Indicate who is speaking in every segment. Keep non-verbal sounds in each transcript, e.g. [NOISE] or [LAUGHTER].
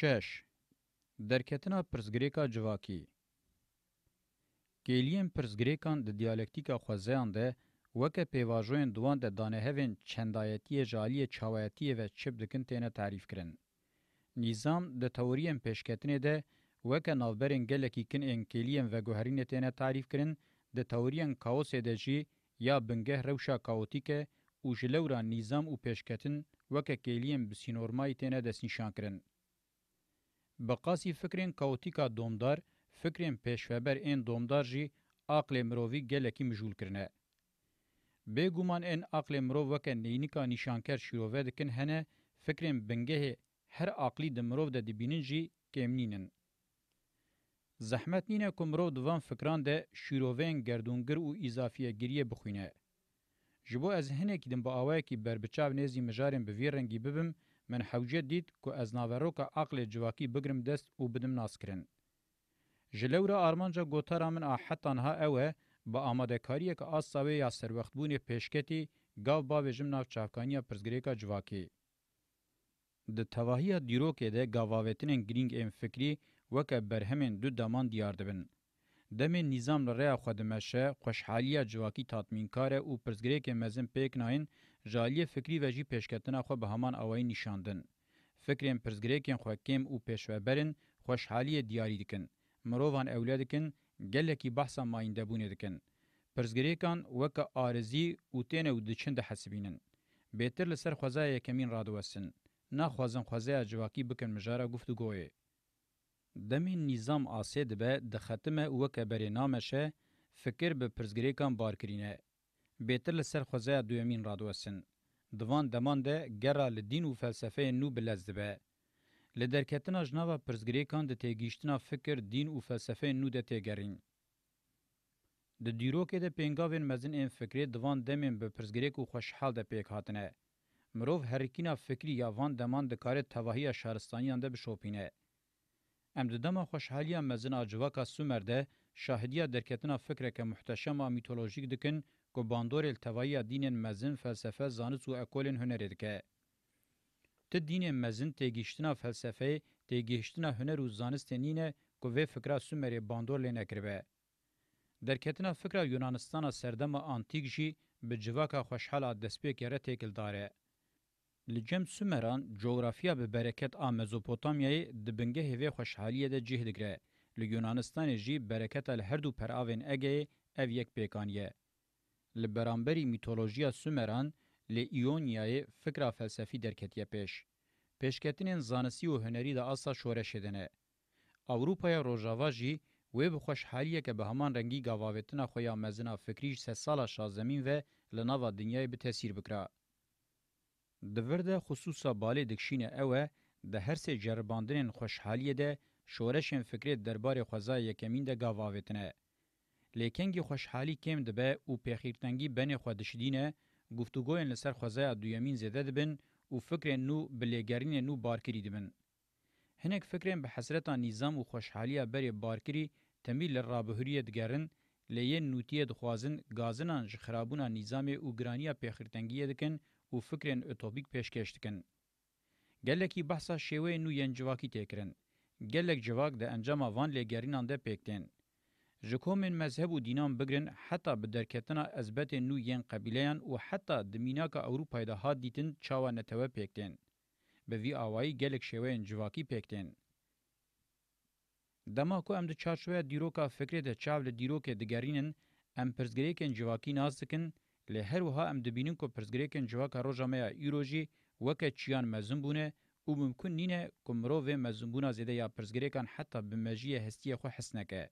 Speaker 1: شش درکتنا پرزګریکا جواکی ګیلیم پرزګریکان د دیالکتیکا خوځیان ده وکه پیواژوین دوان د دانهوین چندایتی جالی چاوایتی و چب دکن تینه تعریف کرن نظام د تئوریم پیشکتنه ده وکه نوبرین ګلکی کن ان ګیلیم و ګوهرین تینه تعریف کرن د تئوریم کاوس دجی یا بنګه روشا کاوتیکه او جلورا نظام او پیشکتن وکه ګیلیم بسینورمای تینه د نشان کرن بقاسی فکرین کاوتیکا دومدار فکرین پیشفبر این دومدار جی عقل مرووی گلکی مجول کرنه. بگومان این عقل مرو وکه نینیکا نشانکر شیروه دکن هنه فکرین بنگه هر عقلی د مرو د دبینن جی کمنینن. زحمت نینه کومرو دوان فکران ده شیروین گردونگر او اضافیه گریه بخوینه. جبو از هنه کدن با آوه کی بربچاو نیزی مجارن به ویرنگی ببم، من حوجه دید که از ناوروک عقل جواکی بگرم دست و بدم ناس کرن. جلورا آرمانجا گوتارا من آحتان ها اوه با آماده کاریه که آساوه یا سروختبون پیشکتی گاو با بجم ناف چافکانی پرزگریکا جواکی. د تواهی دیروکې د گاواوتنین گرینگ ام فکری وک برهمن دو دمان دیار دبن. دمه نظام لریا خودمشه خوشحالی جواکی تاتمینکاره او پرزگریک مزن پیک ناین جالی فکری و جی پیشکتنا خو به همان اوای نشاندن فکرین پرزګریکین خو کم او پېښوبرن خوشحالی دیاری دکن مروان اولادکن گلکی بحثا ماینده بونه دکن پرزګریکان وک ارزی او تن او دچند حسبینن بهتر لسر خوځه یکمین را دوسن نه خوازن خوځه جواکی بکن مجاره گفتگوې دمین نظام آسید به د ختمه وک برنامه شه فکر به پرزګریکان بار کرینه بهتر لسر خوځه دویمین رادوسن دوان دمان ده ګرا ل دین او فلسفه نو بلزبه ل درکتنا جناوه پرزګریکان د تیګیشتنا فکر دین او فلسفه نو د تیګرین د دیروکې د پنګاوین مزن ان فکری دوان دمن به پرزګریکو خوشحال د پېک هاتنه مرov هرکینا فکری یا وان دمان د کار توهیه شهرستانیان ده بشوپینه ام د دمه خوشحالیا مزن اجواکا سومرده شاهدیا درکتنا فکره که محتشمه میتولوژیک دکن کو باندورل توایی دینن مزن فلسفه زانت او اکولن هنر دکه ته دین مزن تگیشتنا فلسفه تگیشتنا هنر او زانست نینه کو و فکرا سومری باندورل نکربه درکتنا فکرا یونانستان سردم آنتیک جی به جواکا خوشحال دسپیک یره تکل داره لجم سومران جغرافیا به برکت آ مزوپوتامیای د بنګه هوی خوشحالیه د جهدګره ل یونانستان جی برکت ال هر دو پراوین اگې اف یک پیکانیه لبرانبری میتولوژیا سومران لی ایونیای فکر فلسفی درکتیه پیش. پیشکتین زانسی و هنری دا اصلا شورش دنه. اوروپای روژاوا جی وی بخوش حالیه که به همان رنگی گاواویتنا خویا مزنا فکریش سه سالا شازمین و لناوا دنیای به تاثیر بکره. دورده خصوصا بالی دکشین اوه ده هر سه جرباندن خوشحالیه ده شورش فکری دربار خوزای یکمین ده گاواویتنه. لیکنگی خوشحالی کم دبه او پیخیرتنگی بنی خودشدینه گفتگوین لسر خوزه دویمین زیده دبن او فکرین نو بلیگرین نو بارکری دبن. هنک فکرین به حسرتا نظام و خوشحالی بری بارکری تمیل رابهوری دگرن لیه نوتیه دخوازن گازنان جخرابونا نظام او گرانیا پیخیرتنگی دکن او فکرین اتوپیک پیشکش دکن. گلکی بحثا شیوه نو ینجواکی تکرن. گلک جواک ده انجام وان لگرینان ده پیکتین. جکومن مذهب و دینام بگرن حتی به درکتنا ازبت نو ین قبیلیان و حتی دمیناک اوروپای ده ها دیتن چاوا نتوه پیکتن. به وی آوائی گلک شوین جواکی پیکتن. دما کو ام د چارشوه دیروکا فکر د چاول دیروکه دګرینن ام پرزګریکن جواکی نازکن له هر وها ام د بینن کو پرزګریکن جواکا روجامه یوروجی وکه چیان مزم بونه او ممکن نینه کومرو و مزمبونه زده یا پرزګریکان حتی به مجیه هستی خو حسنکه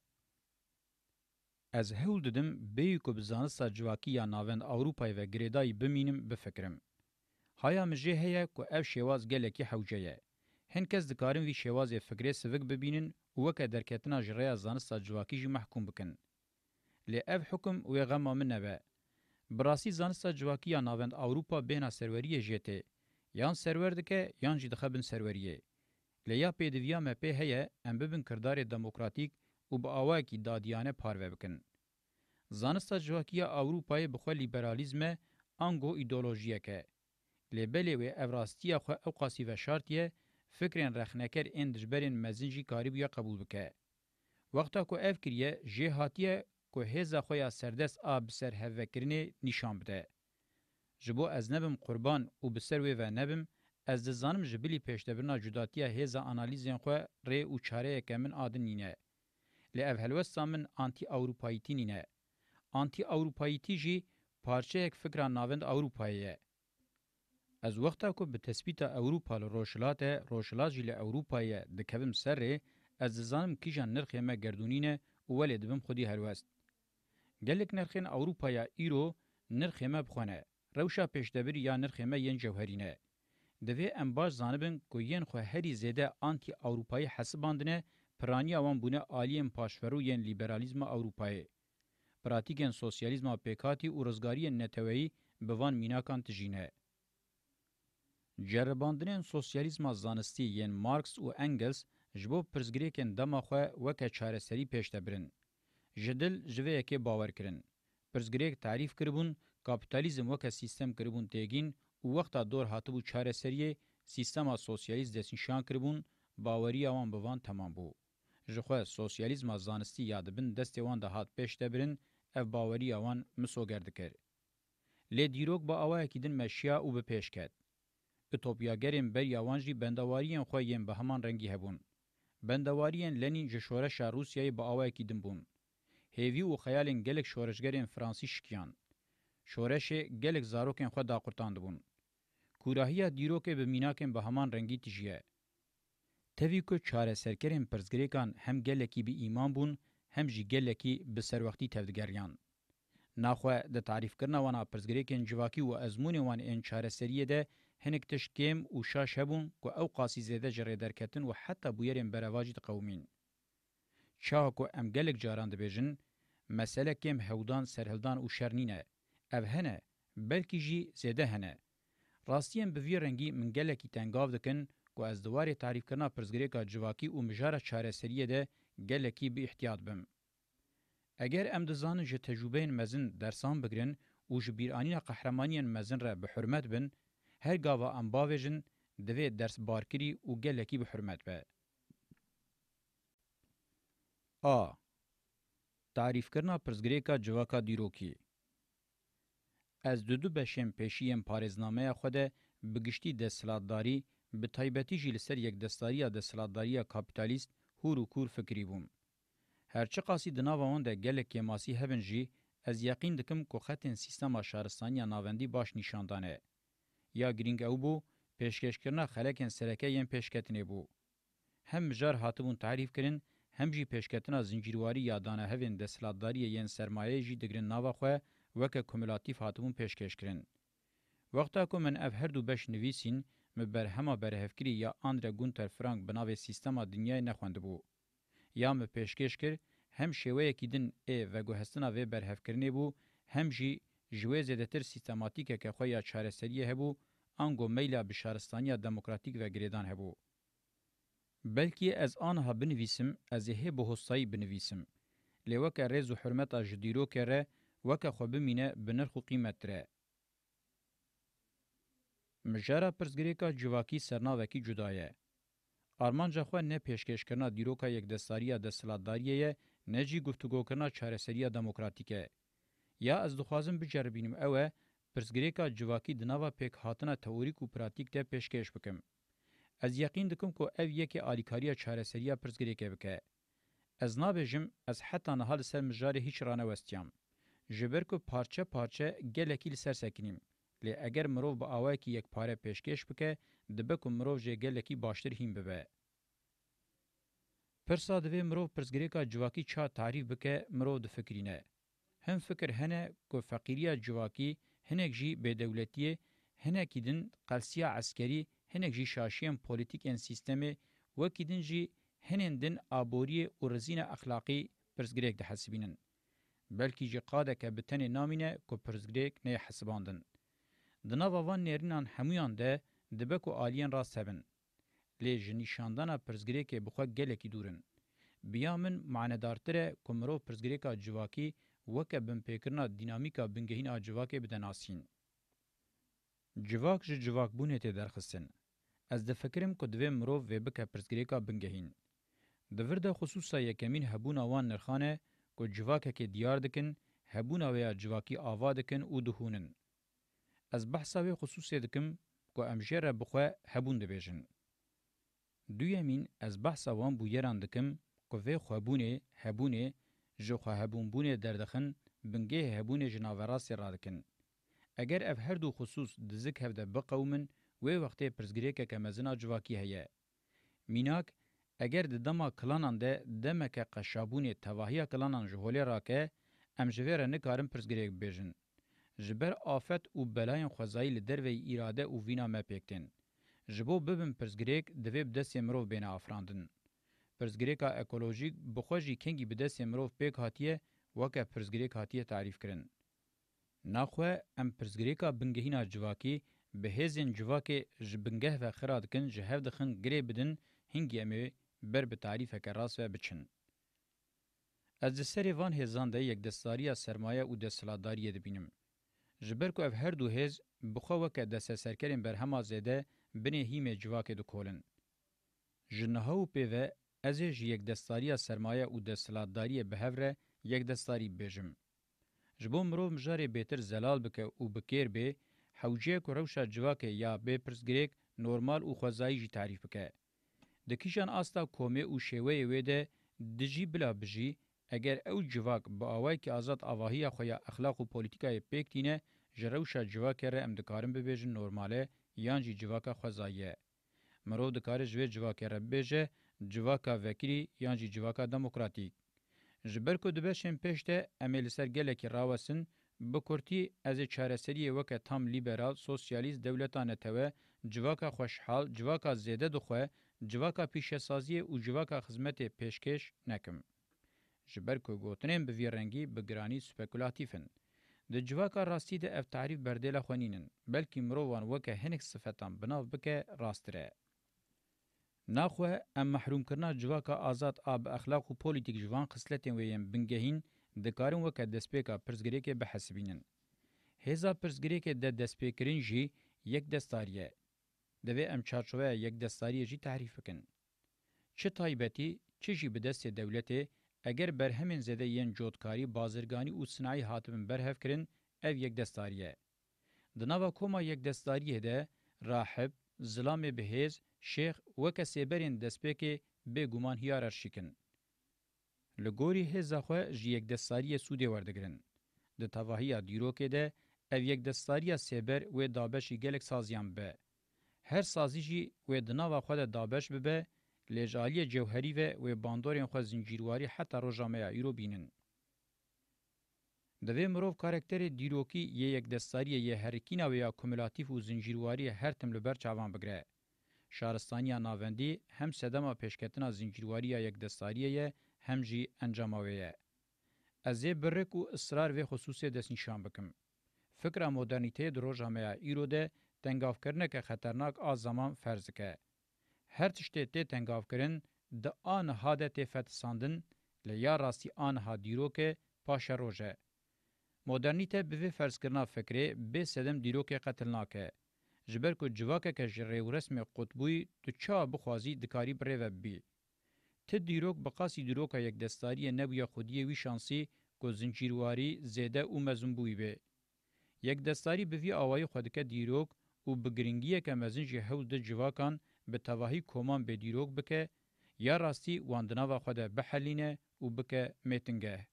Speaker 1: از هول ددم بیو که بزانستا جواکی یا ناوند اوروپای و گریدای بمینم بفکرم. هایا مجه هیا که او شواز گلکی حوجه یه. هن کس دکارن وی شواز فکری سوک ببینن و وکه درکتنا جره زانستا جواکی جی محکوم بکن. لی او حکم و غما من نبه. براسی زانستا جواکی یا ناوند اوروپا بینا سروریه جیته. یان سرور دکه یان جی دخبن سروریه. لیا پیدویا مپه هیا ام ببن کردار دموکراتیک او به آواکی دادیانه پاروه بکن. زانستا جواکیا اوروپای بخوا لیبرالیزم انگو ایدولوژیه که. لبلی و اوراستیا خو او قاسی و شارتیه فکرین رخنکر این دجبرین مزنجی کاریبیا قبول بکه. وقتا کو اف کریه جه هاتیه کو هزا خویا سردس آب سر هفکرینه نشان بده. جبو از نبم قربان و بسر و نبم از دزانم جبلی پیشتبرنا جداتیه هزا انالیزین خو ری و چاره کمن آدنینه. له اف هلوستا من آنتی اوروپایتی نه آنتی اوروپایتی جی پارچه یک فکر ناوند اوروپایه از وخته کو به تثبیت اوروپا له روشلات روشلات جی له اوروپایه د کوم سره از زانم کی جان نرخ ما گردونینه ولې دبم خودی هلوست گلک نرخین اوروپایا ایرو نرخ ما بخونه روشا پیشدبری یا نرخ ما ین جوهرینه دوی امباش زانبن کو ین خو هری زیده آنتی اوروپای حسباندنه پرانیا وان بونه عالیم پاشفروین لیبرالیزم اوروپای پراتیکن سوسیالیزم پیکاتی او رزګاری نتوی به وان میناکان تجینه جرباندنین سوسیالیزم زانستی یین مارکس او انگلس جبو پرزګریکن دما خو وکه چارەسری پېشته برن جدل جوی کې باور کرن پرزګریک تعریف کربون کاپیتالیزم وکه سیستم کربون تګین او وخت دور هاتبو چارەسری سیستما سوسیالیست دسین شان کربون باوری اوان بوان تمام بو جخوا سوسیالیزم زانستی یادبن دستیوان ده هات پیش دبرن اف باوری اوان مسوگر دکر. لی دیروک با اوه اکیدن مشیا او به پیش کد. اتوپیاگرین بر یوان جی بندواریین خواه یم به همان رنگی هبون. بندواریین لنین جشورش روسیای با اوه اکیدن بون. هیوی و خیالین گلک شورشگرین فرانسی شکیان. شورش گلک زاروکین خواه دا قرطاند بون. کوراهیه دیروک به میناکین به همان رنگی تیجیه. تهوی کو چاره سرکرین پرزګریکان هم ګلکی به ایمان بون هم جی ګلکی به سروختي تفدګریان ناخو د تعریف کرنا وانا پرزګریکن جواکی او ازمون وان ان چاره سریه ده هنک تشکیم او شاشبون کو او قاسی زده جری درکتن او حتی بویرن برواجد قومین چا کو ام ګلک جاران د بجن مسله کم هودان سرهلدان او شرنینه او هنه بلکی جی زده هنه راستیم به ویرنګي من ګلکی تنګاو دکن کو از دواری تعریف کنا پرزګریکا جواکی او مجاره چاره سریه ده گلکی به احتیاط بم اگر ام دزان ژ تجربه مزن درسان بگرن او ژ بیرانی قهرمانی مزن را به حرمت بن هر گاوا ام باوژن دوی درس بارکری او گلکی به حرمت به ا تعریف کرنا پرزګریکا جواکا دیروکی از دو دو بشم پیشیم پارزنامه خود بگشتی دستلاتداری به تایبتی جی لسر یک دستاریا دستلاتداریا کپیتالیست هور و کور فکری بوم. هرچه قاسی دناوان ده گلک یماسی هبن جی از یقین دکم که خطن سیستما شهرستانیا ناوندی باش نشاندانه. یا گرینگ او بو پیشکش کرنا خلکن سرکه یم پیشکتنه بو. هم جار هاتبون تعریف کرن هم جی پیشکتنا زنجیرواری یادانه هوین دستلاتداری ین سرمایه جی دگرن ناوا خواه وکه کمولاتیف هاتبون پیشکش کرن. وقتا که من اف هر دو بش نویسین، mi berhema berhevkirî ya Andre Gunter Frank bi navê sîstema dinyayê nexwendibû. Ya mi pêşkêş kir, hem şêweyekî din ê veguhestina vê berhevkirinê bû, hem jî ji wê zêdetir sîstematîkeke xwe ya çareseriyê hebû, ango meyla bi şaristaniya demokratîk ve girêdan hebû. Belki ez anha binivîsim, ez ê hê bi hostayî binivîsim. Lê weke rêz û hurmeta ji dîrokê re, weke xwe bimîne bi nirx û qîmet re. مجره پرزګریکا جواکی سرناوکی جدایه آرمانجا خو نه پیشکش کنا دیروکا یک دستاریه د سلاداریه نه جی گفتگو کنا چارسریه دموکراتیکه یا از دخوازم بجربینم اوه پرزګریکا جواکی د نوو پک هاتنه تئوریک او پراتیک ته پیشکش بکم از یقین دکم کو اف یکی الیکاریه چارسریه پرزګریکه بکه از نابجم از حتی نهال سر مجاری هیچ رانه وستیم. جبر کو پارچه پارچه گلکی لسر سکنیم. لی اگر مروف با آواکی یک پاره پیشکش بکه دبکو مروف جه گلکی باشتر هیم ببه. پرسا دوی مروف پرسگریکا جواکی چا تعریف بکه مروف ده فکرینه. هم فکر هنه که فقیریا جواکی هنک جی به دولتیه هنکی دن قلسیا عسکری هنک جی شاشیم پولیتیک ان سیستمه وکی دن جی هنین دن آبوری و رزین اخلاقی پرسگریک ده حسبینن. بلکی جی قاده که بتن نامینه که پرسگریک نه حسباندن. د نووان نرینان همویان ده د بکو آلین را سبن لی جنیشاندانا پرزګری کې بخو ګل کې دورن بیا من معنیدارتره کومرو پرزګری کا جواکی وکه بن پکرنا دینامیکا بنګهین اجواکه بدناسین جواک ژ جواک بونه ته درخصن از د فکرم کو دوی مرو و بک پرزګریکا بنګهین د ورده خصوصا یکمین هبون اوان نرخانه کو جواکه کې دیار دکن هبون او یا جواکی آوا دکن او دهونن از بحثاوی خصوصی دکم که امجره بخواه هبون دبیجن. دویمین از بحثاوان بو یران دکم که وی خوابونه هبونه جو خوابونبونه دردخن بنگه هبونه جناوراسی رادکن. اگر اف هر دو خصوص دزک هفته بقومن وی وقتی پرزگریکه که مزنا جواکی هیه. میناک اگر د دما کلانان ده دمکه قشابونه تواهیه کلانان جهولی راکه امجوه را نکارن پرزگریک بیجن. جبر آفت او بلای خوځای له دروي اراده او وینا مپیکتن جبو ببم پرزګریک د ویب د سیمرو بین افراندن پرزګریکا اکولوژیک بخوجی کنګي بده سیمرو پک هاتیه وکه پرزګریک هاتیه تعریف کړي ناخوه ام پرزګریکا بنګهینا جواکی بهزن جواکی جبنګه و خراد کن جهو دخن ګری بدن هنګي امي بر به تعریف که راسه بچن از سری وان هزان ده یک دستاری سرمایه او دستلاداری دبینم. جبر کو اف هر دو هیز بخوا که دست سرکرین برهما زیده بنه هیمه جواک دو کولن. جنهو پیوه از یک دستاری سرمایه او دستلاتداری بهوره یک دستاری بیجم. جبو مروف مجاره بیتر زلال بکه او بکیر بی حوجه که روشا جواک یا بی پرسگریک نورمال او خوزایی جی تعریف بکه. د کیشان آستا کومه او شوی وې ده د جی بلا بجی اگر او جواک با اوای کی آزاد اواهی خو یا اخلاق او پولیټیکای پکتینه جروشا جواک ر امدکارم به بجن نورماله یان جی جواکا خزایه مرو د کار جوی جواک ر بهجه جواکا وکری یان جی جواکا دموکراتیک جبر کو دبه شم پشته عمل سرګل کی راوسن به کورتی از چارسری وک تام لیبرال سوسیالیست دولتانه ته جواکا خوشحال جواکا زیده دخه جواکا پیشه سازی او جواکا خدمت پیشکش نکم جبر کو گوتنین به ویرنگی به گرانی سپیکولاتیفن د جواکا راستی د اف تعریف بردل خونینن بلکې مروان وکه هنک صفتان بناو بکه راستره ناخو ام محروم کرنا جواکا آزاد اب اخلاق او پولیټیک جوان خصلتین ویم بنګهین د کارون وکه د سپیکا پرزګری کې به حسابینن هزا پرزګری کې د د سپیکرین جی یک دستاریه د و ام چارچوه یک دستاریه جی تعریف کن چه تایبتی چه جی به دست دولته اگر برهمین زده یین جوتکاری بازرگانی او صنایع هاتبن برهف کرن اف یک دستاریه دناوا کوما یک دستاریه ده راحب زلام بهیز شیخ وک سیبرین دسپیک به گومان هیار شکن لګوري هزه خو یک دستاریه سودی وردګرن د توهیا دیرو کې ده ev yek destariya seber wê dabeşî gelek saziyan be. Her sazî jî wê di nava xwe de dabeş bibe لجالی جوهری و و باندورین خو زنجیرواری حتی روجامه ایرو بینن. دوی مروف کارکتر دیروکی یه یک دستاری یه هرکینا و یا کمولاتیف و زنجیرواری هر تملو بر چاوان بگره. شارستانی ناوندی هم سدما پیشکتنا زنجیرواری یک دستاری هم جی انجاماویه. از یه برک و اصرار و خصوصی دست نشان بکم. فکر مدرنیته دروژامه ایرو ده تنگاف کرنه که خطرناک آز زمان فرزکه. هر تشته ته تنگاف کرن د آن هاده ته فت ساندن ل یا راستی آن ها دیروکه پاشا روجه مدرنیته به فرض کرنا فکری به سدم دیروکه قتل ناکه جبر کو جواکه که جری و رسم قطبوی تو چا بخوازی دکاری بره و بی ته دیروک بقاسی دیروکه یک دستاری نبوی خودی وی شانسی کو زنجیرواری زیده او مزن بوی به یک دستاری به وی آوای خودکه دیروک او بگرنگیه که مزن جهول ده جواکان به تواهی کومان به دیروگ بکه یا راستی واندناوا خود بحلینه و بکه میتنگه.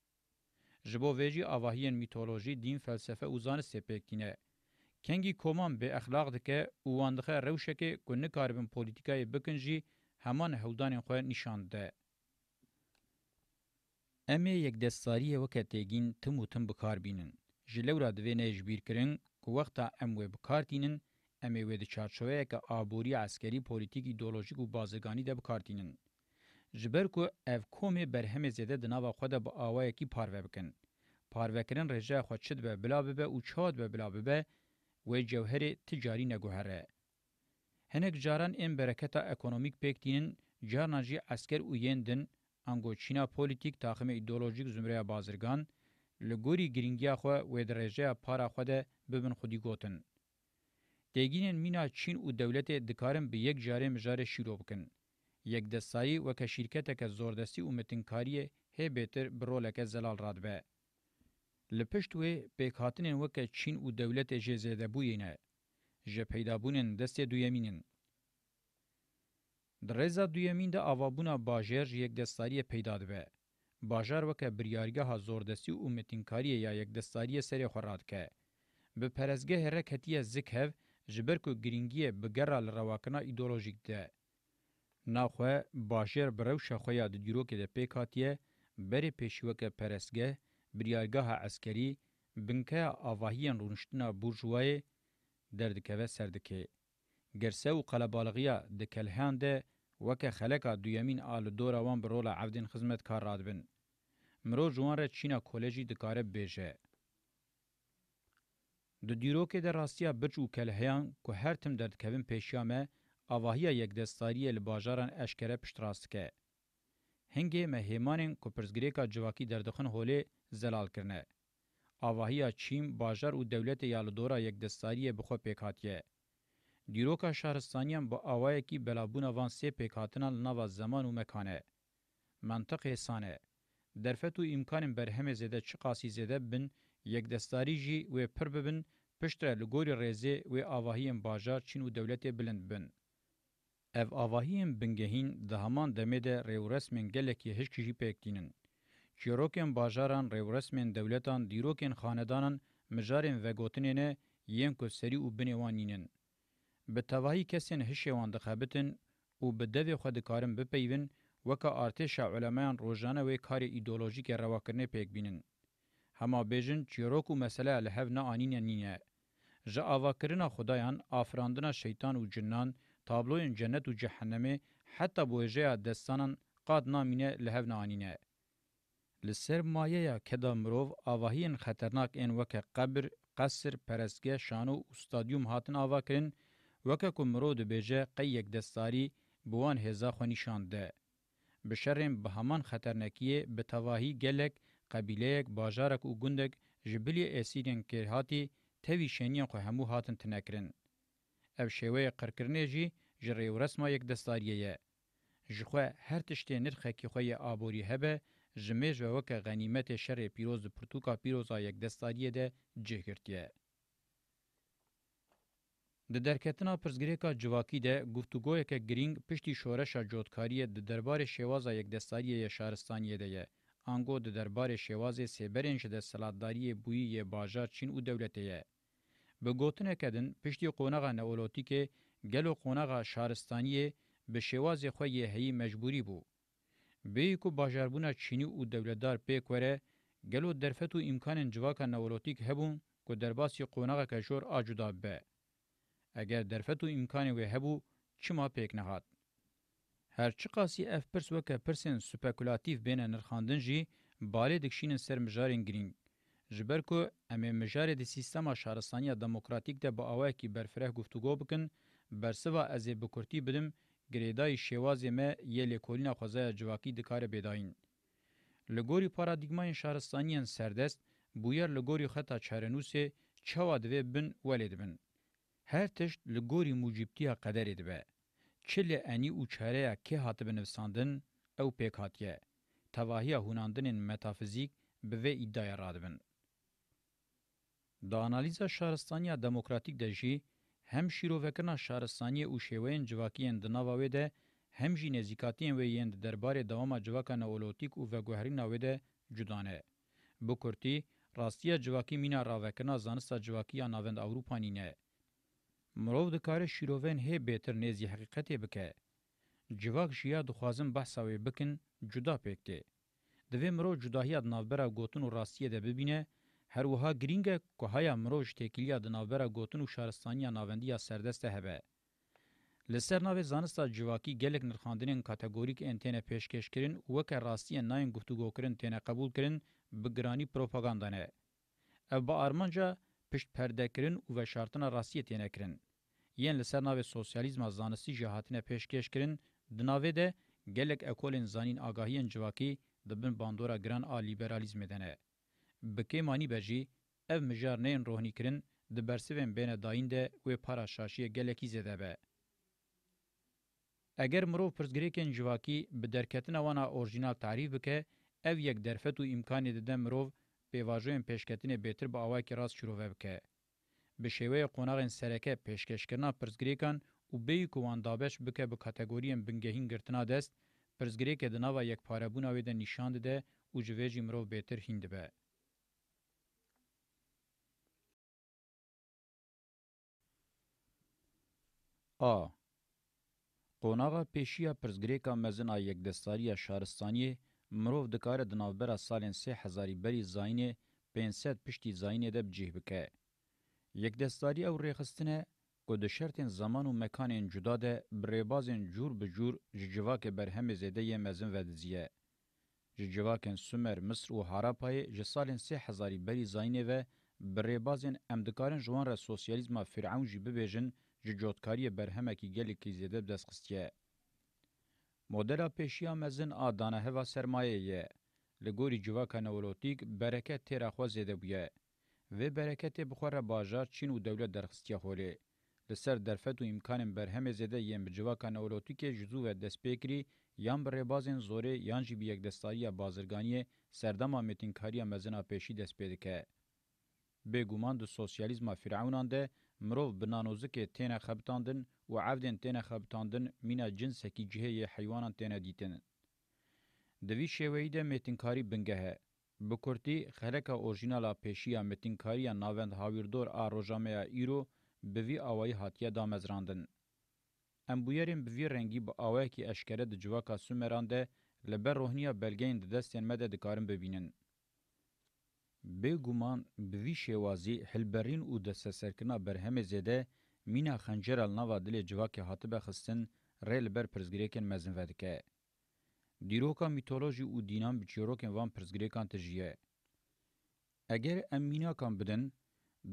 Speaker 1: جبو ویجی آواهین میتولوژی دین فلسفه و زان سپکینه. کنگی کومان به اخلاق دکه و واندخه روشکه که نکاربن پولیتیکای بکنجی همان هولدان خواه نشانده. امه یک دستاری وکه تیگین تم و تم بکار بینن. جلو را دوی نیج بیر کرن که وقتا اموه بکار دینن امی وید چارچوه که آبوری عسکری پولیتیک ایدولوژیک و بازگانی ده بکارتینن. جبر کو اف کومه برهم زیده دناوا خود با آوه کی پاروه بکن. پاروه کرن رجا خود شد به بلا ببه و چاد به بلا ببه و جوهر تجاری نگوهره. هنک جاران این برکتا اکونومیک پیکتینن جارنا جی عسکر و یندن انگو چینا پولیتیک تاخم ایدولوژیک زمره بازرگان لګوري ګرینګیا خو وې درېژه پارا خو ده ببن خودي ګوتن تیگینن مینا چین او دولت دکارن به یک جاره مجار شیرو بکن. یک دستایی و که شرکت که زوردستی و متنکاری هی بیتر برولک زلال راد به. لپشت وی پیکاتنن وکه چین او دولت جزیده بوینه. جپیدابونن دست دویمینن. در رزا دویمین ده آوابونا باجر یک دستاری پیدا به. باجر وکه بریارگاه زوردستی و متنکاری یا یک دستاری سری خوراد که. به پرزگه رکتیه زکهو جبر کو گرینگی بګرا لرواکنه ایدئولوژیک ده ناخو باشر برو شخویا د ګرو کې د پېکاتیه بری پېښوکه پرسګه بریارګه عسکری بنکه اواهیان رونشتنا بورژوای دردکوه سردکه گرسه و قلبالغیا د کلهان ده وکه خلکا دویمین آل دوروان برولا عبدین خدمت کار رادبن مرو جوان را چینا کالجی دکاره بیجه د دیروکې د راستیا بچو کلهیان کو هر تم درد کوین پېښامه اواهیا یک دستاری ل بازارن اشکره پشتراستکه هنګې مهمانین کو پرزګریکا جواکی دردخن هولې زلال کرنه اواهیا چیم بازار او دولت یال دورا یک دستاری بخو پېکاتیه دیروکا شهرستانیان با اوای کی بلابون وان سی پېکاتنال نوا زمان او مکانه منطقه سانه درفت او امکان برهم زده چقاسی زده بن یکدستاری جی و پر ببن پشتره لگوری ریزه و آواهیم باجار چین و دولت بلند بن. Ev avahiyên bingehîn di heman demê de rêwresmên gelekî hişk jî pêkdînin. Çîrokên bajaran rêwresmên dewletan dîrokên xanedanan mijarên vegotinêne yên ku serî û binê wan nînin. Bi tevahî kesên hişê wan dixebitin û bi devê xwe dikarin bipeyvin weka artêşa ulemeyên rojane wê karê îdeolojîkê rewakirine pêkbînin. هما بیجن چیروکو مسئله لحو نه آنین نینه. جا آواکرین خدایان آفراندن شیطان و جنان تابلوین جنت و جهنمه حتی بویجه دستانان قاد نامینه لحو نه آنینه. لسر مایه کدا مروف آواهین خطرناک این وکه قبر، قصر، پرسگه، شانو و ستادیوم هاتن آواکرین وکه کو مرو د بیجه قیک دستاری بوان هزا خو نشانده. بشرم به همان خطرنکیه به تواهی گلک قبیلهک باجارک او گوندک جبلی اسیرین که هاتی تهوی شنیان خو همو هاتن تنکرن. او شوه قرکرنه جی جره و رسما یک دستاریه یه. جخوا هر تشتی نرخه که خوی آبوری هبه جمه جوک غنیمت شر پیروز پرتوکا پیروزا یک دستاریه ده جه کرتیه. د درکتنا پرزګریکا جواکی ده گفتگوې کې ګرینګ پښتي شورش جوړکاری د دربار شوازه یک دستاری شهرستانیه ده آنگو د دربار شواز سیبرین شده سلطداری بویی باجار چین او دولتیه. به گوتنه کدن پشتی قونغا نولوتی که گلو قونغا شارستانیه به شواز خوی هی مجبوری بو. به کو باجاربونه چینی او دولتدار پیکوره گلو درفتو امکان جواکا نولوتیک هبون که درباسی قونغا کشور آجوداب به. اگر درفتو امکان وی هبو چما پیک نهات. هر چی قاسی اف پرس وک پرسن سپیکولاتیو بین نرخاندن جی بالې دکشین سر مجارین گرینگ جبر کو ام مجار د سیستم شهرستانی دموکراتیک ده با اوای کی برفره گفتگو بکن برسوا از بکورتی بدم گریدای شواز ما یل کولینا خوازه جواکی د کار بداین لګوری پارادایګما شهرستانیان سردست بویر لګوری خطا چارنوسه چوا د بن ولید بن هر تشت لګوری موجبتیه قدر ادبه چله انی او چاره که هاتبه نوساندن او پیک هاتیه. تواهی هوناندن متافیزیک به وی ادعای رادبن. دا انالیزا شهرستانیا دموکراتیک ده جی هم شیروکنا شهرستانی او شوین جواکین د ناواوی ده هم جی نزیکاتین ویند درباره دوام جواکان اولوتیک او وګهرین اوی ده جدانه. بو کورتی راستیا جواکی مینا راوکنا زانستا جواکی ناوند اوروپانینه. مرو د کار شیروین هه بهتر نزی حقیقت بکه جواک شیا د خوازم بحثاوی بکن جدا پکته د و مرو جداهی د نوبره گوتن او راستیه ده ببینه هر وها گرینګه کوهایا مروج تکلیه د نوبره گوتن او شهرستانیا ناوندیا سردسته هبه لسر ناوی زانستا جواکی گلک نرخاندنین کاتگوریک انتینه پیشکش کرن وکه راستیه ناین گفتگو کرن تینه قبول کرن بگرانی پروپاگاندانه. او با آرمانجا پشت پردکرین او و شرطنا راستیت نکرین یان لسر ناو سوسیالیزم زانستی جهاتینه پیشکش کرین د ناوې ده ګلک اکولین زانین آگاهین جواکی دبن باندورا ګران ا لیبرالیزم دنه بکې مانی بجی ev mijarneyên rohnîkirin di bersivên bêne dayîn de wê para şaşiyê gelekî zêde be. Eger mirov pirsgirêkên civakî bi derketina wana orijinal tarîf bike, ev yek derfet û îmkanê dide mirov پیواژوین پیشکتین بهتر به اوای کې راز شروع وکړي به شیوه قوناغین سرکه پیشکشکرنا پرزګریکان او به کواندابش بکه به کټګوریم بنګهین ګرتنا دست پرزګریک د نوو یک پارهبونه وې د نشاند ده او جویج مرو بهتر هند به ا قوناغه پیشیا پرزګریکا مزنا یک دستاری شارستانی مروف دکاره د نوبره سالن 3000 بری زاینه 500 پشتي زاینه ده بجه بکه. یک دستاری او ریخستنه که ده شرطین زمان و مکانین جدا ده بریبازین جور بجور ججواک برهم زیده یه مزن و دزیه. ججواکن سومر مصر و هاراپای جسالین 3000 بری زاینه و بریبازین امدکارن جوان را سوسیالیزما فرعون جی ببیجن ججوتکاری برهمه که گلی که زیده بدست قستیه. مدل پیشیا مزن آدانه هوا سرمایه یه. لگوری جواکا نولوتیک برکت تیرا خوازه ده بویه. و برکت بخوره باجار چین و دولت درخستیا خوله. لسر درفت و امکان برهم زده یم جواکا نولوتیک جزو و دسپیکری یان بر بازن زوره یان جی بیگ دستایی بازرگانی سردما متینکاری مزن پیشی دسپیدکه. به ګومان د سوسیالیزم فرعونان ده مرو بنانوزکه تنه خبتاندن و عبدن تنه خبتاندن مینا جنسکی جهه حیوانان تنه دیتن دوی شوی ده متینکاری بنگه به کورتی خلک اورجینالا پیشیا متینکاری ناوند هاویردور ا روجامیا ایرو به وی اوای هاتیه دامزراندن ام بویرین به وی رنگی به اوای کی اشکره د جواکا سومرانده لبر روحنیه بلګین د دستن مدد کارم ببینن بګومان بوی شوازی هلبرین او د سسرکنا برهمه زده مینا خنجر النوا دل جواکه هاتبه خستن ریل بر پرزګریکن مزن ودکه دیروکا میتولوژی او دینام بچیروکن وان پرزګریکان تجیه اگر امینا کان بدن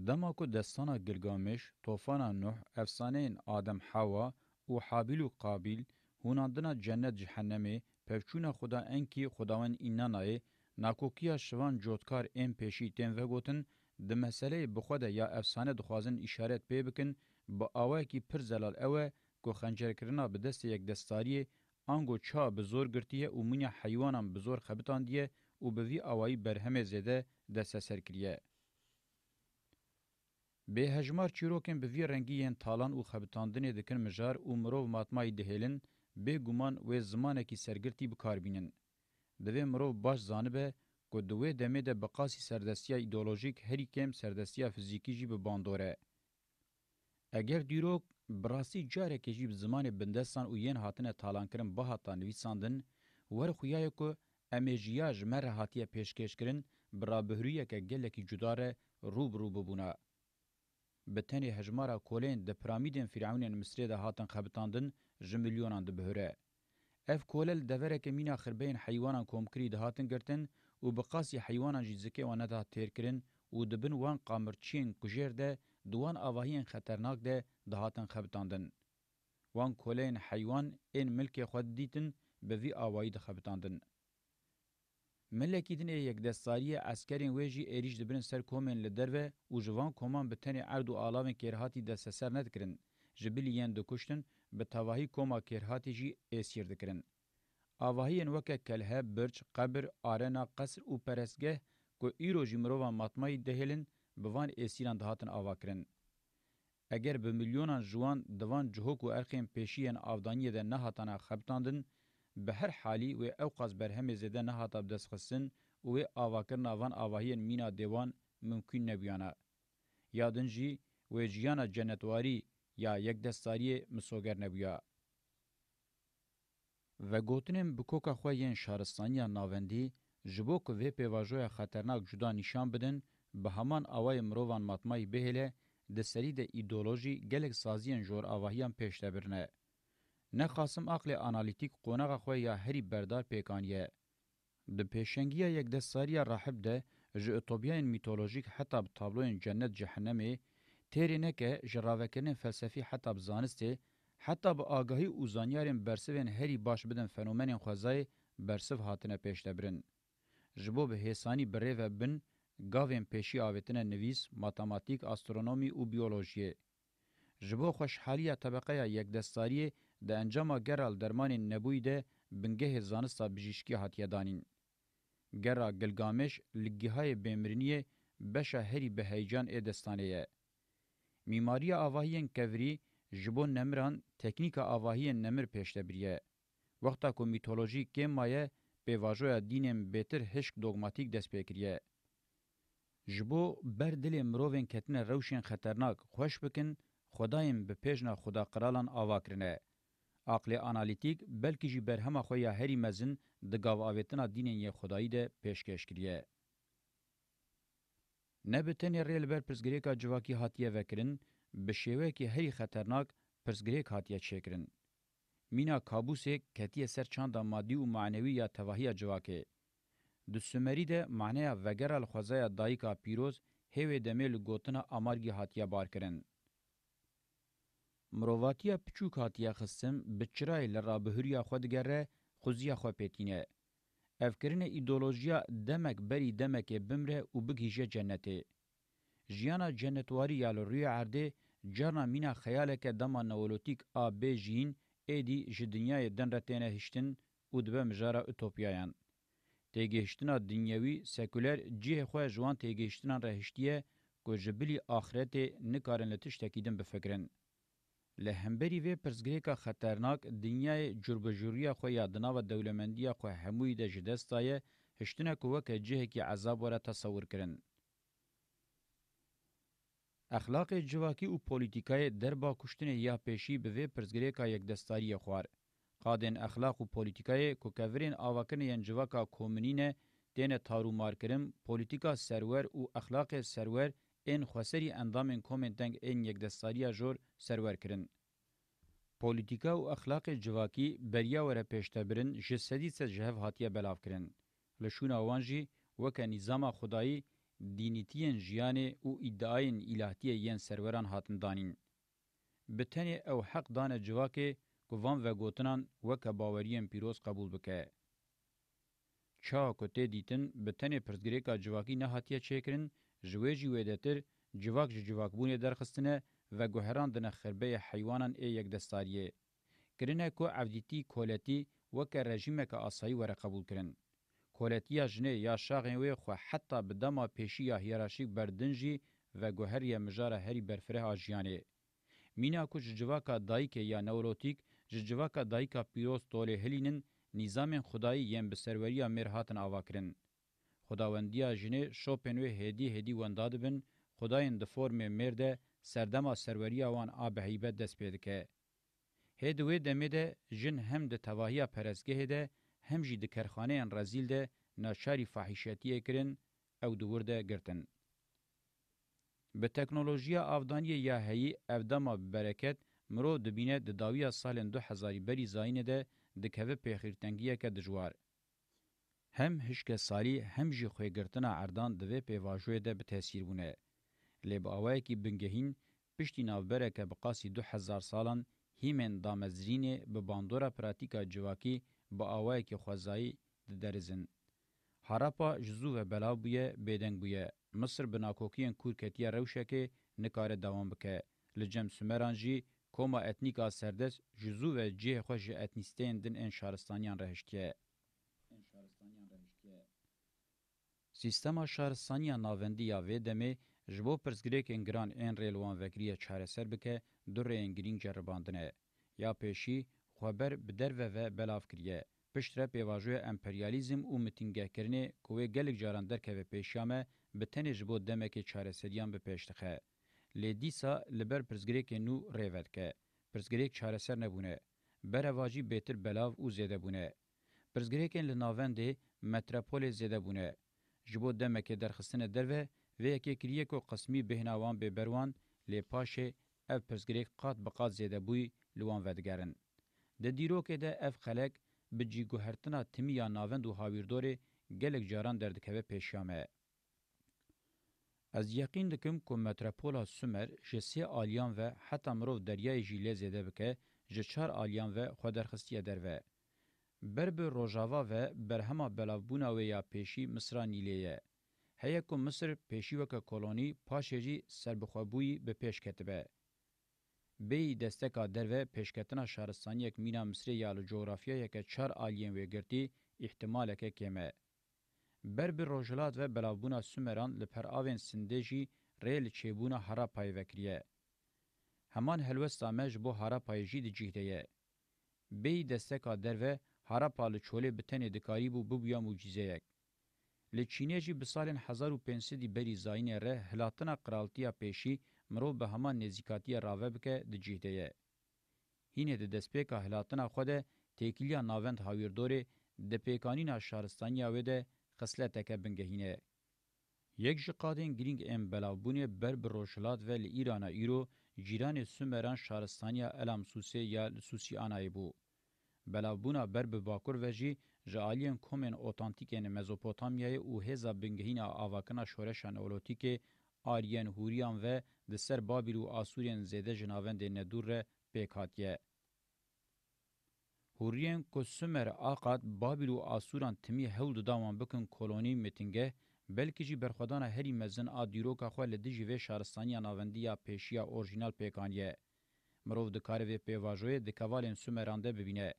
Speaker 1: دما کو دستانا گلگامش طوفانا نوح افسانین آدم حوا او حابیل و قابیل هوناندنا جنت جهنمی پفچونا خدا انکی خداوند اینانای ناکوکیا شوان جوتکار ام پیشی تیم وگوتن د مسلې بخوده یا افسانه د خوازن اشارت پی بکن با اوه کی پر زلال اوه کو خنجر کرنا به دست یک دستاری انگو چا بزور گرتیه او منیا حیوانان بزور خبتان دیه او به وی اوای برهم زده د سسر کریه به هجمار چیروکن به وی رنگین تالان او خبتاندنه دکن مجار او مرو ماتمای دهلن به ګومان و زمانه کی سرګرتی به کار بینن دوی مرو باش زانبه کو دوی دمه ده بقاسی سردستیا ایدئولوژیک هری کم سردستیا فیزیکی جی به باندوره اگر دیروک براسی جاره که جیب زمان بندستان و ین هاتنه تالانکرن با هاتان نویساندن ور خویای کو امیجیاج مر هاتیه پیشکش کرن برا بهریه که گلکی جداره روب روب بونا. به تنی هجمارا کولین ده پرامیدین فیرعونین مصری ده هاتن خبتاندن جمیلیونان ده بهره. اف کولل دورکه مینا خربین حیوانان کومکری ده هاتن گرتن او بقاسی حیوانان جیزکه وانه ده تیر کرن او دبن وان قامرچین کوجر ده دوان اواهین خطرناک ده ده هاتن خبتاندن وان کولین حیوان ان ملک خود دیتن به وی اوای ده خبتاندن ملکی دین یک دستاری عسکرین ویجی ایریج دبن سر کومن لدروه او جوان کومان بتنی اردو آلاوین کرهاتی دستسر ندکرن جبلیان د کوشتن به تواهی کوما کرهاتی جی اسیر دکرن اواهین وک کله برج قبر ارنا قصر او پرسگه کو ایرو جمرو ماتمای دهلن بوان اسیران دهاتن اواکرن اگر به میلیونان جوان دوان جهوک و ارخین پیشین افدانیه ده نه هاتانا خبتاندن به هر حالی و اوقاز برهم زده نه هاتاب دسخسن و اواکر ناوان اواهین مینا دیوان ممکن نبیانا یادنجی و جیانا جنتواری یا یک دستاری مسوگر نبویا. و گوتنیم بکوکا خواه ین شارستانی ناوندی جبو که وی پیواجوی خطرناک جدا نشان بدن به همان آوای مروان ماتمای بهله د سری د ایدولوژي ګلګ سازیان جوړ اواهیان پېشته برنه نه خاصم عقل انالیتیک قونغه خو یا هری بردار پېکانیه د پېشنګیا یک د ساریا راهب ده ژ اتوبیان میتولوژیک حتی په تابلوین جنت جهنمی تیری نکه جراوکنین فلسفی حتی بزانسته حتی به آگاهی او زانیارین برسوین هری باش بدن فنومنین خوزای برسو هاتنه پیشته برن. جبو به حسانی بره و بن گاوین پیشی آویتنه نویس، ماتماتیک، استرونومی و بیولوژیه. جبو خوشحالی طبقه یک دستاری ده انجام گرال درمان نبوی ده بنگه زانستا بجیشکی هاتیه دانین. گرا گلگامش لگیهای بیمرینیه بشه هری به هیجان ادستانه یه. Mimariya avahiyên kevrî ji bo nemiran teknîka avahiyên nemir pêştebiriye. Wexta ku mîtolojî kêm maye pêvajoya dînên bêtir hişk dogmatik dest pêkiriye. Ji bo ber dilê mirovên ketine rewşên xeternak xweş bikin, xwedayên bi pêjna xuda qiralan ava kirine. Aqlê analîtik belkî jî berhema xwe ya herî mezin di gavavetina dînên yê xwedayî de pêşkêş kiriye. نبتنی ریل بر پرزگریکا جواکی هاتیه وکرین به شیوه که هی خطرناک پرزگریک هاتیه چکرین. مینا کابوسه کتیه سر چاندا مادی و معنوی یا تواهی جواکه. د سومری ده معنی وگر الخوزای دایکا پیروز هیوی دمیل گوتنا امارگی هاتیه بار کرن. مرواتیه پچوک هاتیه خسم بچرای لرا بهوریا خودگره خوزیا خو پتینه. افکرین ایدولوژیا دمک بری دمک بمره و بگیجه جنته. جیانا جنتواری یال روی عرده جرنا مینا خیاله که دما نولوتیک آب جین ایدی جی دنیای دن رتینه هشتن و دبه مجاره اوتوپیایان. تیگهشتنا دنیاوی سکولر جیه خواه جوان تیگهشتنا رهشتیه که جبلی آخرت نکارن لتش تکیدن بفکرن. له همبری و پرزګریکا خطرناک دنیای جربجوریا خو یادنا و دولمندیا خو هموی د جدستای هشتنه کوه که جهه کی عذاب وره تصور کرن اخلاق جواکی او پولیتیکای در با کشتن یا پیشی به و پرزګریکا یک دستاری خوار قادن اخلاق او پولیتیکای کو کورین اواکن ین جواکا کومنینه دنه تارو مارکرم پولیتیکا سرور او اخلاق سرور این خسری اندامن کومنتنگ این یک دستاریا جور سرور کرن. پولیتیکا و اخلاق جواکی بریا وره پیشته برن جسدی سه جهف هاتیه بلاف کرن. لشون آوان جی وکه نظام خدایی دینیتین جیانه و ادعاین الهتیه ین سروران هاتن دانین. بتنه او حق دانه جواکه کوان و گوتنان وکه باوریم پیروز قبول بکه. چا کو ته دیتن بتنه پرزګری کا جواکی نه هاتیه چیکرین جویجی ویدتر جواک جواک بونه درخستنه و گوهراندنه خربه حیوانان ای یک دستاریه. کرنه کو عبدیتی کولتی وک رژیمه که آسایی وره قبول کرن. کولتی جنه یا شاغین وی خو حتی بدما پیشی یا هیراشیک بردنجی و گوهر یا مجاره هری برفره آجیانه. مینا کو جواکا دایک یا نوروتیک جواکا دایکا پیروز توله هلینن نظام خدایی یم بسروری مرهاتن آواکرن. خداوندیا جنه شوپن و هدی هدی ونداد بن خداین د فرم مرده سردما سروری اوان آب هیبت دست پیدا که. هدوی دمیده جن هم د تواهی پرزگه ده هم جی د کرخانه ان رزیل ده ناشاری فاحشتی کرن او دورده گرتن. به تکنولوژیا افدانی یا هی افدما برکت مرو دبینه د داویا سالن 2000 بری زاینه ده د کوه پیخیرتنگیه که دجوار. هم هشکه سالی هم جی خویگرتنا اردان دوی پیواجوی ده به تاثیر بونه. لیب آوائی که بنگهین پشتی نافبره که بقاسی دو هزار سالان هیمن دامزرینه به باندورا پراتیکا جواکی با آوائی که خوزایی ده درزن. هاراپا جزو و بلا بویه بیدنگ بویه. مصر بناکوکیین کورکتیه روشه که نکاره دوام بکه. لجم سمرانجی کوما اتنیکا سردس جزو و جه خوش اتنیستین دن ان شارستانیان رهشتیه. سیستما شهرسانیا ناوندیا و دمه جبو پرسگریکن گران این ریلوان وکریه چارسر بکه در رینگرین جرباندنه. یا پیشی خبر بدر و بلاف کریه. پشتره پیواجوی امپریالیزم او متینگه کرنه کوه گلک جاران درکه و پیشیامه به تنه جبو دمک چارسریان به پیشتخه. لی دیسا لبر پرسگریک نو ریود که. پرسگریک چارسر نبونه. برواجی بهتر بلاو او زیده بونه. پرزګریکن لناوند متروپول زده بونه جبو دمکه درخستنه دروه و یکی کریه کو قسمی بهناوان به بروان لی پاشه اف پرسگریک قات بقات زیده بوی لوان ودگرن. ده دیروکه ده اف خلک بجی گوهرتنا تیمی یا ناوند و هاویردوره گلک جاران دردکوه پیشیامه. از یقین دکم که متروپولا سومر جسی آلیان و حتی مروف دریای جیله زیده بکه جچار آلیان و خودرخستیه دروه. برب روجاوا و برهما بلافبونا و یا پیشی مصر نیلیه. هیا کو مصر پیشی وک کلونی پاشجی سربخوابوی به پیش کتبه. بی دستکا دروه پیشکتنا شهرستانی یک مینا مصری یا جغرافیا یک چار آلین وگرتی احتمال که کمه. برب روجلات و بلافبونا سومران لپر آوین سندجی ریل چیبونا هرا پای وکریه. همان هلوستا مج بو هرا پایجی دی جیهده یه. بی دستکا دروه هرپا له چوله بتنه د کاریبو بوبیا معجزه یک له چینه جی بسالن 1500 بری زاین ره هلاتنا قرالتیا پیشی مرو به همان نزیکاتی راوب که د جهده هینه د دسپیکا هلاتنا خود تکیلیا ناوند هاویردوره د پیکانینا شهرستانیا و ده خصلته که بنگهینه یک جقادین گرینگ ام بلاوبونه بر بروشلات و ل ایران ایرو جیران سومران شهرستانیا الامسوسی یا سوسی آنای بو بلابونا بر به باکور و جی جالین کومن اوتانتیکن مزوپوتامیای او هزا بنگهینا آواکنا شورشان اولوتیک آریان هوریان و د سر بابل او آسوریان زده جناوند ندور پکاتیه هوریان کو سومر آقات بابل او آسوران تمی هول ددامان بکن کلونی میتینگه بلکې جی برخدان هری مزن ا دیروکا خو له دجی و شهرستانیا ناوندیا پېشیا اورجینال پېکانیه مرو د کاروي پېواژوي د کاوالن سومرانده ببینه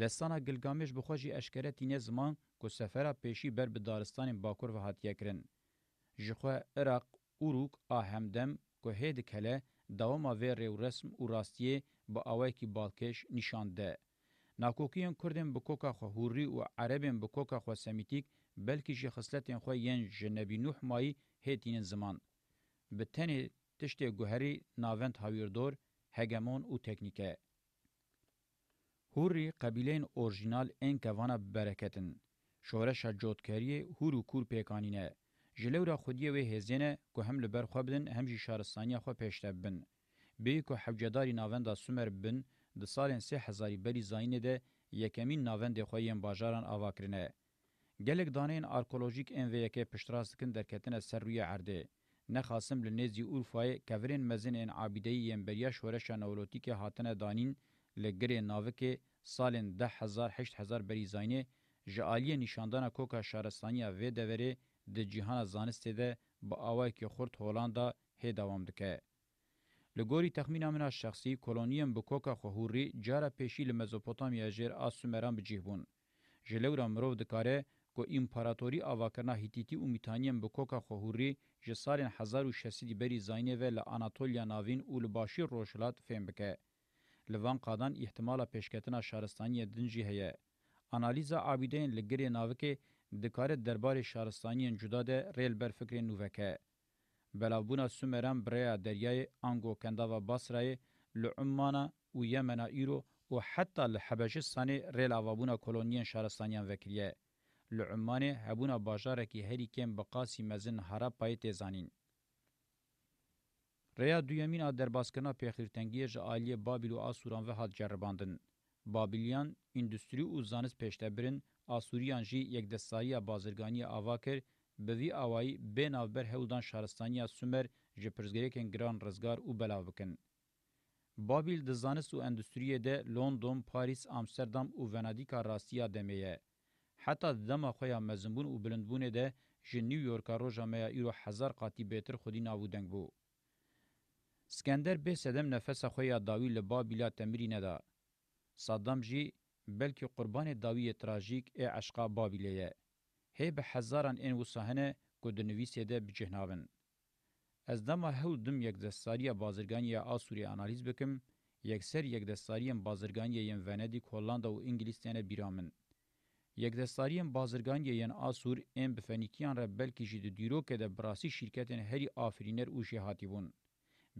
Speaker 1: دستانا گلگامش بخوشی اشکره تینه زمان که سفره پیشی بر به دارستان باکور و حتیه کرن. جخوه عراق، اروک، آهمدم که هید کله دواما و ریو رسم و راستیه با آوائی که بالکش نشانده. ناکوکیان کردن بکوکا خو هوری و عربین بکوکا خو سمیتیک بلکی جی خسلتین خو ین جنبی نوح مایی هیتین زمان. به تنی تشتی گوهری ناوند هاویردور، هگمون و تکنیکه. هوری قبیلین اورجینال این کوانا برکتن. شورش جوتکری هور و کور پیکانینه. جلورا خودیه وی هزینه که هم لبر خوابدن هم جی شارستانی خو پیشته بن. بی که حوجداری ناوندا سومر بن د سالن سه هزاری بری زاینه ده یکمین ناوند خویم باجاران آواکرنه. گلک دانین آرکولوژیک این ویکه پشتراستکن درکتن سر روی عرده. نخاسم لنزی اورفای کورین مزین این عابیدهی ینبریا شورش نولوتیک هاتنه دانین لګری ناوکه سالن 10000 8000 بریزاینه جالی نشاندانا کوکا شارستانیا و دوری د جهان زانسته ده با اوای کی خرد هولاندا هی دوام دکه لګوري تخمین امنا شخصی کلونیم بو کوکا خوهوری جارا پیشی ل مزوپوتامیا جیر اسومران بجیبون جلورا مرو دکاره کو امپراتوری اواکرنا هیتیتی و میتانیم بو کوکا خوهوری جسالن 1600 بری زاینه و ل اناتولیا ناوین اول باشی روشلات فهم بکه لوان قادان احتمالا پیشکتنا شارستانی دنجی هيا انالیزا عابدین لګری ناوکه د کار دربار شارستانی جدا ده ریل بر فکر نووکه بلاوبونا سومران بریا دریای انگو کنداوا بصره لعمانه و یمن ایرو و حتی لحبشستان ریل اوابونا کلونین شارستانیان وکریه لعمانه هبونا باجاره کی هری کم بقاسی مزن هرا پای تزانین ریا دویمین ا درباسکنا پیخیرتنگی ژ عالی بابل و آسوران و هات جرباندن بابلیان اندستری او زانس پشته برین آسوریان جی یک دستایی بازرگانی آواکر به وی اوای بناو بر هولدان شارستانیا سومر ژ پرزګریکن ګران رزګار او بلاوکن بابل د زانس او اندستری ده لندن، پاریس، امستردام او ونادیکا راستیا دمیه حتی دما خویا مزمون او بلندبونه ده ژ نیویورک روجا مې ایرو هزار قاتی بهتر خودی ناودنګ بو سکندر به سدم نفس خویا داوی له بابیلا تمرین ده صدام جی بلکې قربان داوی تراژیک ای عشقا بابیلیه هب هزاران ان وسهنه کو د نویسه ده بجهناون از دما هول دم یک دستاری بازرگانی آسوری انالیز بکم یکسر یک دستاریم بازرگانی یم وندیک هولندا او انګلیستانه بیرامن یک دستاریم بازرگانی ین آسور ام بفنیکیان را بلکی جید دیرو که ده براسی شرکتین هری آفرینر او شهاتی بون.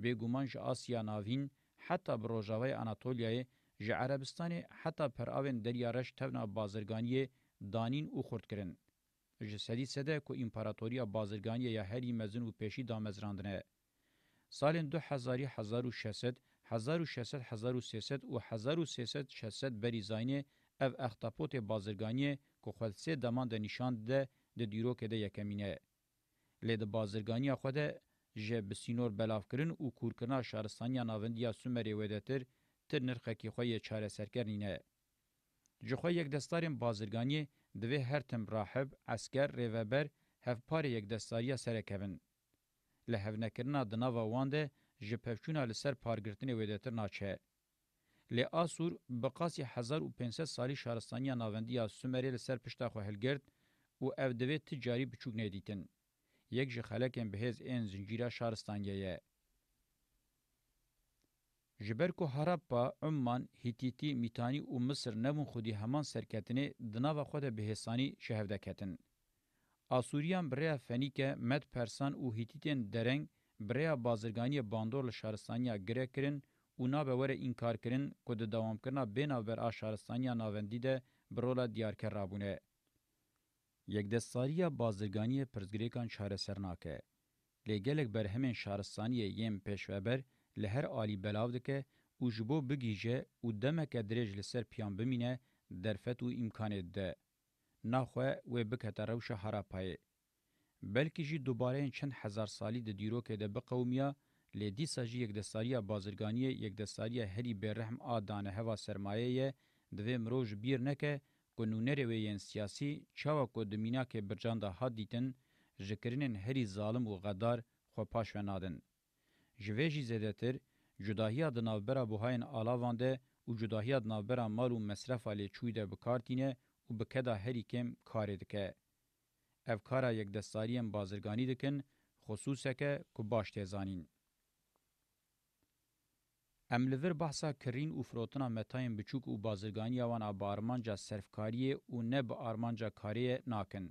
Speaker 1: به ګومان چې آسیا ناوین حتی بر روجاوی اناتولیای ژ عربستان حتی پر اون دریارش تونه بازرگانی دانین او خرد کرن ژ سدی سده کو امپراتوریا بازرگانی یا هری مزن او پیشی دامزراندنه سال 2000 1600 او 1600 بری زاینه اف اختپوت بازرگانی کو خلسه دمان د نشان ده د دیرو کې د یکمینه لید بازرگانی خو ده جب سینور بلافکرین او کورکنا شارستانیا ناوندیا سومری ودتر تر نرخکی خو یې چاره سرکرنینه جخوا یک دستاریم بازرگانی دوی هر تم راحب، اسکر، ریوبر، هفپار یک دستاریا سرکوین. لهونکرنا دناوا وانده جپفچونا لسر پارگرتنی ویدتر ناچه. لی آسور بقاسی 1500 سالی شارستانیا ناوندیا سومری لسر پشتا خو هلگرد و او دوی تجاری بچوک ندیتن. یک جی خلکن بهز این زنجیره شارستانگیه. جبر کو هرپا عمان هیتیتی میتانی او مصر نمون خودی همان سرکتنی دناو خود بهسانی شهودکتن آسوریان بریا فنیکه مد پرسان او هیتیتن درنگ بریا بازرگانی باندور لشارستانیا گره کرن او نابه وره انکار کرن که ده دوام کرنا بینا بر آشارستانیا ناوندی ده برولا دیار کرابونه. یکدستاریه بازرگانی پرزګریکان چاره سرناکه لګلګ بر همین شارستانی یم پېشوبر له هر عالی بلاو دکه او جبو بگیجه او دمک درج لسر پیان بمینه درفت او امکان ده ناخو و بکته روشه هراپای بلکې جی دوباره چند هزار سالی د دیرو کې د بقومیا له دې ساجی یک د ساریه بازرګانی یک د ساریه هری به رحم ا دانه هوا سرمایه د ومروج بیر نه کې قانونری وین سیاسي چاوا کو د مینا کې برجان د حدیتن ذکرینن هری ظالم او غدار خو پاشونادن جویجی زدتر جداهیا د نوبره بوهاین علاوانده او جداهیا د نوبره مال او مصرف علی چویده بکارتینه او بکدا هری کم کار دکه افکارا یک دستاریم بازرگانی دکن خصوصه که کو باش تیزانین. املور بحثا کرین او فروتنا متاین بچوک او بازرگانی وان ابا ارمانجا سرفکاری او نه به ارمانجا کاری ناکن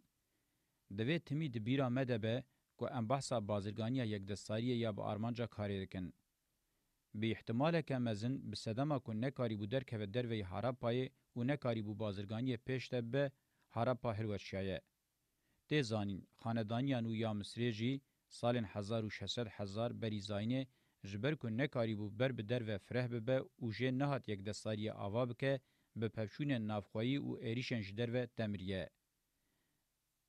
Speaker 1: دوی تمی د بیرا مدبه کو ام بحثا بازرگانی یک دستاری یا به ارمانجا کاری کن به احتمال که مزن به صدما کو نه کاری بودر که به در وی هاراپای او نه کاری بو بازرگانی پیش ده به هاراپا هروشایه ده زانین خاندانیان او یا مصری جی سالن 1600 هزار بری زاینه جبر کو نکاری بو بر به درو فره به او جه نهات یک دستاری آوا بکه به پفشون نافخوایی او ایریشن جدرو تمریه.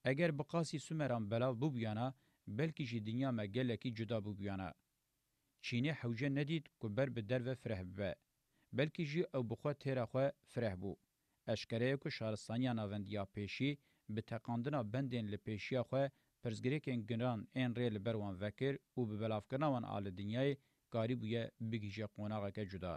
Speaker 1: اگر بقاسی سومران بلاو بو بیانا بلکی جی دنیا ما گلکی جدا بو بیانا. چینی حوجه ندید که بر به درو فره به بلکی جی او بخوا تیرا خوا فره بو. اشکره کو شارستانیا ناوندیا پیشی به تقاندنا بندین لپیشیا خوا پرزګریکن ګنران ان ریل بروان وکر او به بلافکرنا وان آل دنیای قاری بویا بگیجه قوناغه که جدا.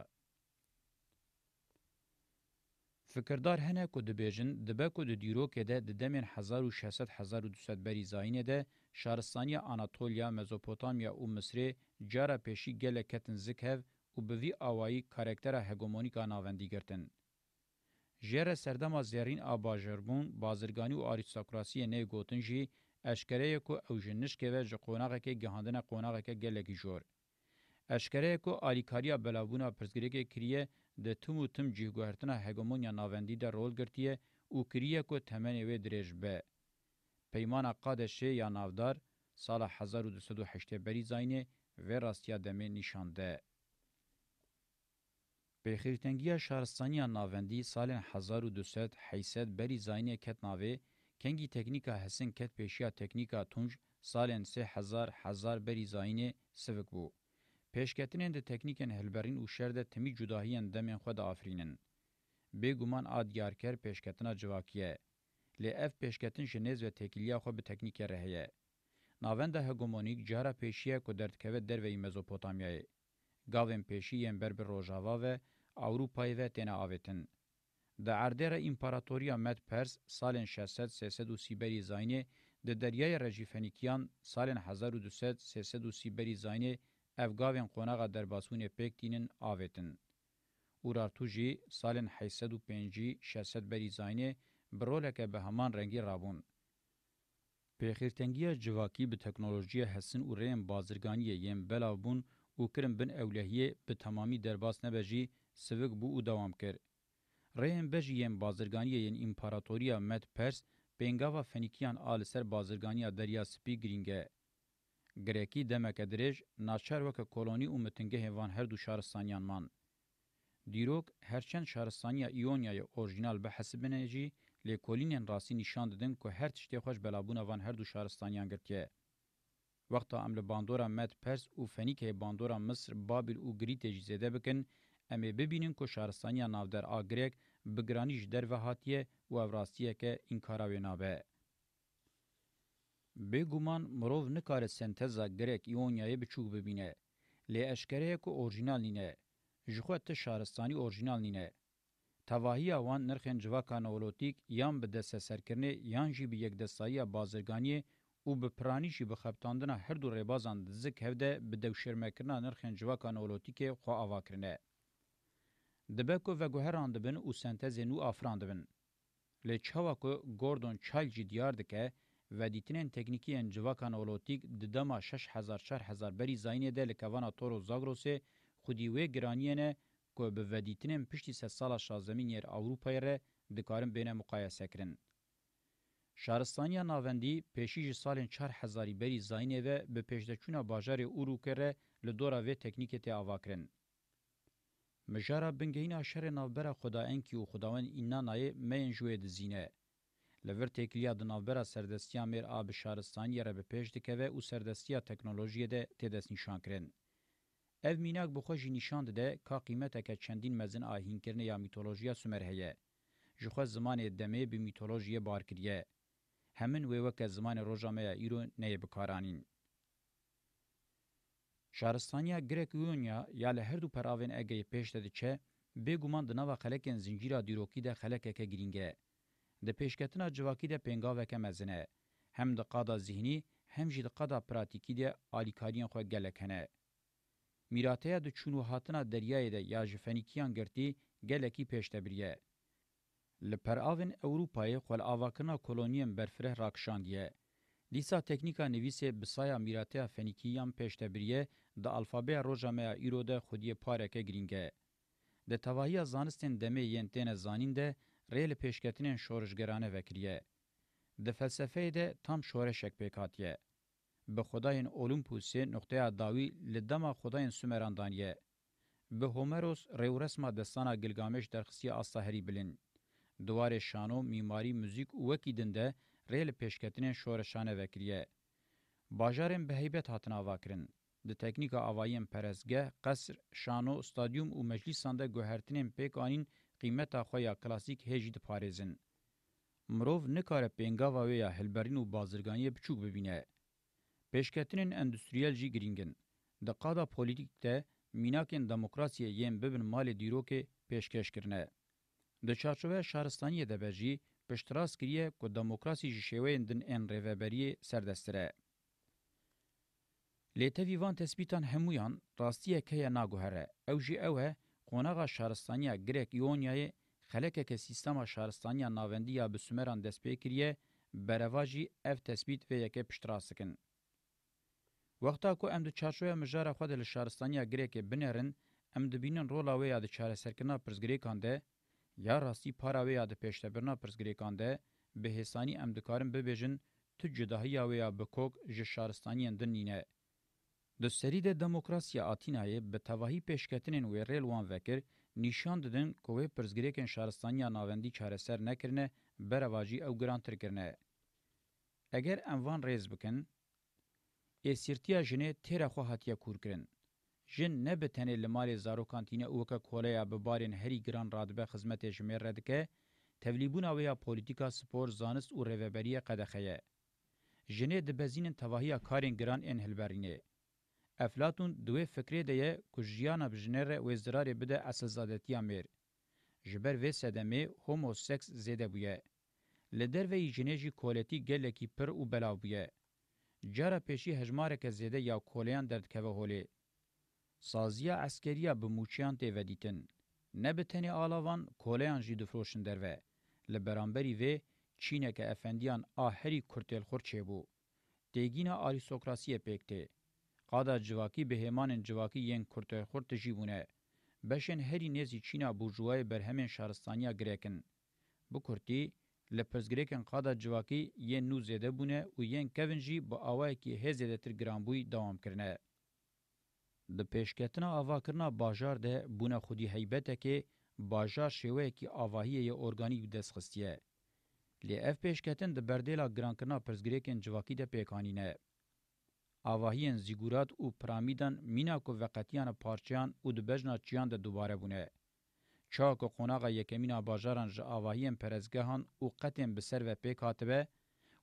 Speaker 1: فکردار هنه کو د بیژن د بکو د دیرو کې ده د دمن 1600 1200 بری زاینه ده شارستانی اناتولیا مزوپوتامیا او مصر جره پېشي ګله کتن زکهو او به وی اوایي کاراکټر هګومونیکا ناوندی ګرتن جره سردما زیرین اباجربون بازرګانی او اریستوکراسی نه ګوتنجی اشکره کو او جنش کې وجه قونغه کې جهاندنه قونغه کې ګلګي جوړ اشکره کو الیکاریا بلاونا پرزګری کې کریه د تومو تم جیګورتنه هګمونیا ناوندی د رول ګرتیه او کریه کو تمنه و درېج به پیمان قادش یا ناودار سال 1208 بری زاینه و راستیا دمه نشانده بخیرتنگی شهرستانی ناوندی سال 1200 حیصد بری زاینه کتناوه کنگی تکنیکا حسن کت پیشیا تکنیکا تونج سالن سه هزار هزار بری زاینه سوک بو. پیشکتنین ده تکنیکن هلبرین او شر ده تمی جداهین دمین خود آفرینن. به گمان آدیارکر پیشکتنا جواکیه. لی اف پیشکتن جنیز و تکیلیا خو به تکنیک رهیه. ناوند هگمونیک جارا پیشیه کو دردکوه در وی مزوپوتامیای. گاوین پیشیین بربر روژاوا و اوروپای و تینا آویتن. د اردر امپراتوریا مد پرس سالن 633 بری زاینه د دریای رژیفنیکیان سالن 1233 بری زاینه افغاوین قونغه در باسون پکتینن آویتن. اورارتوجی سالن 805-600 بری زاینه برولک به همان رنگی رابون. پیخیرتنگی جواکی به تکنولوژی حسن و ریم بازرگانی یم بلاو بون و کرم بن اولهیه به تمامی درباس نبجی سوک بو و دوام کرد. رهم بجیم بازرگانی ین امپراتوریا مد پرس بنگاوا فنیکیان آل سر بازرگانی دریا سپی گرینگه. گریکی دمک ادریج ناچار وک کلونی و متنگه هوان هر دو شارستانیان مان. دیروک هرچند شارستانیا ایونیای اورجینال به حسب نجی لیکولینین راسی نشان ددن که هر تشتی خوش بلابونه وان هر دو شارستانیان گرتیه. وقتا ام له باندورا مد پرس او فنیکه باندورا مصر بابل او گریتج زده بکن امه ببینن که شارستانیا نافدر آگریک بگرانیش درو هاتیه و اوراستیه که انکاراوی نابه. بگومان مروو نکاره سنتزا گرک ایونیای بچوک ببینه. لی اشکره که اورجینال نینه. جخوه ته شارستانی اورجینال نینه. تواهی اوان نرخن جواکا نولوتیک یان به دسته سرکرنه یان جی به یک دستایی بازرگانی او به پرانیشی به خبتاندنه هر دو ریبازان دزک هفده به دوشرمکرنه نرخن جواکا نولوتیک خواه آوا کرنه. دبکو و گوهران دبن او سنتز نو افران دبن. لی چاوکو گوردون چال جی دیار دکه و دیتنین تکنیکی انجواکان اولوتیک ددما 6,000-4,000 بری زاینه ده لکوانا تورو زاگروسه خودیوه گرانیه نه که به و دیتنین پشتی ست سال شازمین یر اوروپای ره دکارن بین مقایسه کرن. شارستانیا ناوندی پیشیج سالین 4,000 بری زاینه و به پیشدچونا باجار اورو کره لدورا و تکنیک تی آوا کرن. مجارا بنگهینا شر نوبرا خدا انکی و خداوند اینانای مین جوی دزینه. لور تکلیا د نوبرا سردستیا میر آب شارستان یره به پیش دکوه او سردستیا تکنولوژی ده تدس نشان کرن. او میناک بخوش نشاند ده که قیمته که چندین مزن آهین کرنه یا میتولوژیا سومر هیه. جخوا زمان دمه به میتولوژی بار کریه. همین ویوه که زمان روژامه ایرو نیه بکارانین. شارستانیا گرک یونیا یا له هر دو پراوین اگه پیش داده چه به گمان د نوو خلکن زنجیره دیروکی ده خلکه که گرینگه د پیشکتنا جواکی ده پنگا وکه مزنه هم د قادا ذهنی هم جد قادا پراتیکی ده الیکاریان خو گلکنه میراته د چونو هاتنا دریای ده یا جفنیکیان گرتی گلکی پیشتبریه لپر آوین اوروپای خو الاواکنا کلونیم برفره راکشاندیه لیسا تکنیکا نویسه بسایا میراته فنیکیان پشتبریه د الفابه روجامه ایرو ده خودی پارکه گرینگه. ده تواهی زانستین دمه ینتین زانین ده ریل پیشکتین شورشگرانه وکریه. ده فلسفه ده تام شورشک پیکاتیه. به خداین اولمپوسی نقطه داوی لدما خداین سومراندانیه. به هومروس ریورسما دستانا گلگامش درخصی آستاهری بلند. دوار شانو میماری موزیک وکی دنده ریل پیشکتنین شورشانه وکریه. باجارین به هیبت هاتنا واکرین. د تکنیکا اوایین پرزګه قصر شانو استادیوم او مجلسان د ګوهرتنین پېکانین قیمت خویا کلاسیک هجید پاریزن مرov نکار پنګا واویا هلبرین او بازرګانی بچوک ببینه پېشکتنین انډستریال جی گرینګن د قادا پولیټیک ته میناکن دموکراسي یم ببن مال دیرو کې پېشکش کرنه د چارچوبه شهرستانی د بجی پشتراس کریه که دموکراسی جشوین دن این ریوبری سردستره. لیتوی وان تسبیتان همویان راستیه که ناگوهره او جی اوه قوناغا شهرستانیا گریک یونیای خلکه که سیستما شهرستانیا ناوندیا بسومران دسپی کریه برواجی اف تسبیت و یکه پشتراسکن. وقتا کو ام د چاشویا مجاره خود له شهرستانیا گریک بنرن ام د بینن رولا و یاد چاره سرکنه پرزګری کاندې یا راستی پاراوی یا د پېشتبرنا پرزګریکان ده به هسانی ام دکارن ببیجن تو جداهی یا بکوک ژ شارستانی اندن نینه د سری د دموکراسیا اتینای به توهی پېشکتنین و ریل وان وکر نشان ددن کوه پرزګریکن شارستانی ناوندی چارسر نکرنه برواجی او ګران ترکرنه اگر اموان ریز بکن اسیرتیا جنې تیر خو هاتیا کور کرن جن نه به تنه لمال زارو کانتینه اوکه کولیا به بارین هری گران رادبه خدمت جمیر ردکه توليبون اویا پولیتیکا سپور زانست او رهبری قدخه جنې د بزین توهیا کارین گران ان هلبرینه افلاطون دوه فکرې ده کو ژیان بجنره و زرار بده اصلزادتی امر جبر و سدمه هومو سکس زده بویه لدر و جنېجی کولتی گله کی پر او بلاو بویه جره پېشي هجمار کې زده یا کولیان درد کوي هولي سازیا عسکریه به موچیان تیوه دیتن. نه به تنی آلاوان کولیان جی دفروشن دروه. لبرانبری وی چینه که افندیان آهری کرتیل خور چه بو. دیگینا آریسوکراسی پکته. قادا جواکی به همان جواکی ین کرتیل خور تجیبونه. بشن هری نزی چینا بورژوای برهمن شهرستانیا گریکن. بو کرتی لپزگریکن قادا جواکی ین نو زیده بونه و ین کونجی با آوائی که هزیده تر گرانبوی دوام کرنه. د پیشکتنا اواکرنا باجار ده بونه خودی هیبته کې باجار شوه کې اواهی اورګانیک دسخستیه لی اف پیشکتن د بردیلا ګرانکنا پرزګریکن جواکی ده پیکانینه اواهین زیګورات او پرامیدان مینا کو وقتیان پارچیان او د بجنا چیان د دوباره بونه چا کو قوناغه یکمینا باجاران ژ اواهین پرزګهان او قتم به سر و پیکاتبه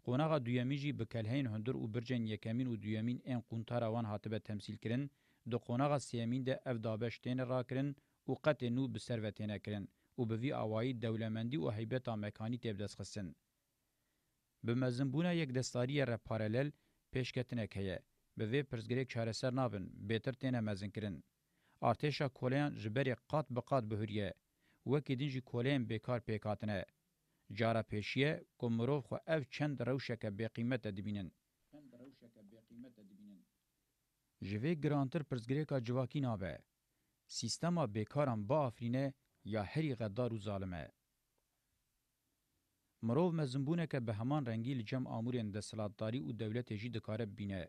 Speaker 1: قوناغه دویمیجی به کلهین هندر او برجن یکمین او دویمین ان قونتاروان هاتبه تمثيل کرن د قونغه سیمین د افدابشتین راکرین او قته نو به ثروتین اکرین او به وی اوای دولمندی او هیبت مکانی تبدس خسن به مزنبونه یک دستاری ر پارالل پیشکتنه کیه به وی پرزګری چارسر نابن بهتر تنه مزن کرن ارتشا کولین جبری قات به قات بهریه وکی دینجی کولین بیکار پیکاتنه جارا پیشیه کومروف خو اف چند روشکه به قیمت دبینن جوی گرانتر پرزگریکا جواکی نابه. سیستما بیکاران با آفرینه یا هری غدار و ظالمه. مرو مزمبونه که به همان رنگی لجم آمورین د سلطداری او دولت جی د کارب بینه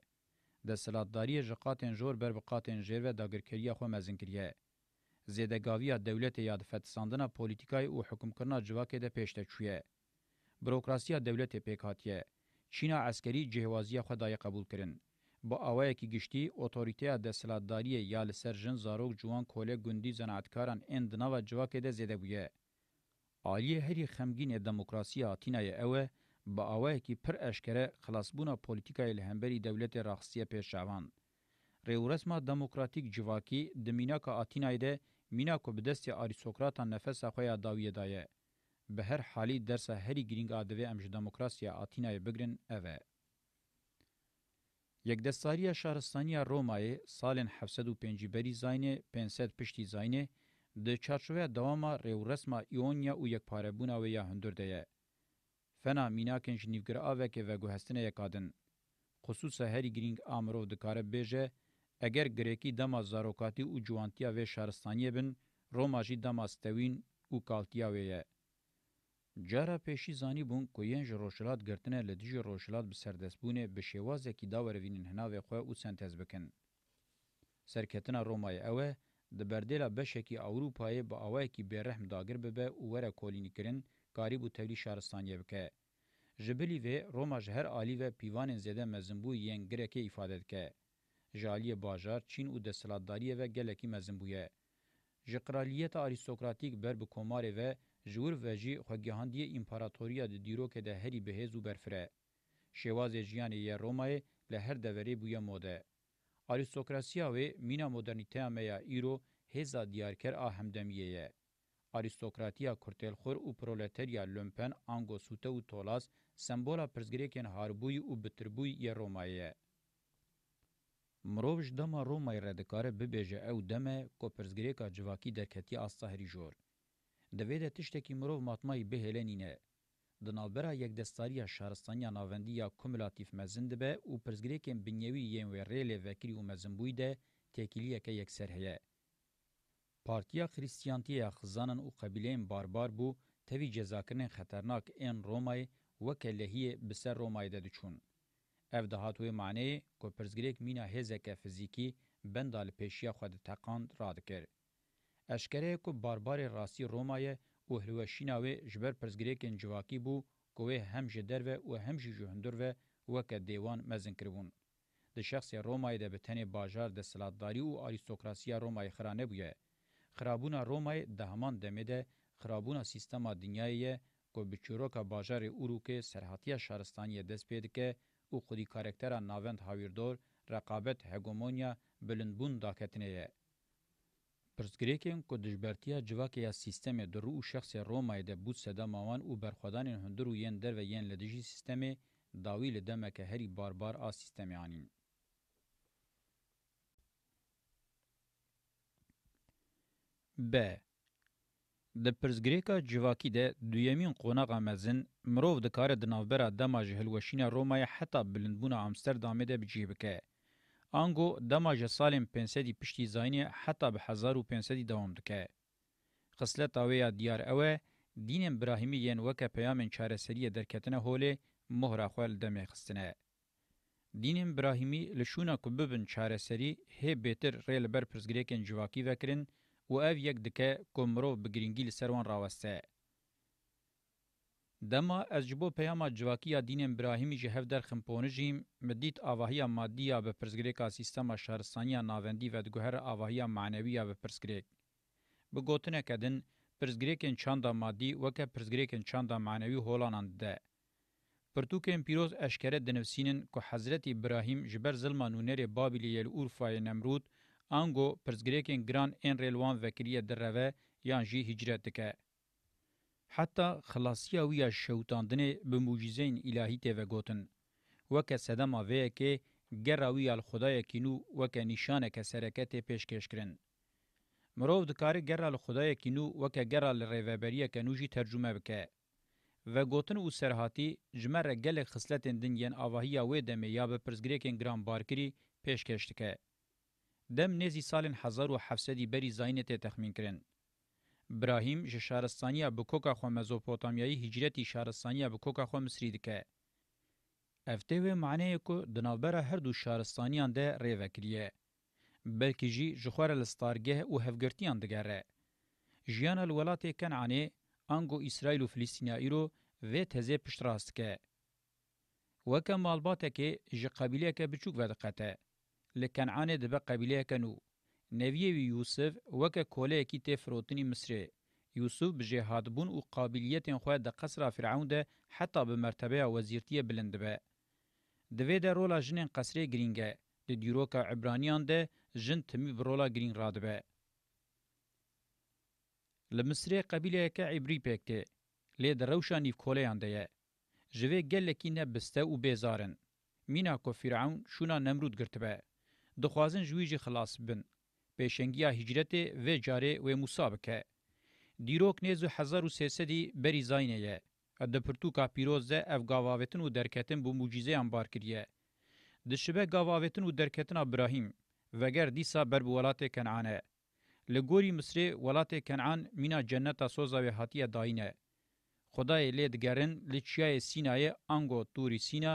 Speaker 1: د سلطداری ژقاتن جور بر بقاتن جیر و داګرکریه خو مزنکریه زیدګاویا دولت یاد فتساندنا پولیټیکای او حکم کرنا جواکه د پېشته چویه بروکراسیا دولت پېکاتیه چینا عسکری جهوازیه خدای قبول کرن با اوایکی گشتي اوتوریته د سلادتاری یا لسرجن زاروک جوان کوله ګوندی زناتکاران اند نو جواکه ده زده بویه عالی هری خمگین دموکراسی آتینای اوه با اوایکی پر اشکره خلاصبونه پولیتیکای لهمبری دولت راخصیه پیشاوان ریورسما دموکراتیک جواکی د میناکا آتینای ده میناکو بدست آریسوکراتا نفس خویا داویه دایه به هر حالی درس هری گرینگ آدوه امج دموکراسی آتینای بگرن اوه یکدستاریه شهرستانی رومای سالن 705 بری زاینه 500 پشتی زاینه د چارچوبه دوامه رورسما ایونیا او یک پارهبونه و یا هندرده فنا میناکن جنیوګر اوه کې و ګوهستنه یکادن خصوصا هری گرینگ امرو د کار بهجه اگر گریکی دما زاروکاتی او جوانتیا و شهرستانی بن روماجی دما ستوین او کالتیا ویه جارا پیشی زانی بون کو یین جروشلات گرتنه لدیج روشلات بسردسبونه به شوازه کی داور وینن هناوی خو او سنتز بکن سرکتنا رومای اوه د بردلا بشکی اوروپای به اوای کی برحم داگر به او وره کولینی کرن قریب او تولی شهرستانیه بکه جبلی و روما جهر عالی و پیوان زده مزنبو یین گرکه ifade که جالی باجار چین او د سلادتاری و گلکی مزنبویه ژقرالیت آریستوکراتیک بر به کومار و جور وجی خوګهاندی امپراتوریا د دیروکه د هری به زو برفره شواز جیان ی رومای له هر دوری بویا موده آریستوکراسیا و مینا مدرنیته میا ایرو هزا دیارکر آهمدمیه آریستوکراتیا کورتلخور او پرولتاریا لومپن انگو سوته او تولاس سمبولا پرزګریکن هاربوی او بتربوی ی رومایه مروج دما رومای ردکاره ببیجه او دمه کو پرزګریکا جواکی درکتی آستاهری جور د وېد تشتکی مرو ماتمای به هلنینه د نالبرا یک دستاریا شهرستانیا ناوندیا کومولاتیف مزند به او پرزګریکم بنیوی یم ورېل وکری او مزنبوی ده تکیلیه که یک سرهیه پارتیا خریستیانتیا خزانن او قبیلین باربار بو توی جزاکرن خطرناک این رومای وکلهی بسر رومای ده چون اف دهاتوی معنی کو پرزګریک مینا هزه که فزیکی بندال پېشیا خو د تقاند را دکر اشکره کو باربار راسی رومای او هلوشیناوی جبر پرزګریکن جواکی بو کوه هم جدر و او هم جوهندر و وک دیوان مزن کربون د شخص رومای د بتنی بازار د سلطداری او اریستوکراسیا رومای خرانه بوه خرابونا رومای د همان دمده خرابونا سیستما دنیای کو بچوروکا بازار اوروکه سرحاتیه شهرستانی دست پید که او خودی کاراکتر ناوند هاویردور رقابت هگمونیا بلندبون داکتنه پرسګریکین کو دجبرتیا جواکه یا سیستم درو او شخص رومای ده بوت صدا ماوان او برخدان هندرو یین در و یین لدجی سیستم داوی لدمه که هری بار بار آ سیستم یانین ب د پرزګریکا جواکی ده دویمین قونغه مزن مرو د کار د نوبره د ماجهل وشینه رومای حتی بلندبونه امستردام ده بجیبکه آنگو دما جه سالم 500 پشتی زاینه حتا به 1500 دوام دکه. خسلت آویا دیار اوه دین ابراهیمی ین وکه پیامن چارسری درکتنه هوله مهر خوال دمه خستنه. دین ابراهیمی لشونه کو ببن چارسری هه بهتر ریل بر پرزګریکن جواکی وکرین او اف یک دکه کومرو بګرینګیل سروان راوسته. دما از جبو پیاما جواکیا دین ابراهیمی جهو در خمپونجیم مدیت آواهیا مادیا به پرزگریکا سیستما شهرستانیا ناوندی و دگوهر آواهیا معنویا به پرزگریک. به گوتنه کدن پرزگریکن چاندا مادی وکه پرزگریکن چاندا معنوی هولانان ده. پرتوکن پیروز اشکره دنفسینن که حضرت ابراهیم جبر ظلما نونر بابلیه الورفای نمرود آنگو پرزگریکن گران این ریلوان وکریه دروه یان جی هجرت دکه. حتی خلاصیا ویا شوتاندنه به معجزین الهی ته وګوتن وکه صدما وې کې ګراوی ال خدای کینو وکه نشانه که سرکت پیشکش کرن مرو د کار ګرال خدای کینو وکه ګرال ریوبریه کنوجی ترجمه وکه و گوتن او سرحاتی جمره گله خصلتن دن ین آواهی و دمه یا به پرزگریکن گرام بارکری پیش کشتکه. دم نزی سالن هزار و هفتصدی بری زاینه ته تخمین کرن. ابراهیم ژ شهرستانیا به کوکا خو مزوپوتامیای هجرتی شهرستانیا به کوکا خو مصری دکه افته و معنی کو د نوبره هر دو شهرستانیان ده ریوکریه بلکی جی جخوار لستارگه او هفگرتیان دگره جیان الولات کنعانی انگو اسرائیل و فلسطینیایی رو و تزه پشتراست که وکه مالباته که جی قبیله که بچوک ودقته لکنعانی دبه قبیله کنو نویوی یوسف وکه کوله کی ته فروتنی مصر یوسف بجهاد بون او قابلیت خو د قصر فرعون ده حتی به مرتبه وزیرتی بلند به د وې د رولا جنین قصر گرینګه د دیروکا عبرانیان ده جن تمی برولا گرین رادبه لمصر قبیله ک عبری پکته لی دروشانی کوله انده جوی گله کی نه بسته او بیزارن مینا کو فرعون شونه نمرود گرتبه دخوازن جویجی خلاص بن پیشنگیا هجرت و جاره و مسابقه. دیروک نیز 1300 بری زاینه یه. د پرتوکا پیروز ده اف گاواوتن و درکتن بو معجزه انبار کړیه. د شبه گاواوتن و درکتن ابراهیم وګر دیسا بر ولات کنعانه. لګوري مصر ولات کنعان مینا جنت سوزا و هاتیه داینه. خدای لید ګرن لچیای سینای انګو توری سینا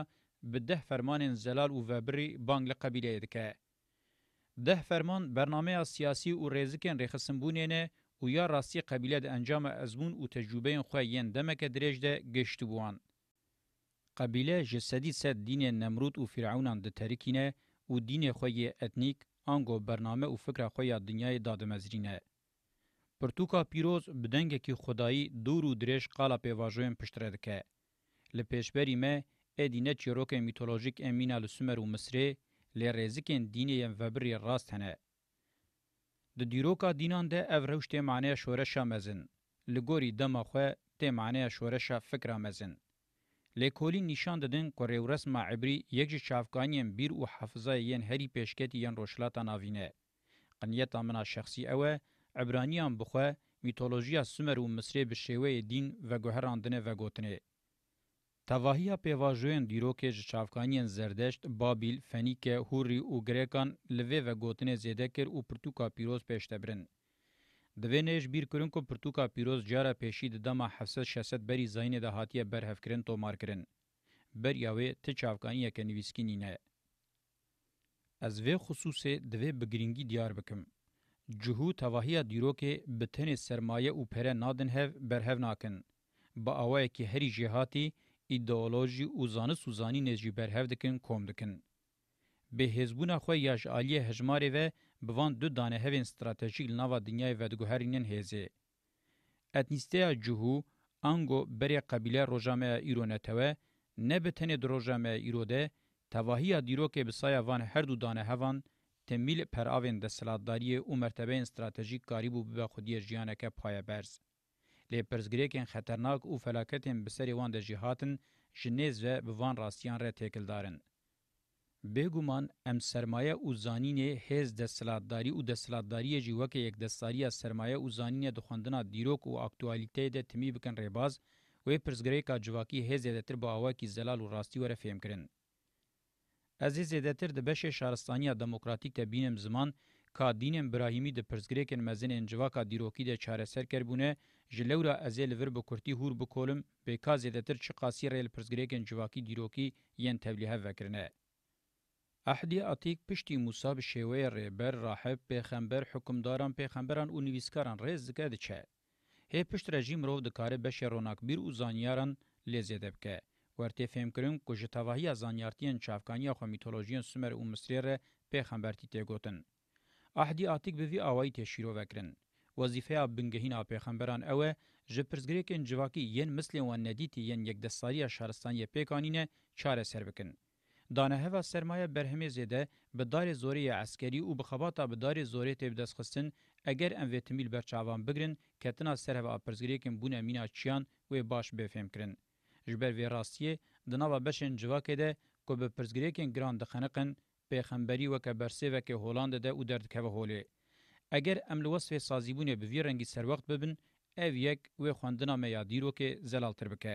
Speaker 1: بده فرمان زلال او وبری بانګ له قبیله دکه. ده فرمان برنامه سیاسی او ریزکن رخصنبونینه او یا راستی قبیله د انجام ازمون او تجربه خو یین دمکه درېج ده گشت بوان قبیله جسدی سد دین نمرود او فرعونان د ترکینه او دین خو ی اتنیک انګو برنامه او فکر خو یا دنیای دادمزرینه پرتوکا پیروز بدنګ کی خدای دور او درېج قالا په واژوین پشتره ده ک لپیشبری مه ادینه چیروکه میتولوژیک امینا لسومر او مصری لی رزیکن دینیان و بری راست هنه. د دیروکا دینان ده او روشتی معنی شورشا مزن. لگوری دما خواه ته معنی شورشا فکر مزن. لیکولی نشان دادن که رورسم عبری یک جی چافکانین بیر و حافظه ین هری پیشکتی ین روشلاتا ناوینه. قنیتا منا شخصی اوه عبرانیان بخواه میتولوژیا سومر و مصری به شیوه دین و گوهراندنه و گوتنه. تواهیا پیواژوین دیروکې ژ چافکانین زردشت بابل فنیکه هوري او ګریکان لوی و ګوتنه زیده کړ او پرتوکا پیروز پېشتبرن د وینېش بیر کړن کو پرتوکا پیروز جاره پېشي د دمه 760 بری زاینه د هاتیه برهفکرین تو مارکرین بر یاوی ته چافکانی یک نویسکینینه از وی خصوصه دوی بگرینگی دیار بکم جهو تواهیا دیروکه بتن سرمایه او پره نادن هف برهو ناکن با اوای کی هری جهاتی ایدئولوژي او زانه سوزانی نجی برهف دکن کوم دکن به حزبونه خو یاش عالی هجماره و بوان دو دانه هوین استراتژیک نوا دنیای ودګهرینن هزه اتنیسته جوهو انگو بری قبیله روجامه ایرونه ته نه به تنه دروجامه ایروده تواهی دیرو که بسایا وان هر دو دانه هوان تمیل پراوین د سلاداری او مرتبه استراتژیک قریب و به خودی ژیانه که پایه برز لپرزګریکن خطرناک او فلاکتین بسری وان د جهاتن جنیز و بوان راستیان را تکلدارن بهګومان ام سرمایه او زانین هیز د سلادتداری او د سلادتداری جی وکه یک دستاری سرمایه او زانین د خوندنا دیروک او اکټوالیته د تمی بکن ریباز و پرزګری کا جواکی هیز د تر باوا کی زلال او راستی وره فهم کړي عزیز د تر د بشه شارستانیا دموکراتیک تبینم زمان کا دین ابراهیمی د پرزګریکن مزنین جواکا دیروکی د چارەسەر کربونه جلورا ازل ور بو کورتی هور بو کولم به کا زیاتر چی قاسی رل پرزګریکن جواکی دیروکی یان تبلیغ وکرنه احدی عتیق پشتی موسی به شوی رهبر راهب پیغمبر حکمداران پیغمبران او نویسکاران رزګه دچه هې پشت رژیم رو د کار بشه رونق بیر او زانیاران لزیدبکه ورته فهم کړم کو جتاوهی ازانیارتین چافکانی خو میتولوژین سومر او مصری ر پیغمبرتی ته گوتن احدی آتیک به وی آوای تشیرو وکرن وظیفه بنگهین پیغمبران اوه جپرزګریکن جواکی یین مثل و ندیتی یین یک دستاری شهرستان ی پیکانینه چاره سر بکن دانه هوا سرمایه برهمه زده به دار زوری عسکری او بخباتا به دار زوری تیب دست خستن اگر ام ویتمیل برچاوان بگرن کتنا سر هوا پرزگریکن بونه مینا چیان و باش بفهم کرن. جبر وی راستیه دناوا بشن جواکه ده که به پرزگریکن گران دخنقن پیغمبري وک برسیوکه هولند ده او درد کوه هولی اگر امل وصف سازیبونه به ویرنګي سر وخت ببن او یک و خواندنا میادیرو کې زلال تر بکه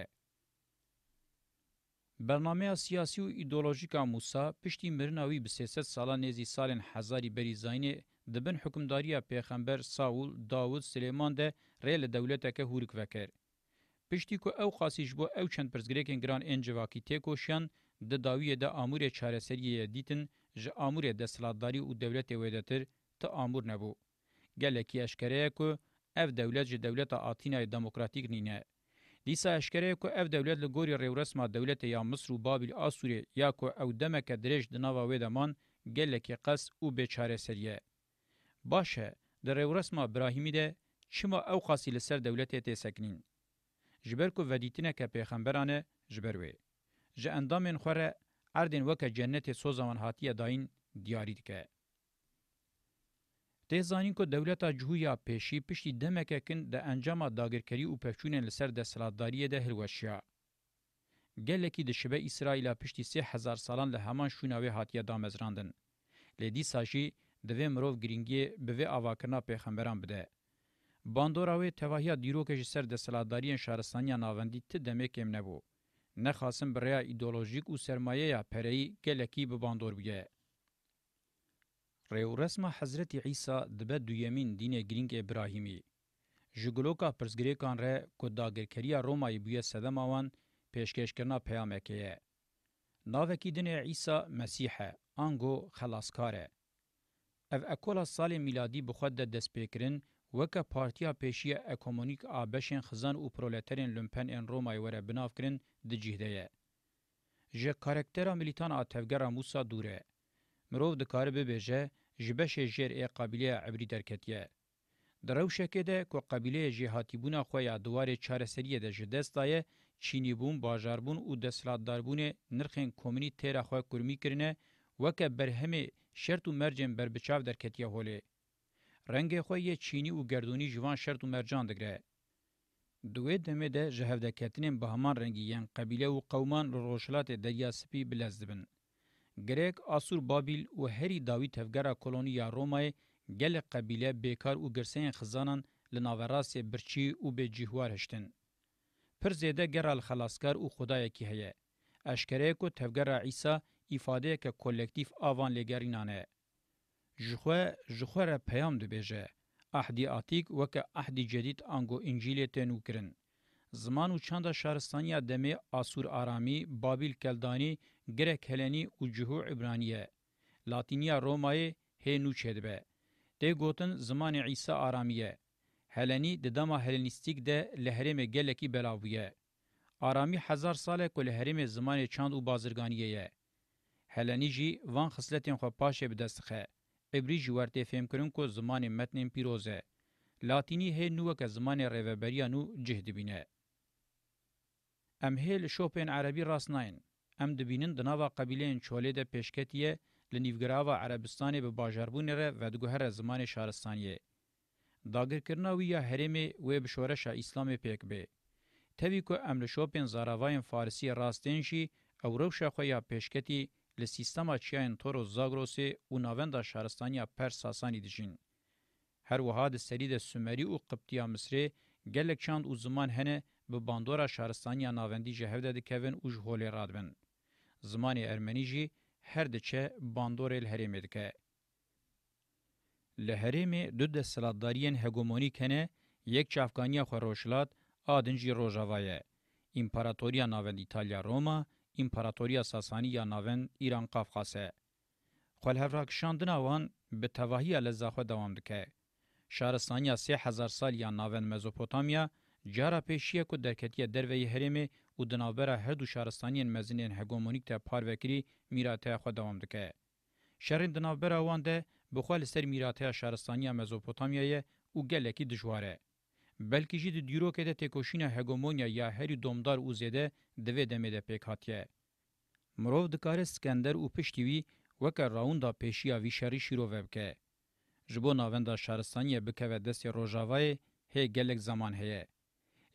Speaker 1: برنامه سیاسی و ایدولوژیکا موسا پشتی مرناوی به 300 سالا نزی سالن هزاری بری زاینه دبن حکمداری پیغمبر ساول داوود سلیمان ده ریل دولته که هورک وکر پشتی کو او خاصیش بو او چند پرزګریکن ګران انجواکی تکوشن د داویې د امور چارەسریه دیتن ji amûrê desthilatdarî û dewletê wê de tir ti amûr nebû. Gelekî eşkereye ku ev dewlet ji dewleta Atinayê demokratîk nîne. Dîsa eşkereye ku ev dewlet li gorî rêwresma dewletê ya Misr û Babil Asurê ya ku ew demeke dirêj di nava wê de man gelekî qes û bêçareseriye. Baş e, di rêwresma Birahîmî de çima ew qasî li ser dewletê tê sekinîn. Ji ber ku vedîtineke pêxemberan e ji ber wê. Ji endamên xwe re هر دین وک جنت سوزوان هاتیه داین دیاری دکه. ده زانین که دولتا جهویا پیشی پشتی دمکه کن ده انجام داگرکری و پفچونن لسر ده سلادداریه ده هلوشیا. گلکی ده شبه اسرائیل پشتی سه هزار سالان له همان شوناوی هاتیه دامزراندن. لدی ساشی دوی مروف گرینگی بوی آواکرنا پیخمبران بده. باندوراوی تواهی دیروکش سر ده سلادداریه شهرستانی ناوندی تی دمکه ام نبو. نخواستن بریا ایدولوژیک و سرمایه یا پرهی گلکی بباندور بگه. ریو رسم حضرت عیسی دبه دویمین دین گرینگ ابراهیمی. جگلوکا پرزگریکان ره کداگرکریا رومای بویه سدم آوان پیشکشکرنا پیامکیه. ناوکی دین عیسی مسیحه، آنگو خلاصکاره. او اکولا سال میلادی بخود دست پیکرن، وکه پارتیا پیشی اکومونیک آبشین خزان او پرولترین لمپن ان رومای وره بناف کرن دی جهده یه. جه کارکترا ملیتان آتفگرا موسا دوره. مروف دکاره ببیجه جبش جر ای قابلیه عبری درکتیه. درو شکه ده که قبیله جهاتی بونا خویا دوار چارسریه ده جدست دایه چینی بون باجار بون او دسلات دار بون نرخین کمونی تیره خواه کرمی کرنه وکه برهمه شرط و مرجم بربچاو درکتیه هوله. رنگ خو یې چینی او گردونی جوان شرط او مرجان دګره دوی دمه ده جهودکتنین به همان رنگی یان قبیله او قومان روشلات دریا سپی بلزدبن گریک اسور بابل او هری داوی تفګرا کولونیا رومای گل قبیله بیکار او ګرسین خزانان لناوراس برچی او به جهوار هشتن پر زیده گرال خلاصکار او خدای کی هه اشکره کو تفګرا عیسی ifade ke kolektif avan legerînane. جخوا جخوا را پیام دو بیجه احدی آتیک وکه احدی جدید آنگو انجیلی تنو کرن. زمان و چند شهرستانی دمه آسور آرامی، بابیل کلدانی، گرک هلنی و جهو عبرانیه. لاتینیا رومای هنو چدبه. ده گوتن زمان عیسی آرامیه. هلنی د دما هلنیستیک ده لهرم گلکی بلاویه. آرامی هزار ساله که لهرم زمان چند و بازرگانیه یه. هلنی جی وان خسلتین خو پاشه بدستخه. عبری جوار ته فهم کرن کو زمان متن پیروزه لاتینی هه نو که زمان ریوبریا نو جهد بینه ام هیل شوپن عربی راس ناین ام دبینن دناوا قبیلین چوله ده پیشکتیه لنیوگراوا عربستان به باجربون ره و دگوهر زمان شارستانیه. داگر کرناوی یا هرم و بشورش اسلام پیک به. تبی که امرشوپین زاراوائن فارسی راستین شی او روش خویا پیشکتی لسیستما چیاین تورو زاگروسی و ناوندا شهرستانیا پرس ساسانی دیجین. هر وها د سرید سومری او قبطیا مصری گلک چاند او زمان هنه به باندورا شهرستانیا ناوندی جهود د کوین او جهول رادبن. زمان ارمنی جی هر دچه باندور الهریم دکه. لهریم دو د سلاداریان هګومونی کنه یک چافکانیا خو روشلات آدنجی روجاوایه. امپراتوریا ناوند ایتالیا روما امپراتوریا ساسانی یا ناوین ایران قفقاسه. خل هفراکشاندن اوان به تواهی لزاخه دوام دکه. شارستانیا سی هزار سال یا ناوین مزوپوتامیا جارا پیشیه کو درکتیه دروی هرمی او دنابره هر دو شارستانین مزینین هگومونیک ته پاروکری میراته خو دوام دکه. شرین دنابره اوان ده بخوال سر میراته شارستانیا مزوپوتامیای او گلکی دجواره. بلکې چې د ډیرو کې د تکوشینه هګومونیا یا هری دومدار او زده د وې دمه د پک هاتیه مرو د کار اسکندر او پښتیوی وکړ راوندا پېشیا وی شری شیرو وبکه ژبونه وندا شهرستانیه بکوه د سی روجاوای هې ګلک زمان هې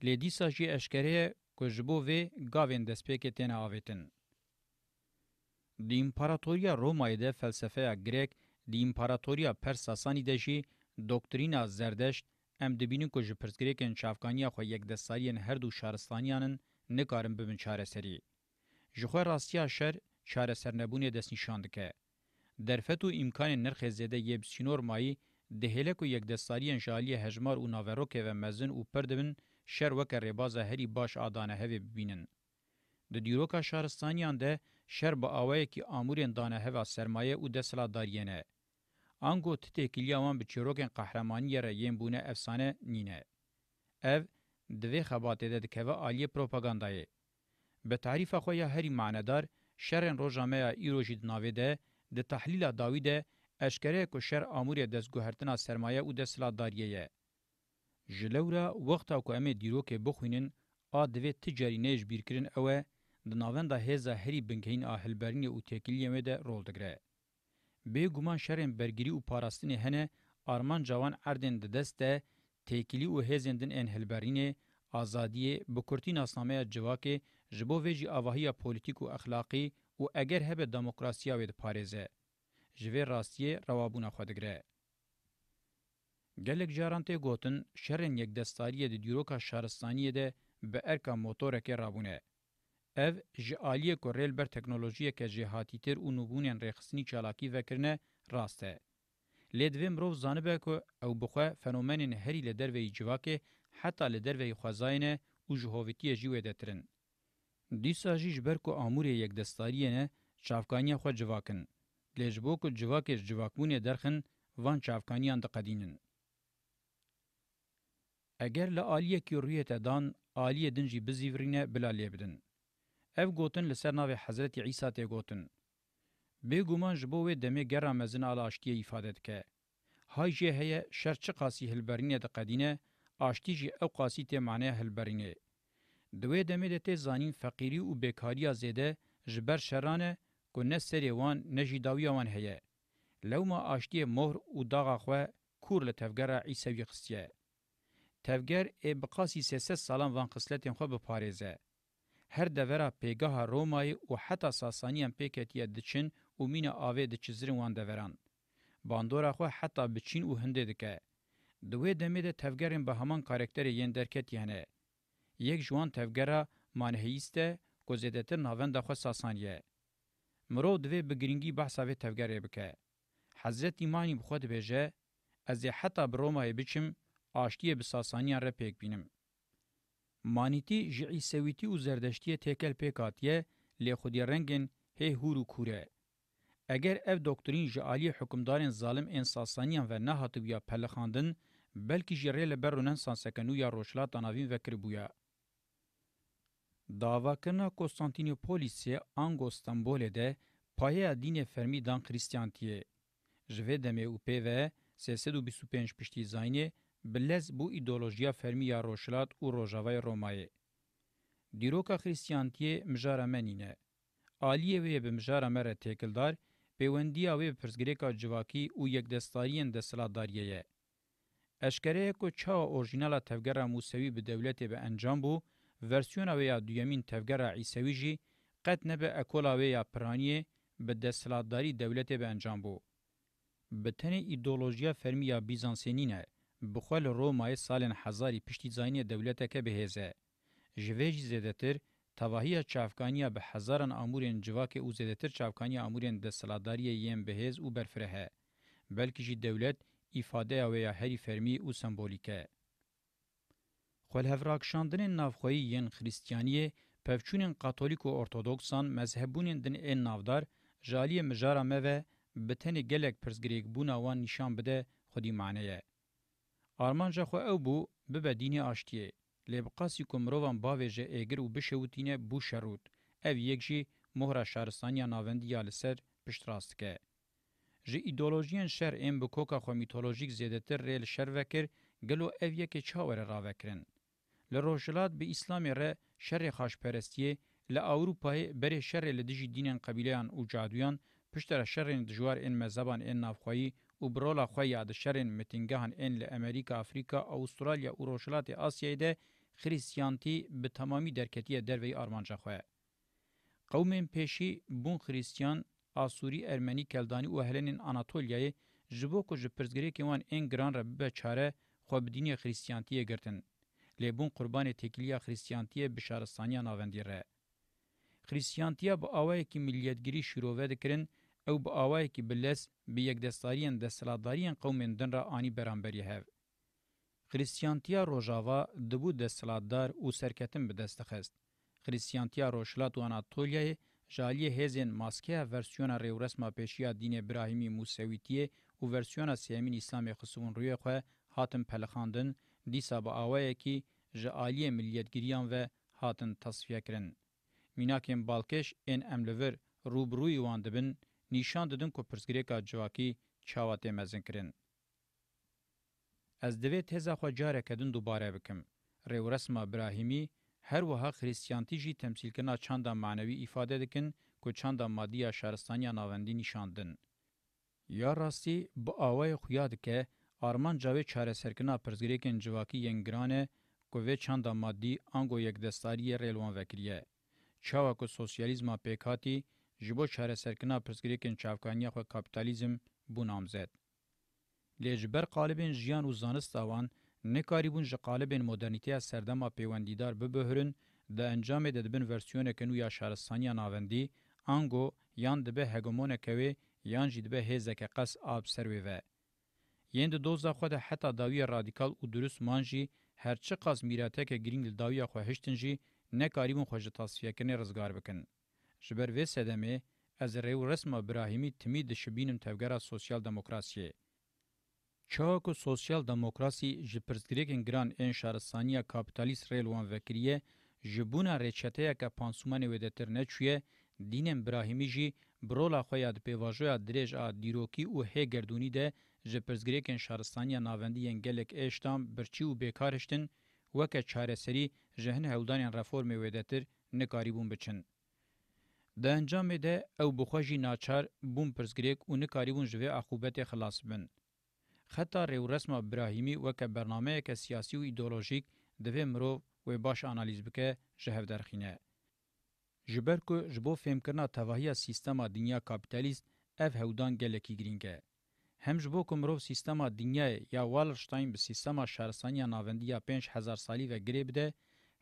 Speaker 1: لدی ساجی اشکریه کو ژبو و گاوین د سپېکې تنه اوتن د امپراتوریا رومای د فلسفه ګریک د امپراتوریا پرساسانی د شي دکترینا زردشت ام دبینن کو جو پرسګریکن شافګانیا خو یک د سارین هر دو شارستانیانن نکارن ببن چاره سری جخه راستیا شر چاره سرنبونه د نشاند ک درفتو امکان نرخ زده یب سینور مایی د هلکو یک د سارین جالی هجمار او ناورو کې و مزن او پردبن شر وک ربا ظاهری باش ادانه هوی ببینن د دیروکا شارستانیان ده شر به اوی کی امورین دانه هوا سرمایه او د سلا دارینه آنگو تتکیلیاوان به چیروکن قهرمانی را یم بونه افسانه نینه. او دوی خباته ده دکوه آلی پروپاگاندایه. به تعریف خوی هری معنادار شرن روژامه ایروژید ناوه ده ده تحلیل داوی ده اشکره که شر آمور دستگوهرتنا سرمایه او دستلاتداریه یه. جلورا وقتا که امه دیروک بخوینن آدوی تجاری نیج بیرکرین اوه د ناوند هزا هری بنکین آهلبرین او تکلیمه ده رول دگره. به ګومان شرم برګری او پاراستنی هنه آرمان جوان اردن د دسته تکلی او هزندن ان هلبرینه ازادی بکورتین اسنامه جواکه جبو ویجی اواهی پولیتیک او اخلاقی او اگر هبه دموکراسیا وید پاریزه جوی راستیه روابونه خودگره گلک جاران ته گوتن شرن یک دستاریه د دیروکا شارستانیه ده به ارکا موتورکه رابونه ev ji aliyê ku rêl ber teknolojiyeke jê hatîtir û nûbûnên rêxistinî çalakî vekirine rast e. Lê divê mirov zanibe ku ew bixwe fenomenên herî li derveyî civakê heta li derveyî xwezayîne û ji hovitiyê jî wê detirin. Dîsa jî ji ber ku amûrê yekdestariyê ne çavkaniya xwe civakin. Lê ji bo ku civakê ji civakbûnê derxin van çavkaniyan diqedînin. Eger li aliyekî rûyê te dan, aliyê din jî bizîvirîne bila lê bidin. اف گوتن لسر ناوی حضرت عیسی ته گوتن به ګومان جبو و دمه ګرا مزن علی اشتی ifade ک های جه هه شرچ قاسی هلبرینه د قدینه اشتی جی او قاسی ته معنی هلبرینه دوی دمه د ته زانین فقیری او بیکاری زده جبر شرانه کو نه سری وان نه جیداوی وان هه لو ما اشتی مهر او داغه خو کور له تفګر عیسی وی قسیه تفګر ابقاسی سسه سلام وان قسلتین خو به پاریزه هر دوره پیگاه رومای او حتی ساسانی هم پیکتیه دچن او مینه آوه د چزرین وان دوران. باندورا خو حتی بچین او هنده دکه. دوی دمه ده تفگرین به همان کارکتر یین درکت یهنه. یک جوان تفگره مانهیسته که زیدتر ناوند خو ساسانیه. مرو دوی بگرینگی بحثا به تفگره بکه. حضرت ایمانی بخود بیجه از حتی برومای بچم آشتی به ساسانیان را پیک بینم. مانیتی جعی سویتی و زردشتی تکل پیکاتیه لی خودی رنگن هی هورو کوره. اگر اف دکترین جعالی حکمدارین ظالم انساسانیان و نهاتو یا پلخاندن، بلکی جره لبرونن سانسکنو یا روشلا تاناوین وکر بویا. داواکرنا کوستانتینوپولیسی انگو استنبوله ده پایه دین فرمی دان کریستیانتیه. جوه دمه او پیوه 325 پشتی زاینه بلز بو ایدولوژیا فرمی یا روشلات او روژاوی رومایی. دیروکا خریسیانتیه مجاره منینه. آلیه وی به مجاره مره تکلدار پیوندیا وی پرزگریکا جواکی او یک دستاریین دستلاتداریه یه. اشکره کو چا اورجینالا تفګر موسوی به دولت به انجام بو ورسیون او یا دویمین تفګر عیسوی جی قد نه به اکولا و یا پرانی به دستلاتداری دولت به انجام بو. به تن ایدولوژیا فرمی یا بیزانسینینه بخوال رومای سالن هزاری پشتی زاینی دولتک بهزه. جویج زیدتر تواهی چافکانیا به هزاران امورین جواک او زیدتر چافکانیا امورین د سلاداری یم بهز او برفره بلکې جی دولت ifade او یا هری فرمی او سمبولیکه. خل هفراک شاندن نافخوی ین خریستیانی پفچونین کاتولیک و ارتودکسان مذهبونین دن این نافدار جالی مجارا موه بتن گلک پرزگریگ بونا وان نشان بده خودی معنیه. آرمانجا خو او بو به دینی آشتیه لبقاسی کومروان باویجه ایگر و بشوتینه بو شروط او یکجی مهر شهرستانیا ناوندیا لسر پشتراست که. جی ایدولوژیان شر ام به کوکا خو میتولوژیک زیدتر ریل شر وکر گلو او یک چاور را وکرن. لروشلات به اسلام ره شر خاشپرستی ل اوروپای بر شر لدجی دینن قبیلهان او جادویان پشتر شر دجوار ان مذهبان ان نافخویی او برولا خو یاد شرن متینګهان ان له امریکا افریقا اوسترالیا او روشلات آسیای ده خریستیانتی به تمامی درکتی دروی آرمانجا خو قوم پیشی بون خریستیان آسوری ارمنی کلدانی او اهلنین اناتولیای جبو کو جپرزګری کیوان ان ګران رب به چاره خو بدینی خریستیانتی ګرتن لبون قربان تکلیه خریستیانتی بشارستانی ناوندیره خریستیانتی به اوای کی ملیتګری شروع وکړن او با آوائی که بلس بی یک دستاریان دستلاداریان قومین دن را آنی برانبری هف. خریسیانتیا روژاوا دبو دستلادار او سرکتن به دستخست. خریسیانتیا روشلات و اناتولیای جالی هزین ماسکه ورسیون ریورسما پیشیا دین ابراهیمی موسویتیه و ورسیون سیمین اسلام خصوون روی خواه هاتن پلخاندن دیسا با آوائی که جالی ملیتگیریان و هاتن تصفیه کرن. میناکن بالکش این املور روبروی واندبن، نیشان ددن کو پرسګریکا جواکی چاواته مزن کرن از دوی تزه خو جاره کدن دوباره بکم ریو رسم ابراهیمی هر وها خریستیانتی جی تمثیل کنا چاندا معنوی ifade دکن کو چاندا مادی شهرستانیا ناوندی نشاندن یا راستی با اوای خو یاد ک ارمان جاوی چاره سرکنا پرزګریکن جواکی ینګرانه کو و چاندا مادی انګو یک دستاری ریلوان وکریه چاوا کو سوسیالیزم پیکاتی جبو شهر سرکنا پرسکریکن چاوکانی خو کاپیتالیزم بو نامزد لجبر قالبین جیان و زانستاوان نکاریبون ژ قالبین مدرنیته سردما پیوندیدار به بهرن د انجام د دبن ورسیون کنو یا شهرستانیا ناوندی انګو یان د به هګمونه کوي یان جید به هزکه قص اب سروي و یند دوزا خو د حتی داوی رادیکال او دروس مانجی هرچی قاز میراته که گرینگ داوی خو هشتنجی نکاریبون خوژ تصفیه کنه رزگار بکن جبر وی سدمه از ریو رسم ابراهیمی تمی د شبینم تفګرا سوسیال دموکراسی چاکو سوسیال دموکراسی جپرزګریګن ګران ان شارسانیا کاپیتالیست ریلوان وکریه جبونا رچته که پانسومان و دترنه چویه دین ابراهیمی جی برولا خویا د پیواژو درج ا دیروکی او هګردونی ده جپرزګریکن شارستانیا ناوندی انګلک اشتام برچی او بیکارشتن وکه چارەسری جهن هولدانین رفورم و دتر نکاریبون بچن د انجامې ده او بخوژي ناچار بوم پرزګریک او نکاریون ژوي عقوبت خلاص بن خطا ریو رسم ابراهیمی وک برنامه ک سیاسي او ایدئولوژیک د ومرو و باش انالیز بکې جهو درخینه جبر کو جبو فهم کرنا توهیا سیستما دنیا کاپیتالیست اف هودان گلکی گرینګه هم جبو کومرو سیستما دنیا یا والشتاین به سیستما شهرستانی ناوندیا 5000 سالی و گریب ده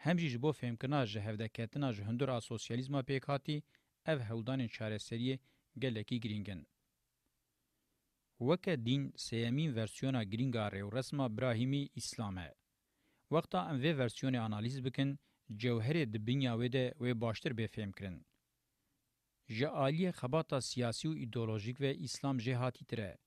Speaker 1: هم جبو فهم کرنا جهو دکتنا جهندور سوسیالیزم پیکاتی ev hewdanên çareseriyê gelekî girîngin. Weke dîn seyemîn versiyona girînga rêwresma birahîmî İslam e. Wexta em vê versiyonê analiz bikin, cewherê di binya wê de wê baştir bêfêm kirin. Ji aliyê xebata siyasî û îdeolojîk ve İslam jê hatî tire.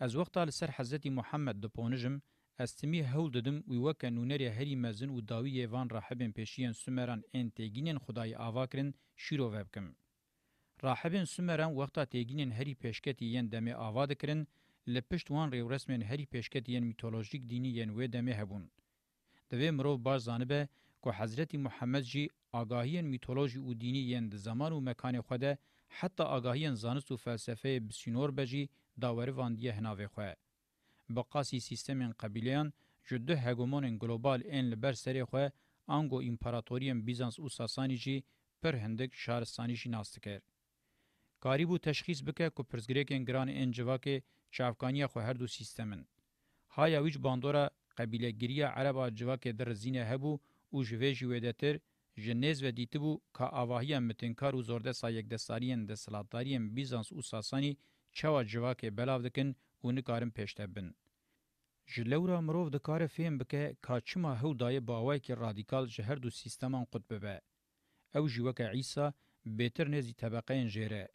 Speaker 1: Ez wexta li ser Hezretî Muhammed diponijim, هستمی هول ددم وی وک نونری هری مزن و داوی وان راهبن پیشین سومران انتگینن خدای آواکرین شیرو وبکم راهبن سومران وقتا تگینن هری پیشکتی یان دمه آوا دکرین لپشت وان ریو رسمن هری پیشکتی یان میتولوژیک دینی یان و دمه هبون دوی مرو بار زانبه کو حضرت محمد جی آگاهین میتولوژی او دینی یان د زمان او مکان خو ده حتی آگاهین زانست او فلسفه بسینور بجی داور واندیه هناوی خو بقاسی سیستمین قبیلیان جو ده هگومونین گلوبال این لبر سری خواه انگو امپراتوریم بیزانس او ساسانی جی پر هندک شارستانی جی ناستکر. کاری بو تشخیص بکه که پرزگریکین گران این جواک چافکانی خو هر دو سیستمن. هایا ویج باندورا قبیله گریه عربا جواک در زینه هبو او جوه جوه دتر جنیز و دیتبو که آواهی متنکار و زورده سایگ دستاریین دستلاتاریین بیزانس او ساسانی چوا جواک بلاو دکن و نکارم پشته بن. جلورا مروف دکار فهم بکه کاچما هو دای باوای که رادیکال جهر دو سیستمان قطبه به. او جوک عیسا بیتر نزی طبقه انجیره.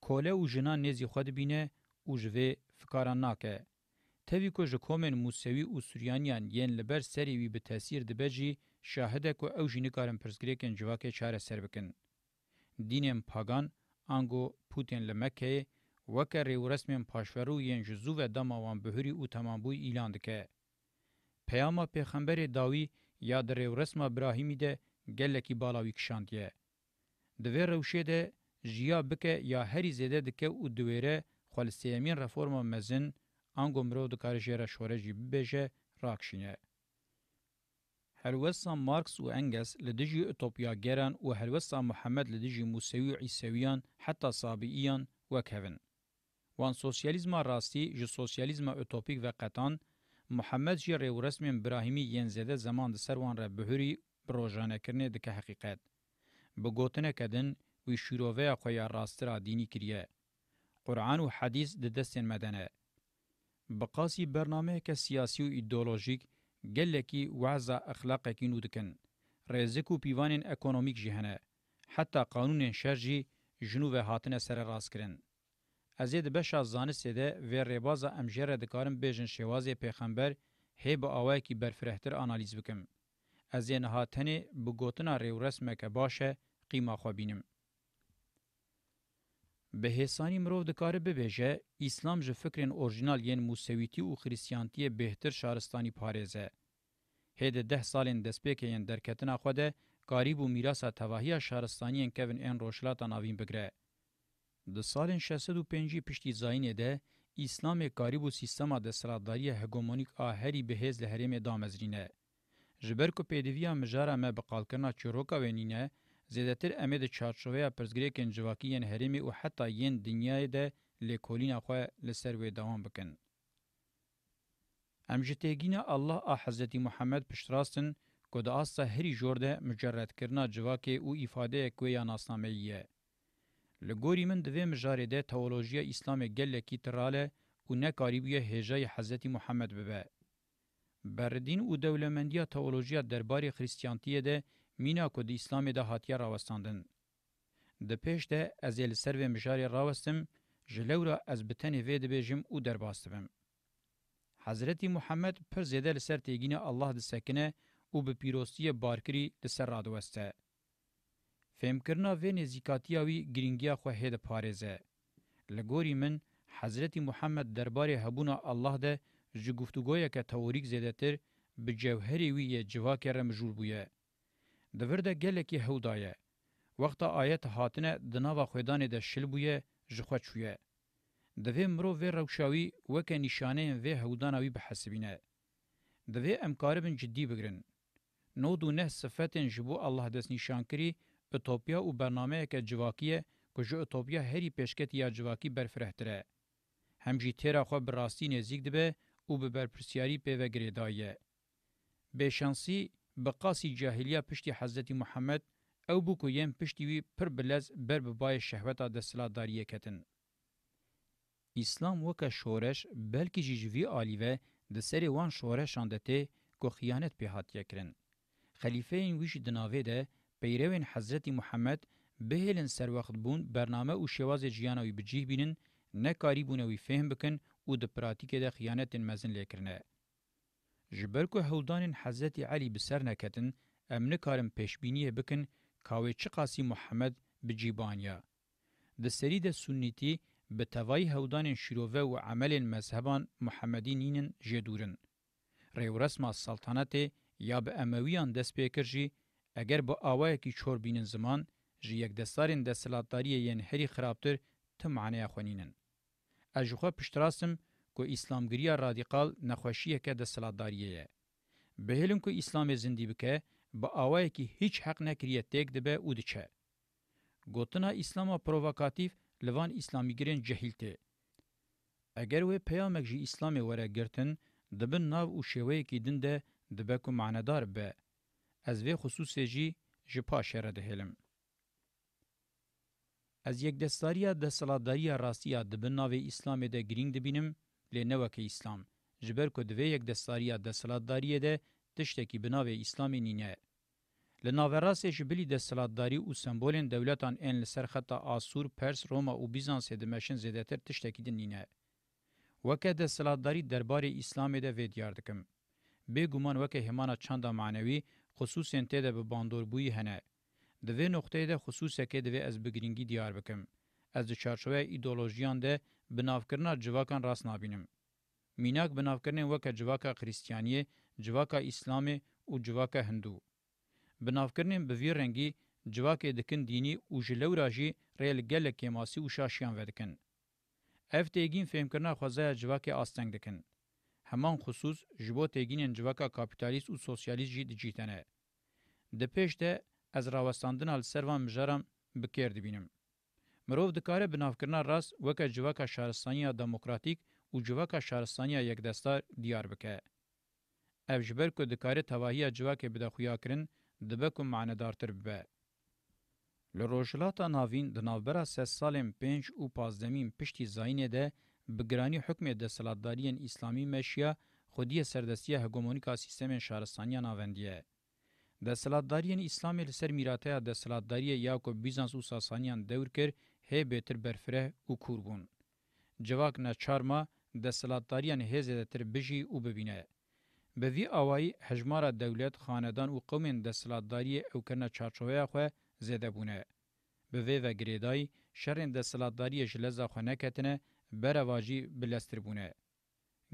Speaker 1: کوله و جنا نزی خود بینه او جوه فکاران ناکه. تاوی که جکومن موسوی و سوریانیان ین لبر سری وی به تاثیر دبجی شاهده که او جینی کارن پرسگریکن جواک چاره سر بکن. دینم پاگان آنگو پوتین لمکه وکه ریو رسمین پاشورو ین جزو و دماوان بهوری او تمامبوی ایلان دکه. پیاما پیخمبر داوی یا در ریو رسم ابراهیمی ده گلکی بالاوی کشاندیه. دوی روشه ده جیا بکه یا هری زیده دکه او دویره خالسیمین رفورما مزن انگو مرو دکار جیره شوره جی ببیجه راکشینه. هلوسا مارکس و انګلس لدجی اوتوپیا ګران او هلوسا محمد لدجی موسوی عیسویان حتی صابئیان وکهون وان سوسیالیزما راستی جو سوسیالیزما اتوپیک و قطان محمد جی ریو رسم ابراهیمی ین زده زمان د سروان را بهوري بروجانه کرنه د حقیقت بګوتنه کدن وی شوروه خو یا راسترا دینی کریه قرآن و حدیث د دستن مدنه بقاسی برنامه که سیاسی و ایدئولوژیک گلکی وعزا اخلاق کینو دکن رزق و پیوان اکونومیک جهنه حتی قانون شرجی جنوب هاتنه سر راست کرن Ez ê di beşa zanistê de vê rêbaza em jê re dikarim bêjin şêwazê pêxember hê bi awayekî berfirehtir analîz bikim. Ez ê niha tenê bi gotina rêwresmeke baş e qîma xwe bînim. Bi hêsanî mirov dikare bibêje, İslam ji fikrên orijinal yên Musewîtî û Xrîsyantiyê bêhtir şaristanî parêze. Hê de deh salên destpêkê yên derketina xwe de, garîb û mîrasa tevahiya şaristaniyên kevin ên roşilata navîn bigre. د سالن 605 پشتیزاینه ده اسلام کاریبو سیستما د سراداری هګومونیک آهری بهز له هرمه دامزرینه جبر کو پدویا مجاره ما بقالکنا چروکا ونینه زیدتر امید چارچوه پرزګریکن جواکین هرمه او حتی یین دنیای ده لیکولین خو لسر و دوام بکن امجتگینه الله حضرت محمد پشتراستن کو د اسه هری جوړ ده مجرد کرنا جواکه او ifade کوی ناسنامه یه لګوري من دوی مجارې د تئولوژي اسلام ګل کی تراله او نه کاریبیه هجای حضرت محمد به بردین او دولمندیا تئولوژي دربار خریستیانتیه ده مینا کو د اسلام د هاتیه راوستاندن د پیش ده از ال سرو مجارې راوستم جلورا از بتنی وې د بجم او درباستم حضرت محمد پر زیدل سر تیګینه الله د سکنه او به پیروستی بارکری د سر را دوسته فهمکرنا و نزیکاتیا وی گرینگیا خو هید پارزه لګوري من حضرت محمد دربار هبونا الله ده جو گفتگویا که تئوریک زیدتر به جوهری وی جوا کرم جول بویا د ورده گلکی هودایه وخت آیت هاتنه د ناوا خدان د شل بویا جخوا چویا د وی مرو و روشاوی وک نشانه و هودانوی به حسبینه د وی امکاربن جدی بگرن نو دو نه صفاتن جبو الله دس نشان کری اتوپیا او برنامه‌یک جواکیه کو جو اتوپیا هری پیشکت یا جواکی برفرهتره همجی تیرا خو براستی نزیک دبه او به برپرسیاری په وګریدایه به شانسی بقاسی جاهلیه پشت حضرت محمد او بو کو یم پشت وی پر بلز بر به بای شهوت د سلاداریه کتن اسلام وک شورش بلکی جیجوی الیوه د سری وان شورش اندته کو خیانت په هات یکرن خلیفه این ویش د ناوې ده پیروین حضرت محمد بهلن سر وخت بون برنامه او شواز جیانوی بجیه بینن نکاری بونوی فهم بکن او د پراتیک د خیانت مزن لیکرنه جبر کو هولدان حضرت علی بسر نکتن امن کارم پیشبینی بکن کاوی چی قاسی محمد بجیبانیا د سری د سنتی به توای هودان شیروه و عمل مذهبان محمدینین جدورن ریو رسم السلطنت یا به امویان دست پیکرجی اگر با آوایکی چور بینن زمان جی یک دستارین دستلاتداری یین هری خرابتر تم معنی خونینن. از جخوا پشتراسم که اسلامگیری رادیقال نخوشیه که دستلاتداریه. به هلون که اسلام زندی بکه با آوایکی هیچ حق نکریه تیک دبه او دچه. گوتنا اسلام پرووکاتیف لوان اسلامیگرین جهیلته. اگر وی پیامک جی اسلام وره گرتن دبن ناو او شوی کی دنده دبه کو معنادار به از وی خصوصی جی جپا شره دهلم. از یک دستاریا دستلاداریا راستیا دبن ناوی اسلام ده گرینگ دبینم لنوک اسلام. جبر کو دوی یک دستاریا دستلاداریا ده تشتکی بناوی اسلامی نینه. لناوراس جبلی دستلاداری او سمبولین دولتان ان لسرخطا آسور، پرس، روما او بیزانس دمشن زیدتر تشتکی دنینه. وکه دستلاداری دربار اسلام ده ویدیار دکم. به ګومان وکه همانه چاندا معنوي خصوصا ته د باندوربوی هنه د وی نقطې د خصوصه کې د وی از بګرینګي دیار بکم از د چارچوبه ایدئولوژیان ده بنافکرنا جواکان راس نابینم میناک بنافکرنه وکه جواکا خریستیانی جواکا اسلامي او جواکا هندو بنافکرنه به وی رنګي جواکه دکن دینی او جلو راجی ریل ګل کېماسي او شاشیان ودکن اف دګین فهم کرنا خوځه جواکه آستنګ دکن همان خصوص جبو تگینن جوکا کاپیتالیست او سوسیالیست جی دیجیتنه. ده پیش ده از راوستاندن ال سروان مجارم بکر دبینم. مرو دکاره بنافکرنا راس وک جوکا شهرستانیا دموکراتیک او جوکا شهرستانیا یک دستار دیار بکه. اف جبر کو دکاره تواهی جوکه بدخویا کرن دبکو معنیدارتر ببه. لروجلاتا ناوین د ناوبره سه سالم پنج او پازدمین پشتی زاینه ده بگرانی حکم دستلاتداریان اسلامی مشیا خودی سردستی هگمونیکا سیستم شهرستانی ناوندیه. دستلاتداریان اسلام لسر میراته دستلاتداری یا کو بیزانس او ساسانیان دور کر هی بهتر برفره او کوربون. جواک نه چارما دستلاتداریان هی زیاتر بجی او ببینه. به وی اوای حجمار دولت خاندان او قوم دستلاتداری او کنه چارچوبه خو زیاده بونه. به وی و گریدای شرن دستلاتداری جلزه خو نه کتنه برواجی بلستربونه.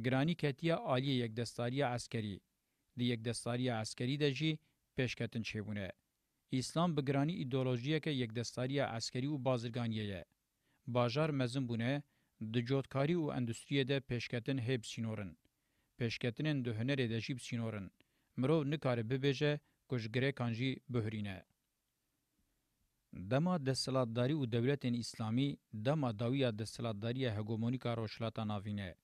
Speaker 1: گرانی کتیا آلی یک دستاری عسکری. دی یک دستاری عسکری ده جی پیشکتن چه بونه. اسلام به گرانی ایدولوژیه که یک دستاری عسکری و بازرگانیه یه. باجار مزن بونه د جوتکاری او اندستریه ده پیشکتن هب سینورن. پیشکتنن ده هنره ده جیب سینورن. مرو نکاره ببیجه کش گره کانجی بهرینه. دما دستلاتداری و دولتین اسلامی دما داویا دستلاتداری هگمونیکا روشلاتا ناوینه.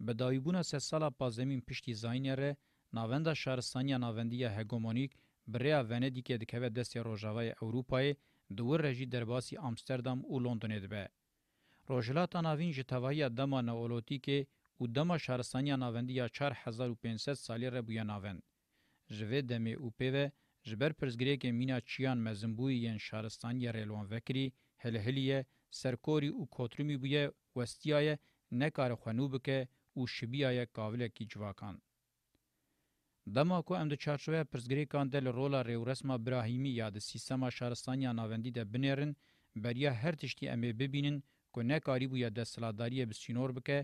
Speaker 1: به دایبونا سه سالا پازمین پشتی زاینه ره ناوندا شهرستانیا ناوندیا هگمونیک بریا وندیکه دکوه دستی روژاوای اوروپای دور رژی درباسی امستردام و لندن دبه. روژلاتا ناوین جتوایا دما ناولوتیکه و دما شهرستانیا ناوندیا 4500 سالی ره بویا ناوند. جوه دمی او پیوه جبر پرزګریک مینا چیان مزنبوی ین شارستان یا ریلوان وکری هلهلیه سرکوری او کوترمی بویه وستیای نکار خونو بکه او شبیای کاوله کی جواکان دما کو ام د چارچوې پرزګریکان د رولا ریو رسمه ابراهیمی یاد سیستم شارستان یا ناوندی د بنرن بریا هر تشتی ام ببینن کو نکاری بویه د سلاداری بسینور بکه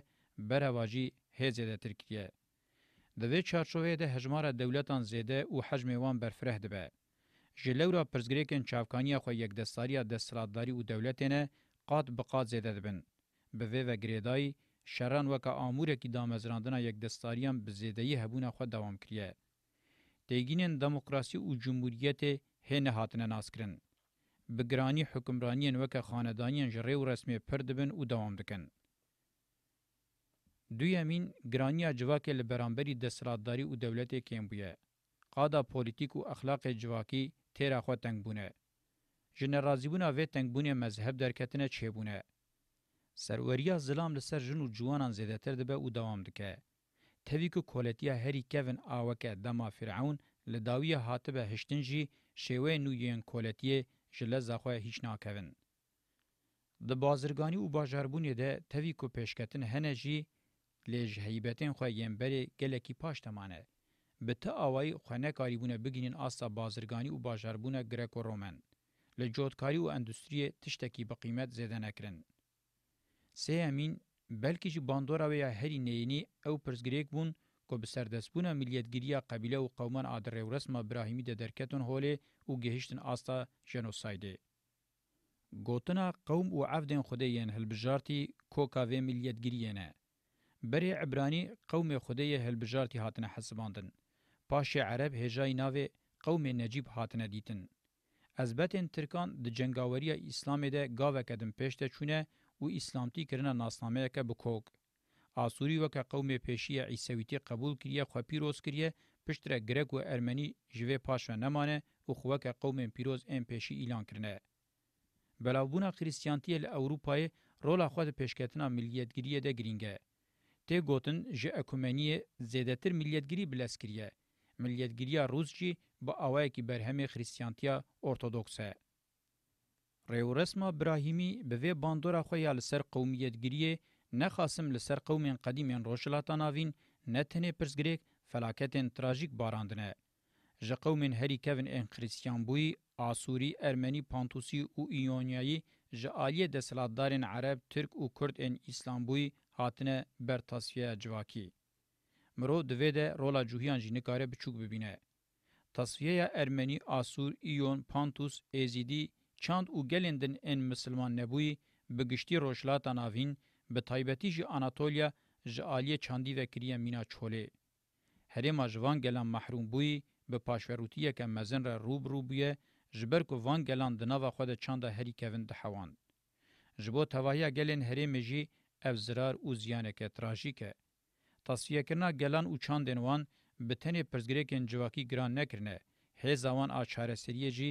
Speaker 1: برواجی هزه د ترکیه د وی چارچوې د هجمار دولتان زیده او حجم وان برفره دی به جلورا پرزګریکن چاوکانی خو یک دستاری د سراداری او دولتینه قات بقات زیده دبن به وی و ګریدای شران وک امور کی دامزراندنه یک دستاریان به زیدهی هبونه خو دوام کړی دیګینن دموکراسی او جمهوریت هنه هاتنه ناسکرن بګرانی حکمرانین وک خاندانین جری او رسمي پردبن او دوام دکن دویمین گرانیا جواکه لبرانبری دستراداری او دولت کیم بویه. قادا پولیتیک و اخلاق جواکی تیرا خو تنگ بونه. جن رازیبونا و تنگ بونه مذهب درکتنه چه بونه. سروریا ظلام لسر جن و جوانان زیدتر دبه او دوام دکه. توی که کولتیا هری کون آوکه دما فرعون لداوی هاتبه هشتنجی شوه نویین کولتیه جله زخواه هیچ ناکوین. د بازرګانی او بازاربونې د توی کو پېشکتن هنه جی لیج هیبتین خو یمبری گلکی پاش تمانه به تا اوای خونه کاریبونه بگینین آسا بازرگانی و باجربونه گریکو رومن لجودکاری و اندستری تشتکی به قیمت زیده نکرن سه امین بلکی جی باندورا و یا هری نینی او پرزگریک بون که به سردسبونه ملیتگیری قبیله و قومان آدره و رسم ابراهیمی ده درکتون هوله و گهشتن آستا جنوسایده. گوتنا قوم و عفدن خوده ین هلبجارتی کوکاوه ملیتگیریه نه. بری عبرانی قوم خدای هلبجارتی هاتنه حسباندن. پاش عرب هجای ناوه قوم نجیب هاتنه دیتن. از بتن ترکان د جنگاوری اسلام ده گاوه کدن پیشته چونه و اسلامتی کرنه ناسنامه که بکوک. آسوری وکه قوم پیشی عیسویتی قبول کریه خو پیروز کریه پشتره گرگ و ارمنی جوه پاشوه نمانه و خوکه قوم پیروز ام پیشی ایلان کرنه. بلاوبونا خریستیانتی ل اوروپای رولا خود پیشکتنا ملیتگیریه ده گرینگه. تی گوتن جه اکومنی زیدتر ملیتگیری بلسکریه. ملیتگیری روز جی با آوائی که برهم خریسیانتیا ارتودکسه. ریو رسما براهیمی به وی باندورا خویا لسر قومیتگیریه نخاسم لسر قومین قدیمین روشلاتاناوین نتنه پرسگریک فلاکتین تراژیک باراندنه. جه قومین هری کون این خریسیان بوی آسوری، ارمنی، پانتوسی او ایونیایی جه آلیه دسلاتدارین عرب، ترک او کرد این اسلام بوی هاتنه بر تصفیه جواکی. مرو دوی ده رولا جوهیان جینکاره بچوک ببینه. تصفیه ارمنی، آسور، ایون، پانتوس، ایزیدی، چاند او گلندن ان مسلمان نبوی بگشتی روشلاتا ناوین به تایبتی جی آناتولیا جعالی چاندی و کریه مینا چوله. هرما جوان گلان محروم بوی به پاشوروتیه که مزن را روب روبیه جبر کو وان گلان دنا و خود چاندا هری کوین د حوان. جبو توهیا گلن هرمه جی اف زرار او زیانکه تراژیکه تصفیه کرنا گلان او چاندن وان به تنه پرزګریکن جواکی ګران نکرنه هزاوان اچاره سریه جی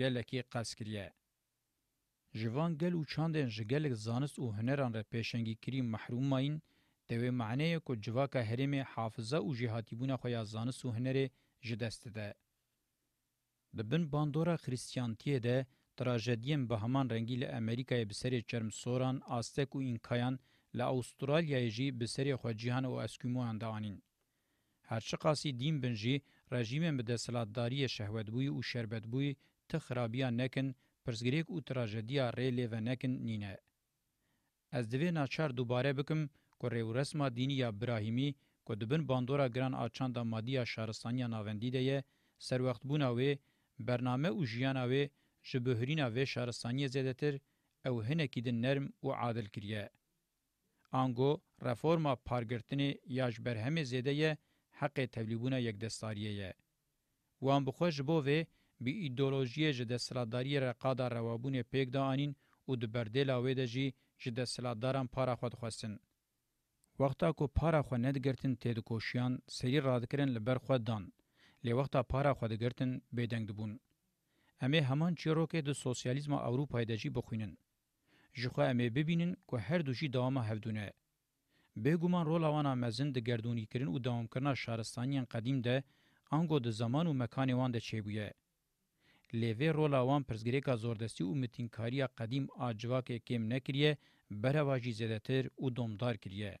Speaker 1: گلکی قسکریه جوان گل او چاندن جګلک زانست او هنران ر پېشنګی کری محروم ماین دوی معنی کو جواکه هریم حافظه او جهاتیبونه خو یا زانست او هنر جدسته ده د بن باندورا خریستیانتیه ده تراژدیم به همان رنگی له امریکای به سری چرم سوران آستک و اینکایان له اوسترالیا جی به سری خو جهان او اسکیمو اندوانین هر چه قاسی دین بنجی رژیم به دسلاتداری شهوت بوی او شربت بوی تخرابیا نکن پرزګریک او تراژدیا ریلی و نکن نینه از دوی ناچار دوباره بکم که و رسم دینی ابراهیمی که دبن باندورا گران آچان دا مادی شهرستانی ناوندی ده سر وقت بونه وی برنامه او ژیان وی ji bihurîna vê şaristaniyê zêdetir ew hinekî din nerm û adil kiriye. Ango reforma pargirtinê ya ji berhemê zêdeyê heqê tevlîbûna yekdestariyê ye. Wan bixwe ji bo vê bi îdeolojiyê ji desthilatdariyê reqada rewabûnê pêk da anîn û di berdêla wê de jî ji desthilatdaran para xwe dixwestin. Wexta ku para xwe nedigirtin têdikoşiyan serî radikirin li ber xwe dan. Lê wexta para xwe digirtin bêdeng dibûn. همه همان چیرو که د سوسیالیزم اوروپای دجی بخوینن ژخه امه ببینن که هر دوشی دوام هفدونه به ګومان رول اوانا مزن د ګردونی کرین او دوام کرنا شهرستانیان قدیم ده انګو د زمان او مکان وان د چیبوی لیوی رول اوان پرزګریکا زوردستی او متینکاریا قدیم اجوا کې کم نکریه برواجی زدتر او دومدار کریه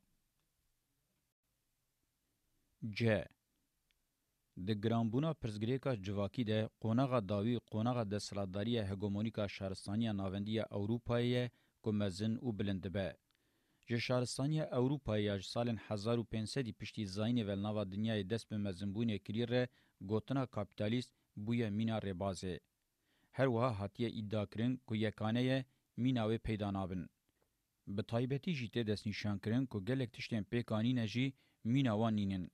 Speaker 1: ج د ګرامبونا پرزګریکا جواکی د قونغه داوی قونغه د سلاداری هګومونیکا شارستانیا ناوندیا اوروپای کومزن او بلندبه ژ شارستانیا اوروپای اج سالن 1500 پشتي زاین ول نوا دنیای دس په مزنبونه کلیره ګوتنا کاپیتالیست بویا مینا ربازه هر وها هاتیه ادعا کرن کو یکانه میناوی پیدا نابن به تایبتی جیته دس نشان کرن کو گلکتشتن پیکانی نجی میناوانینن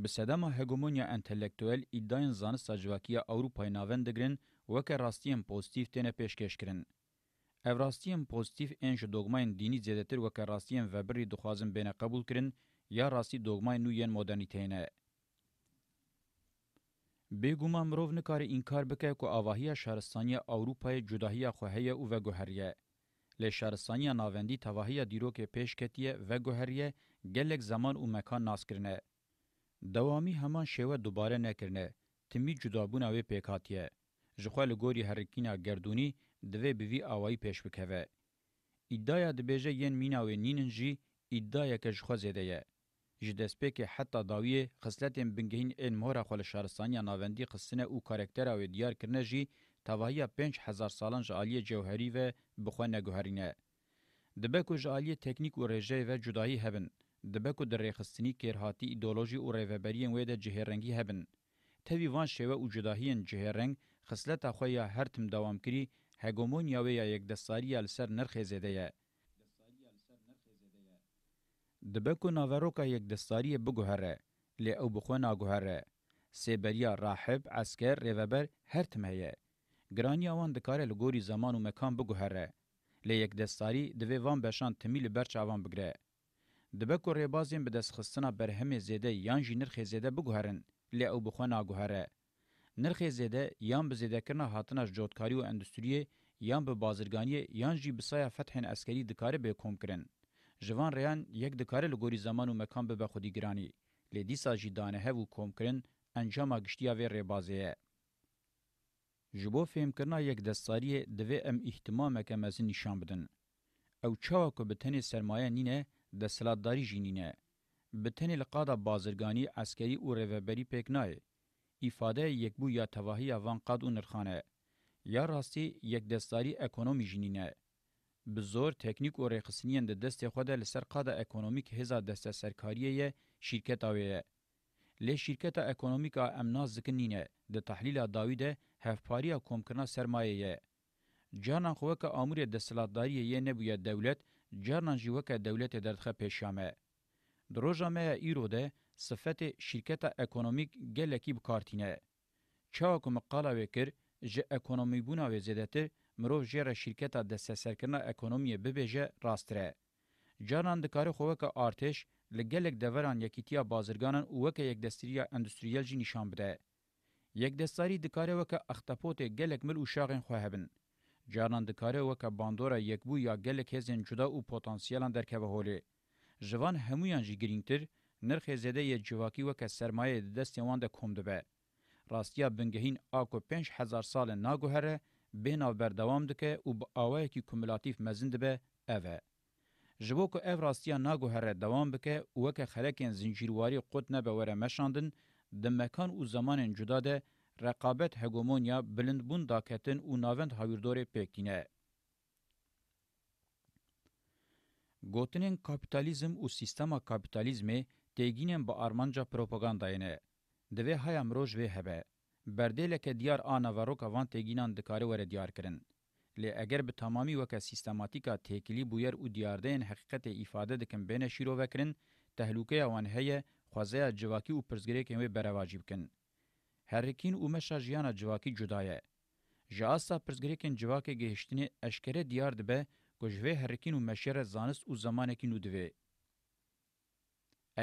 Speaker 1: به سدما هګومونیا انټلیکټوال ایداین زان ساجواکیه اوروپای ناوند دګرن وکه راستیم پوزټیو تنه پیشکش کړي اف راستیم پوزټیو انج دوګماین دینی زیاتر وکه راستیم و بری دخوازم بینه قبول کړي یا راستی دوګمای نو یان مدرنیتینه بیگوما مرو نکاری انکار بکه کو اواهی شهرستانی اوروپای جداهی خوهیه او و گوهریه له شهرستانی ناوندی تواهی دیرو کې پیش کتیه و گوهریه گلک زمان او مکان ناس کړنه دوامی همان شیوه دوباره نکرنه تمی جدابونه وی پیکاتیه ژخوال ګوري هرکینا گردونی دوی بوی اوای پیش وکوي ادعا د بهجه ین میناوی نیننجی ادعا که ژخوا زده یه جدسپک حتی داوی خصلتن بنگهین ان مهر خل شهرستان یا ناوندی قصنه او کاراکتر او دیار کرنه جی تواهی 5000 سالان جالی جوهری و بخونه گوهرینه دبکو جالی تکنیک و رژه و جدایی هبن دبکو در رخصتنی کرهاتی ایدولوژی او ریوبریین وید جهرنگی هبن توی وان شوه او جداهین جهرنگ خصلت خو یا هر تم دوام کری هګومونیا و یا یک دساری السر نرخ زده یا دبکو ناوروکا یک دستاری بگوهره لی او بخو ناگوهره سیبریا راحب عسکر ریوبر هر تمهیه گرانی آوان دکاره لگوری زمان و مکان بگوهره لی یک دستاری دوی وان بشان تمیل برچ آوان بگره دبه کو ریبازین به دسخستنا برهم زیده یان جی نرخ زیده بگوهرن لی او بخوانا گوهره. نرخ زیده یان به زیده کرنا هاتناش جوتکاری و اندستوریه یان به بازرگانی یان جی بسایا فتح اسکری دکاره به کوم کرن. جوان ریان یک دکاره لگوری زمان و مکان به بخودی گرانی. لی دیسا جی دانه و کوم کرن انجام گشتیا و ریبازیه. جبو فهم کرنا یک دستاری دوی ام احتمام که مزین نشان بدن. او چاوه که به تن سرمایه نینه دسلاتداری جینینه. به تنی لقادا بازرگانی عسکری او روبری پیکنای. ایفاده یک بو یا تواهی وان قاد و نرخانه. یا راستی یک دستاری اکونومی جینینه. بزور تکنیک و رخصنین ده دست خود لسر قادا اکونومیک هزا دست سرکاریه شرکت آویه. له شرکت اکونومیک امنا ذکنینه د تحلیل داویده هفپاری کومکنا سرمایه جانان خو که امور د سلاداری یې نه بویا دولت جرنان جی وکه دولت دردخه پیشامه. دروژامه ایروده صفت شرکت اکونومیک گلکی بکارتینه. چاو که مقاله وکر جه اکونومی بونا و زیدتر مروف جیر شرکت دسته سرکرنا اکونومی ببیجه راستره. جرنان دکاری خوکه آرتش لگلک دوران یکیتیا بازرگانان اوکه یک دستریا اندستریال جی نشان بده. یک دستاری دکاره وکه اختپوت گلک مل و شاغین خواه بند. جانان دکاره وکه باندورا یکبو یا گلک هزین جدا او پتانسیلان درکوه هولی. جوان همویان جی گرینگتر، نرخ زده ی جواکی وکه سرمایه دست یوان ده کم دبه. راستیا بنگهین آکو پنج هزار سال ناگو هره، بیناو بردوام دکه او با آوه کی کمولاتیف مزن دبه اوه. جبو که او راستیا ناگو هره دوام بکه وکه خلکین زنجیرواری قد نبه وره مشاندن، د مکان او زمان جدا ده رقابت هګومونیا بلندبون داکتن او ناوند هاویردور پکینه گوتنین کاپیتالیزم او سیستما کاپیتالیزمی تگینن با آرمانجا پروپاگانداینه دوی های امروز وی هبه بردیله که دیار آنا و روک اوان تگینان دکاره وره دیار کرن لی اگر به تمامی وکه سیستماتیکا تکلی بویر او دیاردین حقیقت ifade دکن بین شیرو وکرن تهلوکه اوان هه خوازه جواکی او پرزګری کې به برواجب کن هرکین او مشا جیانا جواکی جدایه. جاسا پرزګریکن جواکی گهشتنی اشکره دیار دبه کوجوی هرکین او مشر زانست او زمانکی نو دوی.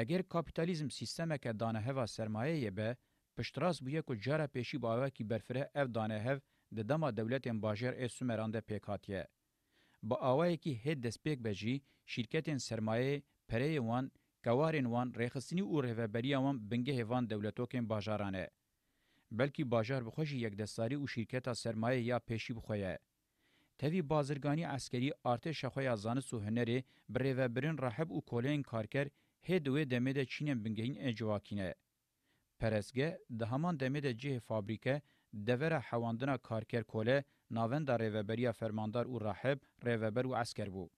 Speaker 1: اگر کاپیتالیزم سیستمه که دانه هوا سرمایه یه به پشتراس بویا کو جاره پیشی باوه کی برفره اف دانه هف د دما دولت امباجر ا سومرانده پیکاتیه. با اوای کی هد دسپیک بجی شرکتن سرمایه پریوان کوارن وان رخصنی او رهبری وان بنګه هوان دولتوکن بازارانه بلکې باجار بخوشی یک دستاری او شرکت سرمایه یا پیشی بخویه. تهوی بازرگانی عسکری ارتش خوی از زانست و هنری بره و برین رحب و کولین کارکر هدوه دمه ده چینم بنگهین اجواکینه. پرسگه ده همان دمه ده جه فابریکه دوره حواندنا کارکر کوله ناوند در ریوبریا فرماندار و رحب ریوبر و عسکر بو.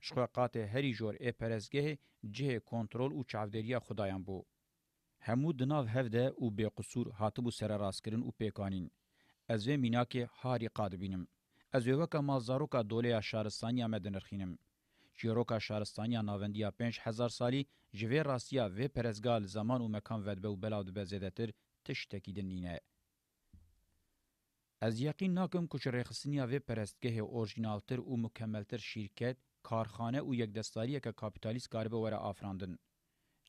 Speaker 1: شخوقات هری جور ای پرسگه جه کنترول و چاودریا خدایان بو. همو دناو هفده او به قصور هاتبو سره راسکرین او پیکانین از وی میناکی هاری قادبینم از وی وکا مازاروکا دوله شارستانیا مدنرخینم چیروکا شارستانیا ناوندیا 5000 سالی جوی راستیا و پرزگال زمان او مکان ودبه او بلاود بزیدتر تشتکیدن نینه از یقین ناکم کچ رخصنیا و پرستگه اورجینالتر او مکملتر شرکت کارخانه او یک دستاریه که کاپیتالیست قربه وره آفراندن.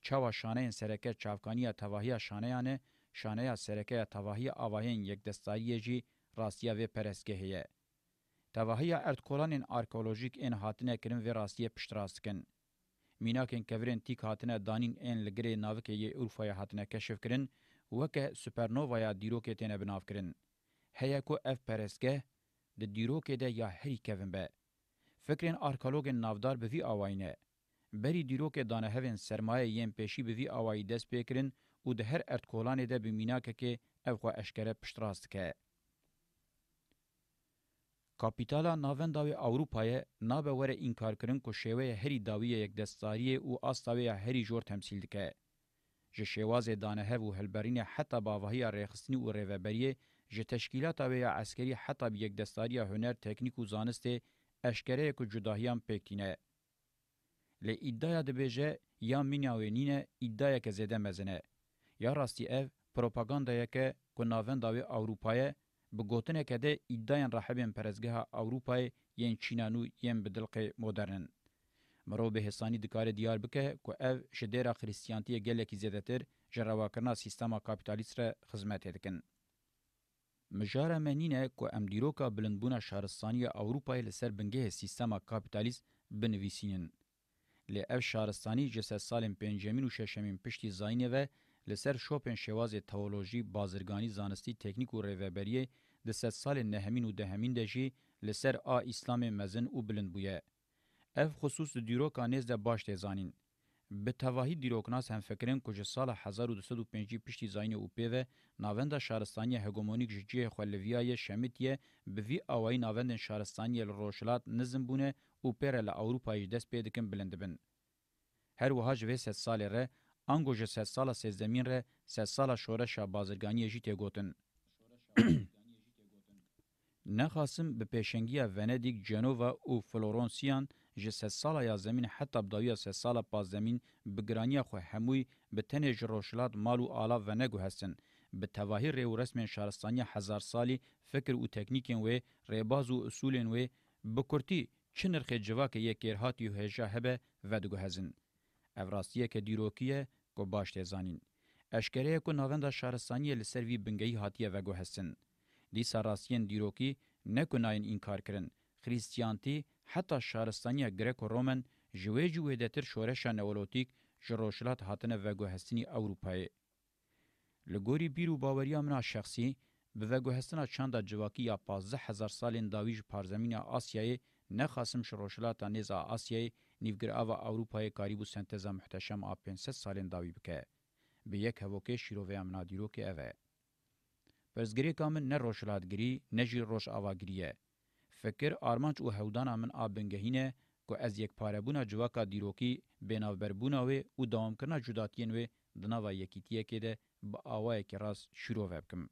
Speaker 1: چاوا شانه سرکه چاوکانی تواهی شانه آنه شانه سرکه تواهی آواهین یک دستایی جی راستیا و پرسگه هیه. تواهی اردکولان ارکولوژیک این هاتنه کرن و راستیه پشتراستکن. میناکن کورین تیک هاتنه دانین این لگره ناوکه یه اروفای هاتنه کشف کرن وکه سپرنووایا دیروکه تینه بناف کرن. هیا کو اف پرسگه د دیروکه ده یا هری کوین به. فکرین ارکولوگن نافدار به وی آواینه. بری دیروک دانه هفن سرمایه یم پیشی به وی اوای دست پیکرین او ده هر ارتکولان ده بمیناکه که او خو اشکره پشتراست که. کاپیتالا ناوین داوی اوروپای نابه وره انکار کرن که شیوه هری داوی یک دستاریه او آستاوی هری جور تمثیل دکه. جه شیواز دانه هف و هلبرین حتی باوهی ریخستنی و ریوبریه جه تشکیلات اوی عسکری حتی یک دستاریه هنر تکنیک و زانسته اشکره که جداهیان پیکینه. لی ایدایا دبیجه یا مینیاوی نینه ایدایا که زیده مزنه. یا راستی او پروپاگاندایا که کناوین داوی اوروپایه بگوتنه که ده ایدایان راحبین پرزگه اوروپای ین چینانو ین بدلق مدرن. مرو به حسانی دکار دیار بکه که او شدیره خریستیانتی گله کی زیده تر جرواکرنا سیستما کابیتالیست را خزمت هدکن. مجاره منینه که ام دیروکا بلندبونه شهرستانی اوروپای لسر بنگه سیستما کابیتالیست بنویسینن. لی اف شارستانی جسد سالم پنجمین و ششمین پشتی زاینه و لسر شوپن شواز تئولوژی بازرگانی زانستی تکنیک و رهبری د سد سال نهمین و دهمین دجی لسر آ اسلام مزن او بلند بویه. اف خصوص دیرو کانیز ده باش تزانین. به تواهی دیروکناس هم فکرین که جه سال 1205 پشتی زاین او پیوه ناوند شارستانی هگومونیک جه خلویای شمیتیه به وی آوائی ناوند شارستانی روشلات نزم بونه او پیره لأوروپای دست پیدکن بلند بن. هر وها جوه ست سال ره انگو جه ست سال سیزدمین ره ست سال شورش بازرگانی جی تیگوتن. [COUGHS] نخاسم به پیشنگی وندیک جنووا او فلورانسیان جه سه سالا یا زمین حتی بداویا سه سالا پاس زمین بگرانی خو هموی به تنه جروشلات مالو آلا و نگو هستن. به تواهی ریو رسم شهرستانی هزار سالی فکر و تکنیکین وی ریباز و اصولین وی بکرتی چه نرخ جواک یک ارهاتی و هجا هبه و دگو هزن. افراستیه که دیروکیه که باش تیزانین. اشکریه که ناونده شهرستانی لسر وی بنگهی هاتیه وگو هستن. دیسا راستین دیروکی نکناین انکار کرن. خریستیانتی حتی شهرستانی گریک و رومن جوی جوی دتر شورش نولوتیک جروشلات هاتنه وگو هستنی اوروپای. لگوری بیرو باوری امنا شخصی به وگو هستنا چند جواکی یا پازده هزار سالین داویج پارزمین آسیای نخاسم شروشلات نیزا آسیای نیوگر آوا اوروپای کاریبو سنتزا محتشم آ 500 سالین داوی بکه. به یک هوکه شیروه امنا دیرو که اوه. پرزگری کامن نه روشلاتگری نه جی روش آواگریه. فکر آرمانچ او هودانا من آبنگهینه که از یک پاربونا جواکا دیروکی بیناوبربونا و او دوام کرنا جداتین و دناوا یکیتیه که ده با آوائه که راس شروع وبکم.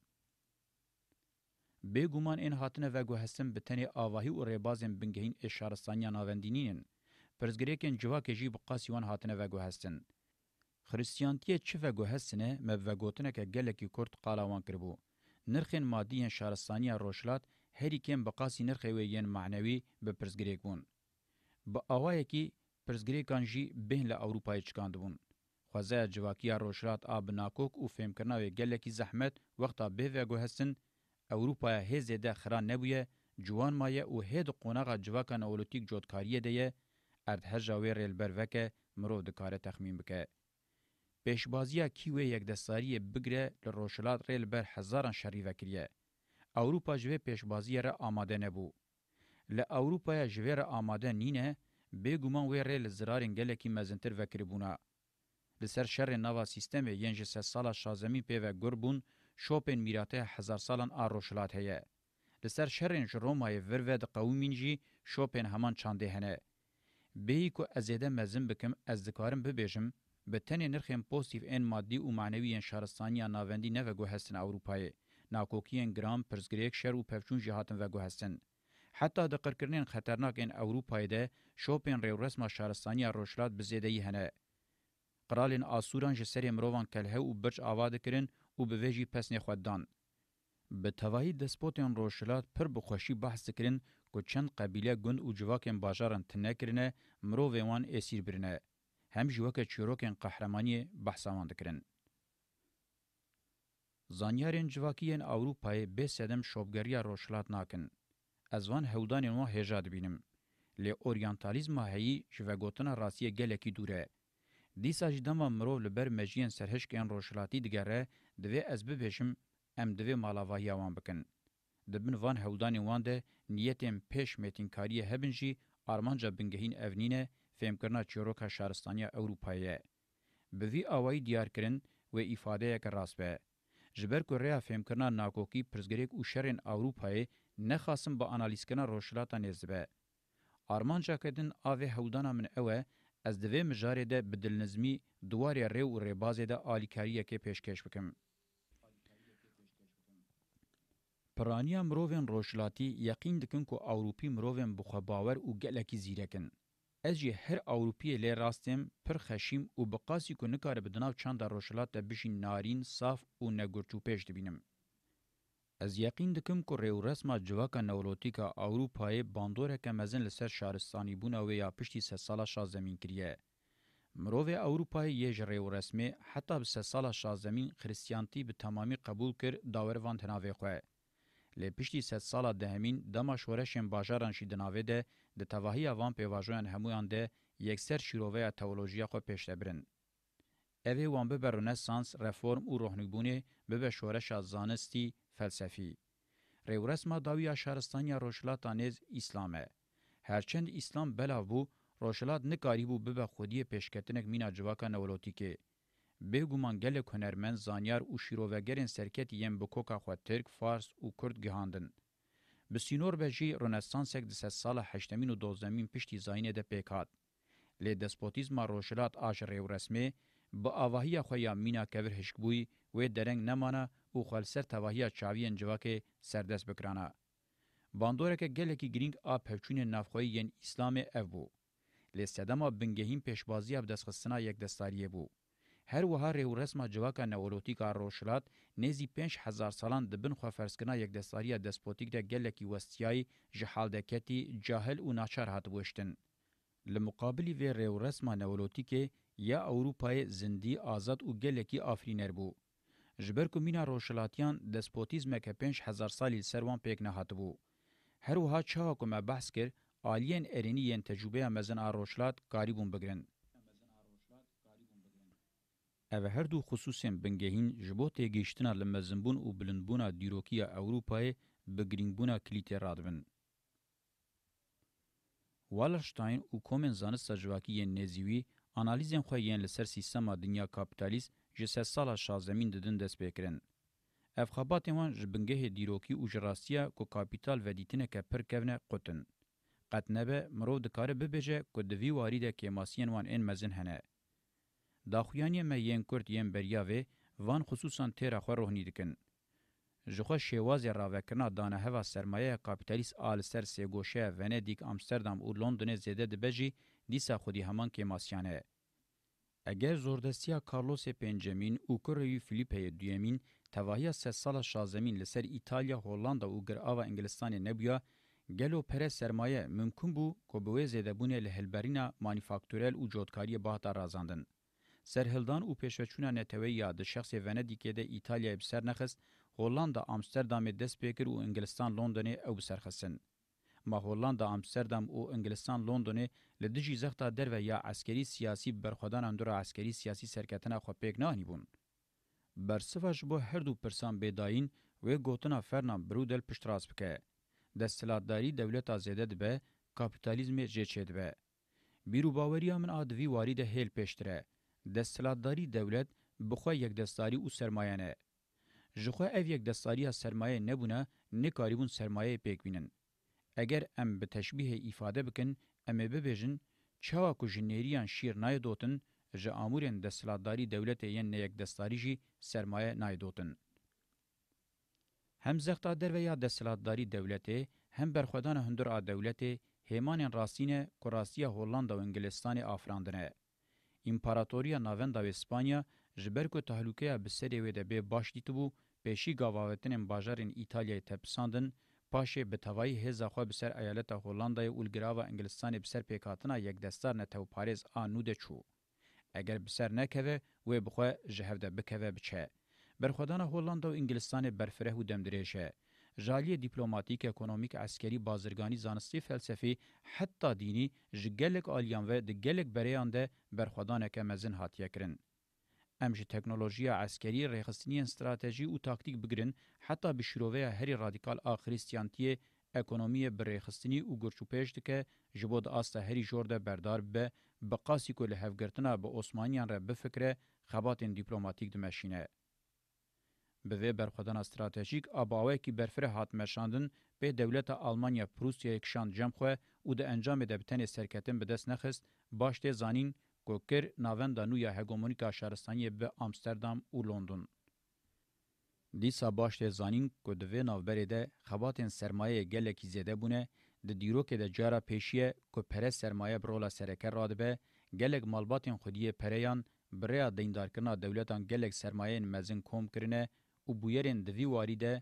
Speaker 1: به گومان این هاتنه و گوهستن به تنه آواهی و ریبازن بنگهین اشارستانیا ناوندینین. پرزگریکن جواکه جی بقاسی وان هاتنه و گوهستن. خریستیانتیه چه و گوهستنه مبوگوتنه که گلکی کرد قالاوان کربو. نرخین مادیین شارستانیا روشلات هری کم بقاسی نرخ ویگن معنوی به پرزګریک بون با اوای کی پرزګریکان جی به له اروپای چکاند بون خوازه جواکیا روشرات آب ناکوک او فهم کرناوی گله کی زحمت وقتا به وگو هستن اروپای هزه ده خران نبویه جوان مایه او هد قونغه جواکان اولوتیک جوتکاریه ده ارد هجاوی ریل بروکه مرو دکاره تخمین بکه پیشبازیا کیوی یک دستاری بگره لروشلات ریل بر هزاران شریفه کریه اوروپا جوه پیشبازی را آماده نبو. ل اوروپا جوه را آماده نینه بګومان ویره ل زرارین ګله کی مزنتر وکربونه لسر شر نوا سیستم ینج سه سالا شازمی په و ګربون شوپن میراته هزار سالان آروشلات هه لسر شرین جرومای ور و د قومینجی شوپن همان چانده هنه بهی کو ازیده مزن بکم از ذکارم ببیجم به تن نرخیم پوزیتیو ان مادی او معنوی ان شهرستانی ناوندی نه وګو هستن اوروپای ناکوکیان گرام پرزګریک شر او پفچون جهاتن وګو هستن حتی د قرکرنین خطرناک ان اروپای ده شوپین ریو رسمه شهرستانی روشلات بزیدهی هنه. قرالین آسوران جسری مروان کلهه و برچ آواده کرن و بویجی پسنی خوددان. به تواهی دسپوتین روشلات پر بخوشی بحث کرن که چند قبیله گند و جواکین باجاران تنه کرنه مروویوان اسیر برنه. هم جواک چیروکین قهرمانی بحثاوان دکرن. زانیارین جواکیین اوروپای به سدم شوبگریا روشلات ناکن. از وان هودانین و هجاد بینم. لی اورینتالیزم هایی شوگوتنا راسیه گلکی دوره. دیسا جدما مرو لبر مجین سرهشکین روشلاتی دگره دوی از ببشم ام دوی مالاوایی وان بکن. دبن وان هودانین وان ده نیتیم پیش میتینکاری هبنجی آرمانجا بنگهین اونینه فهمکرنا چیروکا شارستانیا اوروپایه. به وی آوائی دیار کرن و ایفاده یک راست به. جبر کو ریا فهم کرنا ناکوکی پرزګریک او شرن اوروپای نه خاصم به انالیز کنا روشلاتا نزبه ارمان جاکدن اوه هودانا من اوه از دوی مجاری ده بدلنزمی دواری ریو و ریبازی ده آلیکاریه که پیشکش بکم. پرانیا مرووین روشلاتی یقین دکن که اوروپی مرووین بخواه باور و گلکی زیرکن. Ez jî her Ewropiyê lê rastêm pir xeşîm û bi qasî ku nikare bi dinav çanda rojhilat de bijî narîn, saf û negurçûpêj dibînim. Ez yaqîn dikim ku rêwresma civaka newrotîka Ewropayê bandoreke mezin li ser şaristanî bûna wê ya piştî sed sala şazemîn kiriye. Mirovê Ewropayê yê ji rêwresmê heta bi sed sala şazemîn xristiyantî bi temamî qebûl kir dawervan hinavê xwe. لی پشتی ست سالا دهمین دما شورشین باجاران شی دناوه ده ده تواهی اوان پیواجویان همویان ده یکسر شیروه تولوژیا خو پیشته برن. اوه وان به رنسانس، رفورم و روحنگبونه به شورش از زانستی فلسفی. ریورسما داوی شهرستانیا روشلاتانیز اسلامه. هرچند اسلام بلاو بو، روشلات نکاری بو به خودی پیشکتنک مینا جواکا نولوتیکه. بګومان ګلک هنرمند زانیار او شیرووګرین سرکټ یم بوکوکا خو ترک فارس او کورد گهاندن به سینور بجی رنسانس یک د سال 8مین او 12مین پشتي زاینه د پکات له دسپوتیزم روشلات اشری رسمي به اواهی خو یا مینا کور هشکبوی و درنګ نمانه او خلسر تواهی چاوین جواکه سردس بکرانه باندورکه گلکی گرینگ آ پفچون نفخوی ین اسلام اف بو. لستدما بنگهین پیشبازی اب دستخستنا یک دستاریه بو. هر وها ریو رسما جواکا نورولوتیکا روشلات نزی 5000 سالان د بن خو فرسکنا یک دستاریه دسپوتیک د گلکی وستیای جهال دکتی جاهل او ناچار هات وشتن لمقابل وی ریو رسما نورولوتیک یا اوروپای زندی آزاد او گلکی آفرینر بو جبر کو مینا روشلاتیان دسپوتیزم که 5000 سالی سروان پک نه هات بو هر وها چا کومه بحث کړ الین ارینی تجربه مزن اروشلات قریبون بگرن او هر دو خصوصیم بنگهین جبو تیگیشتنا لمزنبون و بلندبونا دیروکیا اوروپای بگرینبونا کلیت رادبن. والرشتاین و کومن زانه سجواکی نزیوی انالیزین خو یین لسر سیستما دنیا کاپیتالیست جسه سالا شازمین ددن دست بکرن. افخابات وان جبنگه دیروکی و جراستیا کو کاپیتال و دیتنه که پر کونه قطن. قطنبه مرو دکاره ببیجه که دوی واری ده کیماسیین وان این مزن هنه. دا خویانی ما یین کورد یین بریاوی وان خصوصا تیرا خو روحنی دکن ژخه شیواز راوکنا دانه هوا سرمایه کاپیتالیست آل سر سیگوشه ونیدیک امستردام او لندن زده د بجی دیسا خودی همان کې ماسیانه اگر زوردستیا کارلوس پنجمین او کوروی فلیپه دویمین تواهی سه سال شازمین لسر ایتالیا هولاندا او گر آوا انگلستان نبیا گلو پر سرمایه ممکن بو کو بوی زده بونه لهلبرینا مانیفاکتورل او جودکاری بهتا رازاندن سرهلدان او پېشوچونه نتوی یا د شخص ونیدیکې د ایتالیا بسر نخست هولندا امستردام دس پیکر او انګلستان لندن او بسرخصن ما هولندا امستردام او انګلستان لندن له دجی زغتا درو یا عسکری سیاسی برخدان اندر عسکری سیاسی سرکتنه خو پېګنانی بون برسواج بو هر دو پرسان بداین و گوتنا فرنان برودل پشتراس بکه. دستلاتداری دولت آزیده دبه، کپیتالیزم جه چه دبه. بیرو باوریا من آدوی واری ده هیل پیشتره. دستلاتداری دولت بخوا یک دستاری او سرمایه نه جخوا او یک دستاری سرمایه نبونه نکاریبون سرمایه پیکوینن اگر ام به تشبیه ifade بکن ام ببیجن چاوا کو جنریان شیر نای دوتن ژ امورن دستلاتداری دولت یین یک دستاری جی سرمایه نای دوتن هم زغتا در و یا دستلاتداری دولت هم برخدان هندور ا دولت همان راستینه کوراسیه هولندا و انګلستان افراندنه امپراتوریا ناوندا و اسپانیا جبر کو تهلوکه به سری و ده به باش دیتبو پیشی گاواوتن بازارین ایتالیا تپساندن پاشه به توای هزا خو به سر ایالت هولندای اولګرا و انګلستان به سر پیکاتنا یک دستار نه تو پاریز انو ده چو اگر به سر نکوه و بخو جهوده بکوه بچه برخدان هولندا و انګلستان برفره و دمدریشه جالی دیپلماتیک اکونومیک عسکری بازرگانی زانستی فلسفی حتی دینی جگلک آلیان و دگلک بریان ده برخوادانه که مزن هاتیه کرن. ام جی تکنولوژی عسکری ریخستنی استراتژی او تاکتیک بگرن حتی بشروه هری رادیکال آخریستیانتی اکونومی بریخستنی او گرچوپیش دکه جبود آسته هری جورده بردار به بقاسی که لحفگرتنا به عثمانیان را بفکره خباتین دیپلماتیک دمشینه. به وی برخدان استراتژیک اباوه کی برفره هات مشاندن به دولت آلمانیا پروسیا کشان جم خو او د انجام د بتن سرکتن به دست نخست باشته زانین کوکر ناوندا نویا هګومونیکا شهرستانی به امستردام او لندن لیسا باشته زانین کو د وی نوبره ده خباتن سرمایه گله کی زده بونه د دیروکه د جاره پیشیه کو پره سرمایه برولا سرکه رادبه گلک مالباتن خودی پریان بریا دیندارکنا دولتان گلک سرمایه مزن کوم کرنه او بویرین دوی واری ده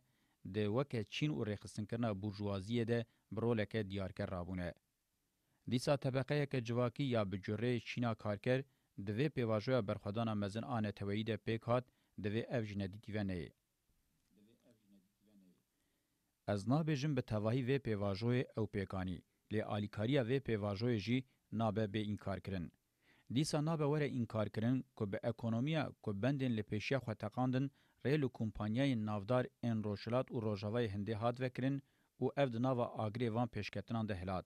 Speaker 1: د وکه چین او رخصتنکرنا بورژوازی ده برولکه دیارکر رابونه دیسا طبقه که جواکی یا بجوره چینا کارکر دوی پیواژویا برخدان مزن آن تویی ده پیکات دوی اف جندیتی و نه از نابجن به تواهی و پیواژوی او پیکانی لی آلیکاریا و پیواژوی جی نابه به انکار کرن دیسا نابه وره انکار کرن که به اکونومیا که بندن لپیشیا خوتقاندن ریل و کمپانیای ناودار ان روشلات او روجاوای هندی هات وکرین او اف د ناوا اگری وان پیشکتنان ده هلات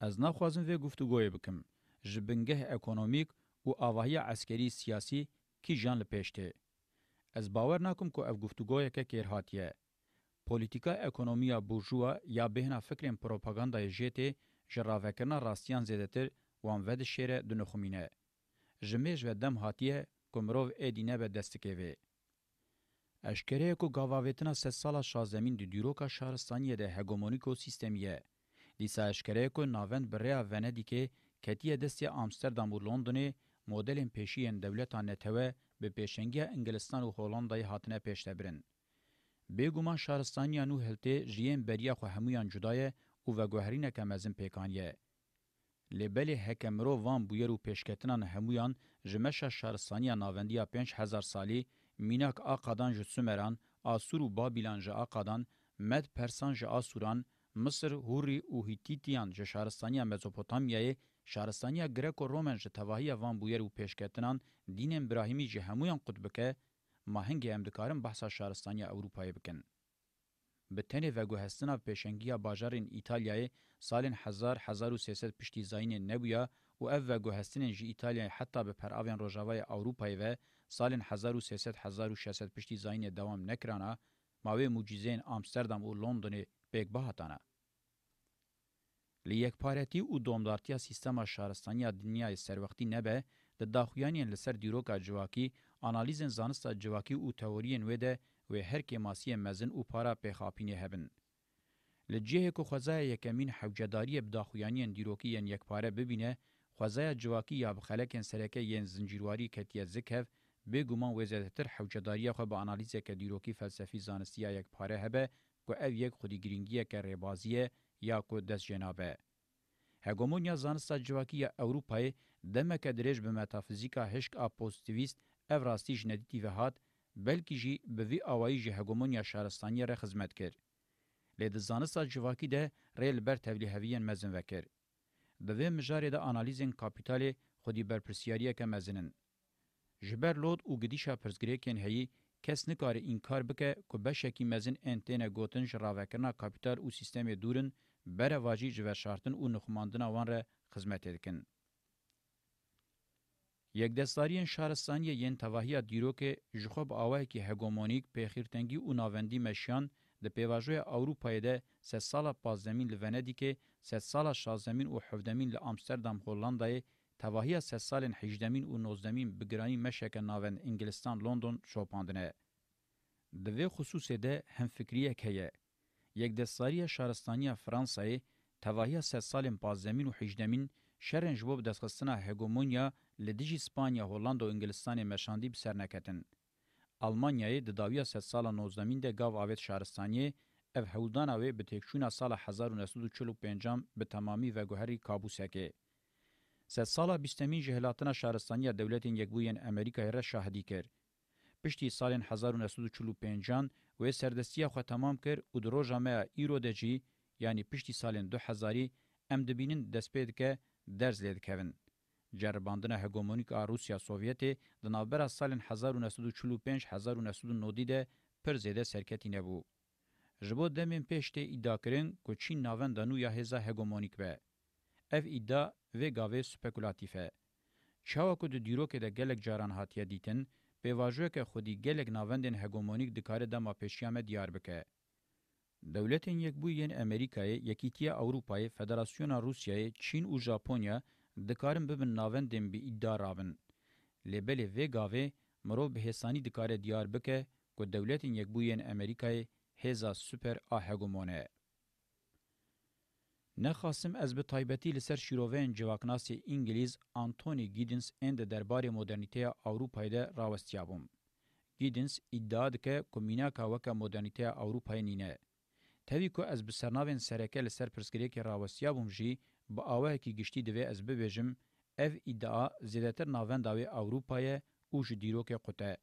Speaker 1: از نخوازم و گفتگوی بکم جبنگه اکونومیک او اواهی عسکری سیاسی کی جان لپیشته از باور ناکم کو اف گفتگوی که کیر هاتیه پولیتیکا اکونومیا بورژوا یا بهنا فکرین پروپاگاندا جته جراوکرنا راستیان زیدتر وان ود شیره دنخمینه جمیج و دم هاتیه کومرو ادینه به دستکوی اشکره کو گاواویتنا سه سالا شازمین دی دیروکا شهرستانیه ده هگومونیکو سیستمیه. دیسا اشکره کو ناوند بریا وندی که کتیه دستی آمستردام و لندنه مدلین پیشین دولتان نتوه به پیشنگی انگلستان و هولندای هاتنه پیشته برن. بیگومان شهرستانیا نو هلته جیین بریا خو همویان جدایه او و گوهرینه که مزن پیکانیه. لبلی حکمرو وان بویر و پیشکتنان همویان جمشه شهرستانیا ناوندیا پینش هزار سالی Minak Akadan ji Sümeran, Asur û Babilan ji Akadan, Med Persan ji Asuran, Mısır, Hurri û Hititiyan ji şaristaniya Mezopotamyayê, şaristaniya Greko-Romen ji tevahiya van bûyer û pêşketinan dînên Brahimî ji hemûyan qutbike, ma hingê em dikarin behsa şaristaniya Ewropayê bikin. Bi tenê veguhestina pêşengiya bajarên Îtalyayê salên 1000-1300 piştî zayînê nebûya, و اف و گوهستنین جی ایتالیا حتی به پراوین روژاوای اوروپای و سال 1300-1600 پشتی زاین دوام نکرانا ماوی موجیزین آمستردام و لندن بیگ بهاتانا. لی یک پارتی و دومدارتیا سیستما شهرستانیا دنیای سروقتی نبه د داخویانین لسر دیروکا جواکی انالیزن زانستا جواکی او تئورین وده و هر کې ماسی مزن او پارا پخاپینه هبن. لجهه کو خزای یکمین حوجداری بداخویانین دیروکیین یک پاره ببینه خوازای جواکی یا بخلکن سرکه یین زنجیرواری کتیه زکهف به گمان وزیدتر حوجداری خو با انالیز که دیروکی فلسفی زانستی یک پاره هبه که او یک خودی گرینگی که ریبازیه یا که دست جنابه. هگومونیا زانستا جواکی اوروپای دمک درج به متافیزیکا هشک آ پوزیتیویست او راستیج ندیتی و هات بلکی جی به وی آوائی جی هگومونیا شهرستانی را خزمت کرد. لید زانستا جواکی ده ریل بر تبلیهویین مزن وکر. د ویم جارې د انالیزین کاپیټال خودی برپرسیاریه که مزنن جبر لود او گدیشا پرزګری کین هی کس نکاره انکار بکه که بشکی مزن انتینه گوتن جراوکرنا کاپیتال او سیستم دورن بره واجی جوه شارتن او نخماندنا وان را خزمت ادکن. یک دستاریین شارستانی ین تواهی دیرو که جخوب آوه که هگومونیک پیخیرتنگی او ناوندی مشیان د پیواژوی اوروپای ده سه سالا 15 ل ونیدیکه سه سالا 16 او 17 ل امستردام هولندای تواهی سه سالن 18 او 19 بګرانی مشک ناون انګلستان لندن شوپاندنه د وی خصوص ده هم فکریه کیه یک د ساری شهرستانی فرانسای تواهی سه سالن 15 او 18 شرن جواب دسخستنا هګومونیا لدیج اسپانیا هولند او انګلستان مشاندی بسرنکتن آلمانیای د داویا 100 ساله 19 ده گاو اوت شهرستانی اف هولدانا و به تکشونا سال 1945 به تمامی و گوهری کابوسکه سد سالا بیستمین جهلاتنا شهرستانی دولتین یکبوین امریکای را شاهدی کرد. پشتی سال 1945 و سردستی خو تمام کرد و درو جامعه ایرو دجی یعنی پشتی سال 2000 ام دبینن دست پید که درز لید کهون. جرباندن هګومونیکا روسیا سوویتي د نابره سال 1945 1990 ده پر زیده سرکتی نه بو جبو دمن پشته ادعا کرن کو چین ناوند نو یا هزا هګومونیک به اف ادعا و گاوه سپکولاتیفه چاو کو د دیرو کې د ګلګ جاران هاتیه دیتن په واژو کې خودي ګلګ ناوندن هګومونیک د کار د ما پېشیامه دیار بکه دولتین یک بو یین امریکای یکیتیه اروپای فدراسیون روسیای چین او ژاپونیا دکارن ببن ناوندین بی ایدار رابن. لبلی وی گاوه مرو به حسانی دکاره دیار بکه که دولتین یک بوین امریکای هزا سوپر آهگومونه. نخواستم از به تایبتی لسر شیروین جواکناسی انگلیز آنتونی گیدنس اند درباره مدرنیته اوروپای ده راوستیابم. گیدنس ادعا دکه کمینا کا وک مدرنیته اوروپای نینه. توی که از بسرناوین سرکه لسر پرسکریه که راوستیابم جی با اوهکی گشتي دی از ببیجم اف ایدعا زیاتر ناوند داوی اوروپای او ژ دیروک قوته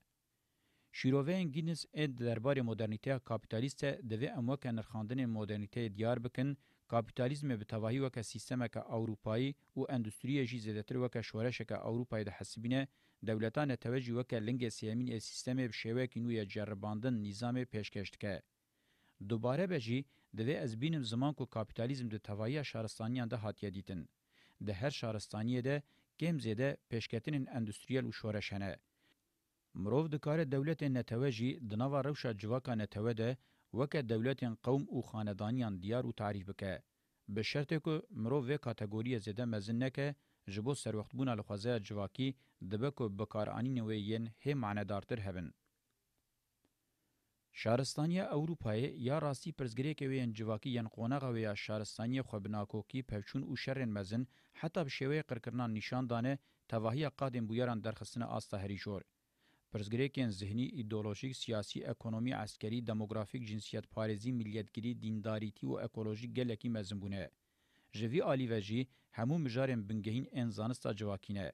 Speaker 1: شیروین گینس اد دربار مدرنیته کاپیتالیست د و امواک نرخاندن مدرنیته دیار بکن کاپیتالیزم به توهی وک سیستم ک اوروپایی او اندستری جی زدتر وک شورش ک اوروپای د حسبینه دولتانه توجه وک لنګ سیامین سیستم به شوه ک نو جرباندن نظام پیشکشت ک دوباره بجی دوی از بینم زمان کو کاپیتالیزم د توایی شهرستانیان ده هاتیه دیتن. ده هر شهرستانیه ده گم زیده پیشکتنین اندوستریال و شورشنه. مروف دکاره دولت نتواجی دناوا روشا جواکا نتوه ده وکه دولت قوم او خاندانیان دیار و تعریف بکه. به شرط که مروف و کاتگوری زیده مزن نکه جبو سروختبونه لخوازه جواکی دبکو بکارانین ویین هی معنی دارتر هبن. شارستانیا اوروپای یا راستی پرزګری کوي ان جواکی ان قونغه ویا شارستانیا خو بناکوکی پوچون او شرن مزن حتی به شوی قرکرنا نشان دانه توهیه قادم بویران درخصنه آسته هری جور پرزګری کین ذهنی ایدئولوژیک سیاسی اکونومی عسکری دموګرافیک جنسیت پارێزی ملیتګری دینداریتی او اکولوژیک گلکی مزمبونه ژوی علی وجی همو مجارن بنګهین انزانستا جواکینه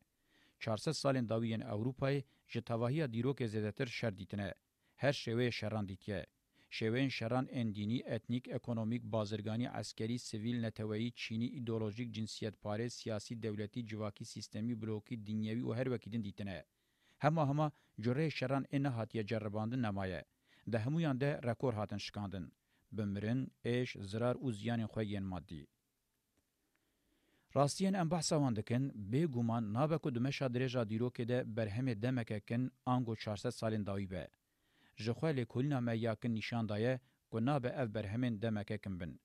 Speaker 1: 400 سالن داوین اوروپای ژ توهیه دیروک زیاتر شر دیتنه هر شوه شران دیتیه. شوین شران اندینی، اتنیک، اکونومیک، بازرگانی، عسکری، سویل، نتوایی، چینی، ایدولوژیک، جنسیت پاره، سیاسی، دولتی، جواکی، سیستمی، بلوکی، دنیوی و هر وکیدن دیتنه. همه همه جره شران این هاتیه جرباندن نمایه. ده همویان ده رکور هاتن شکاندن. بمرن، ایش، زرار و زیان خویین مادی. راستین ام بحثا واندکن به گومان نابکو دمشا درجا دیرو که ده برهم دمککن آنگو 400 سالین داوی به. جخوا لیکولنا ما یاکن نشان دایه گنا به اف برهمن دمکه کم بن.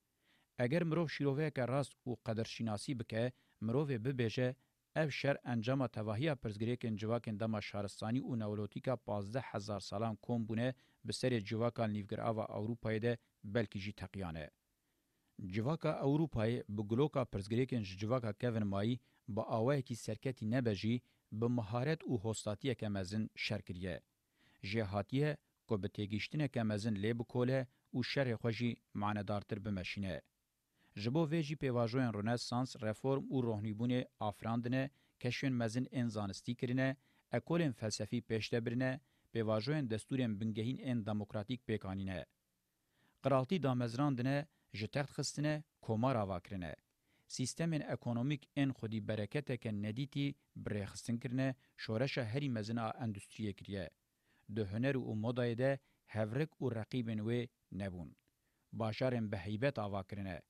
Speaker 1: اگر مرو شیروه که راست او قدر شناسی بکه مرو ببیجه اف شر انجام تواهی پرزګریکن جواکن د مشارستاني او نولوتیکا 15000 سالان کوم بونه به سر جواکان نیوګراوا اوروپای ده بلکې جی تقیانه جواکا اوروپای بګلوکا پرزګریکن جواکا کوین مای با اوای کی سرکتی نبجی به مهارت او هوستاتیه کمزن شرکریه جهاتیه کو به تیگیشتنه که مزن لیب کوله او شر خوشی معنیدارتر بمشینه. جبو ویجی پیواجوین رونسانس رفورم او روحنیبونه آفراندنه کشون مزن انزانستی کرنه، اکولین فلسفی پیشته برنه، پیواجوین دستورین بنگهین ان دموکراتیک پیکانینه. قرالتی دامزراندنه، جتخت خستنه، کمار آواکرنه. سیستمین اکونومیک ان خودی برکته که ندیتی برخستن کرنه شورش هری مزنا اندستریه کریه. ده هنر و مدای ده هفرک و رقیبن و نبون. باشارن به هیبت آوا کرنه.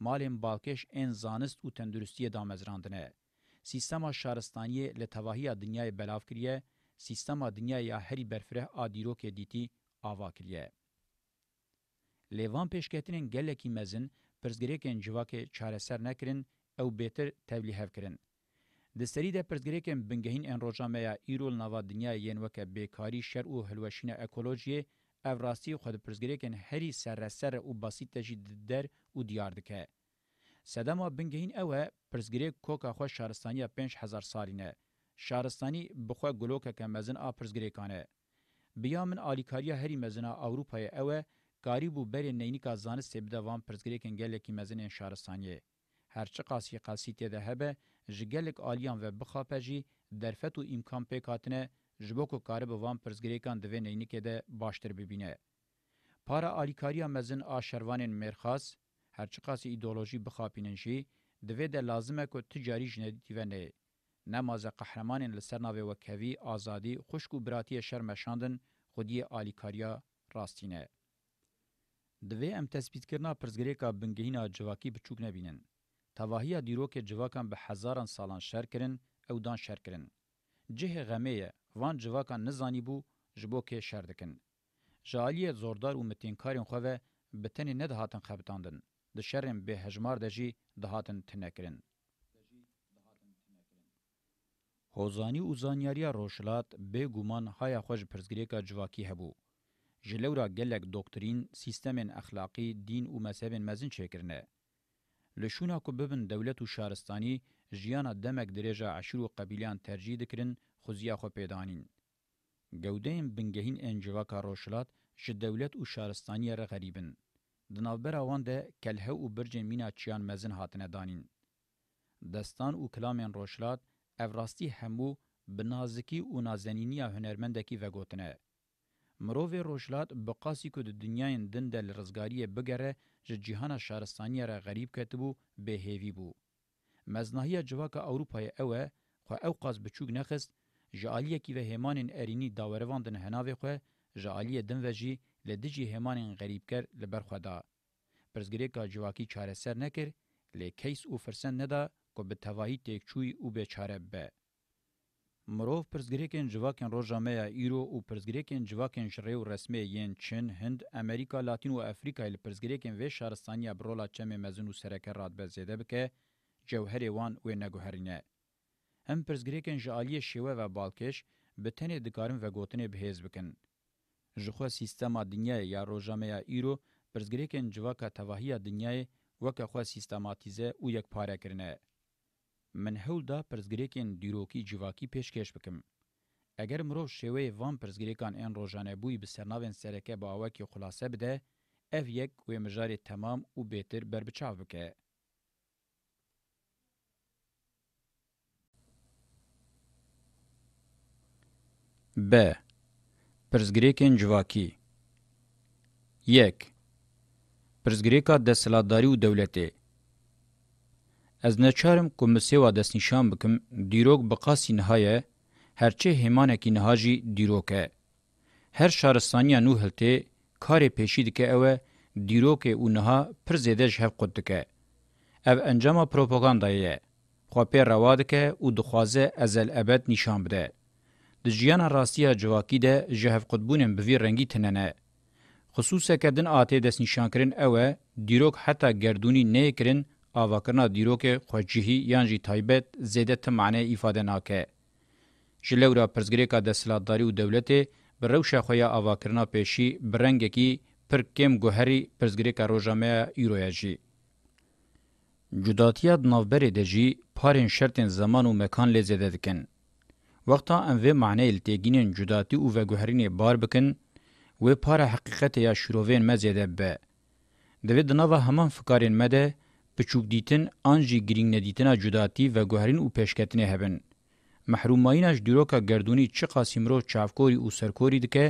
Speaker 1: مالن بالکش ان زانست و تندرستی دامزراندنه. سیستما شارستانی لتواهی دنیای بلاف کریه، سیستما دنیای هری برفره آدیرو که دیتی آوا کریه. لیوان پیشکتنین گلکی مزن پرزگریکن جواک چارسر نکرن او بهتر تبلیغ کرن. لسری ده پرزګریکم بنګهین ان روجامه ایرول نوا دنیا یین وک بیکاری شر او هلوشینه اکولوژی اوراستی خود پرزګریکن هری سرسر او بسیط تجدید در او دیار دکه سدما بنګهین اوه پرزګریک کوکا خو شارستانی 5000 سالینه شارستانی بخو ګلوکه کمزن ا پرزګریکانه بیا من الیکاریا هری مزنه اوروپای اوه قاریبو بر نینیکا زانه سبدوان پرزګریکن ګلکی مزنه شارستانی هرچی قاسی قاسیته ده هبه جګلک الیان و بخاپه جی درفت و امکان پکاتنه جبوکو کارب وان پرزګریکان د وینینی کې ده باشتر ببینه پارا الیکاریا مزن آشروانن مرخص هر چقاس ایدئولوژي بخاپینن شي د وې ده لازمه کو تجاری جنیدی و نه نماز قهرمانن لسرناوی و کوي ازادي خوشکو براتی شرمشاندن خودی الیکاریا راستینه د وې ام تثبیت کرنا پرزګریکا بنګهینا جواکی بچوک نه بینن تواهی دیروک جواکان به هزاران سالان شر کرن او دان شر کرن. جه غمیه وان جواکان نزانی بو جبو که شر دکن. جالی زوردار و متینکارین خواه به تنی ندهاتن خبتاندن. د شرم به هجمار دجی دهاتن تنکرن. هوزانی و زانیاریا روشلات به گومان های خوش پرزگریکا جواکی هبو. جلورا گلک دکترین، سیستمین اخلاقی، دین و مذهبین مزین چکرنه. لشونا کو ببن دولت و شارستانی جیانا دمک درجه عشر و قبیلان ترجیح دکرن خوزیا خو پیدانین. گودین بنگهین انجواکا روشلات ش دولت و شارستانی را غریبن. دنابر آوان ده کلهه و برجن مینا چیان مزن هاتنه دانین. دستان و کلامین روشلات افراستی همو بنازکی و نازنینی هنرمندکی وگوتنه. مروف روشلات بقاسی که دنیاین دن دل رزگاری بگره جه جیهان شهرستانی را غریب کتبو به هیوی بو. مزنهی جواک اوروپای اوه خو او قاس بچوگ نخست جعالیه کی و همان ارینی داوروان هناوی خو جعالیه دن وجی لدجی همان غریب کر لبرخدا. پرزگری که جواکی چاره سر نکر لی کیس او فرسن ندا که به تواهی تیک چوی او به چاره به. مرو پرزګریکن جواکن روجامیا ایرو او پرزګریکن جواکن شریو رسمي یین چین هند امریکا لاتین او افریقا ال پرزګریکن و شهرستانیا برولا چم مزنو سرکه رات به زده بک جوهر وان و نګهرینه هم پرزګریکن جالی شیوه و بالکش به تنه دکارن و گوتنه بهز بکن ژخه سیستما دنیا یا روجامیا ایرو پرزګریکن جواکا توهیا دنیا وکه خو سیستماتیزه او یک پاره کرنه من هول دا پرزګریکین دیروکی جواکی پیشکش بکم اگر مرو شوی وان پرزګریکان ان روزانه بوی به سرناوین سرکه به اوکی خلاصه بده اف یک و مجاری تمام او بهتر بربچاو بکه ب پرزګریکین جواکی یک پرزګریکا د سلاداری او دولتي از نچارم کمیسه و دست نشان بکم دیروک بقاسی نهایه هرچه همانکی نهاجی دیروکه. هر شارستانیا نو هلته کار پیشی دکه اوه دیروک او نها پر زیده جهف قد دکه. او انجام پروپاگاندایه. خو پی روا دکه او دخوازه ازل ابد نشان بده. د جیان راستیا جواکی ده جهف قدبونم بوی رنگی تننه. خصوصا کدن آتی دست نشان کرن اوه دیروک حتی گردونی نه کرن آواکرنا دیروک خوجهی یان جی تایبت زیده تمعنه ایفاده ناکه. جلورا پرزگریکا دستلاتداری و دولته بر روش خویا آواکرنا پیشی برنگکی پر کم گوهری پرزگریکا روژامه ایرویا جی. جداتیا نوبری ده جی پارین شرطن زمان و مکان لزیده دکن. وقتا انوه معنی التگینین جداتی و وگوهرین بار بکن، و پار حقیقت یا شروعین مزیده به. دوید نوه همان فکارین مده، بچوک دیتن آنجی گرینگ ندیتنا جداتی و گوهرین او پیشکتنه هبن. محرومایینش دیروکا گردونی چه قاسم رو چافکوری او سرکوری دکه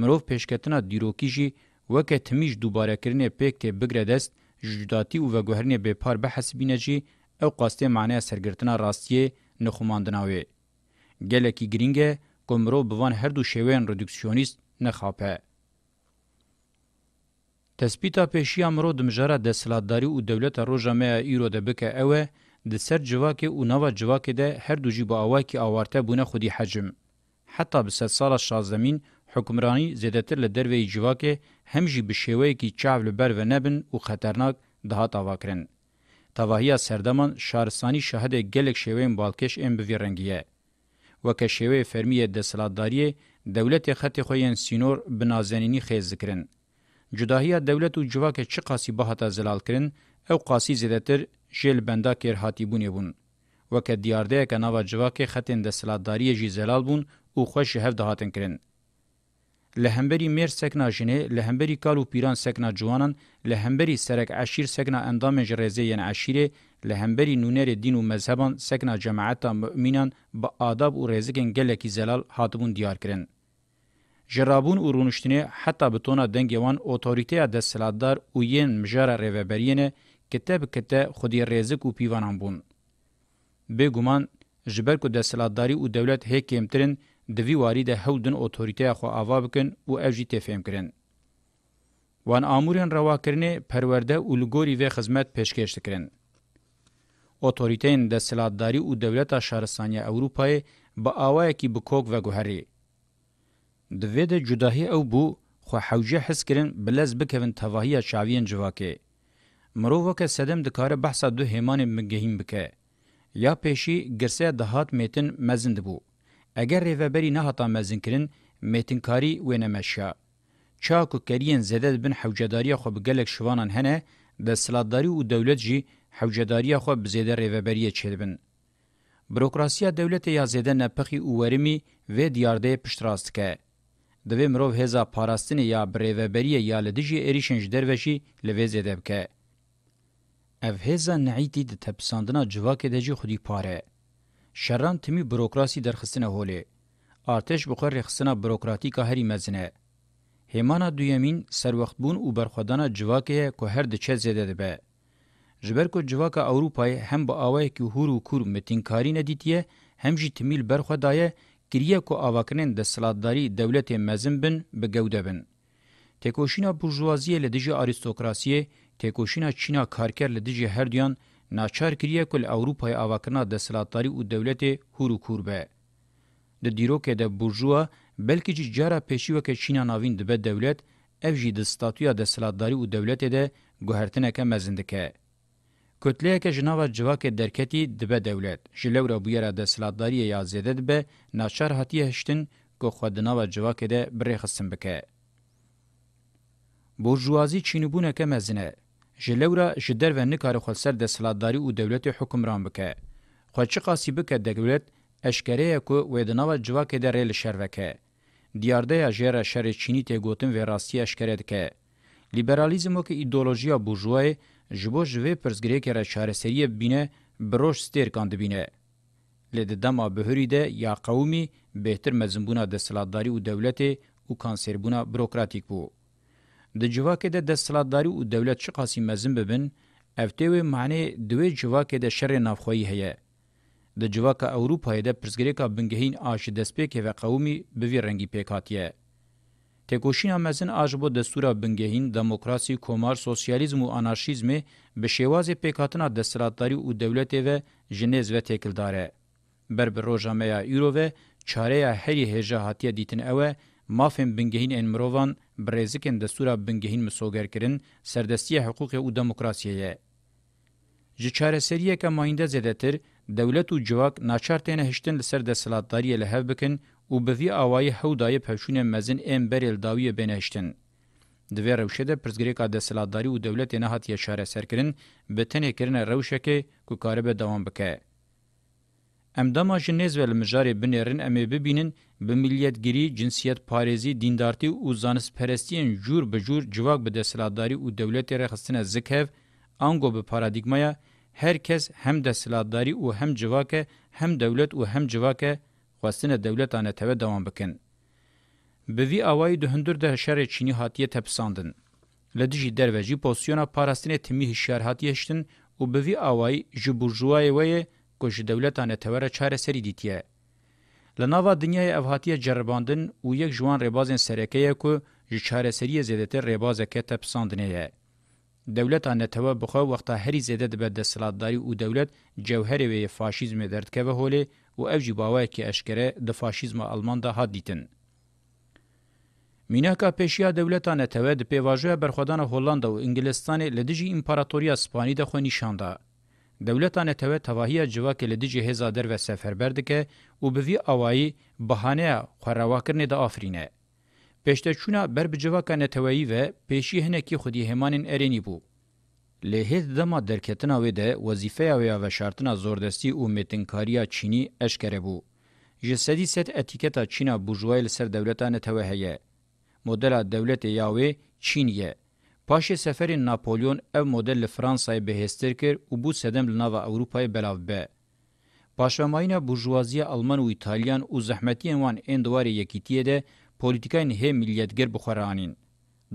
Speaker 1: مروف پیشکتنا دیروکی جی وکه تمیج دوباره کرنه پیکت بگره دست جداتی او و گوهرین بپار بحسبینه جی او قاسته معنی سرگرتنا راستیه نخوماندناوی. گلکی گرینگه گمرو بوان هر دو شوین ردکسیونیست نخاپه. تثبیتا پیشی امرو دمجره د سلاداری او دولت روجامه ایرو ده بک اوه د سر جواکه او نوا جواکه ده هر دو جیب اوای کی آوارته بونه خودی حجم حتی به ست سال شازمین حکمرانی زیدتر لدروی جواکه همجی به شیوه کی چاو لبر و نبن او خطرناک ده تاواکرن تواهی سردمان شارستانی شهد گلک شیوه بالکش ام بویرنگیه وکه شیوه فرمیه د سلاداری دولت خط خوین سینور بنازنینی خیز ذکرن جداهیا دولت او جواکه چی قاسی به هتا زلال کرن او قاسی زیدتر جل بندا کر هاتیبونه بون وک دیارده کناوا جواکه ختن د سلاداری جی زلال بون او خوش هف دهاتن کرن لهمبری میر سکنا جنه لهمبری کالو پیران سکنا جوانان لهمبری سرک عشیر سکنا اندام جرزه یان عشیره لهمبری نونر دین و مذهبان سکنا جماعتا مؤمنان با آداب و رزقن گلکی زلال هاتبون دیار کرن جرابون او رونشتنه حتی به تونه دنگوان اوتوریته د سلادار او یین مجاره ریوبرینه کتاب کته خودی رزق او پیوانان بون به ګومان جبر کو د سلاداری او دولت هکیمترین د وی واری د هودن اوتوریته خو اوا بکن او اجی تفهم کرن وان امورن روا کرنه پرورده اولګوری و خدمت پیشکش کرن اوتوریتین د سلاداری او دولت شهرستانی اروپای با اوای کی بکوک و ګهری دوی ده جداهی او بو خو حوجه حس کرن بلز بکوین تواهی شاویین جواکه. مروو که سدم دکاره بحثا دو همان مگهیم بکه. یا پیشی گرسه دهات میتن مزند بو. اگر ریوبری نهاتا مزن کرن میتنکاری و نمشا. چاکو کرین زده بن حوجداری خو بگلک شوانان هنه د سلاداری او دولت جی حوجداری خو بزیده ریوبری چلبن. بروکراسیا دولت یا زیده نپخی او ورمی و دیارده پشتراست که. دوی مرو هزا پاراستنی یا بریوبری یا لدیجی اریشنج دروشی لویز دبکه اف هزا نعیتی د تپساندنا جواک دجی خودی پاره شران تمی بروکراسی درخصنه هولی ارتش بخور رخصنه بروکراتیکا هری مزنه هیمانا دویمین سر وخت بون او برخدانه جواکه کو هر د چه زده ده به جبر کو جواکه اوروپای هم با اوای کی هورو کور متینکاری ندیتیه هم جی تمیل برخدایه گریه کو آواکنن د سلاداری دولت مزن بن به گوده بن. تکوشینا برجوازیه لدیجی آریستوکراسیه، تکوشینا چینا کارکر لدیجی هر دیان ناچار کریه کل اوروپای آواکنا د سلاداری او دولت هورو کور به. د دیروکه د برجوا بلکې چې جاره پېښیوکه چینا ناوین د به دولت افجی د ستاتویا د سلاداری او دولت ده ګهرتنه کې مزندکه. کتلیه جناوا جواک درکتی دبه دولت جلو را بویرا ده سلاداری یا زیده دبه ناچار هاتیه هشتن که خودناوا جواک ده بری خستن بکه. برجوازی چینوبونه که مزینه جلو را جدر و نکار خلسر ده سلاداری و دولت حکمران بکه. خودچی قاسی بکه دولت اشکره که ویدناوا جواک ده ریل شروکه. دیارده یا جیر شر چینی تیگوتن و راستی اشکره دکه. لیبرالیزم و که ایدولوژیا برجوازی جبو جوه پرزگریکره شهرسریه بینه بروش ستیر کاند بینه. لده دما بهوری ده یا قومی بهتر مزنبونا دستلاتداری و دولتی و کانسربونا بروکراتیک بو. د جواکه ده دستلاتداری و دولت چه قاسی مزن ببن، افتیوه معنی دوی جواکه ده شر نافخویی هیه. د جواکه اوروپای ده پرزگریکا بنگهین آش دست پیکه و قومی بوی رنگی پیکاتیه. تکوشینا مزن آج بو دستورا بنگهین دموکراسی کومار سوسیالیزم و آنارشیزم به شواز پیکاتنا دستراتداری و دولت و جنیز و تکلداره. بر بر روژامه ایرو و چاره هری هجه هاتیه دیتن اوه مافن بنگهین ان مروان برزکن دستورا بنگهین مسوگر کرن سردستی حقوق و دموکراسیه. جه چاره سریه که ماینده زدتر دولت و جواک ناچار تینه هشتن لسر دستراتداری لحو بکن او به وی اوای حودای پښونه مزن ام برل داوی بنشتن د وی روشه د پرزګریکا د سلاداری او دولت نه هات اشاره سرکرین به تنه کرن روشه کې کو کار به دوام وکړي امدما جنیز ول مجاری بنرن امې ببینن به ملیتګری جنسیت پاریزی دیندارتی او ځانس پرستین جور به جور جواک به د سلاداری او دولت رخصنه زکهو انګو به پارادایګمایا هر کس هم د سلاداری او هم جواکه هم دولت او هم جواکه خواستنه دولتانه ته دوام بکن. به وی اوای د هندور د شر چینی هاتیه تپساندن. لدجی دروژی پوزیشن پاراستنه تمی شهر هاتیه شتن او به وی اوای ژ بورژوای وای کوج دولتانه ته ور چاره سری دیتیه. لناوا دنیای افهاتیه جرباندن او یک جوان ربازن سرکه کو ژ چاره سری زیدته ربازه که تپساندنه. دولتانه ته بخو وخته هری زیدت به د سلطداری او دولت جوهر وی فاشیزم درد کوه هوله و او جی باوکی اشکره د فاشیزم آلمان ده حد دیتن. میناکا پیشیا دولتانه ته د پیواژو برخدان هولندا او انګلستان له دجی امپراتوریا اسپانی د خو نشانده. دولتانه ته توهیه جوا کې له دجی هزادر و سفربرد کې او به وی اوایي بهانه خورواکرنه د آفرینه. پشته چونه بر بجوا کنه توهی و پیشی هنه کې خودی همان ارینی بو. له هیڅ دمه درکتنه وې ده وظیفه او وشارتنه زوردستی او متنکاریا چینی اشکره بو جسدی ست اتیکتا چینا بورژوایل سر دولتانه توهیه مدل دولت یاوی چینیه پاش سفر ناپولیون او مدل فرانسای بهستر کر او بو سدم لناوا اوروپای بلاو به پاشماین بورژوازی آلمان و ایتالیان او زحمتی وان اندوار یکیتیه ده پولیتیکاین هم ملیتگر بخورانین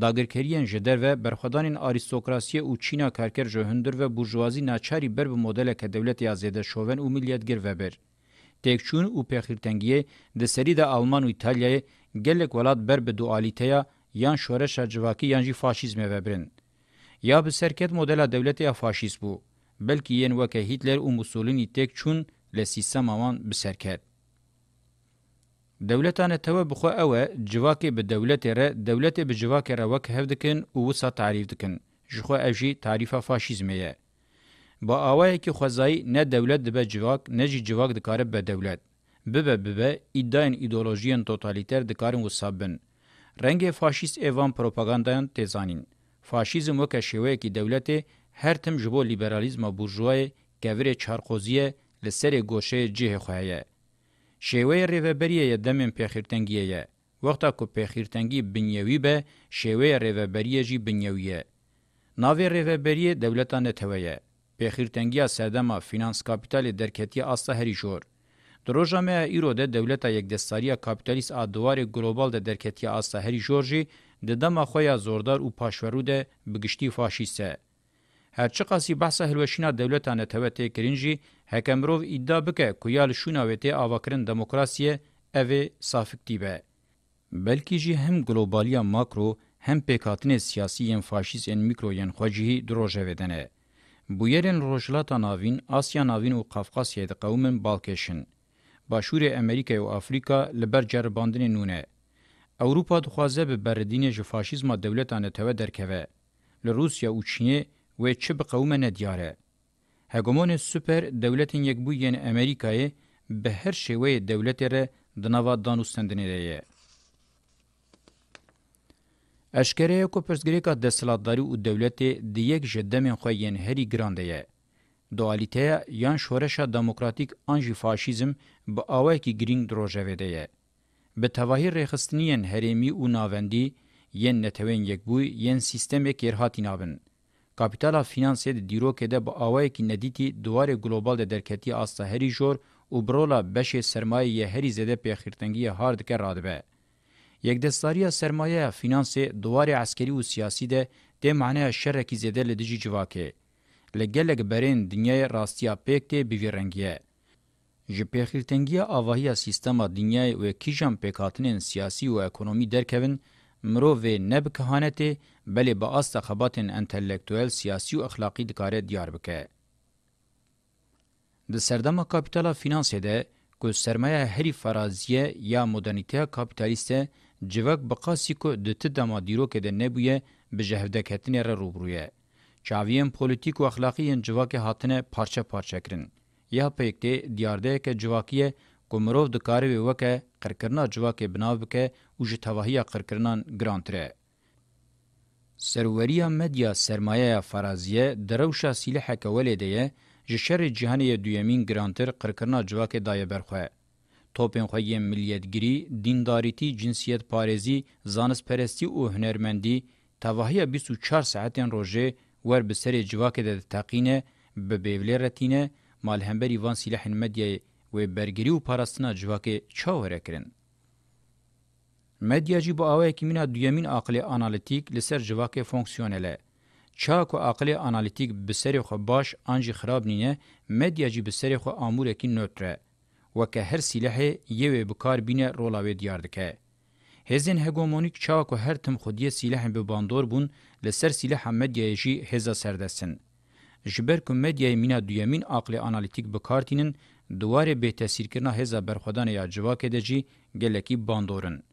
Speaker 1: داگرکریان جدر و برخدانین آریستوکراسی او چینا کارکر جهندر و بورژوازی ناچاری بر به مدل که دولت یازیده شوون او ملیتگر و بر. تکچون او پیخیرتنگیه ده سری ده آلمان و ایتالیای گلک ولات بر به دوالیتیا یان شورش جواکی یان جی فاشیزم و برن. یا به سرکت مدل دولت یا فاشیست بو، بلکی ین وکه هیتلر و موسولینی تکچون لسیستم آمان به سرکت. دولتانه تو بخو او جواکی به دولت ر دولت به جواکی ر وک هفدکن او وسا تعریف دکن جخو اوجی تعریف فاشیزمه با اوای کی خوځای نه دولت به جواک نه جی جواک د کار به دولت به به به ایداین ایدئولوژین توتالیتر د کارن وسابن رنگ فاشیست ایوان پروپاگاندان تزانین فاشیزم وک شوی کی دولت هر تم جبو لیبرالیزم بورژوای گور چارخوزیه لسره گوشه جه خوایه شیوه ریوبریه دمن پیخیرتنگیه وقتا کو پیخیرتنگی بنیوی به شیوه ریوبریه جی بنیویه ناوی ریوبریه دولتانه تویه پیخیرتنگیا سردما فینانس کاپیتال درکتی آستا هری جور دروژامه ایرو ده دولتا یک دستاریا کاپیتالیست آدوار گلوبال ده درکتی آستا هری جورجی ده دما خویا زوردار و پاشورو ده بگشتی فاشیسته. هر چه قاسی بحثه هلوشینا دولتانه توته کرینجی هکمرو ادعا بکه کویال شوناوته اواکرین دموکراسی اوی صافکتی به بلکی جی هم گلوبالیا ماکرو هم پکاتن سیاسی ان فاشیست ان میکرو ان خوجی دروژه ودنه بویرن روجلاتا ناوین آسیا ناوین او قفقاسیا د قومن بالکشن باشور امریکا او افریقا لبر جرباندن نونه اوروپا دخوازه به بردین ژ فاشیزم دولتانه تو درکوه ل روسیا او چینه و چه به قومه ندیاره. هگمون سوپر دولتین یک بوین امریکای به هر شیوه دولت را دنوا دانوستندنی ریه. اشکره کو پرسګریکا د سلطداري او دولت د یک جدمن خو یین هری ګرانده یې دوالیته یان شورش دموکراتیک انجی فاشیزم به اوای کی گرینگ دروژه وده یې به توهی رخصتنین هریمی او ناوندی یین نتوین یک بو یین سیستم یک هاتی نابن کاپیتالا فینانسی د دیرو کې د باوی کې ندیتی دوار ګلوبال د درکتی آسته هری جور او برولا بش سرمایه هری زده په خیرتنګي هارد کې رادبه یک دستاری سرمایه فینانسی دوار عسکری او سیاسی ده د معنی شر کې زده لدیجی جواکه لګلګ برین دنیای راستیا پکته بیورنګیه ji pêxîrtengiya avahiya sîstema dinyayê û kîjan pêkhatinên siyasî û ekonomî derkevin mirov vê nebikhanetê بلې به آسته خباتن انټلیکټوال سیاسي او اخلاقی د کار دیار وکړي د سردما کپټالا فینانس ده کو سرمایه هری فرازیه یا مدرنیته کپټالیست جوک بقاسی کو د تدما دیرو کې د نبوی به جهودکتن را روبرویه چاویم پولیټیک او اخلاقی جوک هاتنه پارچه پارچه کرن یا پېکټه دیارده کې جوکیه کومرو د کاروي وکه قرکرنا جوکه بناو وکه او جتوهیه قرکرنان ګرانتره سروریا مدیا سرمایه فرازیه دروشا سلاح کوله دیه جشر جهانی دویمین گرانتر قرکرنا جواک دایه برخواه. توپین خویه ملیتگیری، دینداریتی، جنسیت پارزی، زانس پرستی و هنرمندی تواهی 24 ساعتین روژه ور به سر جواک ده تقینه به بیولی رتینه مالهمبری وان سلاح مدیا و برگری و پارستنا جواک چاوره کرن. مدیا جی بو اوه کیمینا دویمین عقل انالیتیک لسر جواکه فونکسیونله چا کو عقل انالیتیک به سری خو باش انجی خراب نینه مدیا جی به سری خو امور کی نوتره وکه هر سلاح یوه بکار بینه رولاوی دیار دکه هزین هگمونیک چا کو هر تم خودی سلاح به باندور بون لسر سلاح مدیا جی هزا سردسن جبر کو مدیا مینا دویمین عقل انالیتیک بکارتینن دواره به تاثیر کردن هزا برخدان یا جواکه دجی گلکی باندورن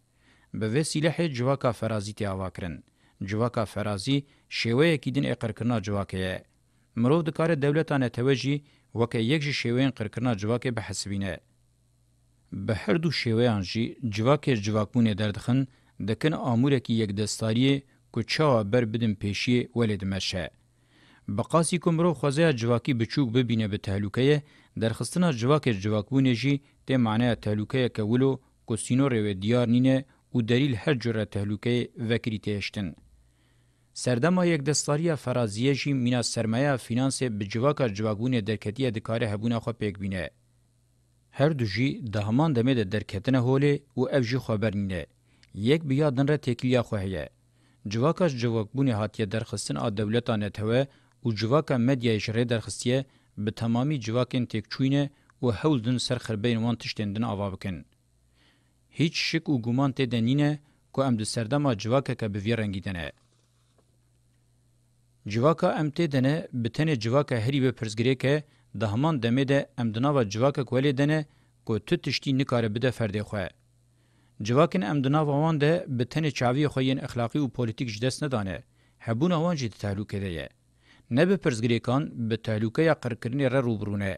Speaker 1: به وسیله جواکا فرازی تی اواکرن جواکا فرازی شوی کی دین اقرکنا جواکه مرو د کار دولتانه توجی وکه یک شوین قرکنا جواکه به حسبینه به هر دو شویان جی جواکه جواکونه دردخن دکن امور کی یک دستاری کوچا بر بدن پیشی ولید مشه بقاسی کومرو خوځه جواکی بچوک ببینه به تهلوکه درخصتنه جواکه جواکونه جی ته معنی تهلوکه کولو کو سینور و دیار نینه و دلیل هر جوره تهلوکه وکری تهشتن. سردما یک دستاری فرازیه جی مینا سرمایه فینانس بجواکا جواگون درکتیه دکاره هبونه خو پیک بینه. هر دو جی دهمان دمه ده درکتنه هوله و او جی خبرنینه. یک بیادن را تکلیه خوهیه. جواکا جواگون هاتیه درخستن آ دولتانه توه و جواکا مدیه جره درخستیه به تمامی جواکن تکچوینه و هولدن سر خربین وان تشتندن آوا بکن. هیچ شک و گومان ته دنینه کو ام د سردما جواکه که به ویرنګیدنه جواکه ام ته دنه بتنه جواکه هری به پرزګری که د همان دمه ده ام دناوا جواکه کولې دنه کو تو تشتی نکاره بده فردی خو جواکن ام دناوا وان ده بتنه چاوی خو یین اخلاقی او پولیټیک جدس نه دانه هبون وان جدی تعلق ده نه به پرزګری کان به تعلق یا قرکرنی را روبرونه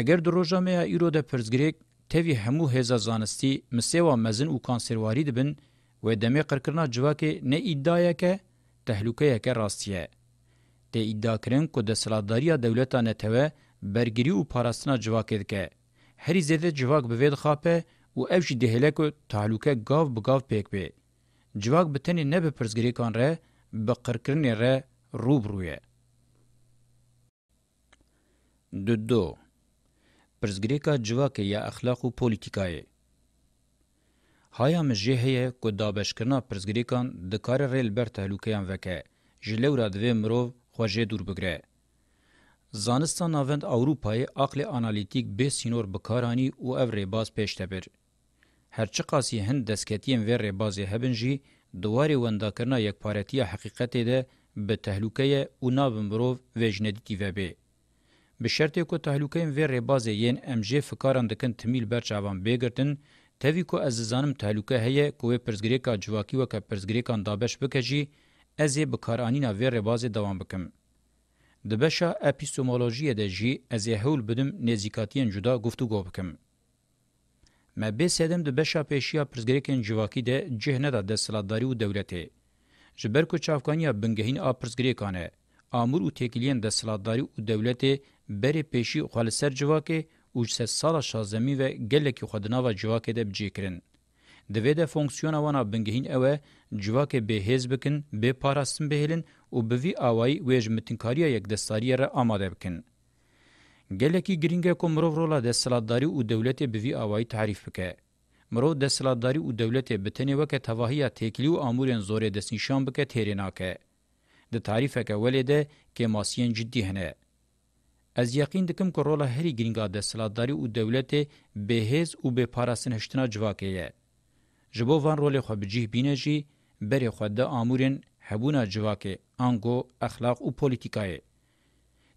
Speaker 1: اگر دروژه مې ایرو ده پرزګری تیوی همو هزا زانستی مسیوا مزن او کانسرواری دبن و دمی قرکرنا جواکی نه ادعایه که تهلوکه که راستیه. ده ادعا کرن که ده سلاداریا دولتا نتوه برگیری و پاراستنا جواکی دکه. هری زیده جواک بوید خاپه و اوشی دهله که تهلوکه گاو بگاو پیک بی. جواک بتنی نه به پرزگری کان ره به قرکرن ره روبرویه. دو دو پرزګریکا جواکه یا اخلاق او پولیټیکای هایا مجهه کو دابشکنا پرزګریکان د کار ریل بر تهلوکیان وکه جلورا د ومرو خوژه دور بګره زانستان ناوند اوروپای عقل انالیتیک به سینور بکارانی او او ریباز پیشته بر. هرچی قاسی هند دسکتیم و ریبازی هبنجی دواری ونداکرنا یک پارتی حقیقت ده به تهلوکه او نابمروف و جندیتی و به. به شرطی که تهلوکین وی ربازه یین امجه فکاران دکن تمیل برچاوان بگرتن تاوی که از زانم تهلوکه هیه که وی پرزگریکا جواکی و که پرزگریکان دابش بکجی از یه بکارانینا وی ربازه دوام بکم. دبشا اپیستومولوژیه ده جی از یه هول بدم نزیکاتین جدا گفتو گو بکم. ما به سدم دبشا پیشیا پرزگریکان جواکی ده جهنه ده دستلاتداری و دولته. جبر کو چافکانیا بنگهین آ پرزگریکانه. امور او تکلیان دستلاتداری او دولته بری پیشی خپل سر جواکه او سه سال شازمی و گله کی خودنا و جواکه د بجیکرین د وې د فونکسیون وانا بنګهین اوه جواکه به حزب کن به پاراستن بهلن او به وی اوای وېج متنکاریه یک دستاری را آماده بکن گلکی گرینګه کوم مرو رولا د سلادتاری او دولت به وی اوای تعریف وکه مرو د سلادتاری او دولت به تنه وکه توهیه تکلی او امورن زوره د نشان بکه تیریناکه د تعریف وکه ولې ده کې ماسین جدی هنه از یقین دکم که رولا هری گرینگا دستلاتداری و دولت بهیز و به پاراسنشتنا جواکه یه. جبو وان رول خو بجیه بینه جی بری خو ده آمورین هبونا جواکه آنگو اخلاق و پولیتیکایه.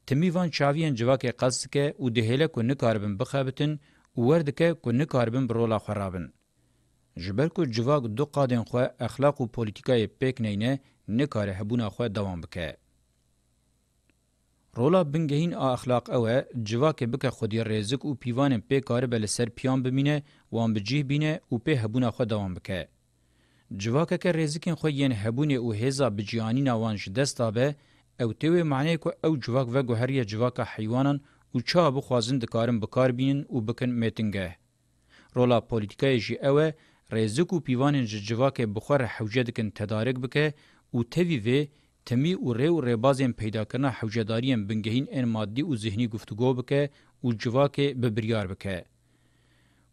Speaker 1: تمی وان چاویان جواکه قصد که و دهیله که نکاربن بخابتن و وردکه که نکاربن برولا خرابن. جبر که جواک دو قادن خو اخلاق و پولیتیکای پیک نینه نکاره هبونا خو دوام بکه. رولا بنگهین اخلاق اوه جواکه بکه خودی رزق او پیوان په کار بل سر پیان ببینه وان بجیه بینه او په هبونه خو دوام بکه جواکه که رزقین خو یین هبونه او هزا بجیانی نوان دستا به او توی معنی کو او جواک و گوهری جواکه حیوانان او چا بو خوازن د کارم بکار بینن او بکن میتینګه رولا پولیټیکای جی اوه رزق او پیوان جواکه بخور حوجه دکن تدارک بکه او توی وی تمی او ری او ریبازین پیدا کرنا حوجدارین بنگهین ان مادی او ذهنی گفتگو بکه او جواکه ببریار بکه.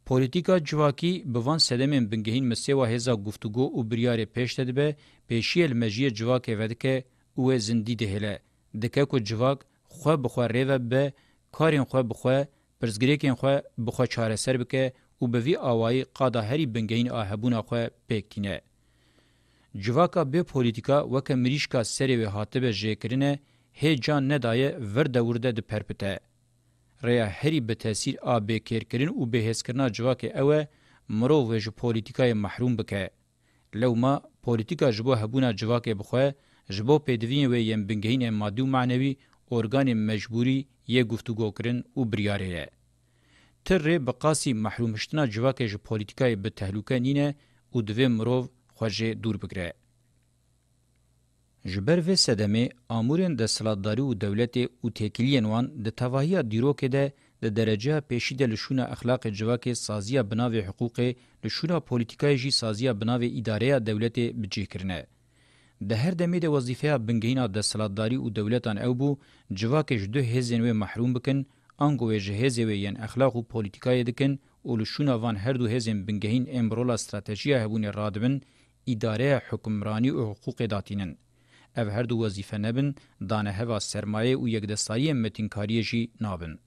Speaker 1: پولیتیکا جواکی بوان سدمین بنگهین مسیوا هزا گفتگو او بریار پیش تدبه پیشی المجیه جواکه ودکه او زندی دهله. دکه کو جواک خو بخو ریوه به کارین خو بخو پرزګریکین خو بخو چاره سر بکه او به وی اوای قاده هری بنګین آهبونه خو پکینه civaka be politika weke mirîşka serê wê hatibe jêkirine hê can nedaye vir dewurde di perpite. Rêya herî bi tesîr a bêkêrkirin û bêhêzkirina civakê ew e mirov wê ji polîtikayê mehrûm bike. Lewma polîtika ji bo hebûna civakê bixwe, ji bo pêdiviyên wê yên bingehînê e madî û menevî organên mecbûrî yê guftûgokirin û biryarê ye. Tir rê bi qasî mehrûmhiştina civakê ji polîtikayê bi tehlûke nîne û divê mirov خوژه دور بگره. جبر و سدمه امورن د سلطداري او دولت او تکلین وان د توهیا دیرو کې ده د درجه پېشیده لشونه اخلاق جواکه سازیا بناوي حقوق لشونه پولیټیکای جی سازیا بناوي ادارې دولت بچی کړنه د هر دمه د وظیفه بنګینا د سلطداري او دولتان او بو جواکه جده هزن و محروم بکن انګو جهزه و یان اخلاق او پولیټیکای دکن او لشونه وان هر دو هزن بنګهین امبرولا استراتیژي هبون رادبن اداره حکمرانی او حقوق داتینن اف هر دو وظیفه نبن دانه هوا سرمایه او یک دستاری متینکاری جی نابن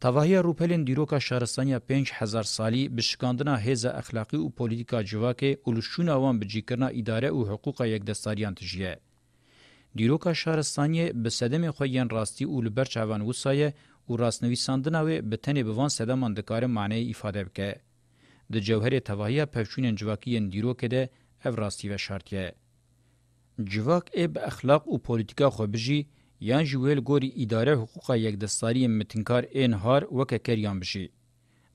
Speaker 1: تواهی روپلین دیروکا شهرستانیا 5000 سالی بشکاندنا هیز اخلاقی او پولیتیکا جواکه اولشون اوان بجیکرنا اداره او حقوق یک دستاریان تجیه دیروکا شهرستانی به صدم خویان راستی او لبرچ اوان وسایه او راستنویساندنا و به تنه بوان صدمان دکار معنی ifade بکه د جوهر توهیه پښونن جواکین دیرو کده اف راستی و شرطیه جواک اب اخلاق او پولیټیکا خو بجی یان جویل ګوري اداره حقوق یک دستاری متنکار انهار وک کریان بجی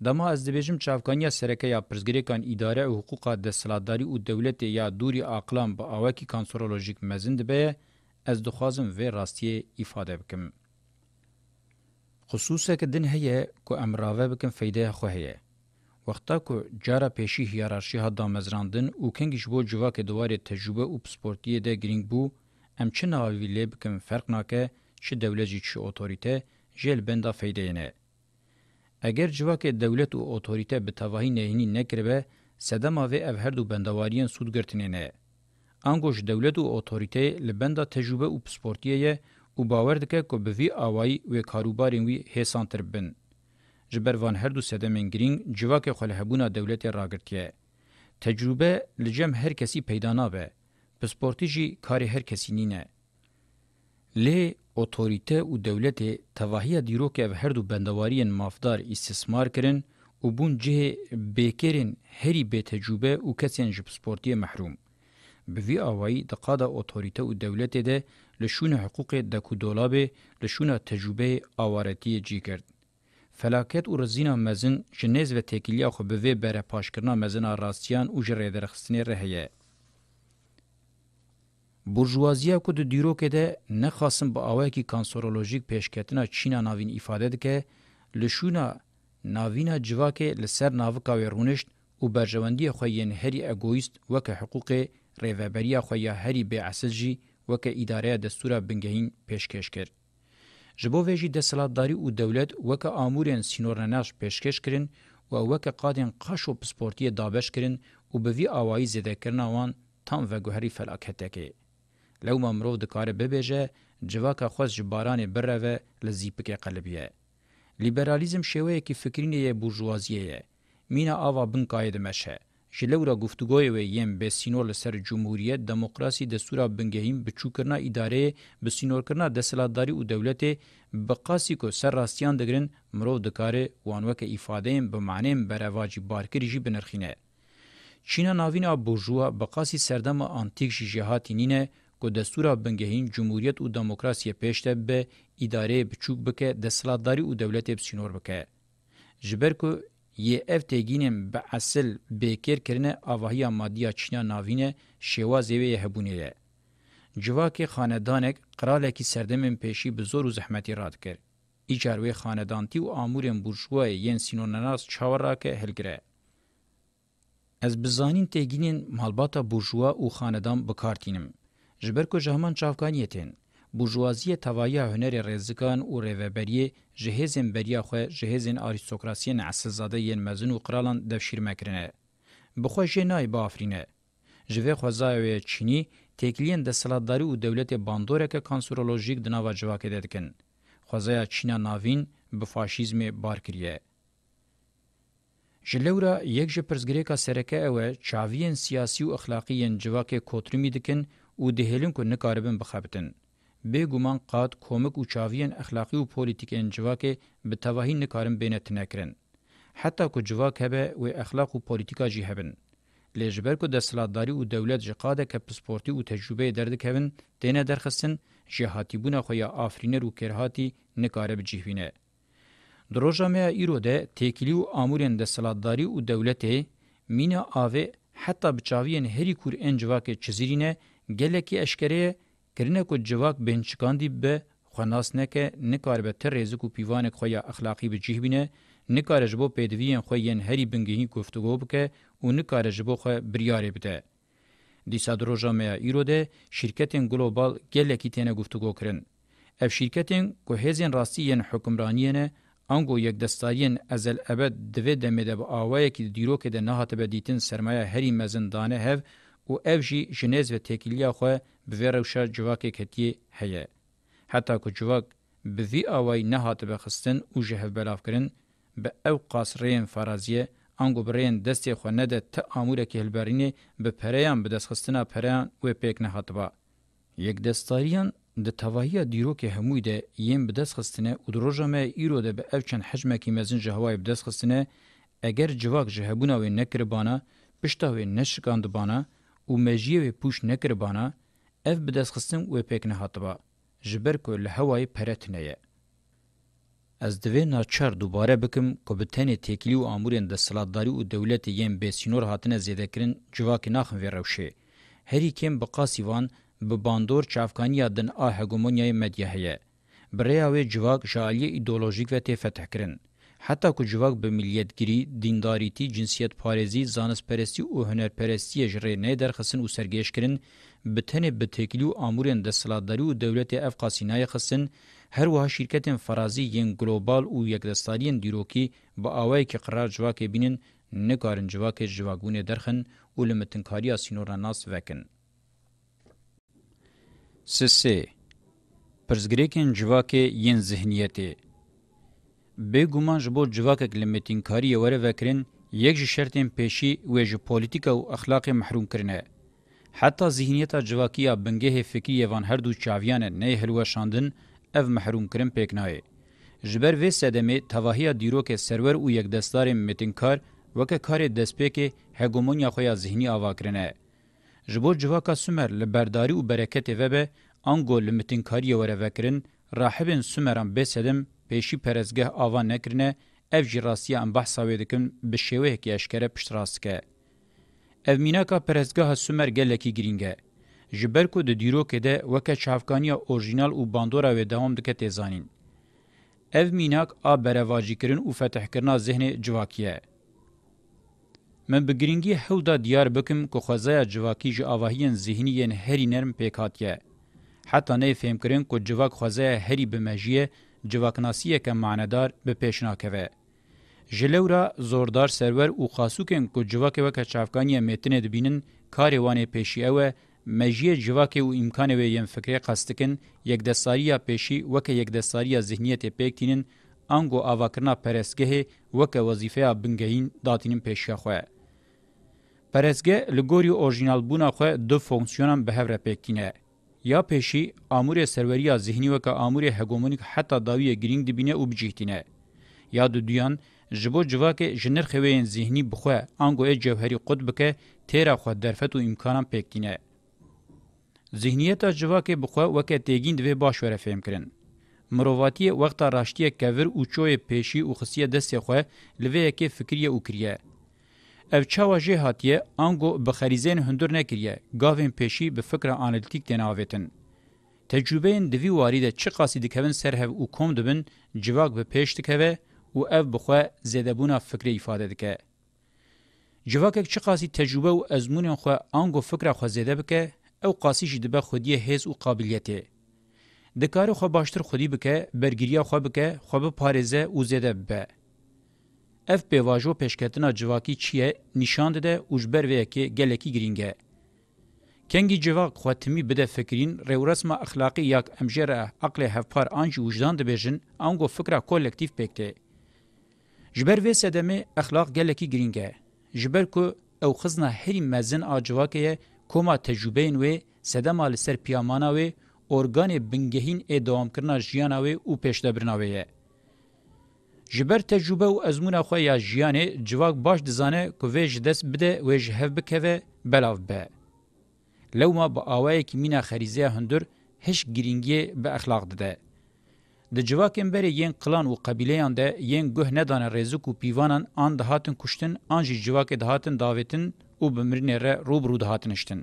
Speaker 1: دما از دبیجم چافکانیا سرکه یا پرزګریکان اداره حقوق د سلاداری او دولت یا دوری اقلام با اواکی کانسرولوژیک مزند به از دخوازم و راستی ifade بکم خصوصا که دن هه کو امراوه بکم فایده خو هه وختا کو جارا پیشی هیرارشی ها دامزراندن او کنگیش بو جواک دوار تجربه او پسپورتیه ده گرینگ بو ام چه ناوی لیب کم فرق ناکه چه دولجی چه اوتوریته جل بنده فیده نه. اگر جواک دولت او اوتوریته به تواهی نهینی نکربه سدما و اف هر دو بندواریان سود گرتنه نه. انگوش دولت او اوتوریته لبنده تجربه او پسپورتیه او باور دکه که به وی آوائی و کاروبارین وی حسان تربند. جبر وان هر دو سدمن گرینگ جواک خلهبونا دولت راگرتیه تجربه لجم هر کسی پیدا نابه پسپورتی جی کاری هر کسی نینه لی اوتوریته او دولت تواهی دیرو که هر دو بندواریان مافدار استثمار کرن او بون جه بیکرین هری به تجربه او کسین جی پسپورتی محروم به وی آوائی دقادا اوتوریته او دولت ده لشون حقوق دکو دولابه لشون تجربه آوارتی جی کرد فلاکت او رزینا مزن جنیز و تکیلیا خو به وی بره پاشکرنا مزن راستیان او جری درخصنی رهیه بورژوازیا کو د دیرو کې ده نه خاصم به اوه کې کانسورولوژیک پیشکتنه چینا ناوین ifade ده کې لشونا ناوینا جوا کې لسر ناو کا ورونشت او برژوندی خو یې هری اګوئست وک حقوق ریوبریا خو یې هری به اساسجی وک اداره دستور بنګهین پیشکش کړ جبو ویجی دسلاتداری او دولت وک امورن سینورناش پیشکش کرین و وک قادین قاشو پسپورتی دابش کرین او به وی اوای زده کرنا وان تام و گوهری فلاکته کی لو ممرو د کار به بهجه جواکا خوز جباران بره و لزیپک قلبیه لیبرالیزم شوی کی فکرینه بورژوازیه مینا آوا بن قاید مشه شلورا گفتگوی و یم به سینور لسر جمهوریت دموکراسی دستورا بنگهیم بچوکرنا اداره به سینور کرنا دسلاتداری او دولت بقاسی کو سر راستیان دگرن مرو دکاره وانوک ifade به معنی برواجی بارکریجی بنرخینه چینا ناوینا بورژوا بقاسی سردم آنتیک جهاتینینه کو دستورا بنگهین جمهوریت او دموکراسی پېشته به اداره بچوک بکې د سلادتاري او دولت په سينور بکې جبر کو یه اف تگینم به اصل بیکر کرنه آواهی مادیا چینا ناوینه شوازی به هبونیره. جواک خاندانک قرالکی سردمن پیشی به زور و زحمتی راد کرد. ایجاروی خاندانتی و آمورن برشوهای ین سینونناس چاوراک هلگره. از بزانین تگینین مالباتا برشوها و خاندان بکارتینم. جبر کو جهمان چافکانیتین. بورژوازی توایا هنر رزگان او رهبری جهزن بریا خو جهزن آریستوکراسی نعسزاده ین مزن او قرالان د شیرمکرنه بخو جنای با افرینه جوی خوزای چینی تکلین د سلاداری او دولت باندورک کانسورولوژیک د نوا جواکه ددکن خوزای چینا ناوین به فاشیزم بارکریه جلورا یک جپرزګریکا سرهکه او چاوین سیاسی او اخلاقی جواکه کوترمی دکن او دهلن کو نکاربن بخابتن به ګومان قات کومک او چاوین اخلاقی او پولیټیک انجواکه به توهین نکارم بینت نکرن حتی کو جواک هبه و اخلاق او پولیټیکا جی هبن لجبر کو د سلاداری او دولت جقاده ک پاسپورتي او تجربه درد کوین دینه درخصن جهاتی بونه خو یا افرینر او کرهاتی نکارب جهوینه دروژامه ایرو ده تکلی او امورن د سلاداری او دولت مینا اوه حتی بچاوین هری کور انجواکه چزیرینه گلکی اشکره کرینه کو جواک بنچکاندی به خناس نه که نکار به تر رزق او پیوان خو یا اخلاقی به جهبینه نکار جبو پدوین خو یین هری بنگهی گفتگو بکه او نکار جبو خو بریاره بده دیسا دروژامه ایروده شرکتین گلوبال گلکی تنه گفتگو کرن اف شرکتین کو هزین راستیین حکمرانیینه انګو یک دستایین ازل ابد دوی دمه د اوایه کی دیرو کې د نهاته بدیتن سرمایه هری مزندانه هف او اف جی جنیز و تکیلیا خو به روشا جواک کتی هيا حتی کو جواک به وی اوای نه هات بخستن او جهه بلاف کرن به او قاصرین فرازیه انګو برین دستی خو نه د تامور کې هلبرینه به پریان به دسخستنه پریان و پک نه هاتبا یک دستاریان د توایه دیرو کې هموی ده یم به دسخستنه او دروژمه ایرو ده به افچن حجم کې مزن جهوای به دسخستنه اگر جواک جهبونه و نکربانه پښتو و نشکاندبانه او مجیه پوش نکربانا اف بدسخستن و پک نه هاتبا جبر کو له هوای پرتنه ی از دوی ناچار دوباره بکم کو بتنه تکلی او امورن د سلاداری او دولت یم به سینور هاتنه زیده کرن جواک ناخ و روشه هری کیم بقاسی وان به باندور چافکانی دن ا هګومونیای مدیه هه بریا و جواک جالی ایدئولوژیک و ته فتح کرن حتی که جواک به ملیتگیری، دینداریتی، جنسیت پارزی، زانسپرستی و هنرپرستی جره نه درخصن و سرگیش کرن، بتنه به تکلی و آمورین دستلاتداری و دولت افقاسینای خصن، هر وها شرکتین فرازی ین گلوبال و یکدستالیین دیروکی با آوائی که قرار جواک بینن، نکارن جواک جواگونه درخن و لمتنکاری سینوراناس وکن. سسه پرزګریکن جواکه ین ذهنیته بګومان جبو جواکک لمتینکاری وره وکرین یک جی شرطین پیشی و جی پولیټیکا او اخلاق محروم کرنه حتی ذهنیت جواکیا بنګه فکری وان هر دو چاویان نه هلوه شاندن اف محروم کرن پکنای جبر و سدمه توهیه دیرو که سرور او یک دستار متینکار وکه کار دسپیک هګومونیا خویا ذهنی اواکرنه جبو جواکا سومر لبرداری او برکت وبه انګول متینکاری وره وکرین راهبن سومران بسدم پیشی پرزگه آوا نکرنه اف جراسی ام بحثا ویدکن به شیوه که اشکره پشتراسکه. اف میناکا پرزگه سومر گلکی گرینگه. جبر کو د دیرو کې ده وکه چافکانیا اورجینال او باندورا و دوام دکې تزانین اف میناک ا برواجی کرن او فتح کرنا ذهن جواکیه من بگرینگی هودا دیار بکم کو خزایا جواکی ج اواهین ذهنی هری نرم پیکاتیه حتی نه فهم کرن کو جواک خزایا هری بمجیه جواکناسیه که معنیدار به پیشناکوه. جلورا زوردار سرور او خاصوکن کو جواک وک چافکانی متن دبینن کاری وانه پیشی او مجیه جواک او امکان و یم فکری قاستکن یک دساریا پیشی وک یک دساریا ذهنیت پکتینن انگو اواکرنا پرسگه وک وظیفه بنگهین داتینن پیشی خو پرسگه لګوری اورجینال بونا خو دو فونکسیونم به هر پکتینه یا پیشی امور سروریا ذهنی و که امور هگمونیک حتی داوی گرینگ دبینه او بجیتینه یا دو دیان جبو جوا که جنر خوین ذهنی بخوا انگو جوهری قطب که تیرا خو درفت و امکانم پکتینه ذهنیت جوا که بخوا وکه تگین دوی باش وره فهم کرن مرواتی وقتا راشتیه کور او چوی پیشی او خصیه دسته خو لوی که فکریه او کریه ev çawa jê hatiye ango bi xerîzên hundir nekiriye, gavên pêşî bi fikra analitik têne avêtin. Tecrübeyên divî warî de çi qasî dikevin serhev û kom dibin, civak bi pêş dikeve û ev bixwe zêdebûna fikrê îfade dike. Civakek çi qasî tecrübe û ezmûnên xwe ango fikra xwe zêde bike, ew qasî jî dibe xwediyê hêz û qabiliyetê. Dikarê xwe baştir xwedî bike, bergiriya xwe bike, xwe biparêze û zêde bibe. اف پیواجو پیشکتنا جواکی چیه نشاند ده اوجبر ویکی گلکی گرینگه. کنگی جواک خواتمی بده فکرین رورسم اخلاقی یک امجر عقل هفپار آنج وجدان دبیجن آنگو فکر کولکتیف پکته. جبر وی سدمه اخلاق گلکی گرینگه. جبر کو او خزنا هری مزن آجواکه کما تجربه وی سدما لسر پیامانا وی ارگان بنگهین ادام کرنا جیانا وی او پیشتبرنا ویه. جبر تجربه او ازمونه خو یا ژیانه جواک باش دزانه کو وې دس بده وې جهف بکوه بلاو به لو ما با اوای کی مینا خریزه هندر هیڅ گرینګي به اخلاق ده د جواک امبره یین قلان او قبیله اند یین ګه نه دان رزق او پیوانان ان د هاتن کوشتن ان جواک د هاتن داوتن او بمرنه ر روبرو د هاتنشتن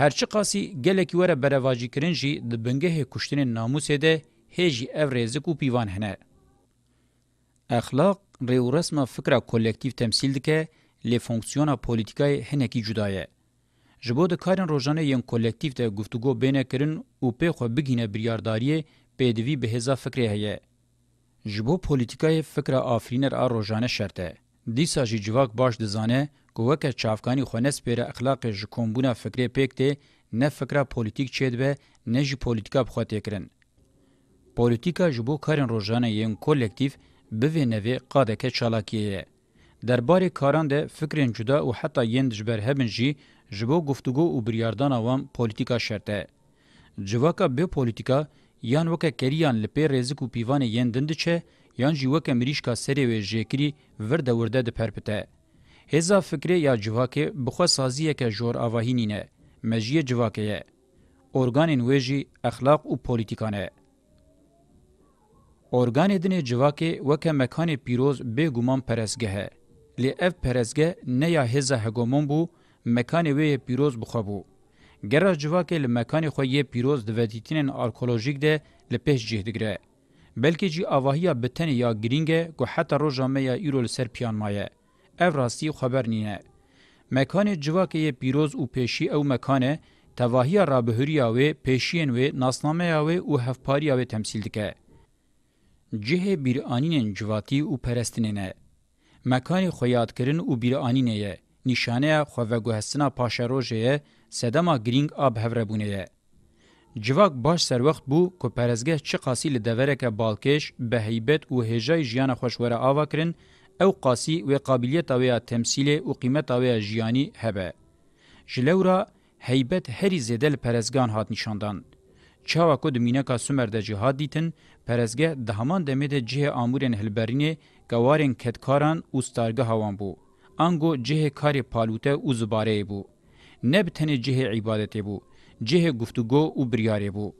Speaker 1: هرچی قاسی گلکی وره برواجی کرنجی د بنگه کوشتن ناموسه ده هیجی اف رزق او پیوان هنه اخلاق ریو رسم فکر کلکتیو تمثیل دکه لی فونکسیونا پولیتیکای هنکی جدایه جبو د کارن روزانه یان کلکتیو ته گفتگو بینه کرن او په خو بگینه بریارداری پدوی به هزا فکر هه جبو پولیتیکای فکر آفرینر ا روزانه شرطه دیسا جی جواک باش دزانه کوکه چافکانی خونس پر اخلاق ژ کومبونا فکری پکته نه فکر پولیتیک چدبه نه جی پولیتیکا بخوته کرن پولیتیکا جبو کارن روزانه یان کلکتیو بوینوی قادکه چالاکیه. درباره کاران ده فکرین جدا او حتی یند جبر هبن جی جبو گفتگو او بریاردان اوام پولیتیکا شرطه. جواکا به پولیتیکا یان وکه کریان لپی ریزک و پیوان یندند چه یان جی وکه مریشکا سری و جیکری ورده ورده ده پرپته. هزا فکری یا جواکه بخوا سازیه که جور آواهینینه. مجیه جواکه یه. ارگانین ویجی اخلاق و پولیتیکانه. ارگان دنه جواکه وکه مکان پیروز به گمان پرسگه لی اف پرسگه نه یا هزه هگومون بو مکان وی پیروز بخوا بو ګره جواکه له مکان خو یې پیروز د ودیتین ارکولوژیک ده له پېش جهدګره بلکې جی اواهیا بتن یا گرینګه کو حتی روزامه یا ایرول سر پیان مایه اف راستی خبر نینه مکان جواکه پیروز او پېشی او مکان تواهیا رابهوریا و پېشین و ناسنامه یا و او هفپاریا و تمثیل دکه cihê biranînên civatî û perestînê mekanê xuyatkirin û biranînê ye nîşaneya xweveguhestina paşerojê ye sedema girîng a hevrebûnê ye Civak baş serwext bû ku perezgeh çi qasî li devereke balkêş bi heybet û hêjayê jiyana xweşwere ava kirin, ew qasî wê qabiliyeta wê ya temsîlê û qîmeta wê ya jiyanî hebe. Ji lewra heybet herî zêde li perezgan hat nîşandan. çava ku di mîneka Sumer de cihad dîtin, perezgeh di heman demê de cihê amûrên hilberînê gewarên ketkaran û stargeha wan bû. Ango cihê karê palûte û zibareyê bû. Ne bi tenê cihê îbadetê bû, cihê guftûgo û biryarê bû.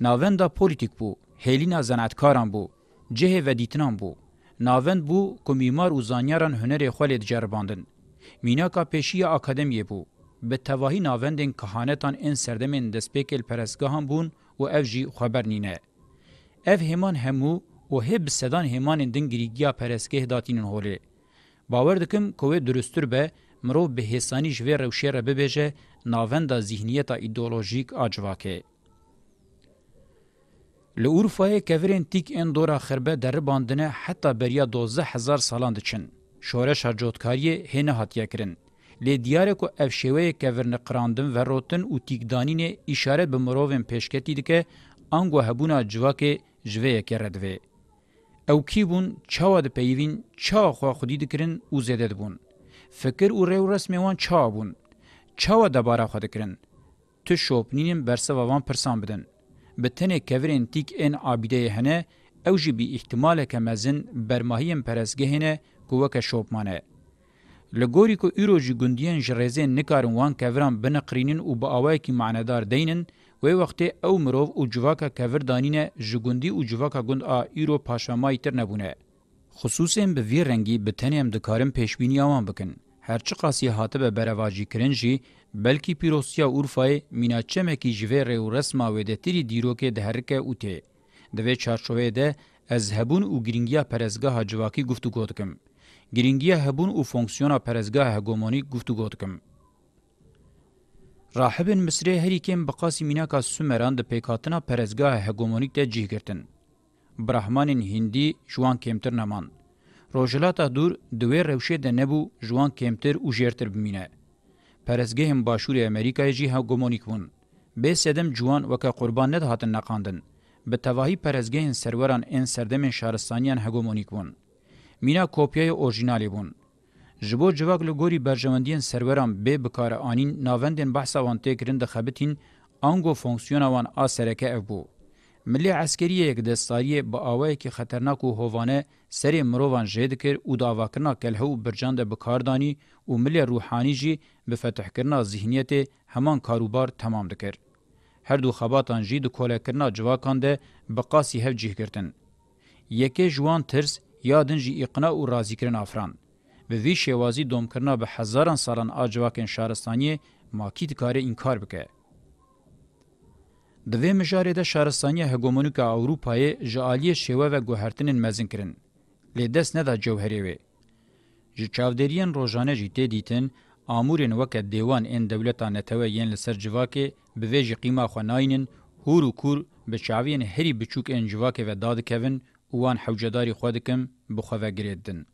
Speaker 1: Navenda politik bû, hêlîna zanatkaran bû, cihê vedîtinan bû. Navend bû ku mîmar û zanyaran hunerê xwe lê diceribandin. Mînaka pêşiya akademiyê bû. به تواهی ناوندین کهانتان این سردمین دسپیکل پرسگاهان بون و او جی خبر نینه. اف همان همو و هب سدان همان دن گریگیا پرسگه داتینن هوله. باور دکم کوه درستر به مرو به حسانی جوی روشی را ببیجه ناوندا ذهنیتا ایدولوژیک آجواکه. لعورفای کفرین تیک این دورا خربه درباندنه حتی بریا دوزه هزار سالان دچن. شورش هر جوتکاری هنه هاتیه کرن. لی دیاره کو اف شوی کورن قراندن و روتن او تیگدانین اشاره به مرووین پیشکتی دکه انگو هبونا جواک جوه که ردوه. او کی بون چاوا د پیوین چا خو خودی دکرین او زیده بون. فکر او ریو رسمی وان چا بون. چاوا دباره خود دکرین. تو شوپنینیم برسه وان پرسان بدن. به تنه کورین تیک این آبیده هنه او جی بی احتمال که مزن برماهیم پرسگه هنه گوه که شوپمانه. لګوریکو ایرو جګوندین جریزین نکارن وان کوران بنقرینن او به اوای کی معنادار دینن وی وخت او مرو او جواکا کور دانینه جګوندی او جواکا گوند ا ایرو پاشمای تر نبونه خصوصا به وی رنگی به تنیم د کارم پیشبینی اوان بکن هرچی قاسی هاتبه برواجی کرنجی بلکی پیروسیا اورفای میناچمه کی جوی و رسما و دتری دیروکه دهرکه اوته د وی چارچوبه ده از هبون او گرینگیا پرزگاه جواکی گفتگو وکم گرینگیه هبون او فونکسیونا پرزگاه هگومونی گفتگو دکم. راحب مصری هریکم بقاسی میناکا سومران د پیکاتنا پرزگاه هگومونیک ده جیه گرتن. برهمانین هندی جوان کمتر نمان. روجلاتا دور دوی روشه ده نبو جوان کمتر او جیرتر بمینه. پرزگه هم باشور امریکای جیه هگومونیک بون. به سدم جوان وکا قربان ند هاتن نقاندن. به تواهی پرزگه سروران این سردم شارستانیان هگومونیک بون. مینا کپیای اورجینالی بون جبو جواک لګوري برجمندین سروران به بکار انین ناوندن بحثا وان تکرین د خبتین انګو فونکسیونا وان اسرکه اف بو ملی عسکری یک دستاری با اوای کی خطرناک او هوانه سری مروان جید کر او دا واکنا کلهو برجند بکاردانی او ملی روحانی جی به فتح کرنا ذهنیت همان کاروبار تمام دکر هر دو خباتان جی د کوله کرنا جواکان ده بقاسی هف جه کرتن یکه جوان ترس یا دنجی اقنا او راضی کرن افران به وی شوازی دوم کرنا به هزاران سالان آجواکن شارستانی ماکی دکاره انکار بکه د وی مجاری د شارستانی هګومونیک اوروپای جالی شوه و ګوهرتنن مزین کرن لیدس نه د جوهری وی ژ چاودریان روزانه جته دیتن امورن وکد دیوان ان دولتانه تو یین لسر جواکه به وی قیمه خناینن هورو کور به چاوین هری بچوک ان جواکه و داد کوین وان حوجداري خودکم بخواه گریدن.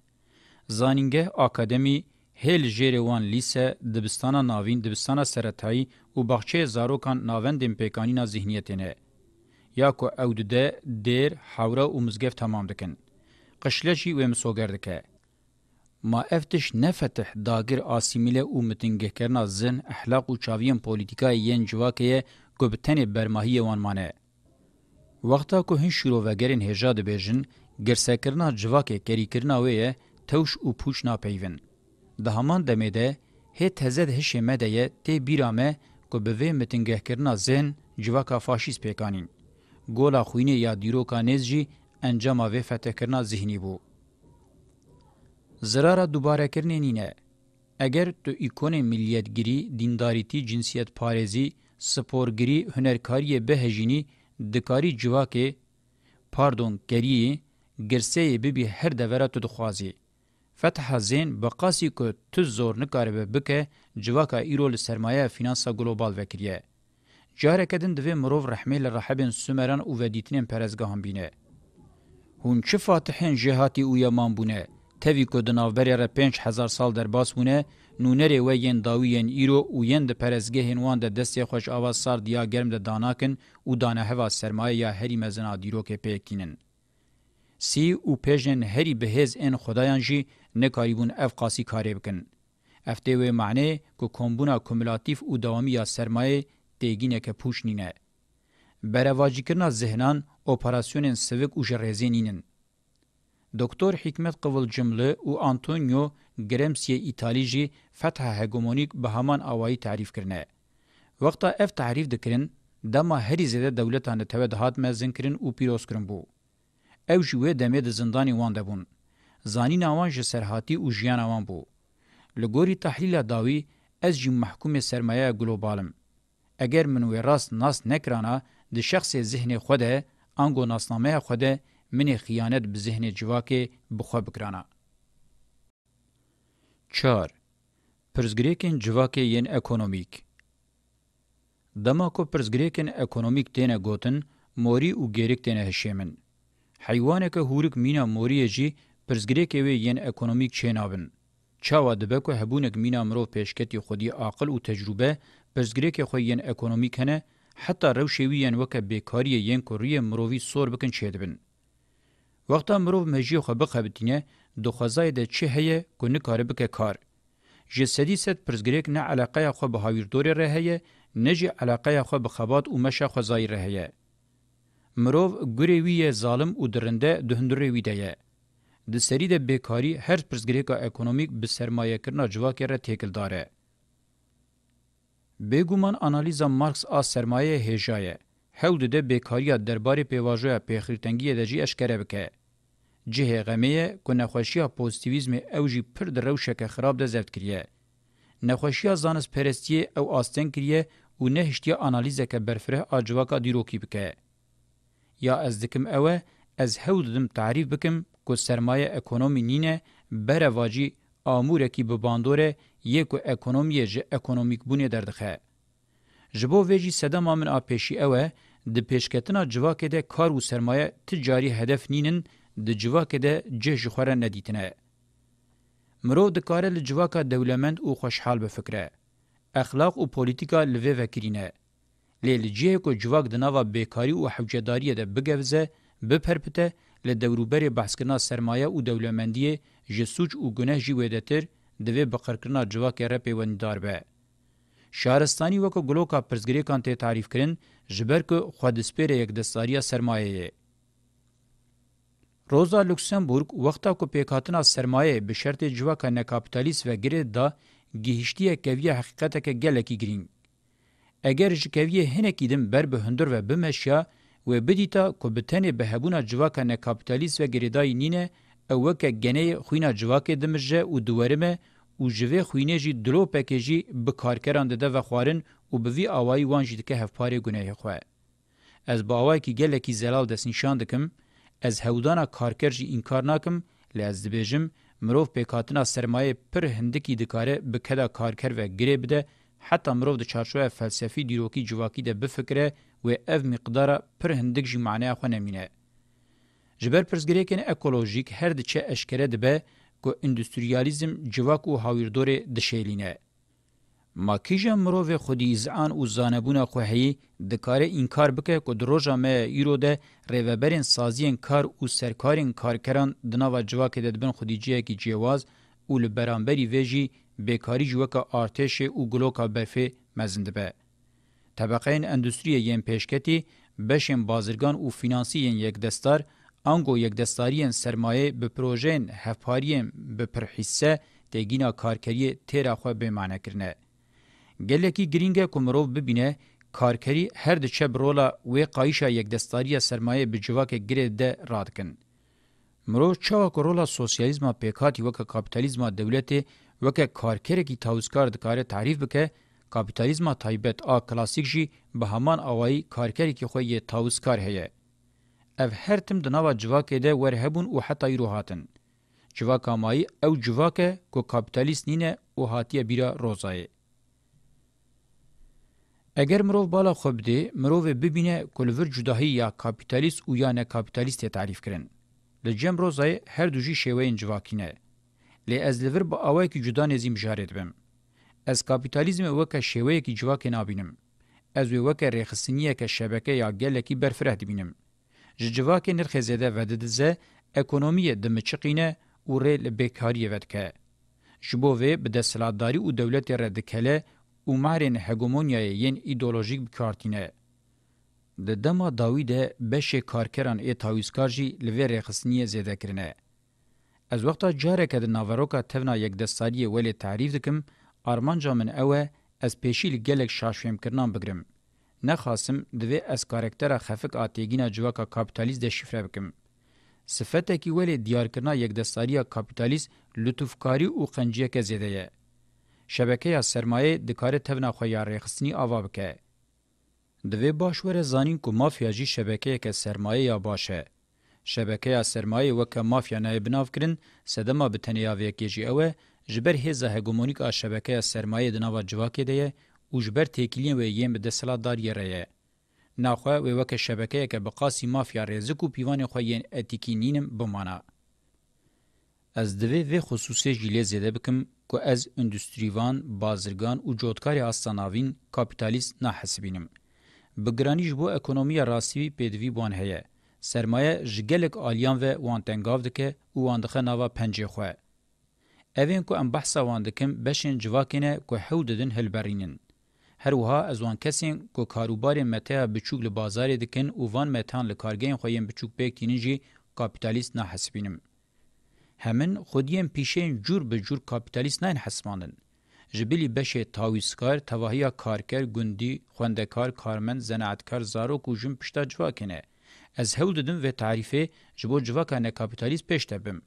Speaker 1: زانینگه اکادمی هل جیر وان لیسه دبستانا ناوین دبستانا سرطایی و بخچه زاروکان ناوندن پیکانینا ذهنیتینه. یا کو او ده دیر حوره و مزگف تمام دکن. قشلشی و مسوگر دکه. ما افتش نفتح داگر آسیمیله و متنگه کرنا زن احلاق و چاویم پولیتیکای ین جواکه گبتن برماهی وان مانه. وقتا که هین شیرووگرین هجا دبیجن گرسکرنا جواک کریکرنا ویه توش او پوش ناپیون. ده همان دمیده هی تزد هشه مده تی بیرامه که به وی متنگه کرنا زن جواکا فاشیست پیکانین. گولا خوینه یا دیروکا نزجی انجام وی فتح کرنا ذهنی بو. زرارا دوباره کرنه نینه. اگر تو ایکون ملیتگیری، دینداریتی، جنسیت پارزی، سپورگری، هنرکاری بهجینی، دکاری جواکه پاردون گریه گرسه ببی هر دوره تو دخوازی. فتح زین بقاسی که تو زور نکاره بکه جواکا ایرول سرمایه فینانسا گلوبال وکریه. جاره کدن دوی مروف رحمه لرحبین سومران او ودیتنین پرزگاهان بینه. هون چه فاتحین جهاتی او یمان بونه؟ تەوی کو د ناوبەرێ رە 5 هزار سال دەرباس بوونێ نونرê we yên dawiyên îro û yên di perezgehên wan de destê xweş ava sar diya germ de danakin û dana heva sermaye ya herî mezina dîrokê pêkînin. Sî û pêjên herî bihêz ên xwedayan jî nekarîbûn ev qasî karê bikin. Ev tê wê meعنê ku kombûna kumulatif û dawamî ya sermayê têgîneke pûşnîne. Berevacîkirina zihnan operasyonên sivik û ji rêzê nînin. Doktor Hikmet Qıvılcımlı û Antonio گرمسیه ایتالی جی فتح هگمونیک به همان اوایی تعریف کرنه. وقتا اف تعریف دکرن دما هری زده دولتان ته دهات مزن کرن او پیروز کرن بو. او جوه دمه د زندانی وان دبون. زانی ناوان ج سرحاتی او جیان وان بو. لګوري تحلیل داوی از جی محکوم سرمایه ګلوبالم. اگر من وی راست ناس نکرانا د شخص ذهن خوده انګو ناسنامه خوده من خیانت به ذهن جواکه بخو بکرانا. 4. Prizgirêkên civakê yên ekonomîk Dema ku prizgirêkên ekonomîk têne gotin, morî û gêrik têne hişêmin. Heywaneke hûrik mîna moriyê jî prizgirêkê wê yên ekonomîk çênabin. Çawa dibe ku hebûnek mîna mirov pêşketî xwedî aqil û tecrûbe, prizgirêkê xwe yên ekonomîk hene, heta rewşê wî yên weke bêkariyê yên ku riyê mirovî sor bikin çêdibin. Wexta mirov mejiyê xwe bixebitîne, دخوازای ده چه هیه که نکاره بکه کار. جه سدی ست پرزگریک نه علاقه خو به هاویردوری ره هیه نه جه علاقه خو به خبات و مشه خوزای ره هیه. مروف گوری ویه ظالم و درنده دهندوری ویده یه. د سری د بیکاری هر پرزګریکا اکونومیک به سرمایه کرنا جواکه را تکل داره. بګومان انالیزا مارکس ا سرمایه هجایه. هول د بیکاریا دربارې پیواژویا پیخیرتنګی د جی اشکره وکړه. جه غمیه که نخوشی پوزیتیویزم او جی پر در روشک خراب ده زفت کریه. نخوشی زانس پرستی او آستن کریه و نهشتی آنالیزه که برفره آجواکا دیروکی بکه. یا از دکم اوه از هودم تعریف بکم که سرمایه اکنومی نینه بره واجی آمورکی بباندوره یکو اکنومی جه اکنومیک بونه دردخه. جبو ویجی صدما من آپیشی اوه د پیشکتنا جواکه ده کار و سرمایه تجاری هدف نینن د جواکه ده جه جخوره ندیتنه. مرو د کار له جواکه دولمند او خوشحال به فکره. اخلاق او پولیټیکا لوي وکرینه. لیل جه کو جواک د نوو بیکاری او حوجداري ده بګوزه به پرپته له دوروبر بحثکنا سرمایه او دولمندی جسوج او ګنه جی ودتر د وی بقرکنا جواکه را پیوندار به. شهرستانی وکو گلوکا پرزگری کانته تعریف کرن جبر که خودسپیر یک دستاری سرمایه روزا لوکسمبورگ وقتا کو پیکاتنا سرمایه به شرط جوکا نه کاپیتالیست و گری دا گیهشتیه کویه حقیقتا که گلکی گرین. اگر جکویه هنکیدم بر به هندر و بمشیا و بدیتا کو بتنه به هبونا جوکا نه کاپیتالیست و گری دای نینه اوکه گنه خوینا جوکه دمجه او دوورمه او جوی خوینه جی دلو پکیجی به کارکران دده و خوارن او به وی اوای وان جی دکه هفپاره گناه خواه. از باوای کی گلکی زلال دست نشان دکم، از هودانا کارکر جی انکار ناکم لز دبیجم مروف پیکاتنا سرمایه پر هندکی دکاره بکدا کارکر و گری بده حتی مروف د چارچوه فلسفی دیروکی جواکی ده بفکره و اف مقدار پر هندک جی معنی خو نمینه جبر پرزګریکن اکولوژیک هر د چه اشکره ده به کو انډستریالیزم جواک او هاویردور د شیلینه ما کیجه مروف خودی از آن او زانبونه خوحی دکاره انکار بکه که دروژه مه ایرو ده ریوبرین سازین کار او سرکارین کارکران دناوه جواکه ددبن خودی جیه که جیواز او لبرانبری ویجی بیکاری جوکه آرتش او گلوکا برفه مزنده به. طبقین اندوستری ین پیشکتی بشین بازرگان او فینانسی ین یک دستار انگو یک دستاریین سرمایه به پروژین هفپاریین به پرحیسه تگینا کارکری تیرا خواه بیمانه کرنه. گلکی گرینگه کومرو ببینه کارکری هر د چب رولا و قایشا یک دستاری سرمایه به جواک گرید ده رادکن مرو چوا کرولا سوسیالیزم پیکاتی وک کاپیتالیزم دولت وک کارکری کی تاوسکار د کار تعریف بکه کاپیتالیزم تایبت آ کلاسیک جی به همان اوایی کارکری کی خو ی تاوسکار هه اف هر تم د نوا جواک ده ورهبون او حتی روحاتن جواک مای او جواک کو کاپیتالیست نینه او هاتیه بیرا روزای اگر مرو بالا خوب دی مرو ببینه کلور جداهی یا کاپیتالیست او یا نه کاپیتالیست تعریف کرن لجم روزای هر دوجی شوین جواکینه لی از لور با اوای کی جدا نزیم جارت بم از کاپیتالیزم وک شوی کی جواک نابینم از وک رخصنیه که شبکه یا گله کی برفره دبینم جواک نرخ زده وددزه اکونومی دمچقینه او ری لبکاری ودکه جبوه به دستلاتداری او دولت ردکله او مهرین هگمونیای ین ایدولوژیک بکارتینه. ده دما داوی ده بشه کارکران ای تاویزکار جی لوی ریخسنیه زیده کرنه. از وقتا جاره که ده ناوروکا تفنا یک دستاریه ولی تعریف دکم، آرمانجا من اوه از پیشیل گلک شاشویم کرنان بگرم. نخاسم دوی از کارکتر خفک آتیگینا جواکا کابیتالیز ده شفره بکم. صفته کی ولی دیارکرنا یک دستاریه کابیتالیز لطفکاری و قنجیه که زیده یه. شبکه یا سرمایه دکاره تبنا خو یا رخصنی آوا بکه. دوی باشور زانین کو مافیا جی شبکه که سرمایه یا باشه. شبکه یا سرمایه وکه مافیا نه بناف کرن سدما به تنیاوی کی جی اوه جبر هزه هگمونیک آ شبکه یا سرمایه دناوا جواکه دیه او جبر تکیلین و یم به دسلا دار یریه. ناخوه و وکه شبکه که بقاسی مافیا رزق و پیوان خو یین اتیکینینم بمانه. Ez divê vê xusûsê jî lê zêde bikim ku ez endûstrîvan, bazirgan û cotkarê astanavîn kapitalîst nahesibînim. Bigiranî ji bo ekonomiya rastîvî pêdivî wan heye. Sermaye ji gelek aliyan ve wan tengav dike û wan dixe nava pencê xwe. Evên ku em behsa wan dikim beşên civakêne ku hew didin hilberînin. Her wiha ez wan kesên ku karûbarên meteya biçûk li bazarê dikin û van metan li kargeyên xwe yên biçûk pêkînin jî kapitalîst nahesibînim. همن خودیم پیشین جور به جور کپیتالیست نین حسمانن. جبیلی بشه تاویسکار، تواهی کارکر، گندی، خوندکار، کارمند، زناعتکار، زاروک و جن پشتا جواکنه. از هول ددم و تعریفه جبو جواکانه کپیتالیست پیشتا بم.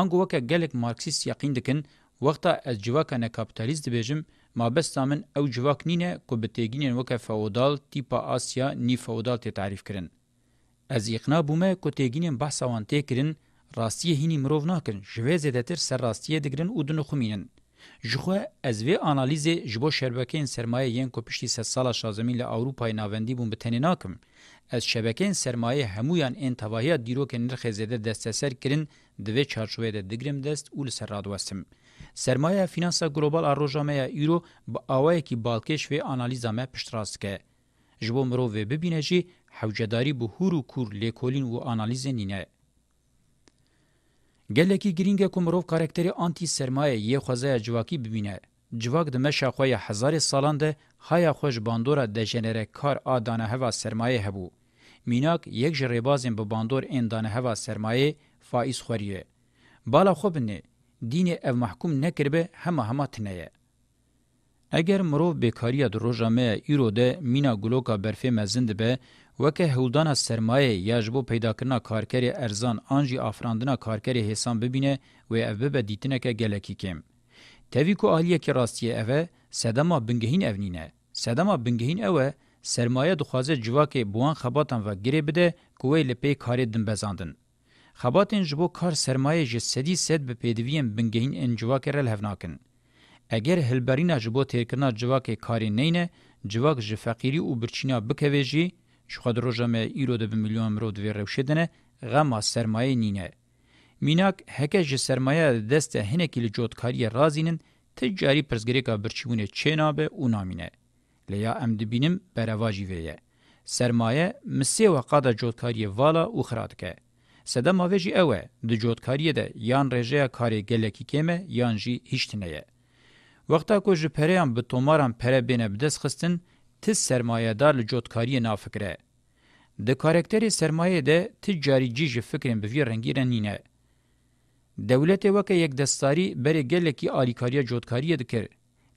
Speaker 1: انگو وکا گلک مارکسیست یقین دکن وقتا از جواکانه کپیتالیست دبیجم ما بستا من او جواک نینه که بتیگینین وکا فعودال تیپا آسیا نی فعودال تی تعریف کرن. از اقنا بومه که تیگینین بحثا وانتی کرن راستیه هینی مرو ناکن جوه زدتر سر راستیه دگرن او دنو خمینن جخوا از وی انالیز جبو شبکین سرمایه یین کو پشتی سه سالا شازمین له اروپای ناوندی بون بتنی ناکم از شبکین سرمایه همویان ان تواهی دیروک نرخ زده دستسر کرین دوی چارچوبه د دگرم دست اول سر رادوستم سرمایه فینانسا گلوبال اروجامه یورو با اوای کی بالکش و انالیزا ما پشتراستکه جبو مرو و ببینه جی حوجداری بهورو کور لیکولین و انالیز نینه گلکی گرینگه کومرو کاراکتری آنتی سرمایه یی خوازه جواکی ببینه جواک د مشه خو هزار سالان ده هایا خوش باندورا د جنره کار ادانه هوا سرمایه هبو میناک یک جری بازم به باندور این دانه هوا سرمایه فایز خوریه بالا خو بنه دین او محکوم نکربه همه همه تنه اگر مرو بیکاریه د روزامه ایرو ده مینا ګلوکا برفه مزند به وکه هولدانا سرمایه یا جبو پیداکرنا کارکری ارزان آنجی آفراندنا کارکری حسان ببینه و او ببه دیتنه که گلکی کم. تاوی که آلیه که راستیه اوه سدما بنگهین اونینه. سدما بنگهین اوه سرمایه دخوازه جواک بوان خباتان و گره بده کوه لپی کاری دن بزاندن. خباتین جبو کار سرمایه جه سدی سد به پیدویم بنگهین ان جواک رل هفناکن. اگر هلبرینا جبو تیرکنا جواک کاری نینه جواک جه فقیری و برچینا بکوه جی شخد روژامه ایرو ده بمیلیون مرو دوی روشدنه غما سرمایه نینه. میناک هکه جه سرمایه دست هنکی لجودکاری رازینن تجاری پرزگریکا برچیونه چه نابه او نامینه. لیا ام دبینم برواجی ویه. سرمایه مسی وقاده جودکاری والا او خرادکه. سده ماویجی اوه د جودکاری ده یان رژه کاری گلکی کمه یان جی هیچتنه. وقتا کو جه پریان به توماران پره بینه بدس خستن، تی سرمایه دار لجوتکاری نافکره. ده کارکتری سرمایه ده تجاری جیج فکرین بوی رنگی رنینه. دولت وکه یک دستاری بری گله کی آلیکاریا جوتکاری دکر.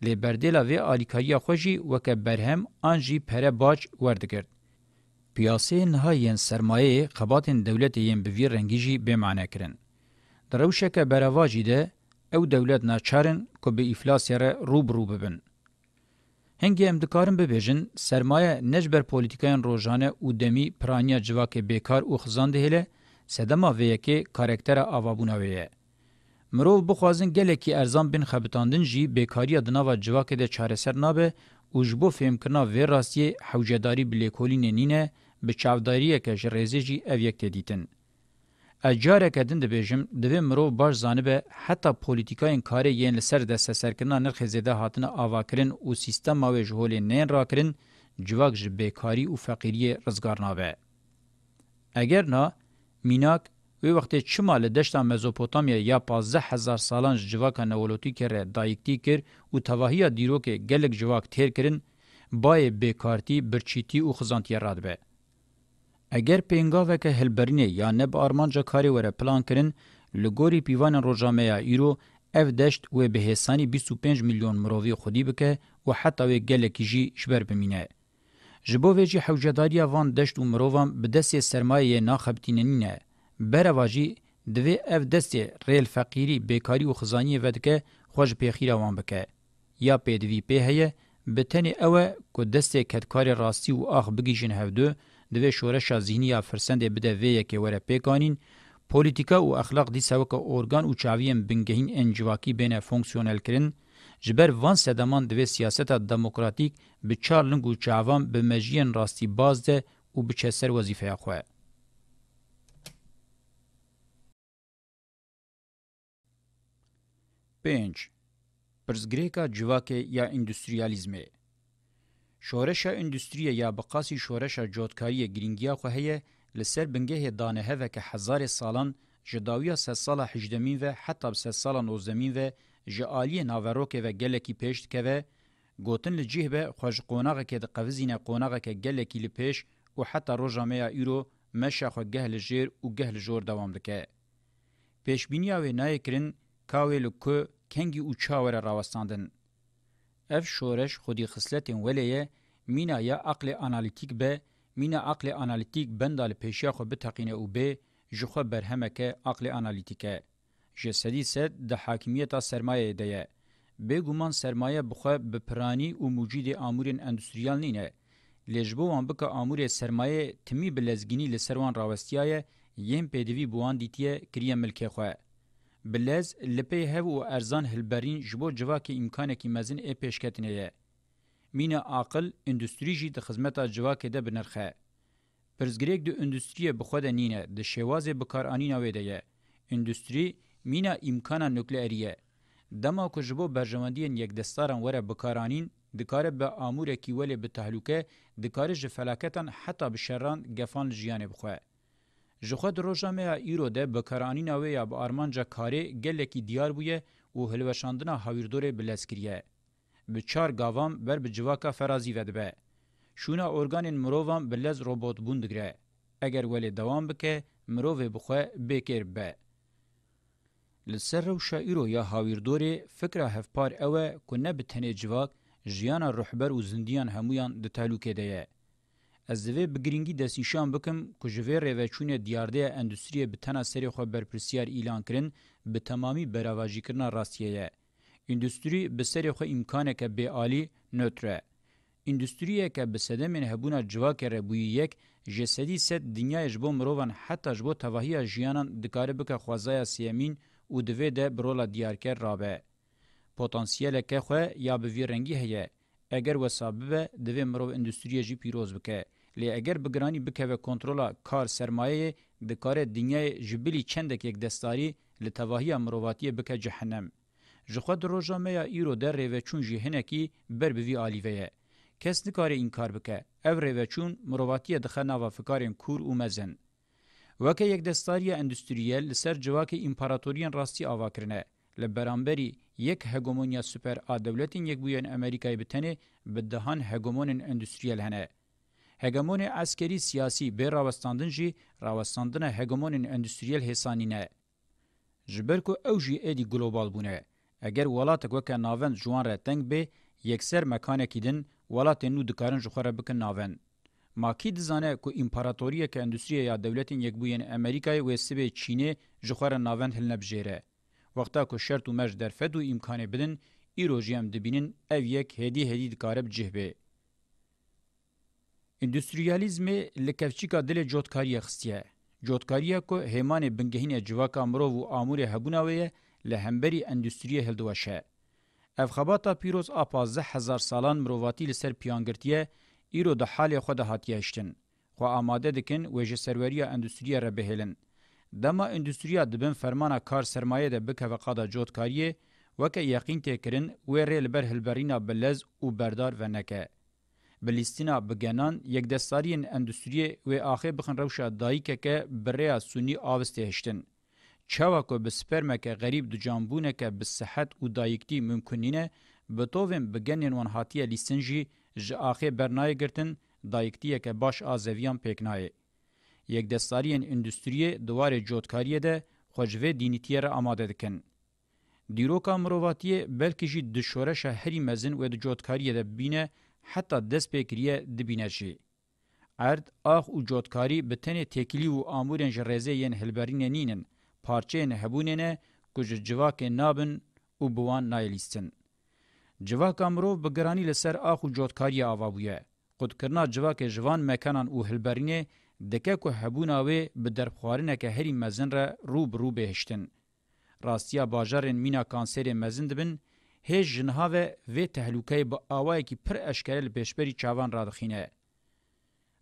Speaker 1: لی بردیلا و آلیکاریا خوشی وکه برهم آنجی پره باج وردگرد. پیاسه نهایین سرمایه قباتین دولت یین بوی رنگی جی بمعنه کرن. دروشک برواجی ده او دولت ناچارن که به افلاس یاره روب روب ببن. هنگی ام دکارن ببیجن سرمایه نجبر پولیتیکاین روزانه او دمی پرانیا جواک بیکار او خزان دهله سدما ویکه کاراکتر اوابونه ویه مرو بخوازن گلکی ارزان بن خبتاندن جی بیکاری دناوا جواک ده چارسر نابه او جبو فهم کنا و راستی حوجداری بلیکولین نینه به چاوداری که جریزه جی اویک تدیتن. اجارکه دین دبیجم دوی مرو باش زانبه حتی پولیتیکاین کاری یین لسر ده سسرکنا نرخ زیده هاتن آواکرین او سیستم ماوی جهول نین راکرین جواک جب بیکاری او فقیری رزگارنابه. اگر نا میناک وی وخت چمال دشتا مزوپوتامیا یا 15000 سالان جواک نولوتی کر دایکتی کر او تواهی دیرو که گلک جواک تیر کرن بای بیکارتی برچیتی او خزانتی رادبه. اگر پینگاوه که هلبرنی یا نب آرمانجا کاری وره پلان کرن، لگوری پیوان روژامه ایرو اف دشت و به حسانی 25 میلیون مرووی خودی بکه و حتی و گلکی جی شبر بمینه. جبو ویجی حوجداری وان دشت و مرووان به دست سرمایه ناخبتیننینه. برواجی دوی اف دست ریل فقیری بیکاری و خزانی ودکه خوش پیخیر وان بکه. یا پیدوی پیهیه به تنی اوه که دست کتکار راستی و آخ بگیشن هفدو، دوی شورشا ذهنی یا فرسند بده وی کې وره پېکانین پولیټیکا او اخلاق دي سوکه اورګان او چاویم بنګهین انجواکی بینه فونکسیونل کرن جبر وان سدمان دوی سیاست دموکراتیک به چارلنګ او چاوام به مجین راستی باز ده او به چسر وظیفه خو پنج پرزګریکا جواکه یا انډستریالیزمه شورش اندستریه یا بقاسی شورش جوتکاری گرینگیا خو هه لسر بنگه دانه هه که هزار سالان جداویا سه سال حجدمین و حتی سه سال نوزمین و جالی ناوروکه و گلکی پیشت که و گوتن لجیه به خوش قوناغه که ده قوزینه قوناغه که گلکی لپیش و حتی روژامه ایرو مشه خو گهل جیر و گهل جور دوام دکه. پیشبینیا و نایکرین کاوی لکو کنگی او چاوره راوستاندن. اف شورش خودی خصلتین ولیه مینا یا عقل انالیتیک به مینا عقل انالیتیک بندال پیشیا خو به تقینه او به جخه برهمکه عقل انالیتیکه جسدی سد د حاکمیت سرمایه ده به ګومان سرمایه بخو به پرانی او موجود امورین انډستریال نه لجبو وان بک امور سرمایه تمی بلزګینی لسروان راوستیاي یم پدوی بوان دیتیه کریه ملکه خو بلز لپی هف و ارزان هلبرین جبو جواکی امکانکی مزین ای پیشکتنه یه. مین عقل اندستری جی د خدمتا جواکی ده بنرخه. پرزګریک د اندستری بخود نینه د شواز بکارانینا ویده یه. اندستری مینا امکان نوکلئریه. دما کو جبو برجمندین یک دستاران وره بکارانین دکاره به امور کی ولی به تهلوکه دکاره ژ فلاکتن حتی به شران گفان جیانه بخواه. جخد روجامه ایرو ده بکرانینا و یا با آرمانجا کاری گلکی دیار بویه او هلوشاندنا هاویردور بلسکریه. به چار گاوام بر به جواکا فرازی ودبه. شونا ارگانین مرووام بلز روبوت بوندگره. اگر ولی دوام بکه مروو بخواه بکر به. لسر رو شاعرو یا هاویردور فکر هفپار اوه که نه به تنه جواک جیان رحبر و زندیان همویان ده تلوکه ده از دوی بگرینگی دستیشان بکم کجوی روچون دیارده اندوستریه به تنه سری خو برپرسیار ایلان کرن به تمامی براواجی کرنا راستیه یه. اندوستری به سری خو امکانه که به آلی نوتره. اندوستریه که به سدمین هبونا جواک ربوی یک جسدی ست دنیا جبو مروان حتی جبو تواهی جیانان دکاره بکه خوازای سیمین و دوی ده برولا دیارکر رابه. پوتانسیل که خو یا به ویرنگی هیه. اگر وسابه دوی مرو اندوستریه جی پیروز بکه. لی اگر بگرانی بکوه کنترولا کار سرمایه د کار دنیای جبلی چندک یک دستاری ل تواهی مرواتی بک جهنم ژخد روزامه یا ایرو در ریو چون جهنکی بر بوی الیوه کس نکاره این کار بکه او ریو چون مرواتی د خنا و فکارین کور او مزن وکه یک دستاری اندستریال لسر جواک امپراتوریان راستی آواکرنه لبرانبری یک هگمونیا سوپر آ دولتین یک بوین امریکای بتنه بدهان هگمونن اندستریال هنه هګمون عسکري سیاسي به راوستاندن جی راوستاندن هګمون انډستریال هسانینه جبر کو او جی ادي ګلوبال بونه اگر ولات وک ناوند جوان رتنګ به یکسر مکان کیدن ولات نو دکارن جوخره بک ناوند ماکی دزانه کو امپراتوریه که اندستریه یا دولتین یک بوین امریکای و سبه چینه جوخره ناوند هلنه بجره وقتا کو شرط و مج درفد و امکان بدن ایروژیم دبینن او یک هدی هدی دکارب جهبه اندستریالیزم لکفچیکا دل جوتکاری خستیه جوتکاریه کو همان بنگهین جواکا مرو و امور هبوناوی له همبری اندستری هلدوشه افخباتا پیروز اپازه هزار سالان مرواتی لسر پیانگرتیه ایرو د حال خود هاتیشتن خو آماده دکن وجه سروریا اندستری را بهلن دما اندستری دبن فرمانا کار سرمایه ده بک وقاده جوتکاریه وکه یقین تکرین و ریل بر هلبرینا بلز او بردار و نکه بلیستینا بگنان یک دستارین اندستریه و آخه بخن روشا دایکه که بریا سونی آوسته هشتن. چاوا کو به سپرمکه غریب دو جانبونه که به صحت او دایکتی ممکنینه به تووین بگنین وان هاتیه لیستنجی ج آخه برنای گرتن دایکتیه که باش آزویان پیکنایه. یک دستارین اندستریه دوار جوتکاریه ده خوجوه دینیتیه را آماده دکن. دیروکا مروواتیه بلکه جی دشورش هری مزن و دو جوتکاریه ده بینه حتی دست پیکریه دبینه شی. ارد آخ و جوتکاری به تن تکلی و آمورن جرزه ین هلبرین نینن، پارچه نهبوننه کج جواک نابن و بوان نایلیستن. جواک امروف بگرانی لسر آخ و جوتکاری آوا بویه. قدکرنا جواک جوان مکانان و هلبرینه دکه که هبوناوه به دربخوارنه که هری مزن را رو برو بهشتن. راستیا باجارن مینا کانسر مزن دبن، هیج جنها و وی تهلوکه با آوائی که پر اشکره لپیشبری چاوان رادخینه.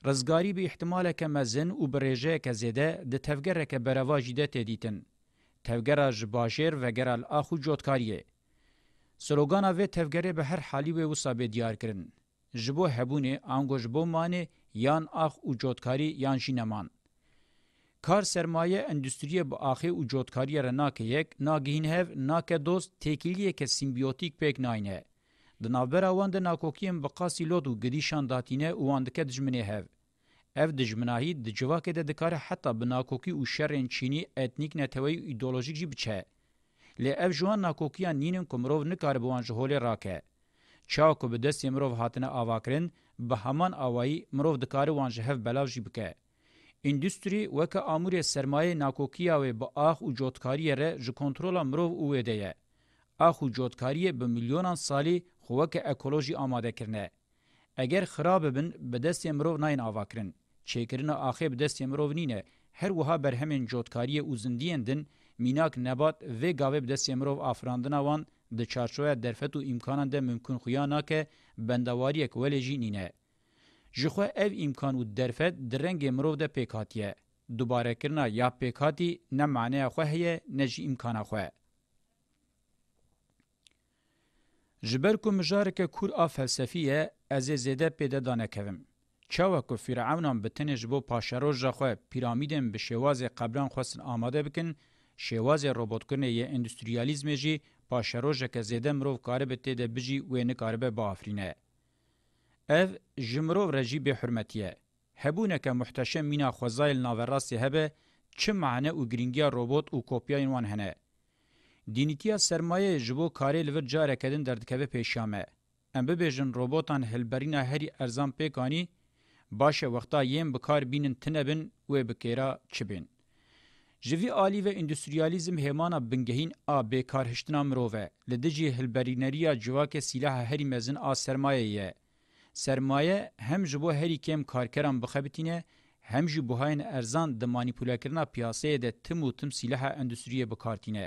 Speaker 1: رزگاری به احتمال که مزن و بریجه که زیده ده تفگره که برواجی ده تدیتن. تفگره جباشیر و گره الاخو جوتکاریه. سلوگانا و تفگره به هر حالی و وصابه دیار کرن. جبو هبونه آنگو جبو مانه یان آخ و جوتکاری یان شینمان. کار سرمایه اندستریه با آخه و جوتکاری را ناکه یک، ناگهین هف، ناکه دوست تیکیلیه که سیمبیوتیک پیک ناینه. دنابرا وان د ناکوکیم بقاسی لود و گدیشان داتینه وان دکه دجمنه هف. اف دجمناهی دجواکه ده دکاره حتی بناکوکی و شرین چینی اتنیک نتوی ایدولوژیک جی بچه. لی اف جوان ناکوکیان نینن کمروف نکاره بوان جهولی راکه. چاو که به دستی مروف هاتنه آواکرن، به همان آوائی مروف دکاره وان جهف بلاو جی بکه. اندستری وک امور سرمایه ناکوکیا و با اخ او جوتکاری ر ژ کنټرول مرو او ودیه اخ او جوتکاری به میلیونان سالی خوک اکولوژي آماده کرنه اگر خراب بن به دست مرو ناین اواکرن چیکرنا اخی به دست مرو نینه هر وها برهمن جوتکاری او زندیندن میناک نبات و گاوه به دست مرو افراندنا وان د چارچوه درفت او امکانان ده ممکن خو یا ناکه بندواری کولجی نینه جخو اف امکان و درفت درنگ مروف ده پیکاتیه. دوباره کرنا یا پیکاتی نه معنی خو هي نه جی امکان خو جبر کو مجارک کور ا فلسفیه از زده پیدا دانه کوم چاوا کو فرعونان به تنج بو پاشروج خو پیرامیدن به شواز قبلان خوسن آماده بکن شواز ربات کنه ی اندستریالیزم جی پاشروج که زده مرو کاربته ده بجی و نه کاربه با افرینه اف جمرو رجی به حرمتیه هبونه که محتشم مینا خوزایل ناوراسی هبه چه معنی او گرینگیا روبوت او کوپیاین وان هنه دینیتیا سرمایه جبو کاری لور جاره کدن دردکبه پیشامه ام ببیجن روبوتان هلبرینا هری ارزان پیکانی باشه وقتا یم بکار بینن تنبن و بکیرا چبین جوی آلی و اندستریالیزم همانا بنگهین آ بیکارهشتنا مروه لدجی هلبرینریا جواک سیلاح هری مزن آ سرمایه یه سرمایه هم جبو هری کم کارکران بخبتینه هم جبو هاین ارزان د مانیپوله کرنا پیاسه ده تم و تم سلاح اندوستریه بکارتینه.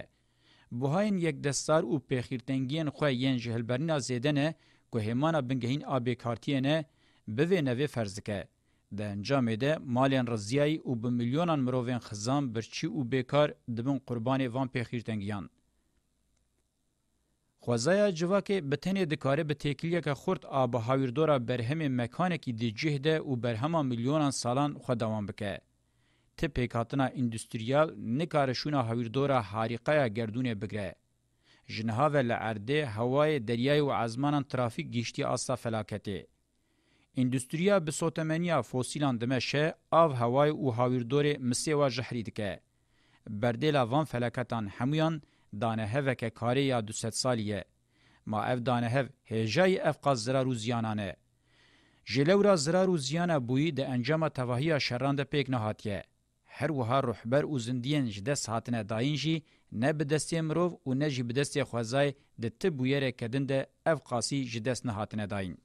Speaker 1: بوهاین یک دستار او پیخیرتنگین خو یین جهلبرنا زیدنه کو همان بنگهین آب کارتینه به و نوی فرزکه. د انجام ده مالین رضیای او به میلیونان مروین خزام برچی او بیکار دبن قربان وان پیخیرتنگیان. خوازایا جواکه بتنه دکاره به تکلیه که خورد آب هاویردورا برهم مکانکی دی جهده و برهم میلیونان سالان خود دوام بکه. ته پیکاتنا اندستریال نکاره شونا هاویردورا حریقه گردونه بگره. جنها و لعرده هوای دریای و عزمانان ترافیک گیشتی آسا فلاکته. اندستریا به سوتمنیا فوسیلان دمشه آو هوای و هاویردور مسیوا جحری دکه. بردیلا وان فلاکتان همویان، دانه هوک کاری یا 200 سالیه ما اف دانه هف هجای اف قاز زرا روزیانانه جلورا زرا روزیانه بوی د انجام تواهی شرانده پیک نهاتیه هر وها رهبر او زندین جدس هاتنه داینجی نه بدستی مروف او نه جی بدستی خوازای د تبویره کدنده اف قاسی جدس نه هاتنه داین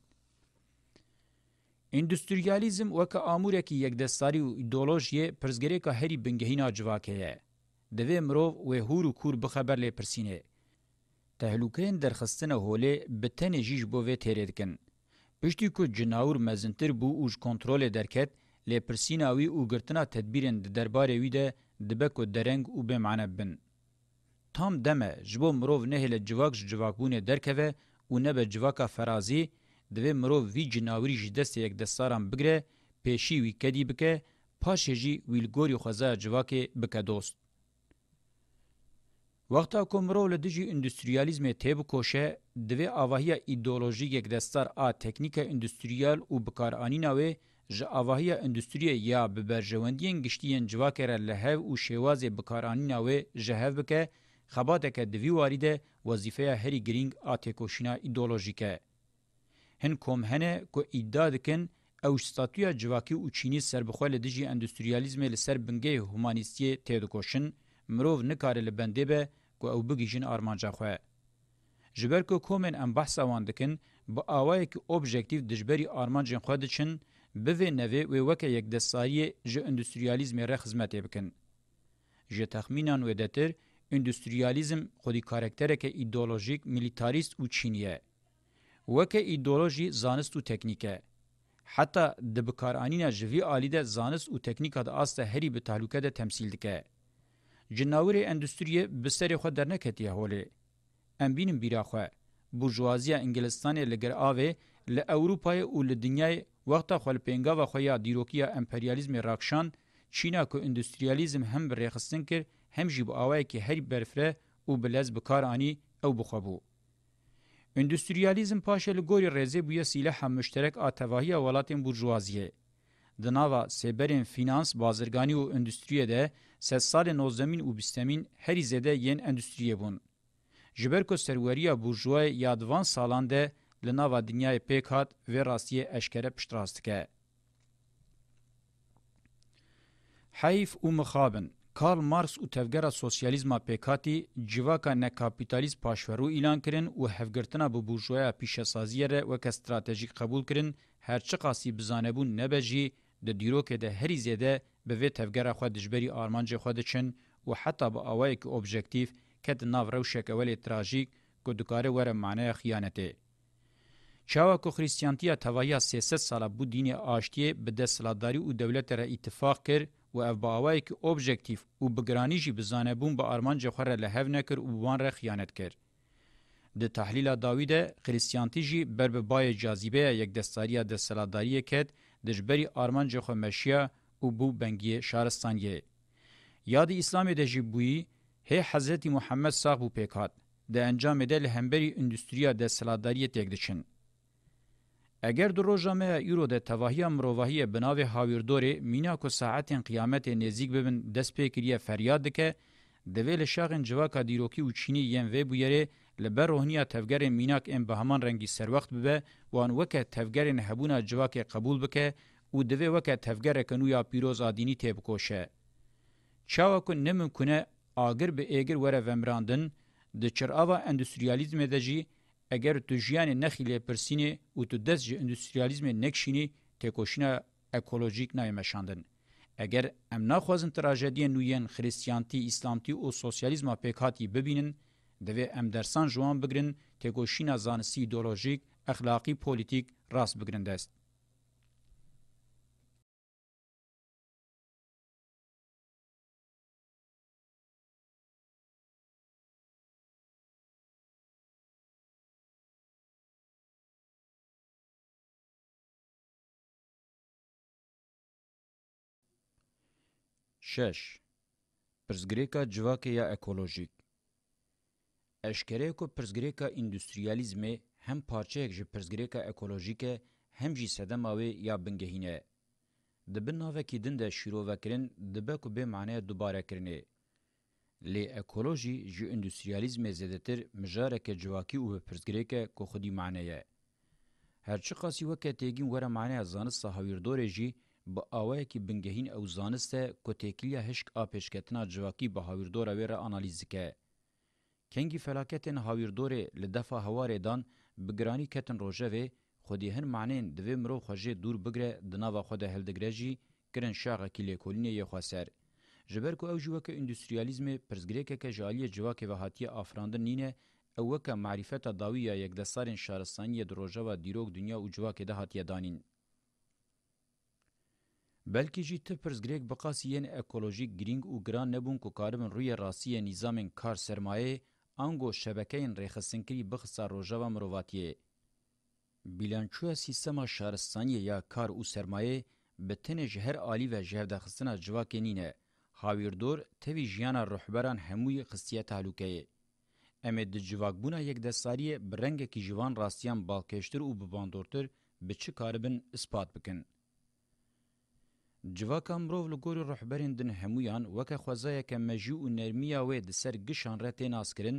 Speaker 1: اندستریالیزم وک امور کی یک دستاری او ایدئولوژی پرزګری کا هری بنګهینا جواکه دوی مروف و هورو کور بخبر لی پرسینه. تهلوکین درخستن هوله بتن جیج بووی تیردکن. پشتی که جناور مزنتر بو اوج کنترول درکت لی پرسیناوی او گرتنا تدبیرن درباره وی ده دبکو درنگ او بمعنه بن. تام دمه جبو مروف نهل جواک جواکونه درکوه و نبه جواکا فرازی دوی مروف وی جناوری جدست یک دستاران بگره پیشی وی کدی بکه پاشجی ویلگوری خوزه جواکی بکه دوست. وقتا کومرو له دجی انډستریالیزم ته بو کوشه د وی اواهیا ایدئولوژیک دستار ا تکنیکا انډستریال او بکارانینا و ژ اواهیا انډستری یا به برژوندین گشتین جواکر له او شواز بکارانینا و جهو بک خباده ک دوی واریده وظیفه هری گرینگ ا تکوشینا ایدئولوژیکه هن کوم هنه کو ادعا دکن او ستاتویا جواکی او چینی سربخوی له دجی انډستریالیزم له سر بنګي هومانیستي ته د کوشن مرو نکاره لبندې به کو او بگیجن آرمانجا خواه. جبر که کومن ام بحثا واندکن با آوائی که اوبژکتیو دجبری آرمانجن خواه دچن بوه نوه و وکه یک دستاری جه اندوستریالیزم ره خزمته بکن. جه تخمینان و دتر اندوستریالیزم خودی کارکترک ایدولوژیک ملیتاریست و چینیه. وکه ایدولوژی زانست و تکنیکه. حتی د بکارانینا جوی آلی ده زانست و تکنیکا ده آسته هری به تحلوکه ده تمثیل دکه. جناوری اندستریه بسری خود در نکتی هولی. ام بینم بیرا خواه. بورژوازیا انګلستان لګر اوه له اوروپا او له دنیای وخت خپل پنګا و خویا دیروکیا امپریالیزم راکشان چینا کو انډستریالیزم هم برخصن کړ هم جيب اوه کی هر برفره او بلز بکار انی او بخبو انډستریالیزم پاشل ګوري رزه بو سیله هم مشترک اتواهی ولاتین بورژوازیه د ناوا سیبرین فینانس بازرگانی او اندستریه ده سه سال 19 او 20 هری زده یین اندستریه بون جبر کو سروریا بورژوا یا دوان سالان ده لناوا دنیای پیکات و راستیه اشکره پشتراستکه. حیف و مخابن کارل مارکس او تفګره سوسیالیزم پیکاتی جواکا نه کاپیتالیزم پاشورو اعلان کړي او هفګرتنه بو بورژوایا پیشهسازی ر او ک استراتیژیک قبول کړي هرڅه قاسی بزانبون نه بجی د دیروکه د هری زیده به وی تفګره خو دجبری آرمانج خو د چن او حتی به اوای ک اوبجکتیو کد ناو رو شکول تراژیک کو دکاره ور معنی خیانته چاوا کو خریستیانتیا توایا 300 ساله بو دین آشتی به د سلاداری او دولت را اتفاق کر و اف با اوای ک اوبجکتیو او بګرانی جی بزانه بون به آرمانج خو را لهو نکر او وان را خیانت کر د تحلیل داوید خریستیانتی جی بر به بای جاذبه یک دستاری د سلاداری کد دجبری آرمان جه خمشیا او بو بنگی شارستانیه یاد اسلام د جبوی هه حضرت محمد صاحب بو پیکات د انجام د لهمبری اندستریا د سلاداری تک دچن اگر در روزنامه یورو د تواهی امرواهی بناو هاویردوری مینا کو ساعت قیامت نزدیک ببن دسپیکریه فریاد که د ویل شاغن جواکا دیروکی او چینی یم و بو یره لبر هنیا تفګر میناک ام به همان رنگی سر وخت به وان وکه تفګر نه هبونه جواک قبول بکه او دوی وکه تفګر کنو یا پیروز ادینی ته بکوشه چاو کو نممکنه اگر به اگر وره ومراندن د چرآوا اندستریالیزم دجی اگر تو ژیان نخیل پرسینی او تو دز اندستریالیزم نکشینی تکوشنه اکولوژیک نایمشاندن اگر ام نخوازن تراژدی نوین خریستیانتی اسلامتی او سوسیالیزم پیکاتی ببینن دوی ام درسان جوان بگرن تگوشینا زانسی ایدولوژیک، اخلاقی پولیتیک راست بگرند است. شش پرزگریکا جواکی یا اکولوژیک Eşkere ku pirzgirêka endüstriyalîzmê hem parçeyek ji pirzgirêka ekolojîk e hem jî sedema wê ya bingehîne. Di bin navekî din de şîrovekirin dibe ku bê maneye dubarekirinê. Lê ekolojî ji endüstriyalîzmê zêdetir mijareke civakî û pirzgirêke ku xudî maneye. Her çi qasî weke têgîn were maneya zanist sahawîrdorê jî bi awayekî bingehîn ew zanist e ku têkiliya hişk a pêşketina civakî bi hawirdora wê re analîz dike. کنگی فلاکتن هاویردوره لدفا هواره دان بگرانی کتن روژوه خودی هن معنین دوی مرو خوژه دور بگره دناوا خود هلدگره جی کرن شاقه کلی کولینه یه خواسر. جبر کو او جوکه اندستریالیزم پرزگریکه که جالی جواکه و هاتیه آفراندن نینه اوکه معرفت داویه یک دستارین شارستانی دروژه و دیروگ دنیا او جواکه ده هاتیه دانین. بلکې چې ته پرزګریک بقاس یین اکولوژیک ګرینګ او ګران نبون کو کاربن روی راسیه نظام کار سرمایه انګو شبکې رخصتنکري بخصه روجو مرواتیه بیلانچو سیستم شهرستانی یا کار او سرمایه به تن جهر عالی و جهر دخستنا جواکی نینه هاویردور تیوی جیانا رحبران هموی خستیت حلوکه امید د جواکبونا یک دستاری برنگ کی جوان راستیان بالکشتر او بباندورتر به چه کاربن اثبات بکن. جواکا مرو لګور رهبرین دن همویان وکه خوځای ک مجو او نرمیا وې د سر گشان رتین اسکرین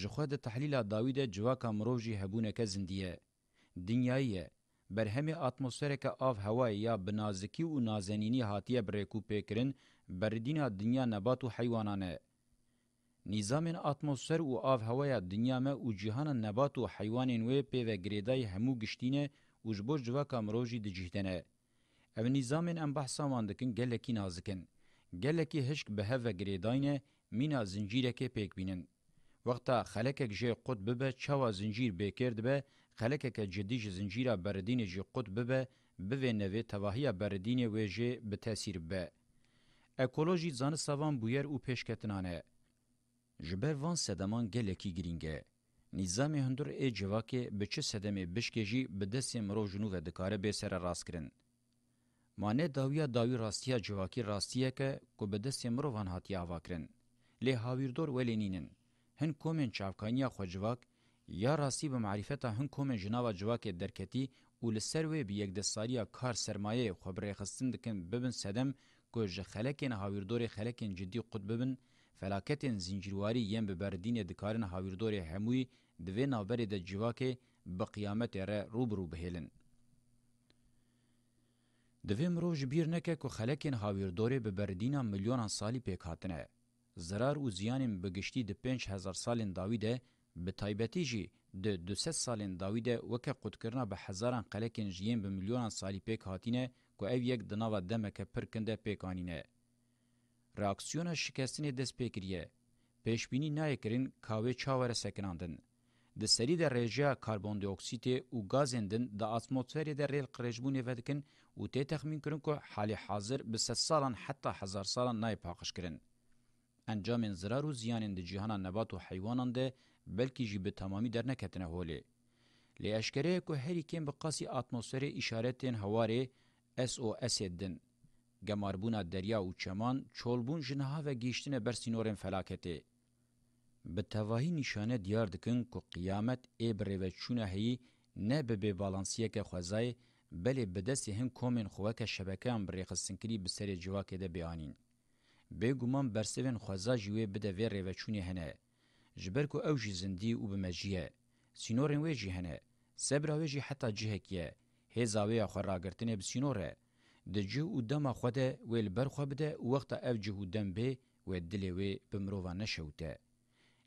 Speaker 1: ژخه د تحلیل داوید جواکا مرو جی هبونه ک زندیه دنیایه برهمی اتمسفرک آف هوای یا بنازکی و نازنینی هاتیه بریکو پیکرین بردین دنیا نبات و حیوانانه. نظام اتمسفر و آف هوای دنیا ما و جهان نبات و حیوانین وی پیوه گریدای همو گشتینه و جبور جواک امروژی دجیهتنه. ev nizamên em behsa wan dikin gelekî nazikin. Gelekî hişk bi heve girêdayne mîna zincîrekê pêk bînin. Wexta xelekek jê qut bibe çawa zincîr bêkêr dibe, xelekeke cidî ji zincîra beredînê jî qut bibe, bivê nevê tevahiya beredînê wê jê bi tesîr be. Ekolojî zanista van bûyer û pêşketinan e. Ji ber van sedeman gelekî giring e. Nîzamê hundir ê civakê bi çi sedemê bişkê jî bi destê mirov jinû ve dikare bê sere rast kirin. مانه داویا داوی راستیا جواکی راستیا که کو به دست مروان هاتیا واکرن لی هاویردور ولینینن هن کومن چاوکانیا خو جواک یا راستی به معرفت هن کومن جناوا جواک درکتی او لسروی به یک دستاریا کار سرمایه خبره خستن دکن ببن سدم کو ژ خلکن هاویردور خلکن جدی قطب ببن فلاکتن زنجیرواری یم به بردین دکارن هاویردور هموی دوی نابری د جواک به قیامت ر روبرو بهلن دویم روش بیر نکه که خلکین هاویردوری به بردینا ملیونان سالی پیک هاتنه. زرار و زیانین بگشتی ده پینج هزار سالین داویده به تایبتی جی ده دو ست سالین داویده وکه قدکرنا به هزاران خلکین جیین به ملیونان سالی پیک هاتینه که او یک دناوا دمکه پرکنده پیکانینه. راکسیون شکستین دست پیکریه. پیشبینی نایکرین کاوه چاوره سکناندن. د سری د رژیا کاربن دی اکسید او غازندن د اتموسفیر د ریل قرجبونه ودکن و تی تخمین کرن که حال حاضر به ست سالان حتی هزار سالان نای پاقش کرن. انجام زرار و زیانین ده جیهان نبات و حیوانان ده بلکی جی به تمامی در نکتنه هوله. لی اشکره که هری کم به قاسی اتمسفر اشارتین هواره SOS دن. گماربونا دریا و چمان چولبون جنها و گیشتن بر سینورن فلاکته. به تواهی نشانه دیار دکن که قیامت ای بریوچونه هی نه به ببالانسیه که خوزای بلې بدەستی هەم کۆمێن خۆکە شەبەکەیان بڕێخستنکری بسەرێ جوواکێدە بێانین. بێگومان بەرسەوێن خۆزاژی وێ بدەوێ ڕێوەچوونی هەنەیە. جبر کو او جزندی او بمجیه سینورن وی جهنه صبر وی جه حتا جهکیه هزاوی خو راګرتنه بسینوره د جو او دمه خوده ویل بر خو بده وخت او جهودن به و دلوی بمروه نشوته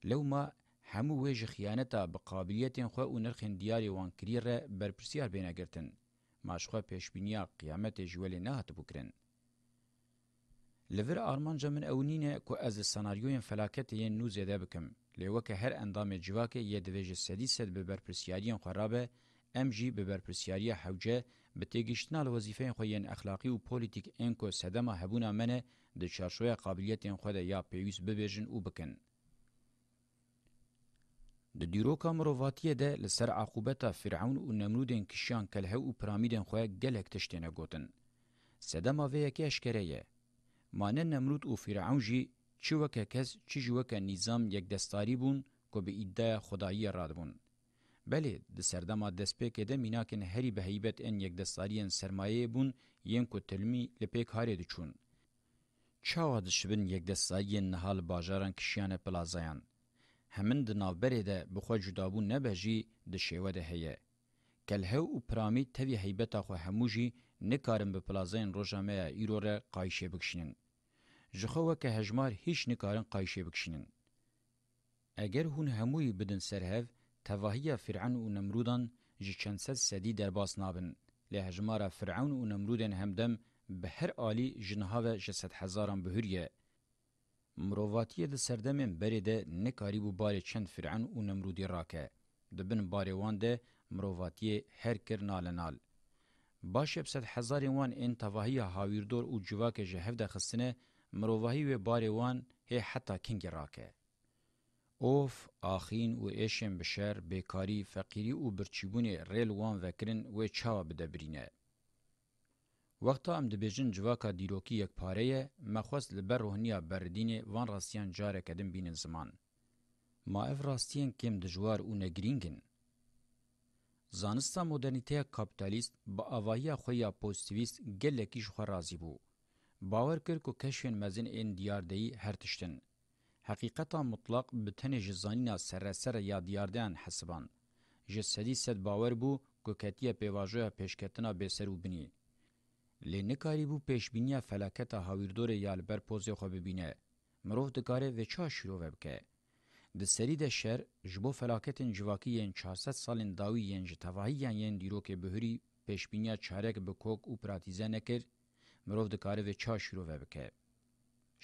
Speaker 1: لو ما همو وی خیانت به قابلیت خو او نرخ دیار وان کریره برپرسیار بینه ګرتن ماشخه پیشبینیا قیامت جوال نه هات بکرن لور آرمانجا من اونینه که از سناریوین فلاکت یه نو زیده بکم لیوکه هر اندام جواکه یه دویج سدی سد به برپرسیاریان خرابه ام جی به برپرسیاری حوجه به تیگشتنال وظیفه خوین اخلاقی و پولیتیک انکو سدما هبونا منه د چارشوی قابلیت خود یا پیویس ببیجن او بکن. د دیروکا مرواتیه ده لسر عقوبتا فرعون و نمرودین کشیان کلهه و پرامیدین خواه گلک تشتینه گوتن. سدما وی یکی اشکره یه. مانه نمرود و فرعون جی چی وکه کس چی جوکه نظام یک دستاری بون که به ایده خدایی راد بون. بله د سردما دسپیک ده میناکن هری به هیبت ان یک دستاری ان سرمایه بون یم کو تلمی لپیک هاری دچون. چاوا دشبن یک دستاری نهال باجاران کشیان پلازایان. همین د ناوبری ده بخوا جدابون نبهجی د شیوه ده هیه. کلهو و پرامی تاوی حیبتا خو هموجی نکارن به پلازین روژامه ایرو را قایشه بکشنن. جخوه که هجمار هیچ نکارن قایشه بکشنن. اگر هون هموی بدن سرهو تواهی فرعون و نمرودان جی چندسد سدی درباس نابن. له هجمار فرعون و نمرودن همدم به هر آلی جنها و جسد هزاران بهوریه. مرواتیه د سردمن بری ده نکاری بو باری چند فرعون او نمرودی راکه دبن باری وان ده مرواتیه هر کر نالنال باشه بسد هزار وان ان تواهی هاویردور او جواک جهف ده خستنه مروواهی و باری وان هی حتا کنگ راکه اوف آخین و ایشن بشر بیکاری فقیری او برچیبونی ریل وان وکرن و چاوا بدبرینه وقتا ام دبیجن جواکا دیروکی یک پاره مخوست لبر روحنیا بردین وان راستیان جاره کدن بین زمان. ما اف راستیان کم دجوار او نگرینگن. زانستا مدرنیته کپیتالیست با آوائی خویا پوزیتیویست گلکیش خرازی بو. باور کر کو کشفین مزین این دیار دهی هر تشتن. حقیقتا مطلق بتن جزانینا سرسر یا دیاردان حسبان. جسدی سد باور بو کو کتیه پیواجوه پیشکتنا بسر و بنی. لنکاری بو پیشبینیا فلاکت هاویردور یال بر پوز خو ببینه مروف دکاره و چا شروع وبکه د سری د شر جبو فلاکتن جواکیین 400 سالن داویین جتواهیین ین دیروک بهری پیشبینیا چارک بکوک او پراتیزه نکر مروف دکاره و چا شروع وبکه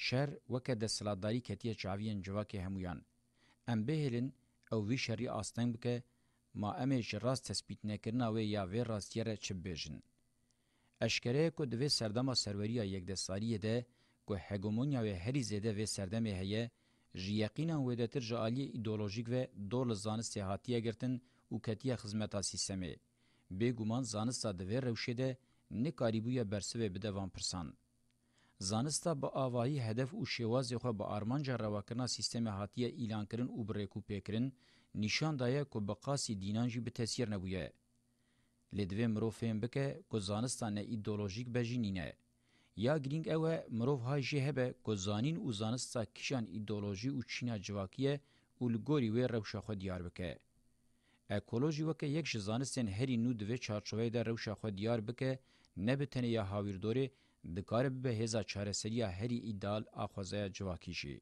Speaker 1: شر وکه د سلاداری کتیه چاویین جواکی همویان ام بهلن او وی شری آستنگ بکه ما امه جراس تثبیت نکرنا و یا وی راستیره چبیجن. اشکره کو دوی سردما سروریه یک دستاریه ده کو هگمونیا و هری زده و سردمه هه جیقینا و دتر جالی ایدئولوژیک و دول زان سیاحتیه گرتن او کتیه خدمتا سیستمه به ګومان زانستا د ور روشده نه کاریبویا برسوه بده وان پرسان زانستا با آوایی هدف او شواز خو با آرمان جراوکنا سیستم هاتیه اعلان کرن او بریکو پیکرن نشان دایه کو بقاسی دینانجی به تاثیر نبویه لدوی مرو فهم بکه که زانستان ایدولوژیک بجینینه. یا گرینگ اوه مروف های جهبه که زانین و زانستا کشان ایدولوژی و چینا جواکیه و لگوری وی روشا خود دیار بکه. اکولوژی وکه یک جزانستین هری نو دوی چارچوه در روشا خود دیار بکه نبتنه یا هاویردوری دکاره به هزا چارسری هری ایدال آخوزه جواکیشی.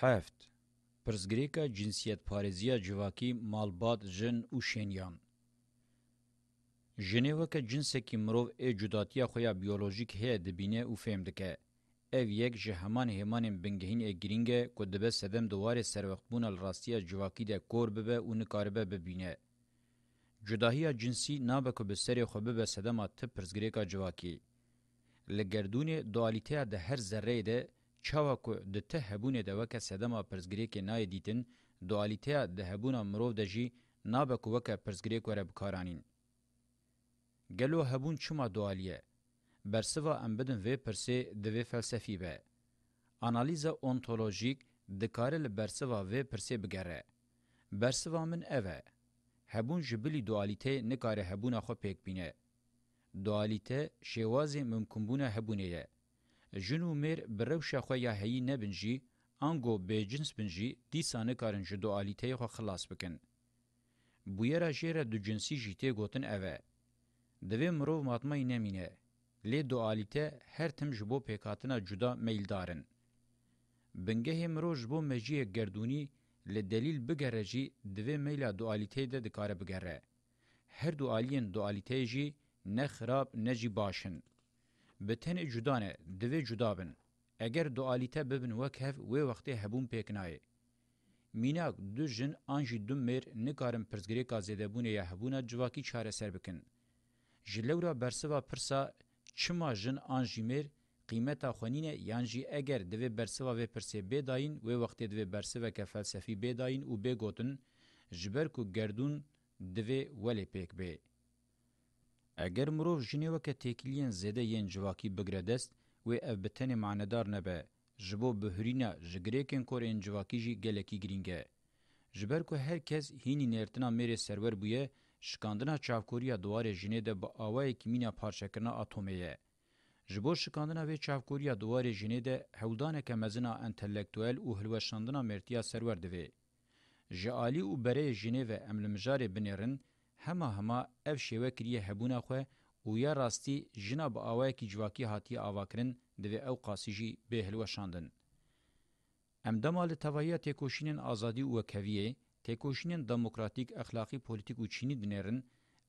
Speaker 1: هفت پرزگریکا جنسیت پارزیا جواکی مالباد جن او شینیان جنیوه که جنسه که مروف ای جداتیا خویا بیولوژیک هی دبینه او فهم دکه. او یک جهمان همان بنگهین ای گرینگه که دبه سدم دوار سروقت بونه الراستیا جواکی ده کور ببه او نکاربه ببینه. جداهی جنسی نابه که بسری خوبه به سدم آت پرزگریکا جواکی. لگردون دوالیته ده هر ذره ده چاوا کو د ته هبونه د وکه سدمه پرزګری کې نه دیتن دوالیته د هبونه مرو د جی نابه کو وکه پرزګری کو رب کارانین گلو هبون چما دوالیه برسوا ام بدن و پرسی د و فلسفی به انالیز اونتولوژیک د کار ل برسوا و پرسی بګره برسوا من اوه هبون جبلی دوالیته نکاره هبونه خو پک بینه دوالیته شوازی ممکن بونه هبونه جن و میر بروشا خو یا هی نه بنجی انګو به جنس بنجی دیسانه کارن جو دوالیته خو خلاص بکن بویرا جره د جنسی جیته گوتن اوه دوی مرو ماتما اینمینه لی دوالیته هر تم جبو پکاتنا جدا میلدارن بنگه مرو جبو مجیه گردونی لی دلیل بگرجی دوی میلا دوالیته ده دکاره بگره هر دوالیین دوالیته جی نه خراب نه جی باشن به تن جدانه دوی جدا بن اگر دوالیته ببن وک هف وی وقتی هبون پیکنای میناک دو جن انجی دو میر نکارن پرزگری کا زیدبونه یا هبونه جواکی چاره سر بکن جلورا برسوا پرسا چما جن انجی میر قیمتا خونینه یانجی اگر دوی برسوا و پرسی بداین و وقتی دوی برسوا که فلسفی بداین او بگوتن جبر کو گردون دوی ولی پیک بی اگر مرو جنی وکه تکلین زده ین جواکی بگردست و اف بتن معنادار نبه جبو بهرینا جگریکن کور ین جواکی جی گلکی گرینگه جبر کو هر کس هینی نرتنا مری سرور بویه شکاندنا چاوکوریا دوار جنی ده با اوای کیمیا پارچکنا اتمیه جبو شکاندنا و چاوکوریا دوار جنی ده هولدان کمزنا انټلیکټوال او هلوشاندنا مرتیا سرور دی جالی او بره جنی و املمجار بنرن هما هما اف شیوه کریه هبونه خو او یا راستی جنا با اوای کی جواکی هاتی اواکرین دوی او قاسیجی به هلو شاندن ام دمال توهیه تکوشینن ازادی او کویه تکوشینن دموکراتیک اخلاقی پولیټیک او چینی دنرن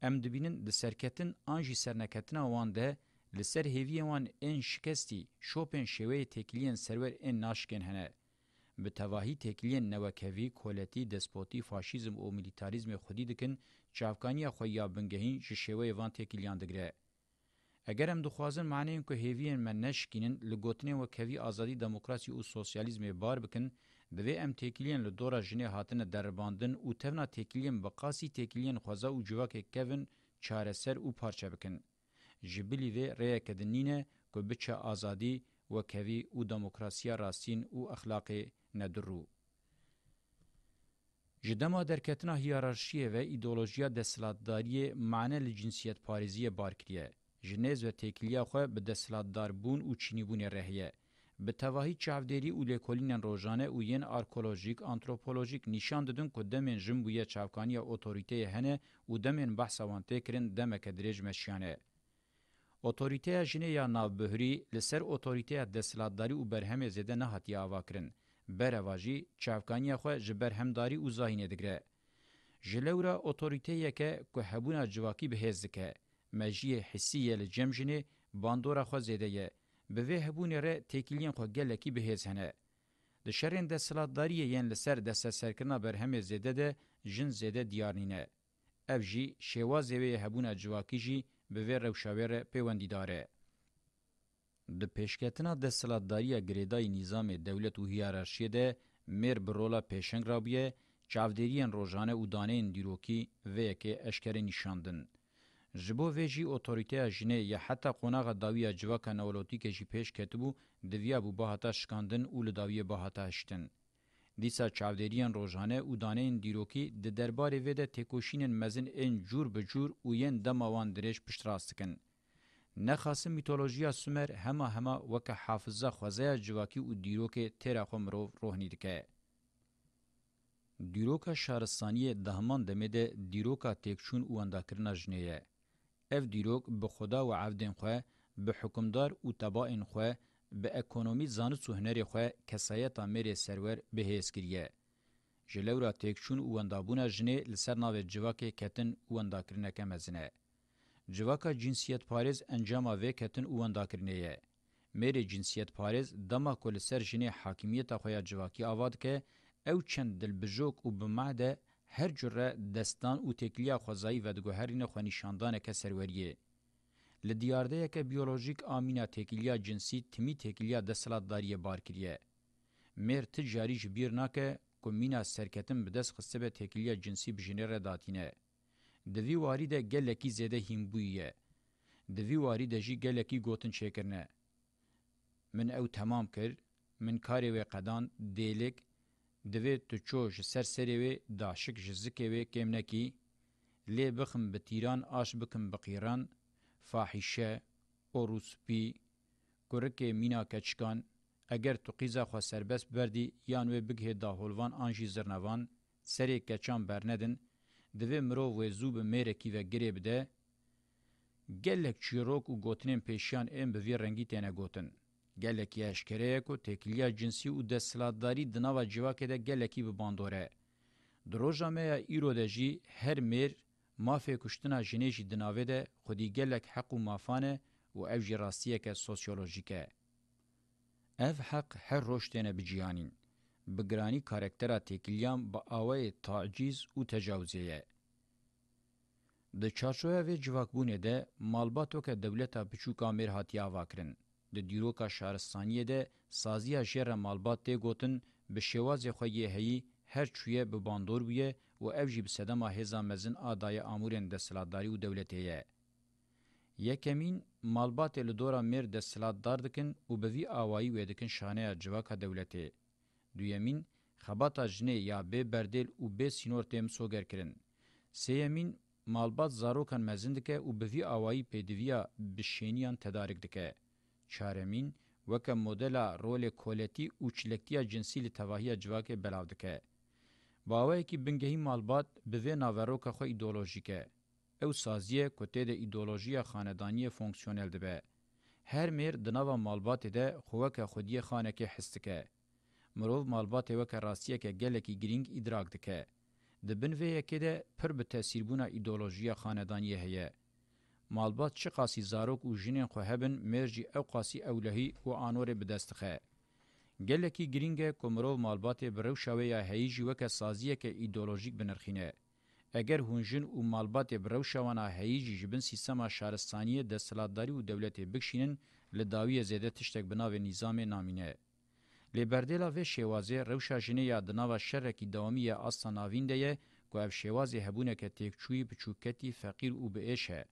Speaker 1: ام دبینن د سرکتن انجی سرنکتنا وانده لسر هیویوان ان شکستی شوپن شوی تکلین سرور ان ناشکن هنه به تواهی تکلین نوکوی کولتی دسپوتی فاشیزم او ملیتاریزم خودی دکن چاوکانی خو یا بنگهین چې شوی وان تکلیان دګره اگر هم دخوازن معنی کو هیوین من نشکینن لګوتنه او کوي ازادي دموکراسي او سوسیالیزم بار بکن د وی ام تکلیان له دورا جنه هاتنه درباندن او تفنا تکلیان بقاسی تکلیان خوازه او جواک کوین چارسر او پارچه بکن جبلی و ریاکدنینه کو بچه ازادي و کوي او دموکراسي راستین او اخلاق ندرو جدما درکتنا هیرارشیه و ایدولوژیا دسلاتداری معنی لجنسیت پاریزی بارکریه. جنیز و تکلیه خواه به دسلاتدار بون و چینی بون رهیه. به تواهی چاودیری و لیکولینن روزانه و ین آرکولوژیک آنتروپولوژیک نشان دادن که دمین جم بویه چاوکانی اوتوریته هنه و دمین بحثا وانته کرن دمک دریج مشیانه. اوتوریته جنه یا نابهری لسر اوتوریته دسلاتداری و برهم زده نهاتی آوا کرن. برواجی چاوکانیا خو جبر همداري او زاهینه دګره جلورا اوتوریته یکه که هبونا جواکی بهزکه مجی حسیه لجمجنه باندورا خو زیده به وی هبونه ر تکیلین خو گلکی بهزنه د شرین د سلاداری یان لسر د سرکنا برهم زیده ده جن زیده دیارنینه افجی شواز وی هبونه جواکی جی به وی روشاور پیوندیداره د پیشکتنا د سلطداری گریدای نظام دولت او هیرارشی ده مر برولا پیشنگ رابیه چاودریان روزانه او دانین دیروکی و که اشکر نشاندن جبو ویجی اوتوریته اجنه یا حتی قناغ داوی جواکا نولوتی که جی پیش کتبو دویا بو باهتا شکاندن او لداوی باهتا اشتن. دیسا چاودریان روزانه او دانین دیروکی د درباره و د تکوشینن مزن این جور بجور او ین دماوان درش پشت راستکن. نخاصه میتولوژیا سومر هما هما وک حافظه خوازه جواکی او دیروک تیرا خمرو روحنی دکه دیروکا شارستانی دهمان دمده دیروکا تکچون او انداکرنا جنیه اف دیروک به خدا و عبدین خواه به حکمدار او تباین خواه به اکونومی زانت و هنری خواه کسایتا میری سرور بهیس کریه. جلورا تکچون او اندابونا جنی لسر ناوه جواکی کتن او انداکرنا کمزنه. جواکا جنسیت پارز انجام و کتن اوان داکرنیه. میری جنسیت پارز دما کل سر جنه حاکمیت خویا جواکی آواد که او چند دل بجوک و بمعده هر جره دستان او تکلیا خوزایی و دگوهرین خونیشاندان که سروریه. لدیارده یک بیولوژیک آمینا تکلیا جنسی تمی تکلیا دستلات داریه بار کریه. میر تجاریش بیرناکه که مینا سرکتن بدست خصبه تکلیا جنسی بجنه رداتینه. دوی واری ده گلکی زیده هیمبویه. دوی واری ده جی گلکی گوتن چکرنه. من او تمام کر، من کاری و قدان دیلک دوی تو چوش سرسری و داشک جزکی و کمنکی لی بخم به تیران آش بکم بقیران فاحشه او روسپی گرک مینا کچکان اگر تو قیزا خو سربس بردی یان و بگه داهولوان آنجی زرنوان سری کچان برندن دوی مرو و زوب مرکی و گری بده گلک چیروک و گوتنین پیشیان ام به وی رنگی تنه گوتن گلک یشکره کو تکلیا جنسی و دسلاداری دناوا جواکه ده گلکی به باندوره دروژامه ایرو دجی هر میر مافه کشتنا جنیجی دناوه ده خودی گلک حق و مافانه و او جراستیه که سوسیولوژیکه. اف حق هر روشتینه بجیانین. بگرانی کارکترا تکلیام با آوه تعجیز و تجاوزیه. د چارچوه و جواکبونه ده مالباتو که دولتا بچوکا میر هاتی آواکرن. د دیروکا شهرستانیه ده سازیا جیر مالبات ده گوتن به شواز خویه هی هر چویه به باندور بیه و اوجی بسدما هزا مزن آدای آمورین ده سلاداری و دولتیه. یکمین مالبات لدورا میر ده سلاددار دکن و به وی آوائی ویدکن شانه جواکا دولتیه. دویمین خباتا جنه یا به بردل او به سینور تیم سوگر کرن. سیمین مالبات زاروکان مزند که او به وی آوائی پیدویا بشینیان تدارک دکه. چارمین وکه مدل رول کولتی او چلکتیا جنسی لی تواهی جواک بلاو دکه. باوی کی بنگهی مالبات به وی ناوروکا خو ایدولوژیکه. او سازیه کته د ایدولوژیا خاندانی فونکسیونل دبه. هر میر دناوا مالبات ده خوکه خودی خانه که حستکه. مروف مالباته وکه راستیه که گلکی گرینگ ادراک دکه. د بنویه که ده پر به تاثیربونا ایدولوژیا خاندانیه هیه. مالبات چه قاسی زاروک و جنین خو هبن مرجی او قاسی اولهی و آنور بدستخه. گلکی گرینگ کمرو مالبات برو شوی هیجی وک سازیه که ایدئولوژیک بنرخینه. اگر هونجن او مالبات برو شوانا هیجی جبن سیستما شارستانی دستلاتداری و دولت بکشینن لداوی زیده تشتک بناو نظام نامینه. لبردلا و شوازه روشا جنه یا دناوا شرکی دوامی آستاناوین دیه که اف شوازه هبونه که تکچوی بچوکتی فقیر او بهشه.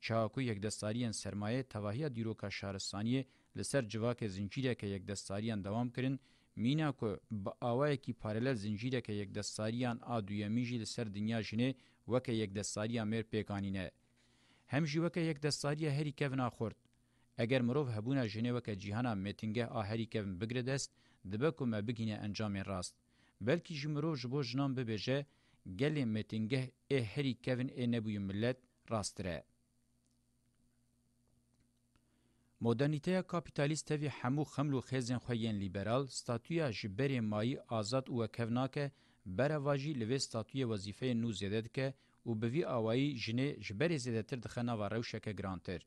Speaker 1: چاکو یک دستاریان سرمایه تواهی دیروکا شهرستانی لسر جواک زنجیره که یک دستاریان دوام کرن مینا که با آوائه کی پارلل زنجیره که یک دستاریان آدویمیجی لسر دنیا جنه وکه یک دستاریان میر پیکانینه. هم جوکه یک دستاریه هری کفنا خورد. اگر مرو هبونه جنیو که جهانا میتینگه آهری که بگره دست دبکو ما بگینه انجام راست بلکی جمرو جبو جنان ببیجه گلی میتینگه ای هری کون ای نبوی ملت راستره. مدرنیته کاپیتالیست وی همو خملو خیزن خوین لیبرال ستاتویا جبری مایی آزاد او کوناکه برواجی لوی ستاتوی وظیفه نو زیدد که او بوی آوائی جنه جبری زیدتر دخنا و روشک گرانتر.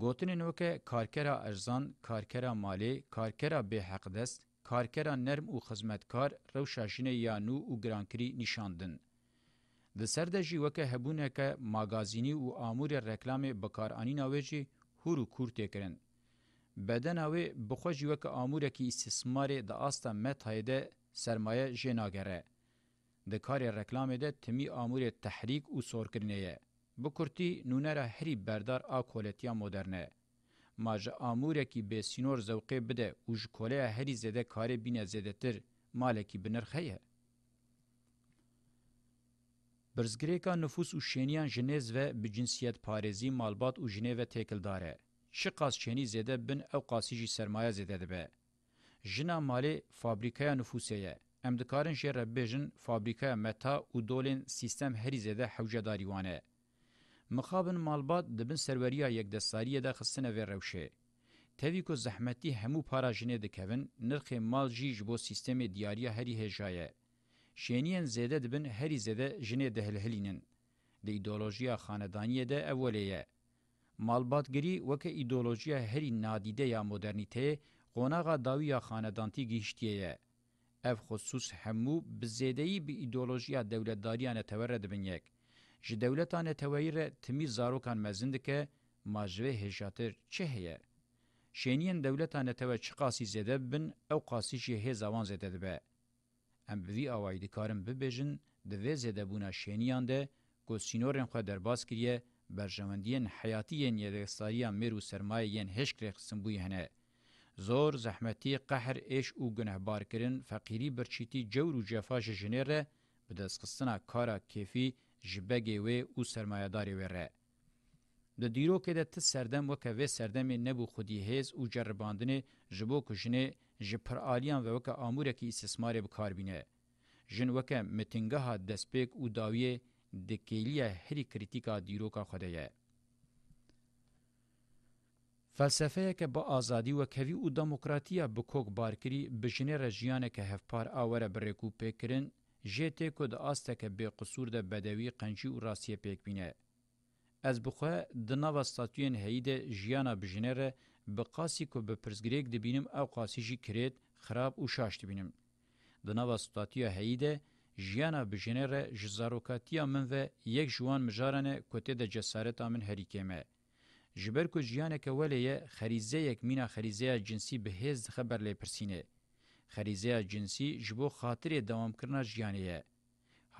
Speaker 1: گوتنین وکه کارکرا ارزان، کارکرا مالی، کارکرا به حق دست، کارکرا نرم او خدمتکار روشاشینه یا نو او گرانکری نشاندن. د سر د جی وکه هبونه ک ماگازینی او امور رکلام بکارانی ناوجی هورو کورته کرن بدن او بخو جی وکه امور کی استثمار د آستا مت هایده سرمایه جناګره د کار رکلام ده تمی امور تحریک او سور کرنیه Bu kurti nunera herî berdar a koletiya moderne. Ma ji amûrekî bê sînor zewqê bide û ji koleya herî zêde karê bîne zêdetir, malekî bi nirxê ye. Birzgirêka nüfus û şêniyan ji nêz ve bi cinsiyet parêzî malbat û jinê ve têkildar e. Çi qas şênî zêde bin ew qasî jî sermaya zêde dibe. Jina malê fabrîkaya nüfusê ye. Em dikarin jê re bêjin fabrîkaya meta û dolên sîstem herî zêde hewcedarî wan e. مخابن مالبات دبن سروریا یک دستاریه ده خستنه و روشه. تاوی که زحمتی همو پارا جنه دکوین نرخ مال جیج بو سیستم دیاریا هری هجایه. شینین زیده دبن هری زیده جنه دهلهلینن. ده ایدولوژیا خاندانیه ده اولیه. مالباتگری وکه ایدولوژیا هری نادیده یا مدرنیته قوناغا داویا خاندانتی گیشتیه. اف خصوص همو بزیدهی به ایدولوژیا دولتداریانه تورد بن یک. جی دولتان توایی ره تمی زاروکان مزند که ماجوه هجاتر چه هیه؟ شینین دولتان توا چه قاسی زده بن او قاسی جی هی زوان زده دبه. ام بوی آوائی دکارم ببیجن دوی زده بونا شینیان ده که سینورن خواه درباز کریه برجمندین حیاتیین یدگستاریان میر و سرمایین هشک رخصن بوی هنه. زور زحمتی قهر ایش او گنه بار کرن فقیری برچیتی جور و جفاش جنر بده سخستنا کارا کیفی جبگی وی او سرمایداری وی ره. د دیرو کې د ت سردم وک و سردم نه بو خودی هیز او جرباندن جبو کوجنه جپر الیان و وک امور کی استثمار به کاربینه جن وک متنګه ها دسپیک او داوی د کلیه هری کریټیکا دیرو کا خدایه فلسفه که با آزادی و کوی او دموکراتیا بکوک بارکری بجنه رژیانه که هفپار آوره برکو پیکرین جته کو د استکه به قصور د بدوی قنجی او راسیه پکبینه از بخه د نوو ستاتین هیده ژیانا بجنره به قاسی کو به پرزګریګ د بینم او قاسی جی کریت خراب او شاشت بینم د نوو ستاتیا هیده ژیانا بجنره جزاروکاتیا من و یک جوان مجارنه کوته د جسارت امن هریکمه جبر کو ژیانه کوله خریزه یک مینا خریزه جنسی بهز خبر لپرسینه خریزه جنسی جبو خاطر دوام کرنا جیانیه.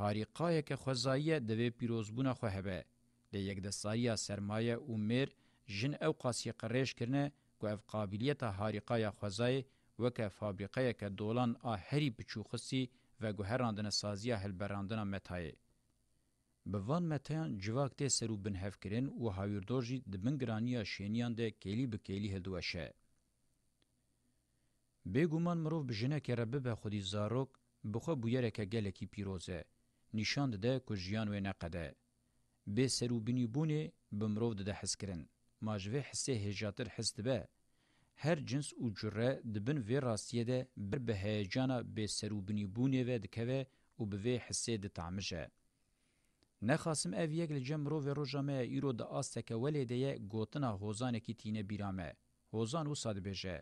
Speaker 1: حریقای که خوزایی دوی پیروزبونه خواه به. ده یک دستایی سرمایه او میر جن او قاسی قریش کرنه که اف قابلیت حریقای خوزای وکه فابریقای که دولان آهری بچوخسی و گوهراندن سازی هلبراندن متایه. به وان متیان جواک ته سرو بنهف کرن او هاویردور جی د بنګرانیا شینیان ده کلی به کلی هدوشه بګومان مرو بجنه کې رب به خودي زاروک بخو بویره کې ګل کې پیروزه نشان ده کو ژوند و نه قده به سروبنی بونه بمرو ده حس کرن ماجوی حسه هجاتر حس ده هر جنس او جره دبن وی راستیه ده بر به هیجانا به سروبنی بونه و دکوه او به وی حسه ده تعمشه نخاسم او یک لجم رو و روژامه ایرو ده آستکه ولی ده گوتنا هوزانه کی تینه بیرامه هوزان او ساد بجه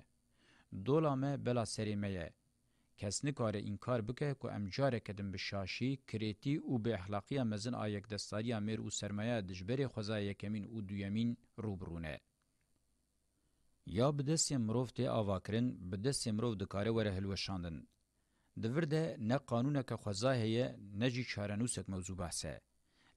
Speaker 1: دولا me bela serê me ye. Kes nikare înkar bike ku em careke din bi şaşî, kirêtî û bêexlaqiya mezin a yekdestariya mêr û sermaya dijberê xweza yekemîn û duyemîn rûbrûne. Ya bi destê mirov tê avakirin, bi destê mirov dikare were hilweşandin. Di vir de ne qanûneke xweza heye ne jî çarenûsek mewzû behse.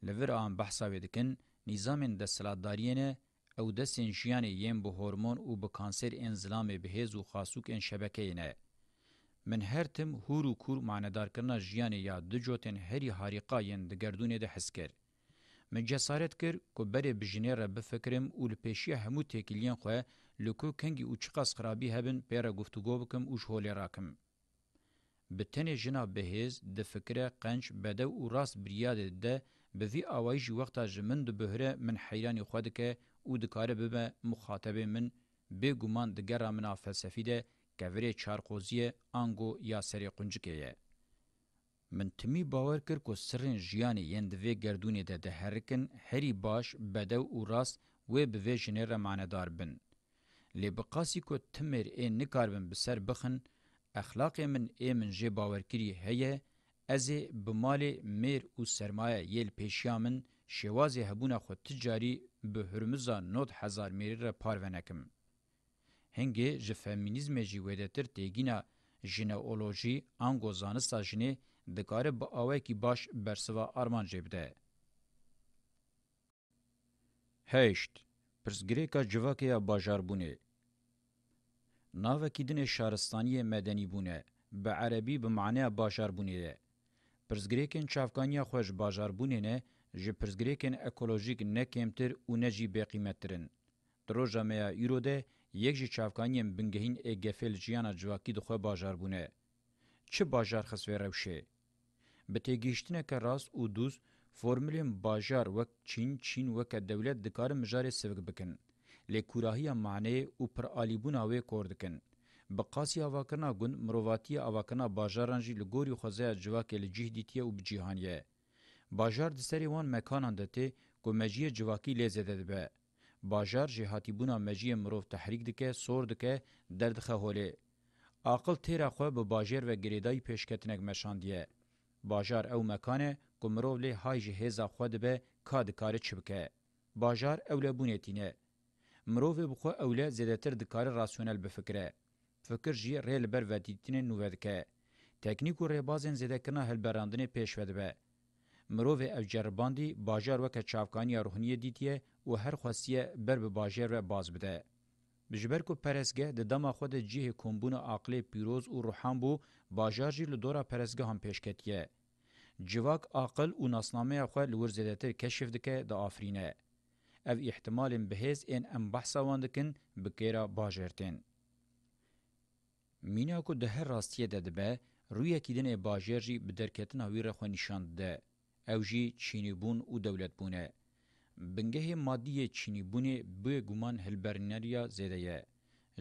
Speaker 1: Li vir an behsa vê dikin, nîzamên desthilatdariyê ne او دستین جیانی یم به هورمون او به کانسر انزلام بهیز و خاصوک ان شبکه اینه. من هر تم هورو کور معنادار کرنا جیانی یا دجوتن هری حریقا ین دگردونه ده حس کر. من جسارت کر که بره بجنه را بفکرم او لپیشی همو تکیلین خواه لکو کنگی او چقاس خرابی هبن پیرا گفتگو بکم اوش هولی راکم. به تنه جنا بهیز د فکره قنج بده او راست بریاد ده به وی آوایش وقتا جمن ده بهره من حیرانی خواده که او دکاره به مخاطب من به گمان دگرا منا فلسفی ده کوری چارقوزی انگو یا سری قنجکه من تمی باور کر کو سرن جیانی یندوی گردونی ده ده هرکن هری باش بدو او راست و به وی جنر معنادار بن لی بقاسی کو تمر این نکاربن بسر بخن اخلاق من ای من جی باور کری هیه ازی بمال میر او سرمایه یل پیشیامن من شوازی هبونا خود تجاری به هرمزا نود هزار میری را پارونکم. هنگی جه فمینیزم جی ویدتر تیگینا جنئولوژی انگو زانستا جنه دکاره با آوه کی باش برسوا آرمان جبده. هشت پرسگری کا جواکی باجار بونه ناوکی دن شارستانی مدنی بونه به عربی به معنی باجار بونه ده. پرسگری کن چافکانی خوش باجار بونه نه ji pirsgirêkên ekolojîk ne kêmtir û ne jî bêqîmettirin. Di roja me ya îro de yek ji çavkaniyên bingehîn êgefê li jiyana civakî dixwe bajarbûne. Çi bajar xis vê rewşê? Bi têgihiştineke rast û dûz, formülên bajar wek Çîn, Çîn weke dewlet dikarin mijarê sivik bikin. Lê kurahiya maneyê û piralîbûna wê kor dikin. Bi qasî avakirina gund mirovatiya avakirina bajaran jî li gorî xwezeya civakê li cih dîtiye û bi cîhaniye. باجار د سری وان مکانان دته کومجی جواکی لزده ده به باجار جهاتی بونا مجی مروف تحریک دکه سور دکه درد خهوله عقل تیر خو به باجر و گریدای پیشکتنک مشاندیه باجار او مکانه کومرو له های جهزا خو به کاد کار چبکه باجار اوله بونتینه مروف بخو اوله زیاتر د کار راسیونل به فکره فکر جی ریل بر ودیتنه نوودکه تکنیک و ریبازن زده کنه هلبراندنه پیشوده به مروف اجرباندی باجار وک چافکانی روحنیه دیتیه و هر خاصیه بر به باجر و باز بده بجبر کو پرسګه د دما خود جهه کومبون عقل پیروز او روحان بو باجار جی له دورا پرسګه هم پیشکتیه جواک عقل او ناسنامه خو لورزدتر کشف دکه د آفرینه او احتمال بهز ان ام بحثا وندکن بکیرا باجرتن مینا کو ده هر راستیه ددبه روی کیدن باجر جی بدرکتن او ری خو نشاند ده او جی چینی بون او دولت بونه. بنگه مادی چینی بونه به گمان هلبرنریا زیده یه.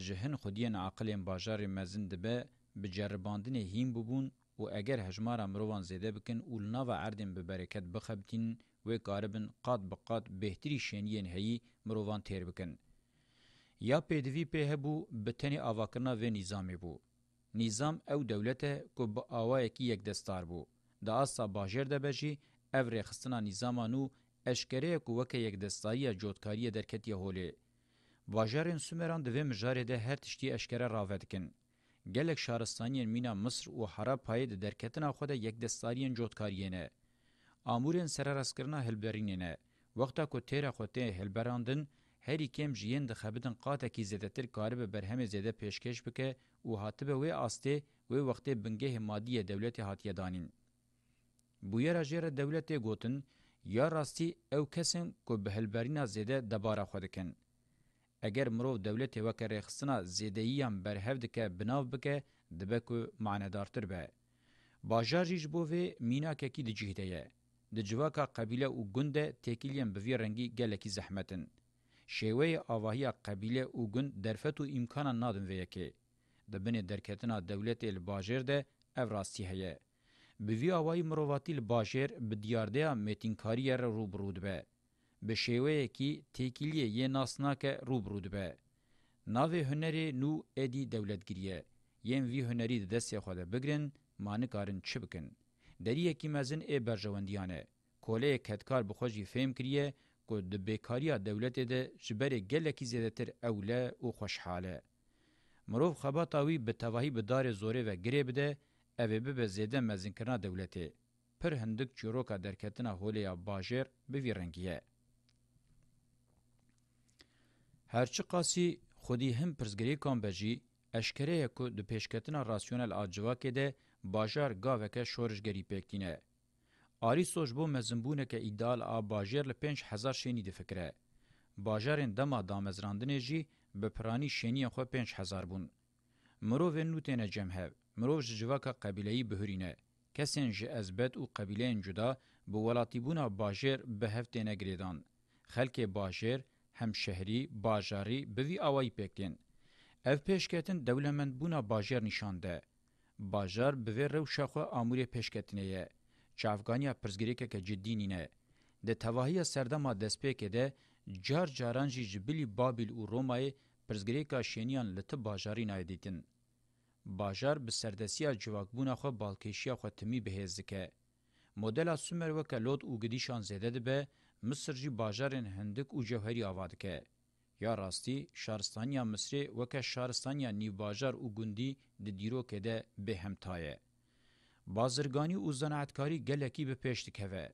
Speaker 1: جهن خودین عقل باجار مزن دبه بجرباندن هیم ببون و اگر هجمارا مروان زیده بکن اولنا و عردن ببرکت بخبتین و کاربن قاد بقاد بهتری شنین هایی مروان تیر بکن. یا پیدوی په هبو بتنی آواکرنا و نظامی بو. نظام او دولته که با آوائکی یک دستار بو. دا اصا باجر دبجی او ریخستنا نیزامانو اشکره کو وکه یک دستایی جوتکاری درکتی هولی. باجارین سومران دوی مجاره ده هر تشتی اشکره راودکن. گلک شارستانین مینا مصر و حرا پاید درکتنا خود یک دستارین جوتکارینه. آمورین سررسکرنا هلبرینینه. وقتا کو تیر خوته هلبراندن، هری کم جیین د خبدن قاته کی زیاتر کارب برهم زیاده پیشکش بک او هاتبه و آسته و وخت بنګه مادی دولت هاتیه دانین بویرا جره دولتې ګوتن یا راستي او کسن کو بهلبرینا زده دباره خودکن اگر مرو دولت وکره خصنا زیدهیان برهو دکه بناو بکه دبکو معنیدارتر به. باجاریش بووی میناکه کی دجهده یه. دجواکا قبیله او گنده تکیلیم بوی رنگی گلکی زحمتن. شیوه آواهی قبیله او گند درفت و امکانا نادن ویه که. دبنه درکتنا دولت الباجر ده او راستی هیه. بوی آوای مرواتی لباجر بدیارده متینکاری رو روبرود به. به شیوه کی تکیلیه یه ناسناک روبرود به. ناوی هنری نو ادی دولتگیریه. یم وی هنری ده دستی خواده بگرن، معنی کارن چه بکن. دریه کی مزن ای برجواندیانه. کوله کتکار بخوشی فهم کریه که ده بیکاریا دولت ده جبر گلکی زیدتر اوله و خوشحاله. مروف خباتاوی به تواهی به دار زوره و گره بده، اوی به زیده مزینکرنا دولتی. پر هندک چیروکا درکتنا هولیا باجر بوی رنگیه. هرچی قاسی خودی هم پرزگری کن بجی، اشکره که دو پیشکتنا راسیونل آجواکه ده باجر گاوکه شورشگری پکتینه. آری سوش بو مزنبونه که ایدال آ باجر لپنج هزار شینی دی فکره. باجرین دما دامزراندنه جی به پرانی شینی خو پنج هزار بون. مرو و نوتینه جمهه. مرو جواکا قبیلهی بهرینه کسین جه ازبت و قبیلهین جدا به ولاتیبونا باجر به هفته نگریدان خلک باجر هم شهری باجاری بوی آوائی پکتین اف پیشکتن دولمند بونا باجر نشانده باجر به روشا خو امور پیشکتنه یه چافګانیا پرزګریکه کې جدی نه د توهیه سردما دسپېکې ده جار جاران جی جبلی بابل او رومای پرزګریکا شینیان لته باجاری نه دیتن باجار به سردسیا جواکبونه خو بالکیشیا خو تمی بهزدکه مدل سومر وک لود اوګدی شان زده ده به مصر جی باجارن هندک او جوهری آوادکه یا راستی شارستانیا مصر وک شارستانیا نی باجار او ګوندی د دیرو کده به همتایه بازرگانی او زناعتکاری گلکی به پیشتکوه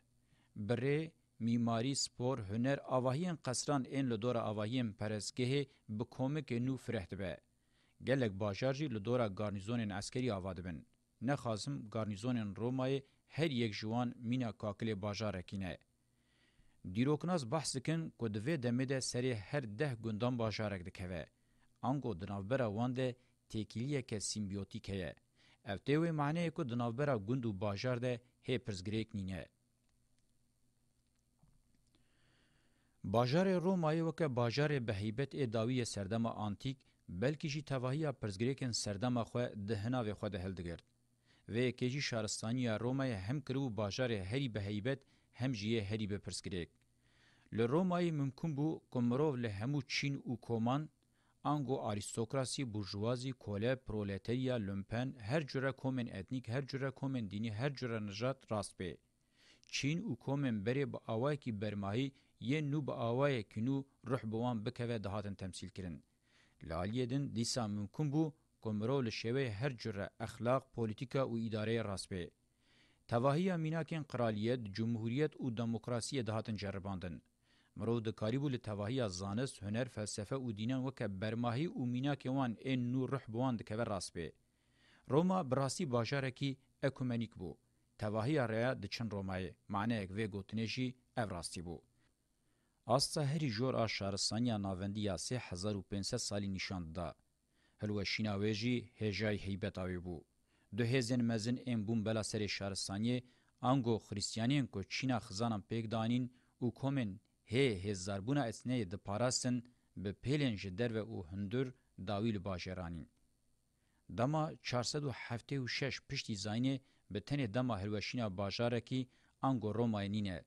Speaker 1: بره میماری سپور هنر آواهین قصران این لدور آواهین پرسگه به کومک نو فرهد به گلک باجار جی لدورا گارنیزونین عسکری آواد بن. نخوازم گارنیزونین رومای هر یک جوان مینا کاکل باجارکینه. دیروکناز بحث کن که دوی دمیده سری هر ده گندان باجارک دکوه. انگو دنافبرا وانده تکیلیه که سیمبیوتیکه یه. افتیوی معنی که دنافبرا گند و باجار ده هی پرزگریک نینه. باجار رومای وکه باجار بهیبت اداوی سردم آنتیک بلکې جی توهیا پرزګریکن سردما خو د هناوی خو د هل دګرد و کېجی شارستانی رومای هم کرو بازار هری به هیبت هم جی هری به پرزګریک له رومای ممکن بو کومروف له همو چین او کومان انګو آریستوکراسی بورژوازی کوله پرولتاریا لومپن هر جوره کومن اتنیک هر جوره کومن دینی هر جوره نجات راست به چین او کومن بری با اوای کی برماهی یه نو با اوای کینو روح بوان بکوه دهاتن تمثیل کرن لالیه دن دیسا ممکن بو کومرو له شوی هر جره اخلاق پولیټیکا او اداره راسبه تواهی امیناکن قرالیت جمهوریت او دموکراسی دهاتن جرباندن مرو د کاریبو له تواهی زانس هنر فلسفه او دینان وک برماهی او میناکوان ان نور روح بوند کبر راسبه روما براسی باجاره کی اکومنیک بو تواهی ریا د چن رومای معنی یک وی گوتنجی اوراستی بو آستا هری جور آ شارستانیا ناوندیا 3500 سالی نشاند دا. هلوشینا ویجی هجای هیبت آوی بو. دو هزین مزین ام بوم بلا سر شارستانی آنگو خریستیانین کو چینا خزانم پیگ دانین او کومن هی هزاربونا اتنه د پاراستن به پیلن جدر و او هندور داویل باجرانین. دما 476 پشتی زاینه به تنه دما هلوشینا باجارکی آنگو روماینینه.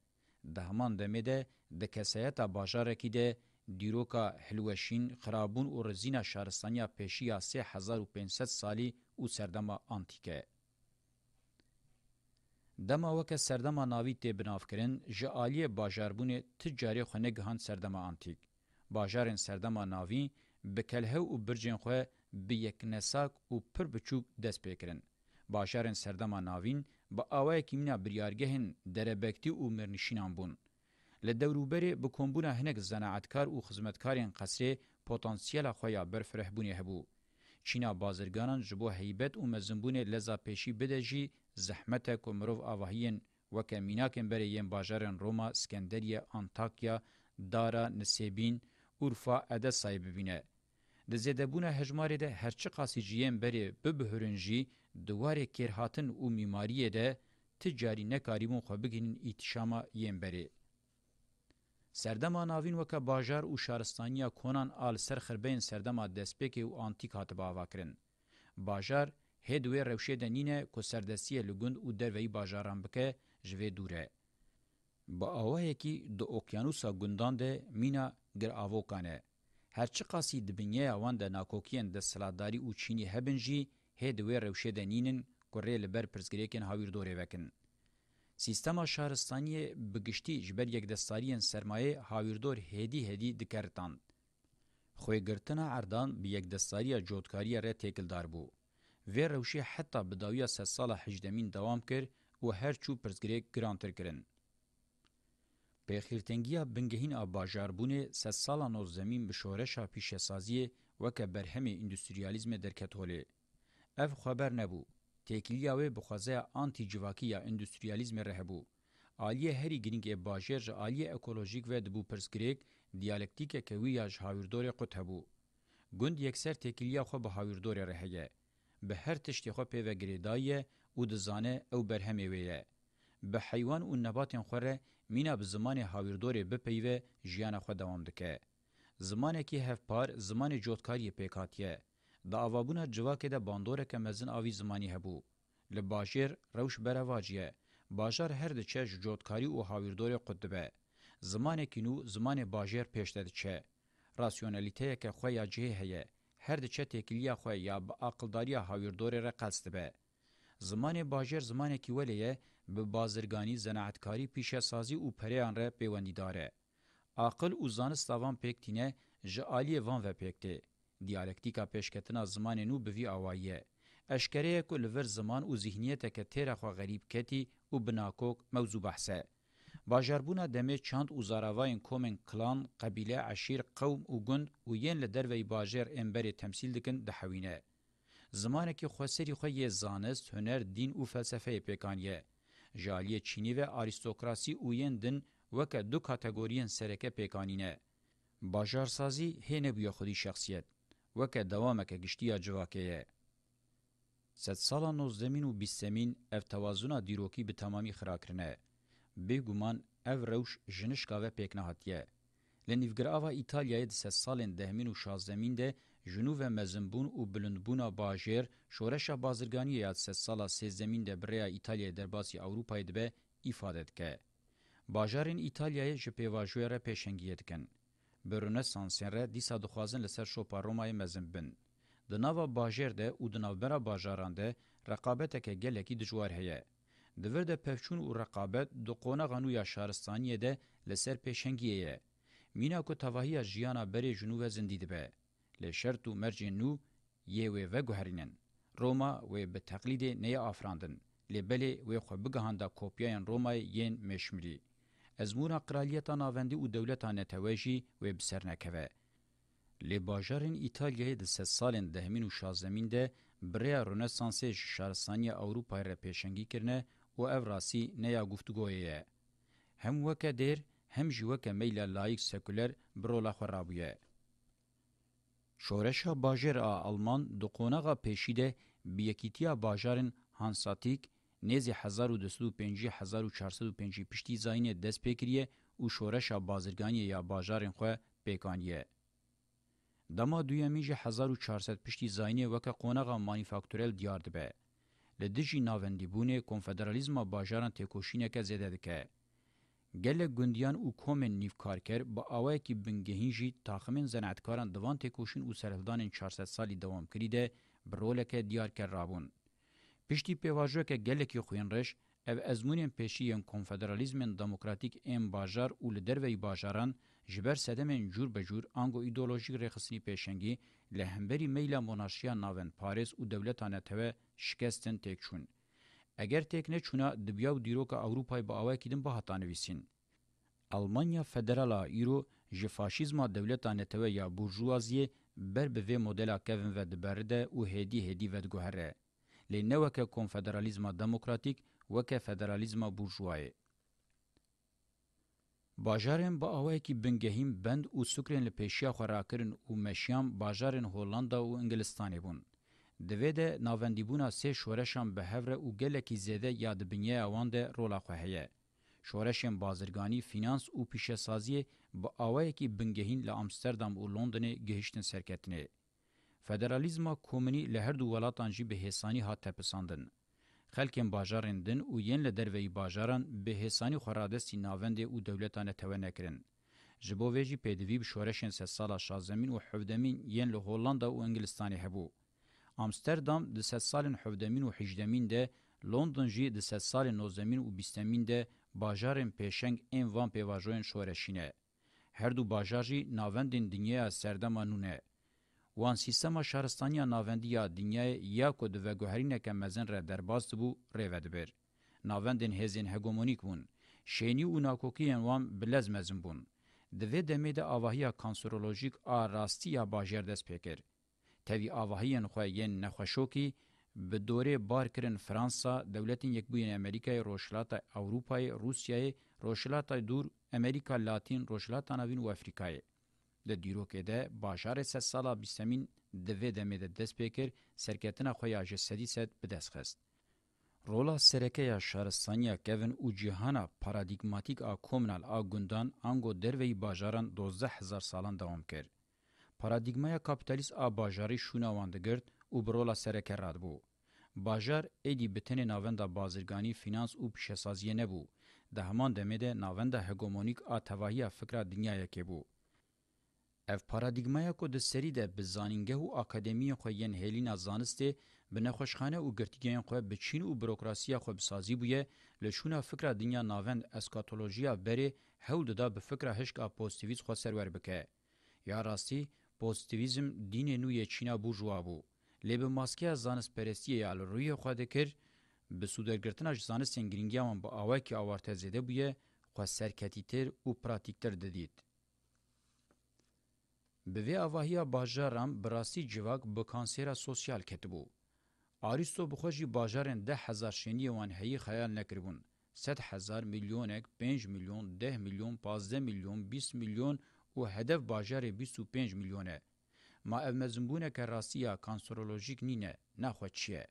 Speaker 1: ده همان دمه ده د کسایتا بازار کې د دیروکا حلوشین خرابون او رزینا شهرستانیا پېشیا 3500 سالی او سردما انتیکه دما وکه سردما ناوی ته بنافکرین ژالی بازاربون تجاری خونه گهان سردما انتیک بازارن سردما ناوی بکلهو او برجن خو به یک نساک او پر بچوک دست پکرین بازارن سردما ناوین با اوای کیمنا بریارگهن دربکتی او مرنشینان بون لدوروبری به کومبونه هنک زناعتکار او خدمتکارین قصری پتانسیل خویا برفرح بونی هبو چینا بازرگانان جبو هیبت او مزنبونه لزا پیشی بدجی زحمت کومرو اواهین وکه میناکن بری یم باجارن روما اسکندریه انتاکیا دارا نسیبین اورفا اده صاحب بینه د زیدبونه هجماری ده هرچی قاسیجیم بری به بهرنجی دواره کرهاتن او میماریه ده تجاری نکاریمون خو بگینن اتشاما یم بری سردما ناوین وکه باجار او شارستانیا کونان آل سر خربین سردما دسپیک او آنتیک هات باوا کرن باجار هدوی روشه دنینه کو سردستی لګوند او دروی باجاران بکه جوی دوره با اوه کی د اوکیانوسا ګوندان ده مینا ګر اووکانه هر چی قاسی د بنیا وان د ناکوکین د سلاداری او چینی هبنجی هدوی روشه دنینن کورې لبر پرزګریکن هاویر دوره وکن سیستما شهرستانی بگشتی جبر یک دستاریان سرمایه هاویردور هدی هدی دکرتان. خوی گرتنا عردان به یک دستاری جودکاری را تکلدار بو. وی روشی حتی بداویا سه سال حجدمین دوام کر و هر چو پرزگری گرانتر کرن. پیخیرتنگیا بنگهین آباجاربونه سه سال نوزمین به شورشا پیشسازی وکه برهم اندوستریالیزم درکت هوله. اف خبر نبو تکلیه و بخوازه آنتی جواکی یا اندوستریالیزم رهبو. آلیه هری گرینگ باجر جا آلیه اکولوژیک و دبو پرسگریک دیالکتیک کوی یا جهاوردور قط هبو. گند یکسر تکلیه خو به هاوردور رهیه. به هر تشتی خو پیوه گریدایه او دزانه او برهمه ویه. به حیوان او نبات خوره مینا به زمان هاوردور بپیوه جیان خو دوام دکه. زمانه کی هفپار زمان جوتکاری پیکاتیه. دا اوابونه جواکه ده باندوره که مزن آوی زمانی هبو. لباجر روش برواجیه. باجر هر ده چه جودکاری و هاویردور قدبه. زمان کینو زمان باجر پیشته ده چه. راسیونالیته که خواه یا جهه هیه. هر ده چه تکلیه خواه یا با اقلداری هاویردور را قلسته به. زمان باجر زمان کی ولیه به بازرگانی زناعتکاری پیشه سازی او پریان را پیوندی داره. عقل او زانستاوان پکتینه جعالی وان و پکته. دیالکتیکا پیشکتنا زمان نو بوی آوائیه. اشکره کو لور زمان او ذهنیت که تیر خو غریب کتی او بناکوک موضوع بحثه. باجربونا دمه چاند او زاراواین کومن کلان، قبیله، عشیر، قوم او گند او ین لدروی باجر امبری تمثیل دکن دحوینه. زمانه که خوسری خو یه زانست، هنر، دین او فلسفه پیکانیه. جالی چینی و آریستوکراسی او ین دن وکه دو کاتگورین سرکه پیکانینه. باجارسازی هینه بیا خودی شخصیت. وکه دوامه که گشتیا جواکه ست سالا نوزدمین و بیستمین اف توازونا دیروکی به تمامی خراکرنه. به گمان اف روش جنشکا و پیکنهاتیه. لنیفگر آوا ایتالیای ده ست سالین دهمین و شازدمین ده جنو و مزنبون و بلندبونا باجر شورشا بازرگانی یاد ست سالا سیزدمین ده بریا ایتالیای درباسی اوروپای دبه ایفادت که. باجارین ایتالیای جپیواجوی را پیشنگیت کن. برونسانسین ره دیسا دخوازن لسر شوپا رومای مزن بن. د ناوا باجر ده او د ناوبرا باجاران ده رقابت کې ګلکی دجوار هيا د ور د پفچون او رقابت د قونه غنو یا شهرستانیه ده لسر پېشنګیه مینا کو توهیا ژیانا بری جنو وزندی ده له شرط او مرج نو یې و و ګهرینن روما و به تقلید نه افراندن لبل و خو بګهاندا کوپیاین روما یین مشمری از مورا قرالیتا ناوندی و دولتا نتواجی و بسر نکوه. لی باجارین ایتالیای د سه سالین ده همین و شازمین ده بریا رونسانسی شارستانی اوروپای را پیشنگی کرنه و او راسی نیا گفتگویه. هم وکه دیر هم جوکه میل لایک سکولر برولا خرابیه. شورشا باجر آ آلمان دو قوناغا پیشیده بیکیتیا باجارین هانساتیک نیز 1250-1450 پشتی زاینه دست پیکریه و شورش بازرگانی یا باجارین خواه پیکانیه. دما دویمی جه 1400 پشتی زاینه وکه قونغا مانیفاکتورل دیار دبه. لدجی ناوندیبونه کنفدرالیزم باجاران تکوشینه که زیده دکه. گله گوندیان او کومن نیفکارکر با اوای کی بنگهین جی تاخمن زنعتکاران دوان تکوشین او سرهلدان 400 سالی دوام کریده برولکه دیار کر رابون. پشتی پیواژوکه گلکی خوینرش او ازمونین پیشین کنفدرالیزمین دموکراتیک ام باجار او لدروی باجاران جبر سدمین جور بجور انگو ایدولوژیک رخصنی پیشنگی لهمبری میلا مونارشیا ناوین پاریس او دولتانه توا شکستن تک چون. اگر تک نه چونا دبیاو دیروک اوروپای با اوه کدن با هتانویسین. المانیا فدرالا ایرو جه فاشیزما دولتانه توا یا بورژوازیه بر به مدل کوین و دبرده او هدی هدی ودگوهره. لی نوک کنفدرالیزما دموکراتیک وک فدرالیزما بورژوایی باجارن با اوای کی بنگهیم بند او سوکرین لپیشیا خوراکرین او مشیام باجارن هولندا او انګلستاني بون د وېده ناوندیبونا سه شورشان به هوره او ګلکی زده یاد بنیا وانده رولا خوهیه شورشن بازرگانی فینانس او پیشه سازی با اوای کی بنگهین ل امستردام او لندن گهشتن سرکتنه فدرالیزما کومنی له هر دو ولاتان جی به هسانی هات تپساندن خلکن باجارن دن او یین له دروی باجاران به هسانی خورادستی ناوند او دولتانه تونکرین جبو ویجی پدوی بشورشن سه سالا شازمین او حفدمین یین له هولندا او انګلستانه هبو امستردام د سه سالن حفدمین او حجدمین ده لندن جی د سه سالن نوزمین او بیستمین ده باجارن پیشنگ ان وان پیواژوین شورشینه هر دو باجاجی ناوندن دنیا سردمانونه وان سیستما شهرستانیا ناوندیا دنیای یا کو د وګهرینکه مزن را درباس بو ریودبر ناوندن هزین هګومونیک بون شینی او ناکوکیان وان بلز مزن بون د و دمه د اواهیا کانسرولوژیک ا راستیا باجردس پکر توی اواهیان خو یین نخوشوکی به دوره بار کرن فرانسا دولتین یک بوین امریکای روشلاتا اوروپای روسیای روشلاتا دور امریکا لاتین روشلاتا نوین و افریقای لدیروکه ده باشار سه سالا بیستمین دوه دمه ده دست پیکر سرکتنا خویا جسدی ست بدست خست. رولا سرکه یا شهرستانیا کون او جهانا پارادیگماتیک آ کومنال آ گوندان آنگو دروی باجاران دوزده هزار سالان دوام کرد. پارادیگمایا کپیتالیست آ باجاری شوناوانده گرد او برولا سرکه راد بو. باجار ایدی بتن ناوندا بازرگانی فینانس او پیشسازیه نبو. ده همان دمه ده ناوندا هگومونیک آ تواهی فکر دنیای که بو. اف پارادایگمایا کو د سری ده بزانینګه او اکادمی خو یین هلینا زانسته بنه خوشخانه او ګرتګین خو به چین او بروکراسي خو بسازي بوې لشونه فکر دنیا ناوند اسکاتولوژیا بری هول ده به فکر هشک اپوزتیویز خو سرور بکه یا راستی پوزتیویزم دین نو ی چینا بو جوابو لب ماسکه زانس پرستی یا روی خو دکر به سودرګرتنه زانس سنگرینګیام با اوکه اورته زده بوې خو سرکتیتر او پراتیکتر ددید Bivê avahiya bajaran birasî civak bi kansera sosyal ketibû. Aristo bixwe jî bajarên deh hezar şeniye wan heyî xeyal nekiribûn. Sed hezar milyonek, 5 milyon, 10 milyon, 15 milyon, 20 milyon û hedef bajarê 25 milyon e. Ma ev mezimbûneke rasiya kanserolojîk nîne, naxwe çi ye.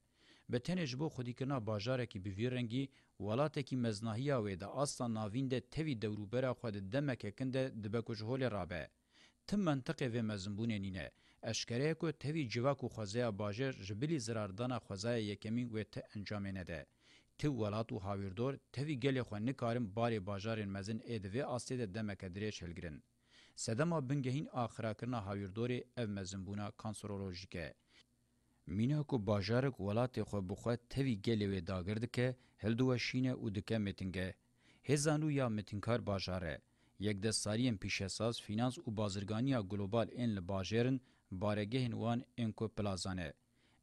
Speaker 1: Bi tenê ji bo xwedîkirina bajarekî bi vî rengî, welatekî meznahiya wê de asla navîn de tevî dewrûbera xwe di demeke kin de dibe ku ji holê rabe. تم منطقه و مزمبونه نینه اشکره کو توی جواکو خوزه باجر جبلی زراردان خوزه یکمی و ته انجام نده تو ولات و هاویردور توی گلی خو نکارم باری باجارین مزن ادوی آستید دمک دریش هلگرن سدما بنگهین آخرا کرنا هاویردوری او مزمبونه کانسرولوژیکه مینا کو باجار کو ولات خو بخو توی گلی و داگرد که هلدو شینه او دکه متنگه هزانو یا متنکار باجاره یکدستاریên pîşesaz fînans û bazirganiya global ên li bajarên baregehên wan enkoplazan e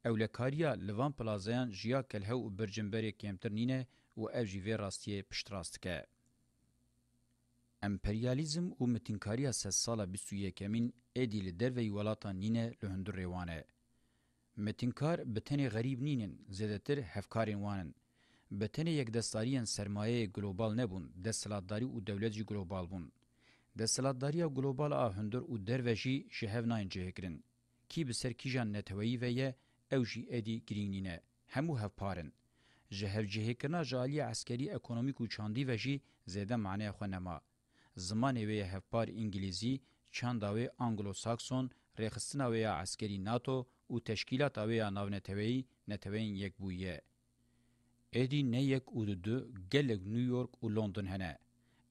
Speaker 1: ewlekariya li van plazayan jiya kelhew û bircinberê kêmtir nîne û ev jî vê rastiyê piştrast dike Emperyalizm û mitinkariya sed sala 21 êdî li derveyî welatan nîne li hundir rêwan e. Metinkar bi tenê xerîb nînin, zêdetir hevkarên wanin. به تنه یک دستاریان سرمایه گلوبال نبون دستلاتداری او دولت جی گلوبال بون دستلاتداری گلوبال آ هندر او دروژی شهو ناین جهکرین کی به سر کیجان نتوی و یه او جی ادی گرینینه همو هف پارن جهو جهکرنا جالی عسکری اکونومیک و چاندی و جی زیده معنی خو نما زمانه وی هف پار انگلیزی چانداوی انگلو ساکسون رخصتناوی عسکری ناتو او تشکیلات اوی ناو نتوی نتوین یک بویه êdî neyek û di du gelek New York û London hene.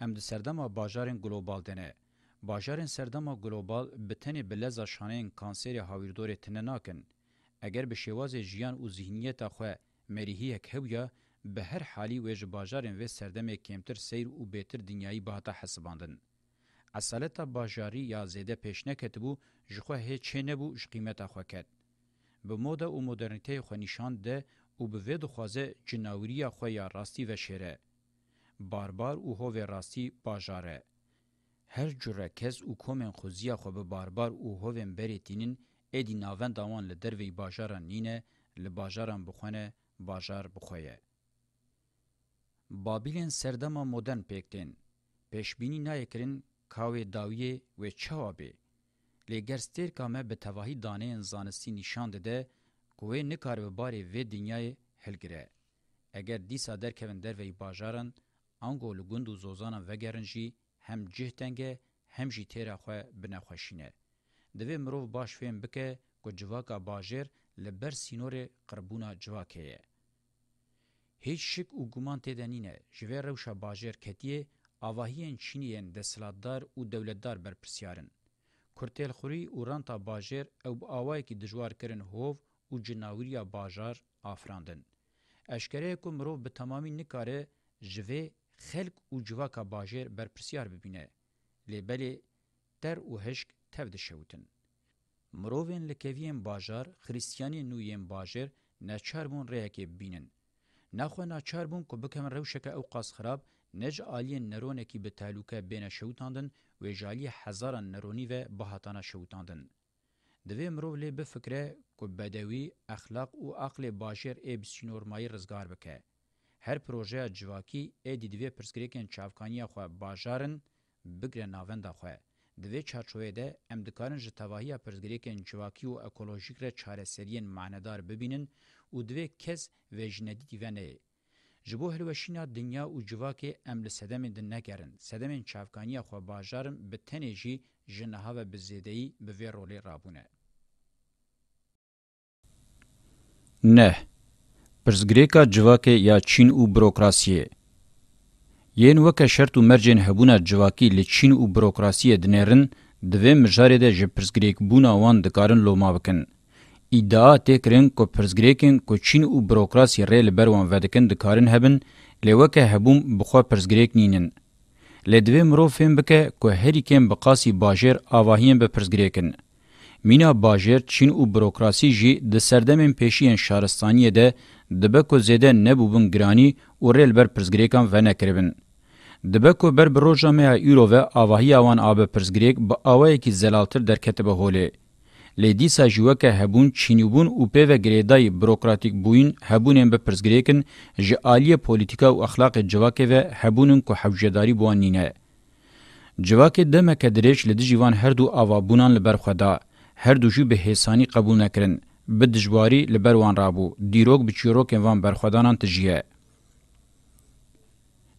Speaker 1: Em di serdema bajarên global dene. Bajarên serdema global bi tenê bi leza şaneyên kanserê hawirdorê tune nakin. Eger bi şewazê jiyan û zihniyeta xwe merihiyek hebûya, به هر حالی و ژ باجارن و سردمه کمتر سیر او بهتر دنیایی بهاته حساباندن اصالت باجاری یا زیده پیشنه کتبو ژخه هیڅ نه بو ژ قیمت اخو کت به موده او مدرنیته خو نشان ده او به وی دخوازه جناوریا خو یا راستی و شره باربار او هو راستی باجاره هر جره کس او کومن خوزیا خو به باربار او هو بریتینین ادی ناوند داوان له دروی باجاران نینه له باجاران بخونه باجار بخویه بابلین سردما مدرن پکتن پیشبینی نایکرین کاوی داویه و چاوبه لګرستر کامه به توهی دانه زانستی نشان ده کو وی نکار به باری و دنیای هلگره اگر دیسا درکوین در وی باجارن انگول گند و زوزانا وگرنجی هم جهتنگه هم جی تیرا خواه بنخوشینه دوی مروف باش فهم بکه که جواکا باجر لبر سینور قربونا جواکه یه. هیچ شک و گمان تدنینه جوه روشا باجر کتیه آواهین چینیین دسلاتدار و دولتدار برپرسیارن. کرتیل خوری و رانتا باجر او با آوائی که دجوار کرن هوف û cinawiriya bajar afirandin. Eşkereye ku mirov bi tamamî nikare ji vê xelk û civaka bajêr berpirsiyar bibîne. Lêbelê ter û hişk tev dişewtin. Mirovên li keviyên bajar, xristiyanên nûyên bajêr neçar bûn rêyekê bînin. Nexwe naçar bûn ku bikem rewşeke ew qas xirab, nec aliyên neronekî bi tehlûke bêne şewtandin wê jaliyê hezaran neronî ve bihatana şewtandin. دوی مرو له به فکره کو بدوی اخلاق او عقل باشر اب سینورمای رزگار بکه هر پروژه جواکی ا دی دوی پرسکریکن چافکانی خو بازارن بګره ناوند خو دوی چارچوې ده امدکارن ژ توهیه پرسکریکن جواکی او اکولوژیک ر چاره سرین معنادار ببینن او دوی کس وژندی دیونه جبو هلوشینا دنیا او جواکی امل سدم دنه کرن سدم چافکانی خو بازارن به تنه جی جنها و بزیدهی به وی رولی رابونه. نه پرزګریکا جواکه یا چین او بروکراسي یین وکه شرط او مرجن هبونه جواکی ل چین او بروکراسي دنرن د و مجاره د پرزګریک بونه وان د کارن لوما وکن ادعا تکرین کو پرزګریکن کو چین او بروکراسي ریل بروان ودکن د کارن هبن لوکه هبوم بخو پرزګریک نینن لدوی مرو فهم بکه که هری کم بقاسی باجر آواهیم به پرزگریکن. مینا باجر چین او بروکراسی جی د سردمین پیشین شارستانیه ده دبکو زیده نبوبن گرانی او ریل بر پرزگریکان و نکربن. دبکو بر بروجامه ایرو و آواهی آوان آب پرزگریک با آواهی که زلالتر در کتبه هوله. لدیسا جوکه هبون چینوبون او په وګریدای بروکراتیک بوین هبونن به پرزګریکن ژ عالیه پولیټیکا او اخلاق جواکه و هبونن کو حوجداري بوانینه جواکه د مکدریش لدی جوان هر دو اوابونان لبر خدا هر دو جو به هیسانی قبول نکرن بدجواری لبر وان رابو دیروک بچیروک وان برخدانان تجیه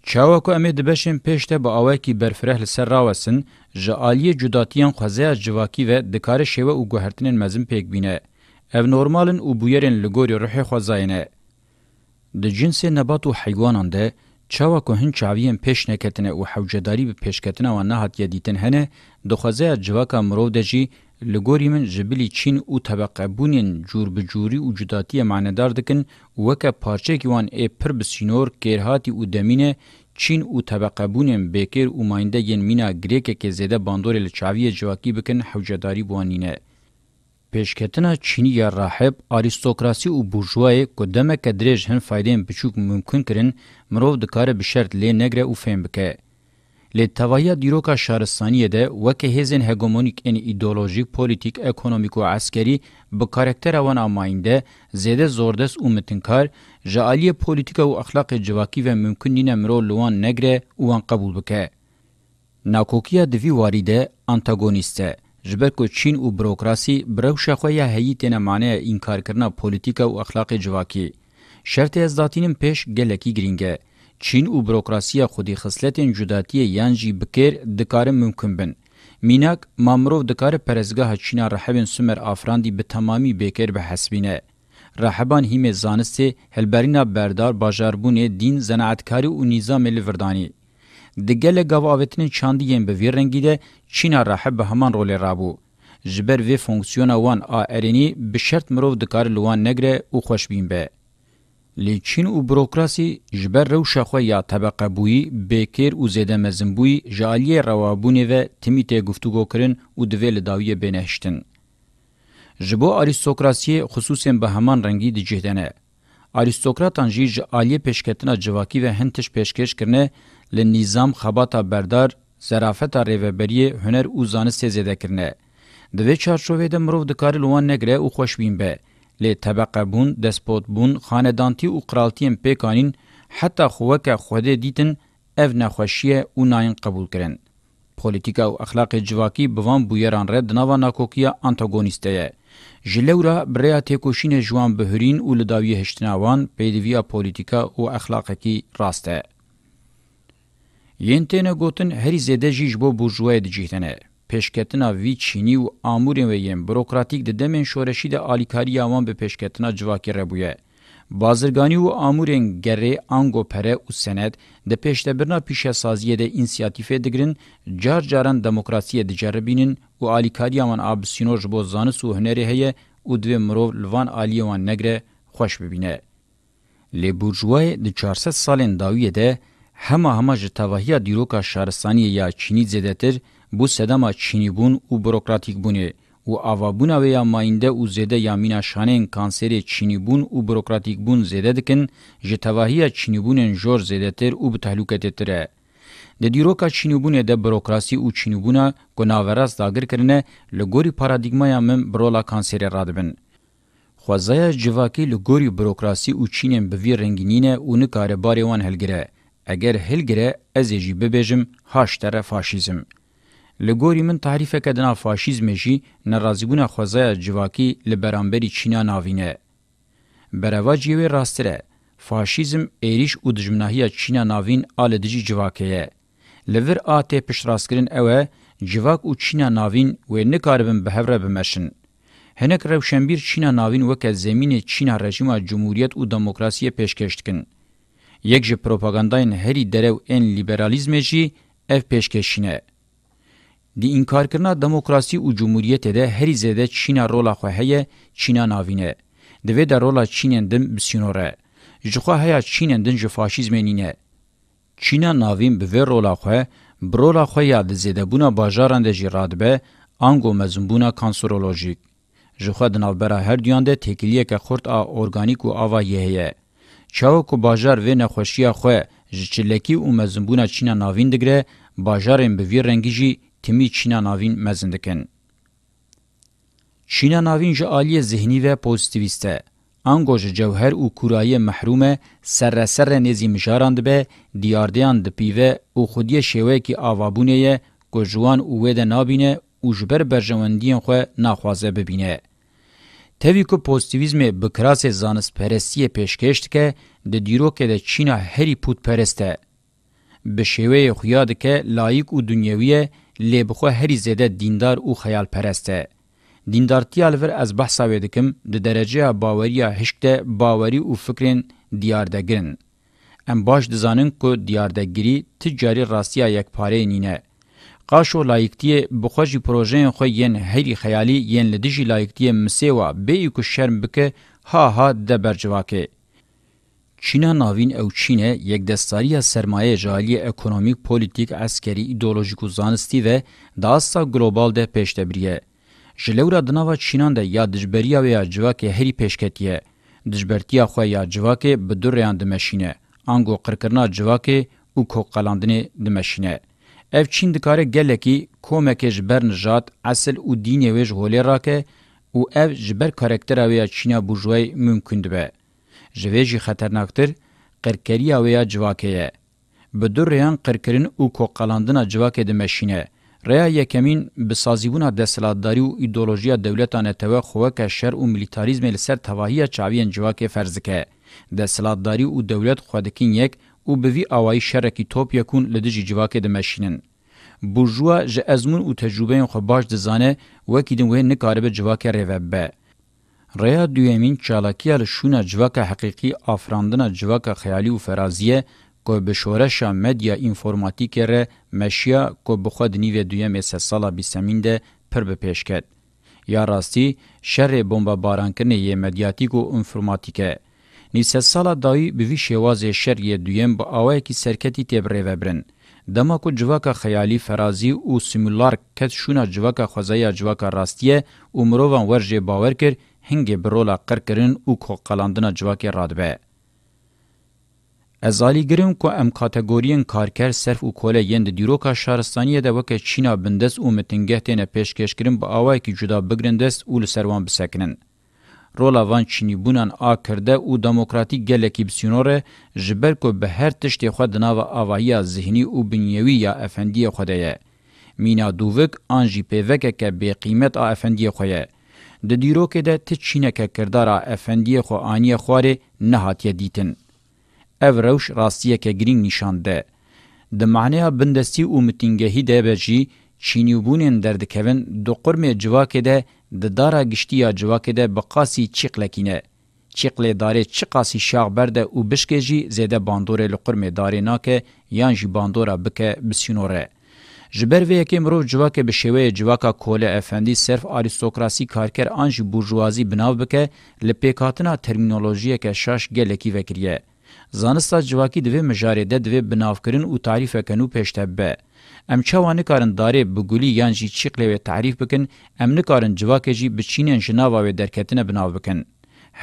Speaker 1: چاوکو امه د بشم پېشته به اوای کی برفره لسر راوسن ژالی جداتیان خوازه جواکی و د کار شیوه او ګهرتنن مزم پېک بینه اف نورمالن او بویرن لګوري روح خوازاینه د جنس نبات او حیوانان ده چاوکو هن چاویان پېش نکتنه او حوجداري به پېشکتنه و نه هات یدیتن هنه د خوازه جواکا مرو دجی لګوري من جبلی چین او طبقه بونین جور بجوری او جداتی معنادار دکن وکه پارچه کیوان ای پر بسینور کرهاتی او دمینه چین او طبقه بونین بیکر او ماینده ین مینا گریکه که زیده باندور لچاوی جواکی بکن حوجداری بوانینه پیشکتنا چینی یا راهب آریستوکراسی او بورژوای کو دمه کدرج هن فایدین بچوک ممکن کرن مرو دکاره بشرط لې نګره او فهم بکه لی تواهی دیروکا شارستانیه ده وکه هزین هگومونیک این ایدولوژیک پولیتیک اکونومیک و عسکری به کارکتر اوان آماینده زیده زوردست و متنکار جعالی پولیتیکا و اخلاق جواکی و ممکن نینه مرو لوان نگره اوان قبول بکه. ناکوکیا دوی واریده انتاگونیسته. جبر کو چین او بروکراسی برو شخویا هیی تنه معنی انکار کرنا پولیتیکا و اخلاق جواکی. شرط از داتینم پیش گلکی گرینگه. چین او بروکراسیا خودی خصلتین جداتی یان جی بکر دکار ممکن بن میناک مامرو دکار پرزگاه چینا رحبن سومر آفراندی به تمامی بکر به حسبینه رحبان هیم زانسته هلبرینا بردار باجاربونه دین زناعتکاری و نظام لوردانی د ګله گاووتن چاندیین به ویرنګی ده چینا رحب به همان رول رابو جبر وی فونکسیون وان ا ارنی به شرط مرو د کار لوان نګره او خوشبین به لچین او بروکراسی جبر رو شخوه یا طبقه بویی بیکر او زیده مزن بویی جالی روابونه و تمیته گفتگو کرن او دویل داویه بینهشتن. جبو آریستوکراسی خصوصا به همان رنگی دی جهدنه. آریستوکراتان جی جالی پیشکتنا جواکی و هنتش پیشکش کرنه لنیزام خباتا بردار زرافتا ریوبری هنر او زانست زیده کرنه. دوی چارچوه ده مروف دکاری لوان نگره او خوشبین به. لی طبقه بون دسپوت بون خاندانتی او قرالتیم پکانین حتی خوکه خود دیتن اف نخوشیه او ناین قبول کرن پولیتیکا او اخلاق جواکی بوان بویران رد نوا ناکوکیا انتاگونیسته جلورا بریا تکوشین جوان بهرین او لداوی هشتناوان پیدویا پولیتیکا او اخلاقکی راسته ین تینه گوتن هری زده جیج بو بورژوای دجیتنه پیشکتنا وی چینی و آمورین و یم بروکراتیک ده دمین شورشی ده آلیکاری آوان به پیشکتنا جواکی ربویه. بازرگانی و آمورین گره آنگو پره و سند ده پیشتبرنا پیشه سازیه ده انسیاتیفه دگرن جار جاران دموکراسیه ده جربینن و آلیکاری آوان آبسینوش بو زانس و هنره هیه او دوی مروو لوان آلیوان نگره خوش ببینه. لی بورژوای د 400 سالین داویه ده همه همه جتواهی دیروکا شهرستانی یا چینی زدتر bu sedama çinibun u bürokratikbuni u avabuna veya mayinde u zede ya mina şanen kanseri çinibun u bürokratikbun zede dikin ji tevahiya çinibunen jor zedetir u bi tehluketetire. د دیروکا چینوبونه د بروکراسي او چینوبونه ګناوراز داګر کرنه لګوري پارادایګما یم برولا کانسر رادبن خوځای جواکی لګوري بروکراسي او چینم به وی رنگینینه او نه کاربار وان هلګره اگر هلګره از یجی ببیجم هاش طرف فاشیزم لګوري من تعریفه کدن فاشیزم جی ناراضیبونه خوځه جواکی لبرانبری چینا ناوینه برواجی و راستره فاشیزم ایریش او دجمناهی چینا ناوین آل دجی جواکیه لور آتی پش راستگرین اوه جواک او چینا ناوین و نکاربن به هوره بمشن هنک روشنبیر چینا ناوین وکه زمین چینا رژیم جمهوریت او دموکراسی پیشکشتکن یک جه پروپاگانداین هری درو این لیبرالیزم جی اف پیشکشینه دی انکار کرنا دموکراسی او جمهوریت ده هری زده چینا رولا خو هه چینا ناوینه د وې د رولا چینن دم بسینوره جخوا هيا چینن دن فاشیزم نینه چینا ناوین به رولا خو برولا خو یا د زده بونه بازارند جی رادبه انګو مزمبونه کانسرولوژیک جخوا د نالبره هر دیان ده تکلیه که خرد ا اورګانیک او اوا یهه چاو کو بازار و نه خوشیا خو ژچلکی او مزمبونه چینا ناوین دګره بازارن به وی رنگی تیمی چینا ناوین مزن دکن. چینا ناوین جه آلی ذهنی و پوزیتیویسته. انگوژ جوهر او کورای محرومه سر سر نزی مجاران دبه دیاردیان دپیوه او خودی شوه کی آوابونه یه گجوان اوه ده نابینه او جبر برجواندین خو ناخوازه ببینه. تاوی که پوزیتیویزم بکراس زانست پرستی پیشکشت که ده دیروکه ده چینا هری پود پرسته. به شوه خویاد که لایق او دنیویه لی بخو هری زده دیندار او خیال پرسته. دیندارتیا لور از بحثا ویدکم ده درجه باوریا هشکته باوری او فکرین دیاردگرن. ام باش دزانن کو دیاردگری تجاری راستیا یک پاره نینه. قاشو لایکتی بخوجی پروژه خو ین هری خیالی ین لدیجی لایکتی مسیوا به یو شرم بک ها ها د برجواکه. چینا ناوین او چینه یک دستاری سرمایه جالی اکونومیک پولیتیک عسکری ایدولوژیک و زانستی و داستا گلوبال ده پیشتبریه. جلورا دناوا چینان ده یا دجبریا و یا جواک هری پیشکتیه. دجبرتیا خواه یا جواک بدور ریان دمشینه. انگو قرکرنا جواک او کوقلاندنه دمشینه. اف چین دکاره گلکی کومکه جبر نجات اصل او دینه ویج هولی راکه او اف جبر کارکتر او یا چینا بوجوه ممکن ده. جویجی خطرناکتر قرکریه ویا جواکه بدور ریان قرکرین او کوقلاندنا جواکه د ماشینه ریا یکمین بسازیبونا دسلاتداری و ایدولوژیا دولتان توا خوک شر و ملیتاریزم لسر تواهی چاویان جواکه فرزکه دسلاتداری و دولت خودکین یک او بوی اوای شرکی توپ یکون لدجی جواکه د ماشینن بورژوا ژ ازمون او تجربه خو باش دزانه وکیدن و نه کاربه جواکه ریوبه ریا دویمین چالاکیه لشونه جواک حقیقی آفراندن جواک خیالی و فرازیه که به شورش مدیا اینفورماتیک ره مشیا که بخواد نیو دویم سه سالا بیسمین ده پر بپیش کد. یا راستی شر بمب بارانکن یه مدیاتیک و انفورماتیکه. نیسه سالا دایی بوی شواز شر یه دویم با آوه کی سرکتی تبره وبرن. دما کو جواکا خیالی فرازی او سیمولار کت شونه جواکا خوزای جواکا راستیه او مروان ورژه باور کرد هنگی برولا قرکرین او کو قلاندنا جواکی رادبه. از آلی گریم که ام کاتگورین کارکر صرف او کوله یند دیروکا شهرستانیه ده وکه چینا بندس او متنگه تینه پیشکش کریم با آوائی که جدا بگرندست او لسروان بسکنن. رولا وان چینی بونان آ کرده او دموکراتیک گلکی بسیونوره جبر که به هر تشتی خود ناو آوائی ذهنی او بنیوی یا افندی خوده یه. مینا دووک آنجی پیوکه که بی قیمت آ افندی خوده د دیروکه ده ته چینکه کردارا افندی خو انی خواره نهاتیه دیتن اف روش راستیه که گرین نشانده د معنی بندستی او متینګهی ده بجی چینیوبونن دردکوین دو قرمه جواکه ده د دارا گشتیا جواکه ده بقاسی چیقلکینه چیقله داره چی قاسی شاغ برده او بشکه جی زیده باندوره لقرمه داره ناکه یان جی باندوره بکه بسیونوره. جبر وی کې مرو جواکه به شوی جواکه کوله افندی صرف آریستوکراسی کارکر انج بورژوازی بناو بکه لپیکاتنا ترمینولوژی کې شش ګلکی وکریه زانستا جواکی دوی مجاری ده دوی بنافکرین او تعریف کنو پیشتبه ام چوانه کارن داره بګولی یان جی چیقله و تعریف بکن ام نه کارن جواکه جی بچینن جناوا و درکتنه بناو بکن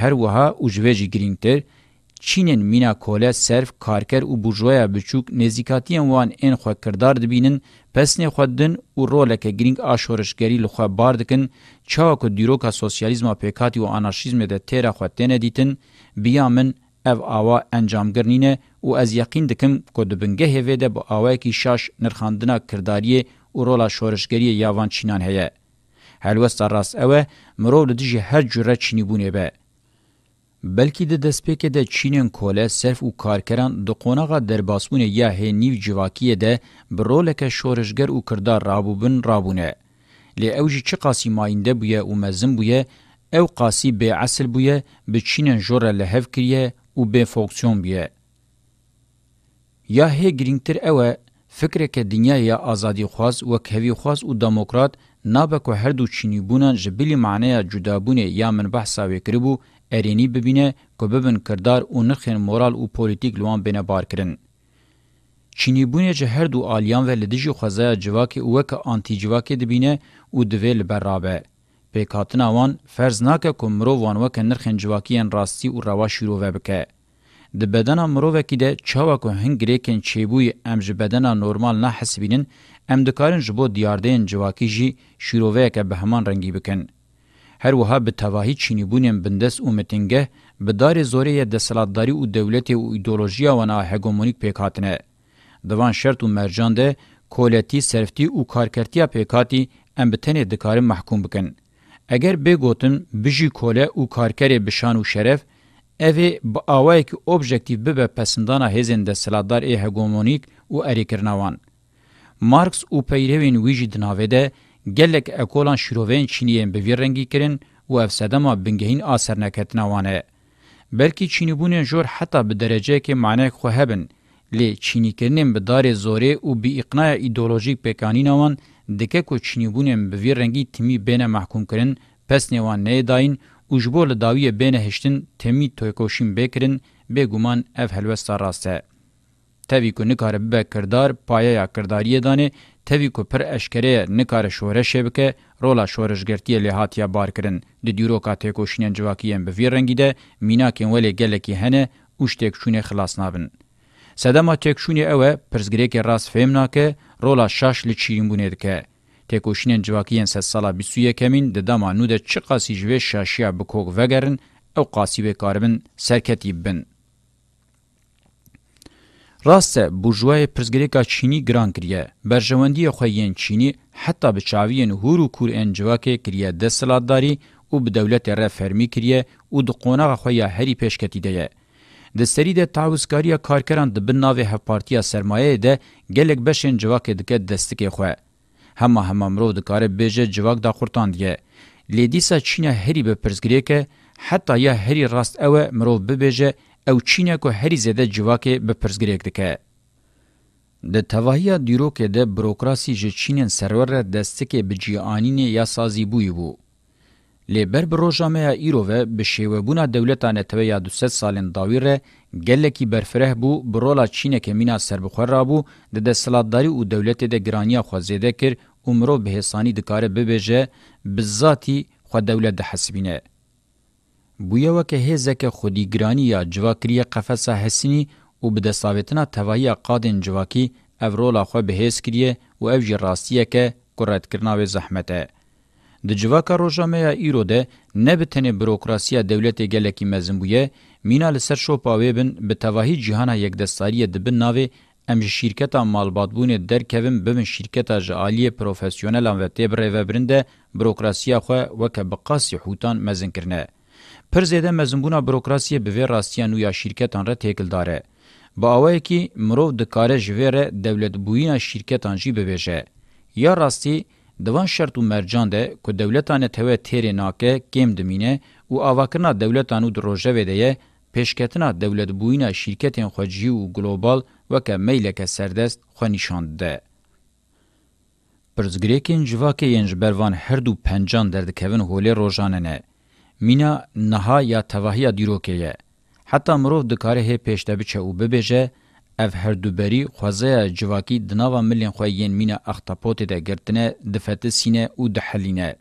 Speaker 1: هر وها او جوی جی گرینتر چینن مینا کوله صرف کارکر او بورژوایا بچوک نزیکاتیان وان ان خو کردار دبینن پس نه خودن او رولک گرینگ آشورشګری لخوا بار دکن چا کو دیروکا سوسیالیزم پکاتی او انارشیزم ده تیر خو تنه دیتن بیامن ev ava encamgirnîne û ez yeqîn dikim ku di bingehê vê de bi awayekî şaş nirxandina kirdariyê û rola şoreşgeriyê yavan çînan heye. Helwesta rast ew e mirov li dijî her cure çînîbûnê be. بلکې د دسپېکې د چینن کوله صرف او کارکران د قونغه درباسونه یا هنیو جواکیه ده برولکه شورشګر او کردار رابوبن رابونه لی اوجی چی قاسی ماینده بویا او مزن بویا او قاسی به اصل بویا به چینن جوره لهف کریه او به فونکسیون بویا یا هی گرینگتر اوه فکر که دنیا یا آزادی خواز و کوی خواز او دموکرات نابه که هر دو چینی بونان جبلی معنی جدابونه یا من بحثا وکری بو ارینی ببینه که ببن کردار و نرخین مورال و پولیتیک لوان بینه بار کرن. چینی بونه جه هر دو آلیان و لدیجی خوزه جواکی اوه که آنتی جواکی دبینه و دوه لبر رابه. پیکاتن آوان فرز ناکه که مرو وانوه که نرخین جواکیان راستی و روا شیروه بکه. د بدن مروه کې د چاوا کو هنګریکن چيبوي ام ج بدن نورمال نه حسبینن ام د کارن جبو دیاردین جواکی جی شیروه که بهمان رنگی بکن هر وها به تواهی چینیبونیم بندس و متنگه به دار زوره دسلاتداری و دولت و ایدولوژیا وانا هگومونیک پیکاتنه. دوان شرط و مرجان ده کولتی سرفتی و کارکرتیا پیکاتی ام بتنه دکار محکوم بکن. اگر بگوتن بجی کوله و کارکر بشان و شرف، اوه با آوائی که اوبژکتیو ببه پسندانا هزین دسلاتدار ای هگومونیک و اریکرناوان. مارکس او پیروین ویجی دناوه ده گلک اکولان شیروین چینیین به ویرنگی کرن و افسدما بنگهین آسر نکتنا وانه. بلکی چینی بونین جور حتی به درجه که معنی خو هبن لی چینی کرنین به دار زوره و بی اقناع ایدولوژیک پیکانین وان دکه که چینی بونین به ویرنگی تیمی بین محکوم کرن پس نیوان نه داین و جبول داوی بین هشتن تیمی تویکوشین بکرن به گمان اف هلوستا راسته. تاوی کو نکاره به کردار پایه یا کرداری دانه تاوی کو پر اشکره نکاره شورش بکه رولا شورشگرتی لحاتیا بار کرن د دیروکا تکوشنین جواکیان به وی رنگی ده میناکن ولی گلکی هنه اوشتک شونه خلاص نابن سدما تکشونی اوه پرزګری کې راس فهم ناکه رولا شاش لچیرین بونه دکه تکوشنین جواکیان سه سالا 21 کمین د دما نو د چقاسی جوه شاشیا بکوغ وگرن او قاسی به کاربن سرکتی بن راسته بورژوای پرزګریکا چینی ګران کړی برژوندی خو یین چینی حتی به چاوین هورو کور انجواکه کړی د سلادتاری او به دولت را فرمی کړی او د قونغه خو یا هری پیشکتی دی د سری د تعوزکاری کارکران د بن ناوې هف پارتیا سرمایه ده ګلګ بش انجواکه دکې دستکه خو هم هم مرو د کار بهجه جواک د خورتان دی لیدیسا چینه هری به پرزګریکه حتی یا هری راست اوه مرو به بهجه او چینه کو هری زده جواکه به پرزګریک دکه د توهیا دیرو کې د بروکراسي ژ چینن سرور دسته کې بجیانین یا سازی بوی بو لبر بروجامه ایروه به شیوبونه دولتانه توی یا 200 سالن داویره گله کی برفره بو برولا چینه که مینا سربخور را بو د دسلاتداری او دولت د گرانیا خوازیده کر عمرو بهسانی دکاره ببهجه بذاتی خو دولت د حسبینه بویا وکه هزک خودی گرانی یا جواکری قفسه حسینی او به دستاویتنا توایی قادن جواکی اورولا خو به هز کریه و او جی راستیه که کرد کرناوی زحمته. د جواکا روژامه یا ایرو ده نبتنه بروکراسیا دولت گلکی مزن بویه مینا لسر شو پاوی بن به توایی جهانا یک دستاریه دبن ناوی ام شرکتا مالباتبون در کوین بم شرکتا جالی پروفیسیونل و تبر و برنده بروکراسیا خو وک بقاسی حوتان مزن کرنه. پر زیده مزنبونا بروکراسی به وی راستیان و یا شرکتان را تکل داره. با اوه کی مرو د کار جویره دولت بوینا شرکتان جی بهجه. یا راستی دوان شرط و مرجان ده که دولتان توه تیر ناکه کم دمینه و آواکرنا دولتان و دروژه ویده پیشکتنا دولت بوینا شرکتین خوجی و گلوبال وکه میلک سردست خو نشانده. پرزگریکین جواکه ینج بروان هر دو پنجان دردکوین هولی روژانه نه. مینا نها یا تواهی دیروکه حتی مروف دکاره هی پیشته بچه او ببیجه اف هر دوبری خوازه جواکی دناوا ملین خویین مینا اختاپوت ده گرتنه دفت سینه او دحلینه.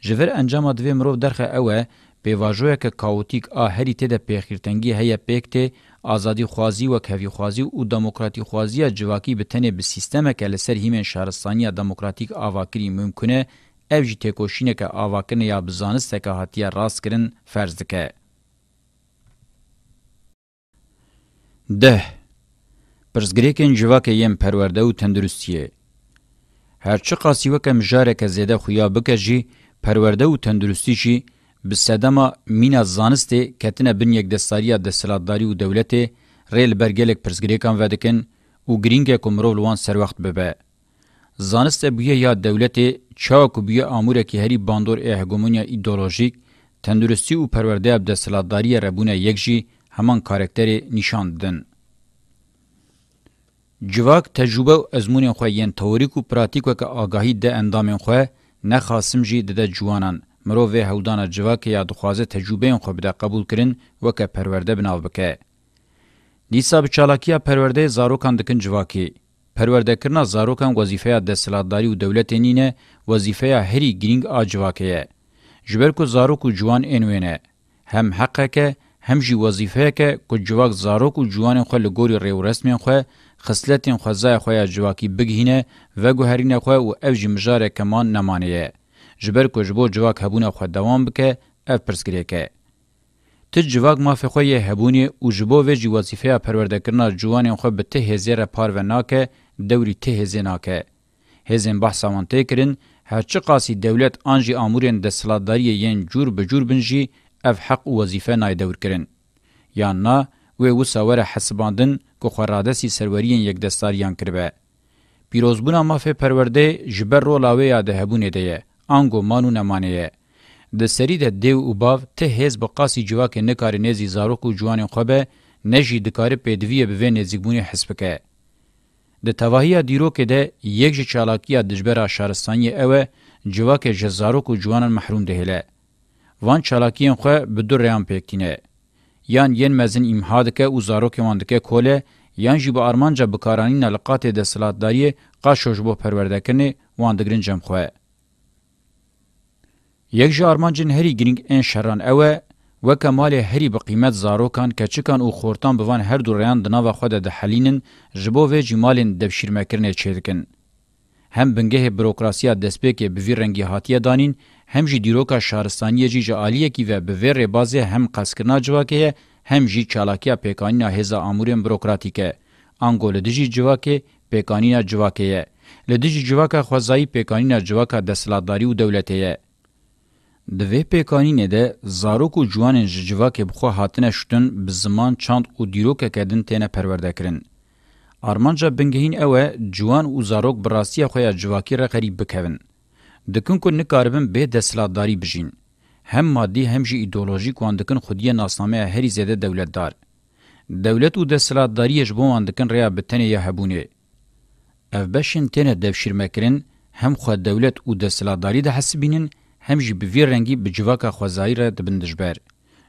Speaker 1: جور انجام دوی مروف درخه اوه پیواجوه که کاوتیک آ هری تیده پیخیرتنگی هیا پیکته آزادی خوازی و کوی خوازی و دموکراتی خوازی جواکی بتنه به سیستمه که لسر هیمن شهرستانی دموکراتیک آواکری ممکنه ev jî têkoşîneke avakirin ya bizanisteke hatiye rastkirin ferz dike. Deh Pirzgirêkên civakê yên perwerde û tenduristiyê. Her çi qasîweke mijareke zêde xuya bike jî, perwerde û tenduristî jî bi sedema mîna zanistê ketine bin yekdestariya destilatdarî û dewletê rê li ber gelek pirzgirêkan vedikin û girîngek û mirov li wan serwext bibe. Zanistê bûye ya dewletê چاک و بیا امور کی هری باندور هگمونیا ایدئولوژیک تندرستی او پرورده اب د سلاداری ربونه یکجی همان کاراکتر نشان دن جواک تجربه ازمون خو یین تئوریک او پراتیک وک آگاهی د اندام خو نه خاصم جی د جوانان مرو و هودانه جواک یا دخوازه تجربه خو بده قبول کرین وک پرورده بناو بکه دیساب چالاکیا پرورده زاروکان دکن جواکی پروردکرنا زاروکان وظیفه د سلاداری او دولت نینه وظیفه هری گرینگ اجواکه جبر کو زاروکو جوان انوینه هم حقکه هم جی وظیفه که کو جواک زاروکو جوان خو لګوري ریو رسمي خو خصلتین خو ځای خو اجواکی بګهینه و ګهرینه خو او اوج مجاره کمان نمانه جبر کو جبو جواک هبونه خو دوام بکه اف پرسکریکه ته جواک مافه خو یې هبونی او جبو وجی وظیفه پروردګرنا جوان خو به ته هزیره پار و ناکه دوري ته هزناکه هزن بحثا وان تکرین هرچی قاسی دولت انجی امورین د سلاداری یین جور به جور بنجی اف حق وظیفه نای دور کرن یاننا و وسوره حسباندن کو خرادسی سروریین یک دستاریان کربه پیروزبونا مافه پرورده جبر رولاوی یاده هبونه ده انگو مانو نمانه د سری د دیو او باو ته هیز به قاسی جواک نکاری نزی زاروک و جوان خوبه نجی دکاری پیدویه به وین زیگبونی حسبکه د توهیا دیرو کې د یک ژ چالاکیا دجبره شهرستاني اوه جواک جزارو کو جوانن محروم ده له وان چالاکین خو بدور ریان پکینه یان ین مزن امهاد که او زارو کې واندکه کوله یان جی به ارمانجه بکارانی نلقات د سلاتداری قاشوش بو پروردکنی واندګرین جم خو یک ژ ارمانجن هری ګرینګ ان شران اوه وکه مال هری به قیمت زاروکان کچکان او خورتان بوان هر دو ریان دناو خود د حلینن جبو و جمالین د بشیرمکرنه چیدکن هم بنگه بروکراسیا دسپیک به وی رنگی هاتیه دانین هم جی دیروکا شهرستانی جی جالیه کی و به ور بازه هم قسکرنا جواکه هم جی چالاکیا پیکانینا هزا امورن بروکراتیکه انګول دجی جواکه پیکانینا جواکه لدجی جواکه خوځای پیکانینا جواکه د سلاداری او دولتیه د وی پېکانینې ده زاروک او جوانن ججواکې بخو هاتنه شتون په زمان چاند او دیروک کېدن تنه پرورده کړن ارمانجا بنګهین اوه جوان او زاروک براسیه خو یا جواکی را غریب بکوین د کونکو نه کاربن به د سلاداری بجین هم مادي هم جی ایدئولوژیک واندکن خودی ناسنامه هری زده دولتدار دولت او د سلاداری جبو واندکن ریا بتنه یا هبونه اف بشین تنه د شرمکرین هم خو دولت او د سلاداری د حسبینن هم جی بوی رنگی به جواکا خوازایی را دبندجبر.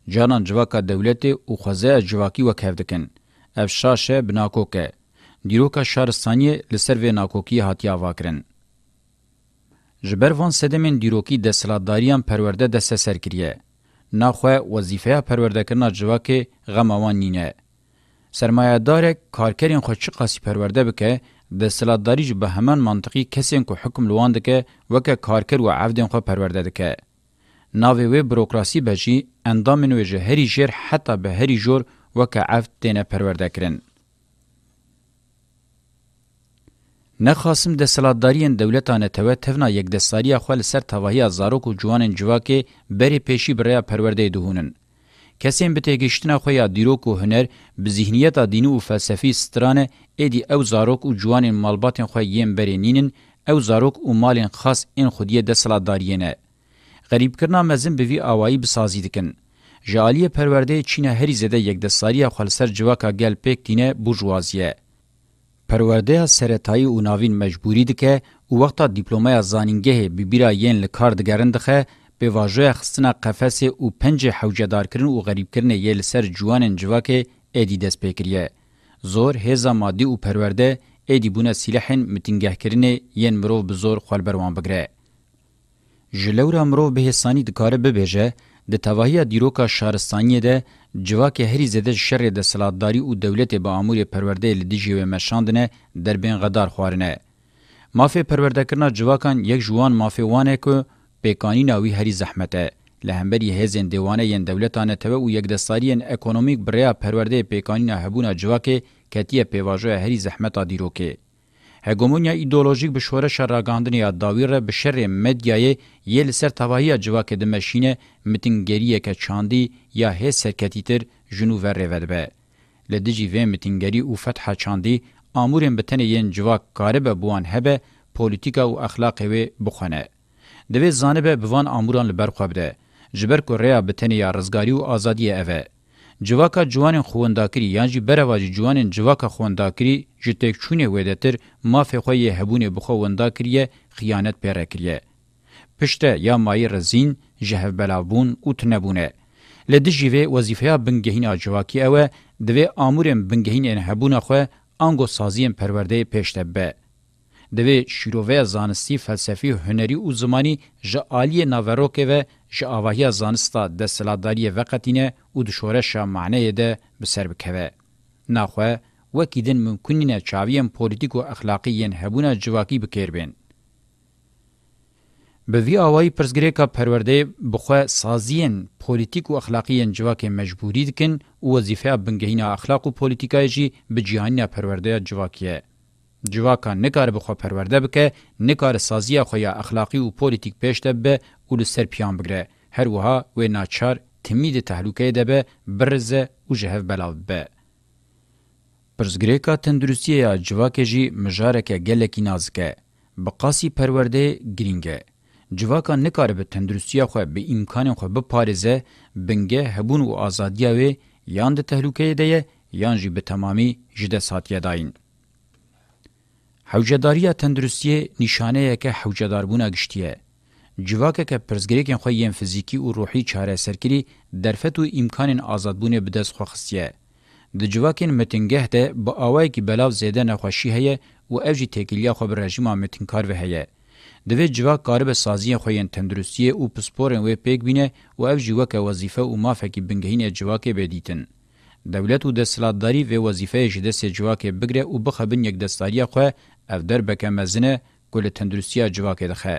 Speaker 1: جانان جواکا دولتی و خوازه جواکی وک هفدکن. اف شاشه بناکوکه. دیروکا شارستانی لسر و ناکوکی هاتیا واکرن. جبر وان سدمن دیروکی د سلاداریان پرورده د سسر کریه. ناخوه وظیفه پرورده کرنا جواک غموان نینه. سرمایه دارک کارکرین خود چه قاسی پرورده بکه د سلادتداری جی به همان منطقی کسین کو حکم لوان دکه وک کارکر و عفدین خو پرورده دکه ناوی و بروکراسی بجی اندامن و جهری جر حتی به هری جور وک عفد دینه پرورده کرن نخاسم د سلادتداریین دولتانه تو تفنا یک دستاری خو سر توهیا زاروک او جوان جواکه بری پیشی بریا پرورده دهونن کسیم به تگشتنا خو یا دیروک و هنر به ذهنیت دینی و فلسفی سترانه ادی او زاروک و جوان مالبات خو یم برینینن او زاروک و مال خاص ان خودی د سلادارینه غریب کرنا مزن به وی اوایی بسازی دکن جالی پرورده چین هری زده یک دستاری خلسر جواکا گل پک دینه بورژوازیه پرورده سرتای او ناوین مجبوری دکه او وخت دیپلومای زانینګه به بیرا یین لکار دګرندخه به واژه خستنا قفس او پنج حوجدار کرن او غریب کرن یل سر جوانن جواکه ادی دس پکریه زور هزا مادی او پرورده ادی بونه سلاحن متینگه کرن یین مرو بزور خلبر وان بگره جلورا مرو به سانی دکاره ببهجه د توهیا دیروکا شارستانی ده جواکه هری زده شر د سلادتاری او دولت به امور پرورده لدیجی و مشاندنه در بین غدار خوارنه مافی پروردکرنا جواکان یک جوان مافی وانه که پیکانینا وی هری زحمته لهمبری هزن دیوانه ین دولتانه تو او یک دستاریان اکونومیک بریا پرورده پیکانینا هبونا جواکه کتیه پیواجه هری زحمتا دیروکه. هگمونیا ایدولوژیک به شورش راگاندن یا داویر به شر مدیای یل سر تواهی جواک دمشینه متنگریه که چاندی یا هی سرکتیتر جنو ور رود به. لدجی و متنگری او فتح چاندی آمورن بتن ین جواک کارب بوان هبه پولیتیکا و اخلاق و بخونه. دوی زانبه بوان اموران لبر خو بده جبر کو ریا بتنی یا رزګاری او ازادي اوه جواکا جوان خونداکری یا جی برواج جوان جواکا خونداکری جتک چونه ودتر مافه خو یې هبونه بخونداکری خیانت پرکریه پشته یا مای رزین جهه بلاون او تنبونه لدی جیوه وظیفه بنگهین جواکی اوه دوی امورم بنگهین هبونه خو انګو سازیم پرورده پېشتبه دوی شیروه زانستی فلسفی هنری او زمانی جا آلی ناوروکه و جا آواهی زانستا ده سلاداری وقتینه او دشورش معنی ده بسر بکوه. ناخوه وکی دن ممکنینه چاویین پولیتیک و اخلاقیین هبونه جواکی بکر بین. به وی آوائی پرزگریکا پرورده بخواه سازین پولیتیک و اخلاقیین جواک مجبوری دکن و وظیفه بنگهین اخلاق و پولیتیکای جی به جیهانی پرورده جواکیه. جواکا نکار بخوا پرورده بکه نکار سازیه خویا اخلاقی و پولیتیک پیشته به او لسر پیان بگره هر وها و ناچار تمید تحلوکه ده به برزه و جهف بلاو به. پرزگریکا تندرسیه یا جواکه جی مجارکه گلکی نازکه. بقاسی پرورده گرینگه. جواکا نکاره به تندرسیه خواه به امکان خواه بپارزه بنگه هبون و آزادیه وی یان ده تحلوکه ده یان جی به تمامی جده ساتیه داین. حوجداریا تندرستی نشانه یک حوجداربونه گشتیه جواکه که پرزګریکن خو یې فزیکی او روحي چاره سرکري درفت او امکان آزادبونه بدس خو خصيه د جواکن متنګه ده با اوای کی بلاو زیده نخوشی هه او اوجی تکلیه خو بر رژیم متنکار و هه د وی جواک قارب سازی خو یې تندرستی او پسپورن و پک بینه او اوجی وک وظیفه او مافه کی بنګهینه جواکه بدیتن دولت او د سلادتداری و وظیفه جده سه جواکه بګره او بخبن یک دستاریه خو اف در بکه مزنه گل تندرستیا جواکه دخه.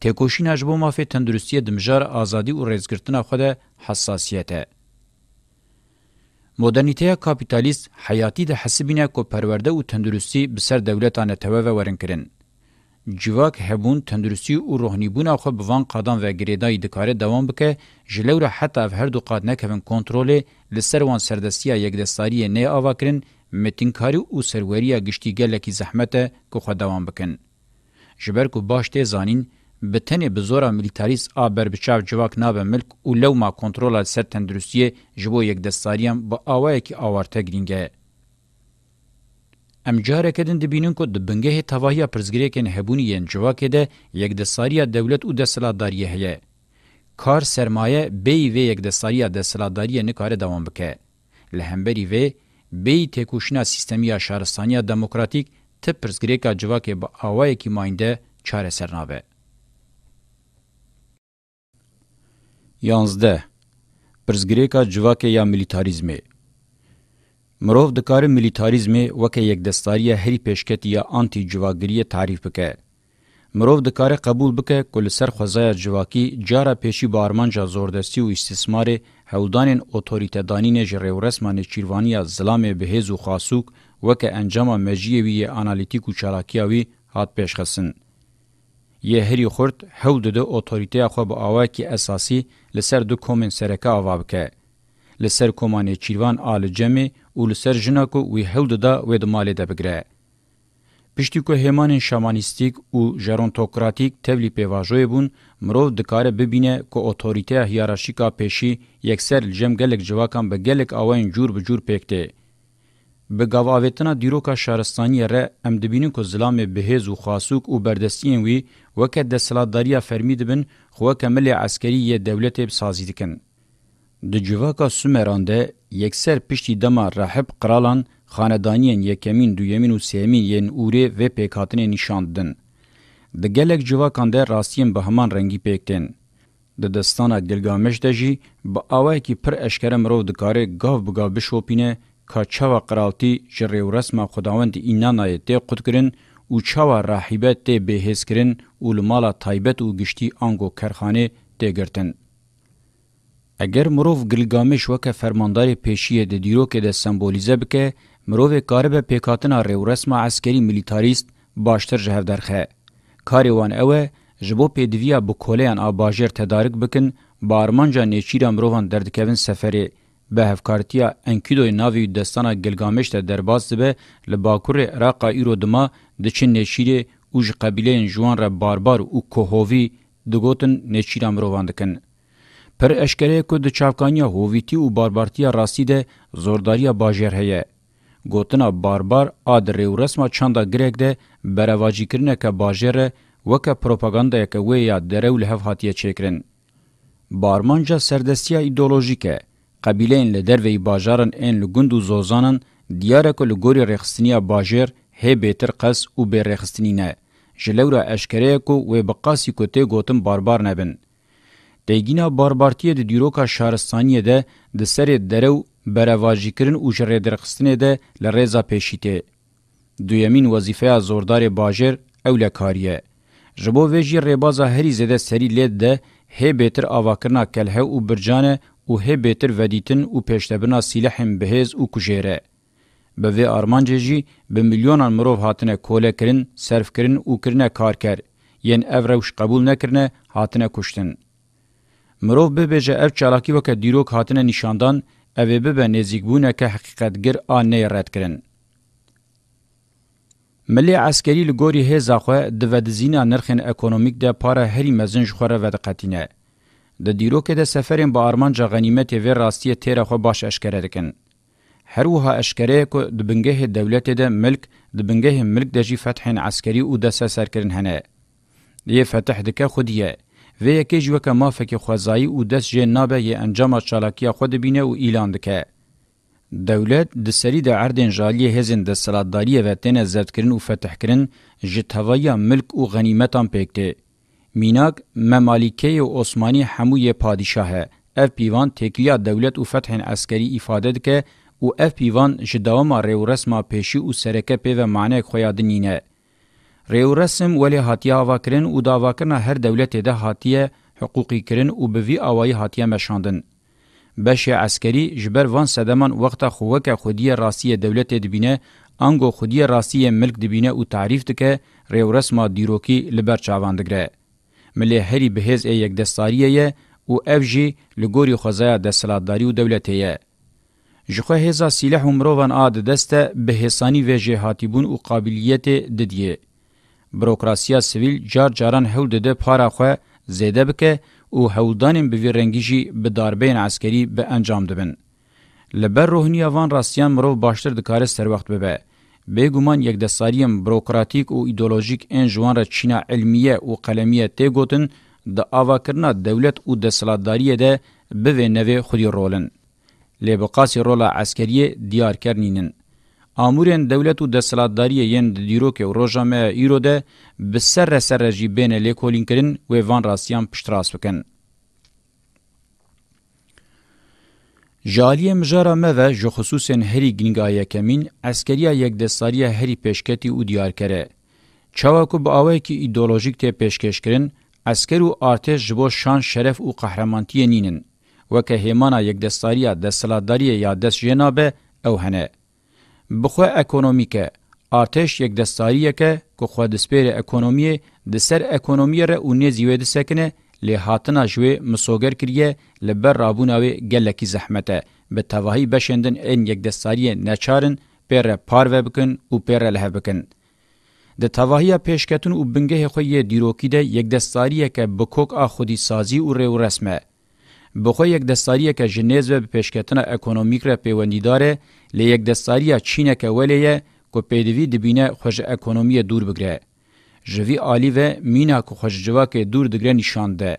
Speaker 1: تکوشین اجبو مافی تندرستیا دمجار آزادی و ریزگرتنا خود حساسیته. مدرنیته کاپیتالیست حیاتی ده حسبینه که پرورده و تندرستی بسر دولتانه توه و ورن کرن. جواک هبون تندرستی و روحنیبون خو بوان قادان و گریدای دکاره دوام بکه جلو را حتی اف هر دو قاد نکوین کنترول لسر وان سردستی یک دستاری نه آوا کرن متینکاری او سروریا گشتي ګلکی زحمت کو خو دوام بکن جبر کو باشته زانین بتنه بزورا ملیتاریس آبر بچاو جواک نابه ملک او لو ما کنترول سر تندرستیه جبو یک دستاریم با آوه اکی آوارته گرینگه. ام جاره کدن دبینون که دبنگه تواهی پرزگیره کن هبونی ین جواکه ده یک دستاری دولت او دستلاداریه هیه. کار سرمایه بی وی یک دستاری دستلاداریه نکاره دوام بکه. لهمبری وی بی تکوشنا سیستمی یا شهرستانی دموکراتیک تپ پرزگریکا جواکی با آوائی کی ماینده چاره سرنابه. یانزده پرزگریکا جواکی یا ملیتاریزمی مروف دکار ملیتاریزمی وکه یک دستاری هری پیشکتی یا آنتی جواگری تعریف بکه. مرو د کار قبول بکې کول سر خوځای جواکی جاره پېشي بارمنجا زوردستی او استثمار هودانین اوتوریته دانین جره و رسمان چیروانیا زلام بهیز و خاصوک وکه انجام مجیوی انالیتیک و چالاکیاوی هات پیشخصن. یه هری خورد هود ده اوتوریته خو به آوه کی اساسی لسر دو کومن سرکه آوا بکه. لسر کومانه چیروان آل جمع و لسر جناکو وی هود ده وید مالی ده بگره. پشتی که همان شامانیستیک او ژرونتوکراتیک تولی پیواژوی بون مرو دکاره ببینه که اتوریته هیرارشیکا پیشی یکسر جم گلک جواکان به گلک اوین جور به جور پکته به گاواویتنا دیروکا شهرستانی ره ام دبینین که ظلام بهیز و خاسوک و بردستین وی وکه دستلاتداریا فرمی دبن خواه کمل عسکری یه دولت بسازی دکن. د جواکا سومرانده یکسر پشتی دما راحب قرالان خاندانیên yekemîn, duyemîn û sêmîn yên ûrê vê pêkhatinê nîşandin. Di gelek civakan de rastiyên bi heman rengî pêktin. Di destana Gilgameş de jî bi awayekî pir eşkere mirov dikare gav bi gav bişopîne ka çava qiraltî ji rêwresma xudawendî înanayê tê qut kirin û çawa rahîbet tê bêhêz kirin û li mala taybet û giştî ango kerxanê tê girtin. Eger mirov Gilgameş weke fermandarê pêşiyê di dîrokê de sembolize bike, مروه کاره به پیکاتنا ریو رسما عسکری ملیتاریست باشتر جهودرخه. کاری وان اوه جبو پیدویا بکولیان آباجر تدارک بکن با ارمانجا نیچیرا مروان دردکوین سفری به هفکارتیا انکیدوی ناوی دستانا گلگامش ته درباز به لباکور عراق ایرو دما د چین نیچیری او ژ قبیله جوان را باربار او کوهوی دګوتن نیچیرا مروان دکن پر اشکره کو د چاوکانیا هوویتی او باربارتیا راستی ده زورداریا باجر هه گوتنا باربار اد ریو رسما چاندا گریک ده برواجی کرنه که باجره وکه پروپاگاندا یک وی یا درو له هاتیه چیکرن بارمانجا سردستیا ایدئولوژیکه قبیله ان لدروی باجارن ان لګوندو زوزانن دیاره کو لګوري رخصنیه باجر هه بهتر قص او به رخصنینه جلورا اشکریه کو و بقاسی کوته گوتم باربار نبن دیګینا باربارتیه د دیروکا شارستانیه ده د سره درو برواجیکرین او جره درخستنه ده لرزا پیشیته. دویمین وظیفه زوردار باجر اوله کاریه. جبو ویجی ریبازا هری زده سری لید ده هی بیتر آواکرنا کلهه او برجانه او هی بیتر ودیتن او پیشتبنا سیلحن بهیز او کجیره. به وی آرمانجه جی به میلیونان مروف هاتنه کوله کرن، صرف کرن او کرنه کار کر. یین او روش قبول نکرنه هاتنه کشتن. مروف ببیجه او چالاکی وکه دیروک هاتنه نشاندان اوه ببه نزیگبونه که حقیقتگر آنه رد کرن. ملی عسکری لگوری هزا خواه دودزینا نرخن اکونومیک ده پارا هری مزنج خوره ودقتینه. د دیروک د سفرین با ارمانجا غنیمت و راستی تیر خو باش اشکره دکن. هر وها اشکره کو د بنگه دولت ده ملک د بنگه ملک د جی فتح عسکری او د سسر کرن هنه. یه فتح دکه خودیه. و یکی جو که مافک خوزایی او دست جه نابه یه انجام چالاکی خود بینه او ایلان دکه. دولت د سری د عردن جالی هزن د سلاداری و تن زرد کرن او فتح کرن جتوای ملک او غنیمتان پکته. میناک ممالکه عثمانی هموی پادشاهه. اف پیوان تکیه دولت او فتح عسکری ifade دکه او اف پیوان جداوما ریورسما پیشی او سرکه پیو معنی خویادنینه. ریو رسم ولی هاتیه آوا کرن و داوا کرنا هر دولت ده هاتیه حقوقی کرن و بوی آوایی هاتیه مشاندن. بشی عسکری جبر وان سدمان وقتا خوک خودی راسی دولت دبینه انگو خودی راسی ملک دبینه او تعریف دکه ریو رسما دیروکی لبر چاواندگره. ملی هری بهز ای یک دستاریه او افجی لګوري خوځه د سلادتاری او دولتي جخه هزا سلاح عمروان عاد دسته به حسانی و جهاتیبون او قابلیت ددیه بروکراسیا سویل جار جاران هول دده پارا خو زیده بکه او هولدانین به رنگیجی به داربین عسکری به انجام دبن لبر روحنیا وان راستیان مرو باشتر دکاره سر وقت ببه بګومان یک د ساریم بروکراتیک او ایدئولوژیک ان جوان را چینا علمیه او قلمیه ته ګوتن د اواکرنا دولت او د سلاداریه ده به نوې خوري رولن لبقاسی رولا عسکریه دیار کرنینن امورن دولت و دسلاتداری یین دیروک و روجامه ایرو ده بسر سر جی بین لیکولین کرن و وان راستیان پشتراس بکن. جالی مجارا مو جو خصوصن هری گنگای کمین اسکریا یک دستاری هری پیشکتی او دیار کره. چاوکو با آوه که ایدولوژیک ته پیشکش کرن، اسکر و آرتش جبو شان شرف و قهرمانتی نینن. وکه هیمانا یک دستاری دستلاتداری یا دست جنابه او هنه. بخو اکونومیکه ارتش یک دستاریه که کو خو د سپیر اکونومی د سر اکونومی ر اونې زیوې د سکنه له هاتنه جوې مسوګر کړی لبر رابوناوي ګلکی زحمته به توهی بشندن ان یک دستاریه نچارن پر پارو بکن او پر له بکن د توهیا پیشکتون او بنګه خو یې دیروکی ده یک دستاریه که بکوک اخودی سازی او رسمه بخو یک دستاریه که جنیز به پیشکتن اکونومیک را پیوندیداره لی یک دستاریه چینه که ولیه که پیدوی دبینه خوش اکونومی دور بگره. جوی آلی و مینا که خوش جواک دور دگره نشانده.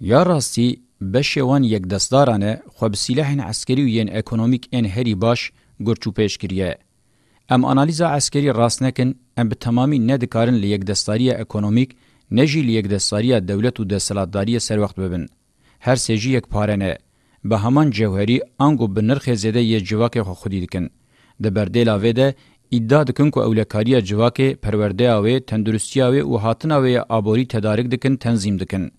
Speaker 1: یا راستی بشوان یک دستارانه خو بسیلح عسکری و یین اکونومیک این هری باش گرچو پیش کریه. ام انالیزا عسکری راست نکن ام به تمامی ندکارن لیک دستاری اکونومیک نجی لیک دستاری دولت و دستلاتداری سر وقت ببن. هر سجی یک پارنه به همان جوهری انگو به نرخ زده یه جواک خو خودی دکن. ده برده لاوه ده ادعا دکن که اولکاری جواک پرورده آوه تندرستی آوه و حاطن آوه آبوری تدارک دکن تنظیم دکن.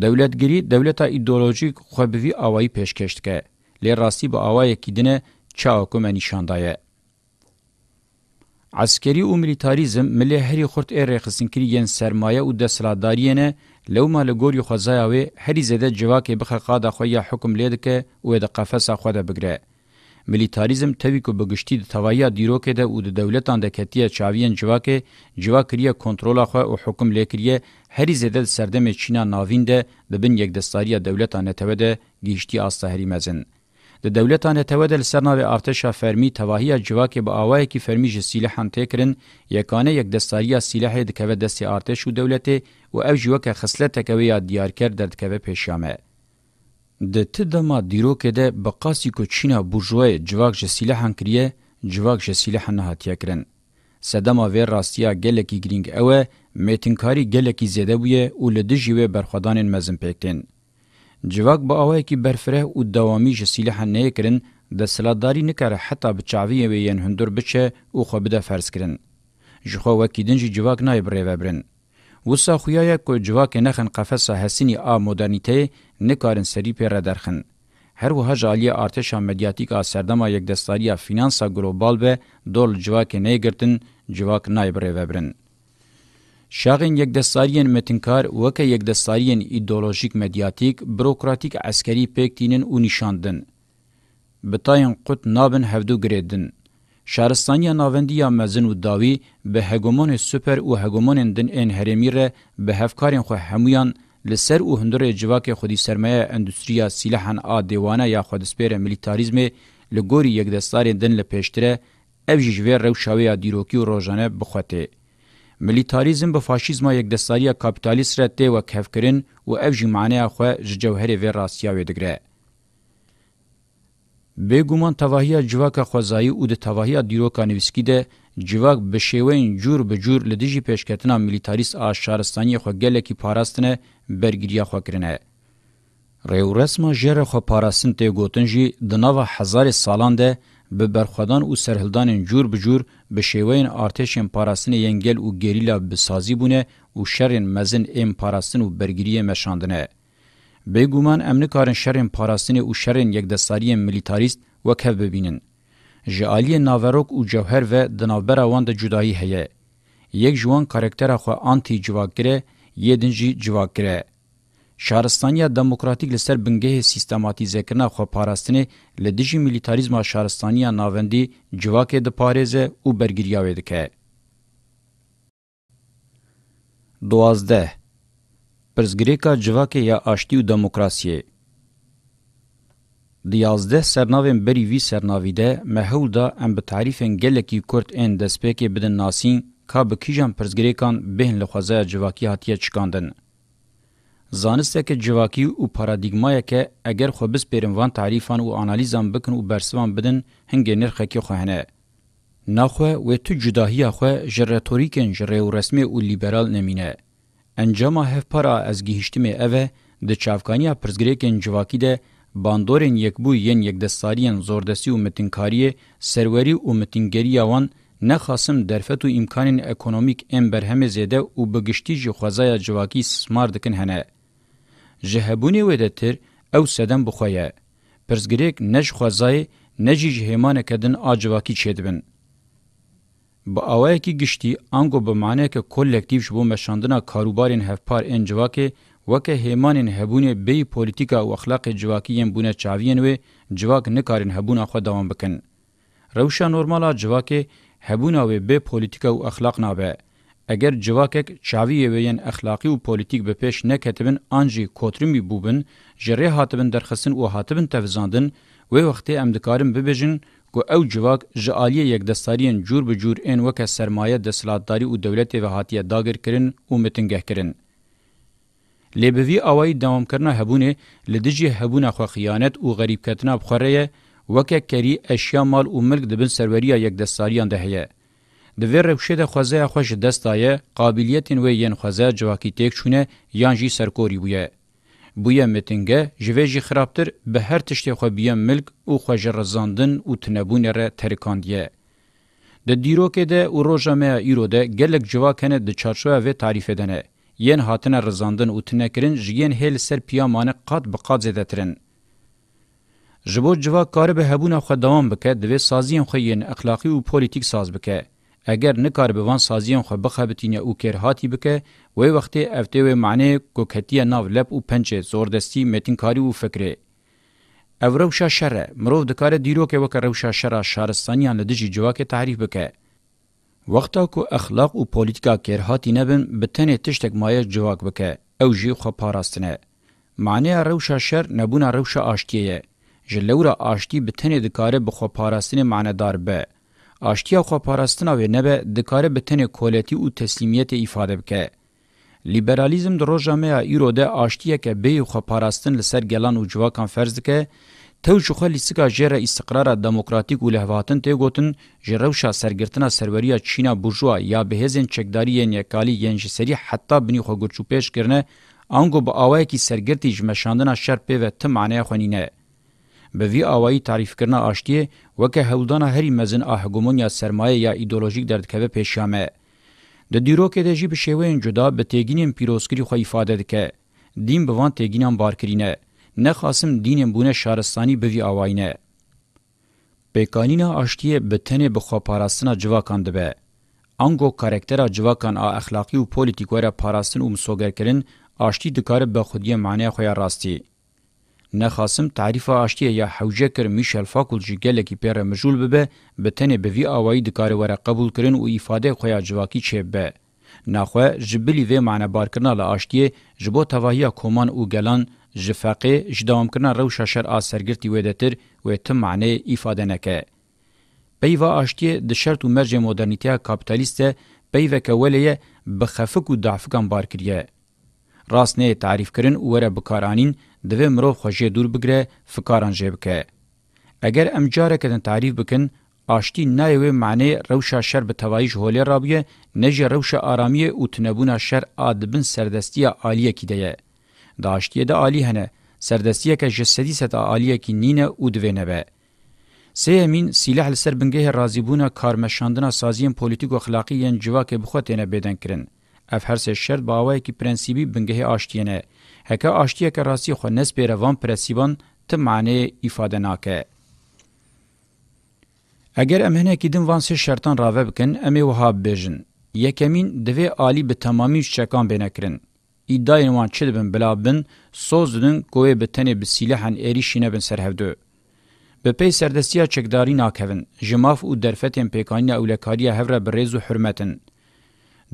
Speaker 1: دولتگیری دولتا ایدولوژیک خوبوی آوائی پیشکشت که لی راستی با آوائی کدنه چاوکو منیشاندایه. عسکری و ملیتاریزم ملی هری خورت ای رخصنکری ین سرمایه و دستلاداریه نه لو ما لګور یو خزایاوي هرې زده جواکې بخقا د خویا حکم لید کې او د قفسه خو ده بګره ملیتاریزم توی کو بګشتي د توایا دیرو کې ده او د دولتان د کتیه چاوین جواکې جواکریه کنټرول خو او حکم لیکریه هرې زده سردمه چینا ناوین ده د بن یک دستاریه دولتان ته ده گیشتي استه هری مزن د دولتان ته ودل سرناوی ارتشا فرمی توهیه جواک به اوای کی فرمی ج سلاحان تکرن یکانه یک دستاریه سلاح د کوي دستی ارتش او دولت او او جواک خصلت کوي دیار کرد درد کوي پیشامه د تدما دیرو کې د بقاسی کو چینا بورژوای جواک ج سلاحان کریه جواک ج سلاحان نه تکرن سدما ور راستیا گله کی گرینگ اوه میتنکاری گله کی زده بویه او لدجیوه برخدان مزن پکتن جواک با اوای کی برفره او دوامی ژ سلاح نه کرن د سلاداری نکره حتی به چاوی وین هندور بچه او خو بده فرض کرن ژخوا وکیدن ژ جواک نای بری وبرن وسا خویا کو جواک نه خن قفسه حسینی ا مدرنیته نکارن سری پر درخن هر وها جالی ارتش مدیاتیک آسردما یک دستاری فینانسا گلوبال به دول جواک نه گرتن جواک نای بری وبرن شاغین یک دستاریان متنکار وک یک دستاریان ایدئولوژیک مدیاتیک بروکراتیک عسکری پکتینن او نشاندن بتاین قوت نابن هفدو گریدن شارستانیا ناوندیا مزن و داوی به هگمون سوپر او هگمون دن ان هرمیره به هفکارین خو همویان لسر او هندره جواک خودی سرمایه اندستریا سلاحن ا دیوانه یا خودسپیر ملیتاریزم لګوري یک دستاریان دن لپیشتره اف جیجویر رو شاویا دیروکی و روزانه بخوته ملیتاریزم به فاشیزم یک دستاری کاپیتالیست رد دی و کفکرین و او جی معنی خو جوهر و راستیا و دگره به ګومان توهیه جواک خوځایی او د توهیه دیروکا نویسکی ده جواک به شیوین جور به جور لدیجی پیشکتنا ملیتاریست آشارستانی خو گله کی پاراستنه برګریه خو کرنه ریو رسمه جره خو پاراستن ته ګوتنجی د نوو هزار سالان ده به برخوادان او سرهلدانین جور بجور به شیوین ارتشین پاراستن ینگل او گریلا بسازی بونه او شرین مزن ام پاراستن او برگیری مشاندنه. به گومان امن کارن شرین پاراستن او شرین یک دستاری ملیتاریست وکه ببینن. جعالی ناوروک او جوهر و دنابراوان د جدایی هیه. یک جوان کارکتر خو آنتی جواکره یدنجی جواکره. شهرستانیا دموکراتیک لسر بنګه سیستماتیزه کنا خو پاراستنی له دجی ملیتاریزم شهرستانیا ناوندی جواکه د پاریزه او برګریاو دکه 12 پرزګریکا جواکه یا آشتی او دموکراسی دیازده سرناوین بری وی سرناوی ده محول دا ام به تعریفن گلکی کورت ان دسپیکی بدن ناسین کا به کیجان پرزګریکان بهن لخوازه جواکی هاتیه چکاندن زانسته که جواکی او پارادایگمای که اگر خو بس پرموان تعریفان او انالیزان بکن او برسوان بدن هنګ نرخه کې خو هنه ناخو و تو جداهی خو ژرتوریکن ژره او رسمي او لیبرال نمینه انجام هفپارا از گیهشتیم اوه د چافکانیا پرزګریکن جواکی ده باندورین یکبو ین یکدستاریان زوردستی او متینکاری سروری او متینګری یوان نه خاصم درفت او امکان اکونومیک ام برهم زده او بغشتي جو خوځای جواکی سمار دکن هنه جهبونی ویده تر او سدم بخوایه. پرزگریک نج خوزای نجی جهیمانه کدن آجواکی چیدبن. با اوایه کی گشتي انګو به معنی کې کلکټیو شبو مشاندنه کاروبارین هفپار انجواکه وکه هیمانین هبونه به پولیټیکا او اخلاق جواکیین بونه چاوین و جواک نکارین هبونه خو دوام بکن روشا نورمالا جواکه هبونه و به پولیټیکا او اخلاق نابه اگر جواکک چاوی وین اخلاقی او پولیټیک به پیش نه کتبن انجی کوترمی بوبن جری هاتبن درخصن او هاتبن تفزاندن و وختي امدکارم ببجن کو او جواک جالی یک دستاریان جور به جور ان وک سرمایه د سلطداری او دولت و هاتیه داګر کرن او متنګه کرن لبوی اوای دوام کرنا هبونه لدجی هبونه خو خیانت او غریب کتنا بخره وک کری اشیا مال او ملک دبن سروریه یک دستاریان دهیه ده د ویر ربشه د خوازه خوش دستایه قابلیت و ین خوازه جواکی تک چونه یان جی سرکوری بویه بویه متنگه جوی جی خرابتر به هر تشتی خو بیه ملک او خوژ رزاندن او تنبون را ترکاندیه د دیروکه ده او روجمه ایرو ده گلک جواکنه د چارشوه و تعریف دنه ین هاتنه رزاندن او تنکرین جین هل سر پیامانه قد بقاد زده ترن جبو جوا کار به هبونه خو دوام بکه د وی سازین خو یین اخلاقی او پولیټیک ساز بکه اگر نکار به وان سازیان خو بخابتین یا او کر هاتی بکه وی وخت افته و معنی کوکتی ناو لب او پنچ زوردستی متینکاری او فکره او روشا شره مرو د کار دیرو کې وکړ روشا شره شارستانیان له دجی جواکه تعریف بکه وخته کو اخلاق او پولیټیکا کر هاتی نبن بتنه تشتک مایه جواک بکه او جی خو پاراستنه معنی روشا شر نبونه روشا آشتیه جلورا آشتی بتنه د کار بخو پاراستنه معنی دار به آشتیا خو پاراستنا و نه به د کار به تن کولتی او تسلیمیت ifade بکه لیبرالیزم د روجامه ایرو ده آشتیا که به خو پاراستن لسر گلان او جوا کان فرض که تو شوخه لیسکا جره استقرار دموکراتیک او لهواتن ته گوتن جره شا سرګرتنه سروریا چینا بورژوا یا بهزن چکداری یعنی کالی ینجسری حتی بنی خو ګرچو پیش کرنه انګو به اوای کی سرګرتی جمشاندنا شر په و ته معنی خونینه به وی اوایی تعریف کرنا آشتی وکه هولدان هری مزن ا هګومونیا سرمایه یا ایدئولوژیک دردکوه پېښامه د دیروکې د جی په شوین جدا به تګینم پیروسکری خو ifade دکې دین به وان تګینم بارکرینه نه خاصم دینم بونه شارستانی به وی اواینه پېکانینا آشتی به تنه به خو پاراستنا جواکاند به انګو کاراکټر جواکان ا اخلاقی او پولیټیکو را پاراستن او مسوګر کړي آشتی دکاره به خودی معنی خو راستي نخاسم تعریف آشتی یا حوجه کر میشل فاکل جگل کی پیر مجول به به تنه به وی آوایی دکار وره قبول کرن و ifade خویا جواکی چه به نخو جبلی و معنی بار کرنا ل آشتی جبو تواهی کومان او گلان جفقه جدام کرنا رو ششر آ سرگرتی ودتر و تم معنی ifade نکه پیوا آشتی د شرط و مرج مدرنیته کاپیتالیست پیوا کولیه بخفک و ضعف کم بار کړیه راست نه تعریف کرن او ور بکارانین دوی مرو خوشه دور بگره فکاران جه بکه. اگر امجاره کدن تعریف بکن، آشتی نایوه معنی روشا شر به توایش هولی رابیه نجه روشا آرامیه او تنبونا شر آدبن سردستی آلیه کی دیه. دا آشتیه دا آلی هنه، سردستی که جسدی ست آلیه کی نینه او دوی نبه. سیمین سلاح لسر بنگه رازیبونا کارمشاندنا سازیین پولیتیک و اخلاقیین جواک بخوتینه بدن کرن. اف هر سه شرط باوای کی پرنسیبی بنگه آشتینه. هکه آشتیه که راستی خو نسبیره وان پرسیبان ته معنی ifade ناکه اگر ام هنه کیدن وان سه شرطان راوه بکن ام وهاب بجن یکمین دوی عالی به تمامی شکان بنکرین ادعای وان چدبن بلا بن سوزدن کوه به تنه به سلاحن اریشینه بن سرهدو به پی سردستیا چکداری ناکوین جماف او درفتن پیکانی اولکاری هفره برزو حرمتن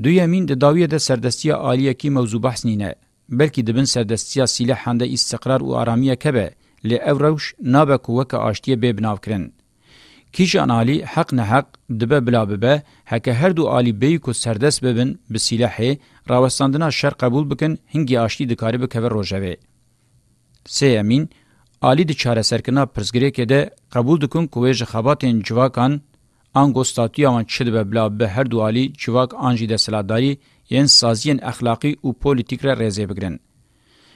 Speaker 1: دویمین د داویه د سردستیا عالیه کی موضوع بحث نینه بلکی دبن سردستیا سیلحان ده استقرار و آرامیه کبه لی او روش نابه کوک آشتیه ببناو کرن. کیجان آلی حق نه حق دبه بلا ببه هکه هر دو آلی بیو که سردست ببن به سیلحه راوستاندنا شر قبول بکن هنگی آشتی دکاری بکوه روژوه. سه امین آلی د چاره سرکنا پرزګری کې ده قبول دکون کوې خباتن جواکان انګو ستاتیاوان چې د بلا به هر دوالي جواک انجی د سلاداری یان سازیان اخلاقی او پولیټیک را رزه بګرن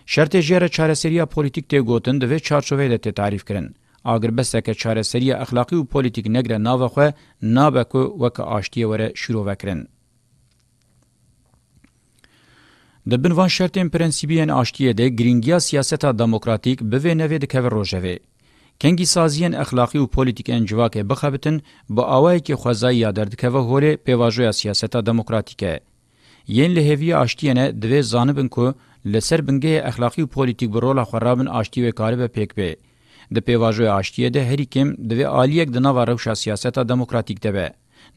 Speaker 1: شرط جره چارەسریه پولیټیک ته ګوتن د وې چارچوبه د تعریف کړي اگر بسکه چارەسریه اخلاقی او پولیټیک نګره ناوخه نابکو وک آشتی وره شروع وکړي د بنوان شرطین پرنسیبین آشتیه ده گرینگیا سیاست دموکراتیک به و نوی د کور روجوی کنگی سازین اخلاقی و پولیتیک انجواک بخبتن با آوائی که خوزای یادرد که و هوره پیواجوی سیاست دموکراتیکه یین له هوی آشتینه دوی زانبن کو لسر بنګه اخلاقی او پولیټیک برول خرابن آشتی و کاربه پک به د پیواژو آشتیه ده هر کیم دوی عالیک د نوو روشا سیاست دموکراتیک ده به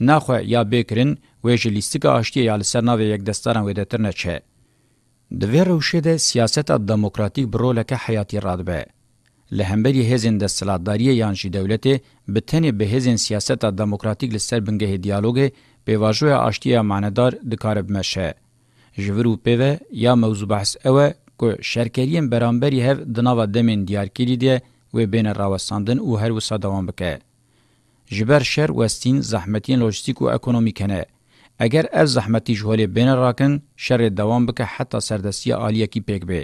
Speaker 1: نخو یا بکرین ویجلیستیک آشتیه یا لسر نو یک دستان و دتر نه چه دوی روشه ده سیاست دموکراتیک برول که حیاتی رادبه لهمبری هزین دستلاداری یانشی دولتی بتنی به هزین سیاست دموکراتیک لسر بنګه دیالوګه پیواژویا اشتیا معنادار دکارب مشه جورو پیو یا موضوع بحث اوه که شرکرین برانبری هف دناوا دمین دیار کلی دیه و بین راوستاندن او هر وسا دوام بکه. جبر شر وستین زحمتین لوجستیک و اکونومیکنه. اگر اف زحمتی جوالی بین راکن شر دوام بکه حتی سردستی آلیه کی پیک بی.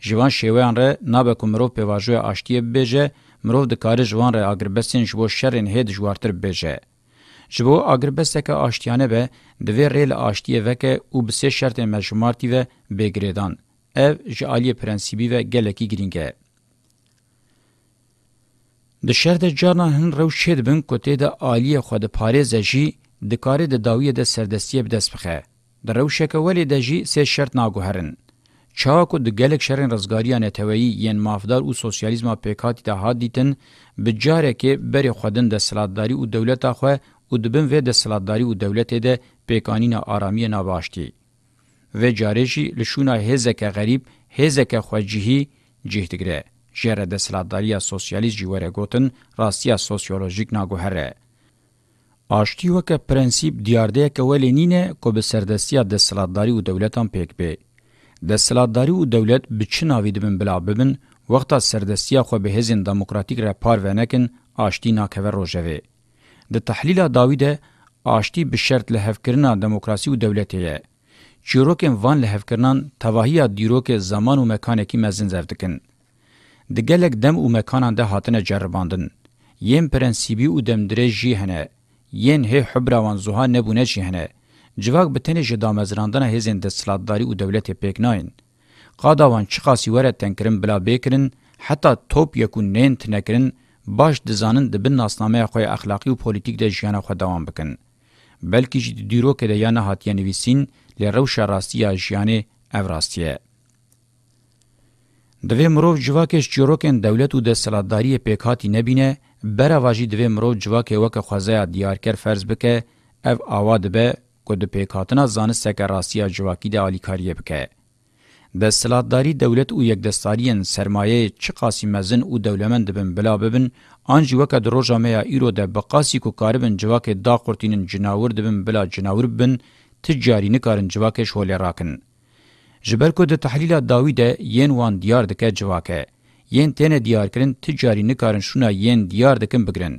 Speaker 1: جوان شیوان ره نابه که مروف پیواجوی آشتیه بیجه مروف دکاره جوان ره اگر بسین جبو شرین هید جوارتر بیجه. جبو اگربستکه آشتیانه به دوی ریل آشتیه وکه او بسه شرط مجموعاتی و بگریدان. او جعالی پرنسیبی و گلکی گرینگه. د شرط جانا هن رو شد بن کتی ده آلی خود پاریزه جی دکاری ده داویه ده سردستیه بدست بخه. ده رو شکه ولی ده جی سه شرط ناگو هرن. چاکو د ګلک شرن رزګاریان تویی یان مافدار او سوسیالیزم پکاتی ته حد دیتن بجاره کې بری خودن د سلادتاری او دولت اخو و دبن و د سلطداری او دولت ده پیکانینا آرامی ناباشتی و جارجی لشونا هزک غریب هزک خوجهی جهدگره جره د سلطداری سوسیالیست جوره گوتن راستیا سوسیولوژیک ناگوهره آشتی وک پرنسیب دیارده که ولینینه که به سردستیا د سلطداری او دولتان پیک بی د سلطداری او دولت بچناوی دبن بلا ببن وقتا سردستیا خو به هزین دموکراتیک را پار ونکن آشتی ناکوه روژوه د تحلیل داوید آشتی به شرط له هفکرنا دموکراسی او دولت یې چیروکن وان له هفکرنان توهیا دیروک زمان او مکان کې مزین زفتکن د ګلک دم او مکانان ده هاتنه جرباندن یم پرنسيبي او دم درجی هنه ین هه حبروان زوها نبونه چی هنه جواک به تنه جدا مزراندنه هزین د سلاداری او دولت پک ناین قاداوان چقاسی وره تنکرین بلا بکرین حتی توپ یکون نین تنکرین باش دزانن د بن ناسنامه خو اخلاقی او پولیټیک د ژوند خو دوام بکن بلکې چې دیرو کې د یان هاتیه نویسین له روش راستیا ژوند اوراستیه د وی مرو جواکش چوروکن دولت او د سلادتاری پېکاتی نه بینه بر واجی د وی مرو جواکه وکه خوازه دیارکر فرض بکه اف اواد به کو د پېکاتنا ځان سکه راستیا جواکی د الیکاریه بکه دستلاتداری دولت او یک دستاریان سرمایه چی قاسی مزن او دولمند بن بلا ببن انج وک دروجا میا ایرو ده بقاسی کو کاربن جواک دا قرتینن جناور دبن بلا جناور بن تجاری نکارن جواک شول راکن جبر کو د تحلیل داوی ده یین وان دیار دکه جواکه یین تنه دیار کرن تجاری نکارن شونا یین دیار دکن بگرن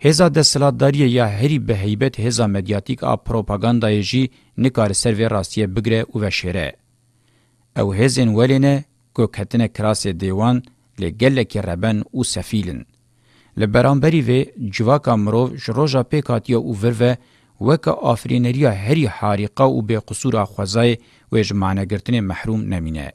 Speaker 1: هزا دستلاتداری یا هری به هیبت هزا مدیاتیک اپ پروپاگاندایجی نکار سرور راستیه بگره او وشره او هزین ولینه گوکتن کراس دیوان لگلکی ربن او سفیلن. لبرانبری و جواکا مروف جروجا پیکاتیا او وروه وکا آفرینریا هری حاریقه او به قصور خوزای و جمعنه گرتن محروم نمینه.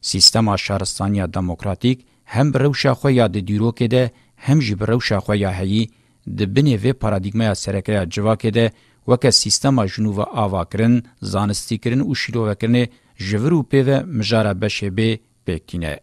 Speaker 1: سیستما شهرستانیا دموکراتیک هم بروشا خویا د دیروکه ده هم جی بروشا خویا هیی د بنه و پارادایګما سرکه جواکه ده وکه سیستما جنوب آواکرن زانستی کرن او شیلو وکرنه جورو پیوه مجاره بشه به پکتینه.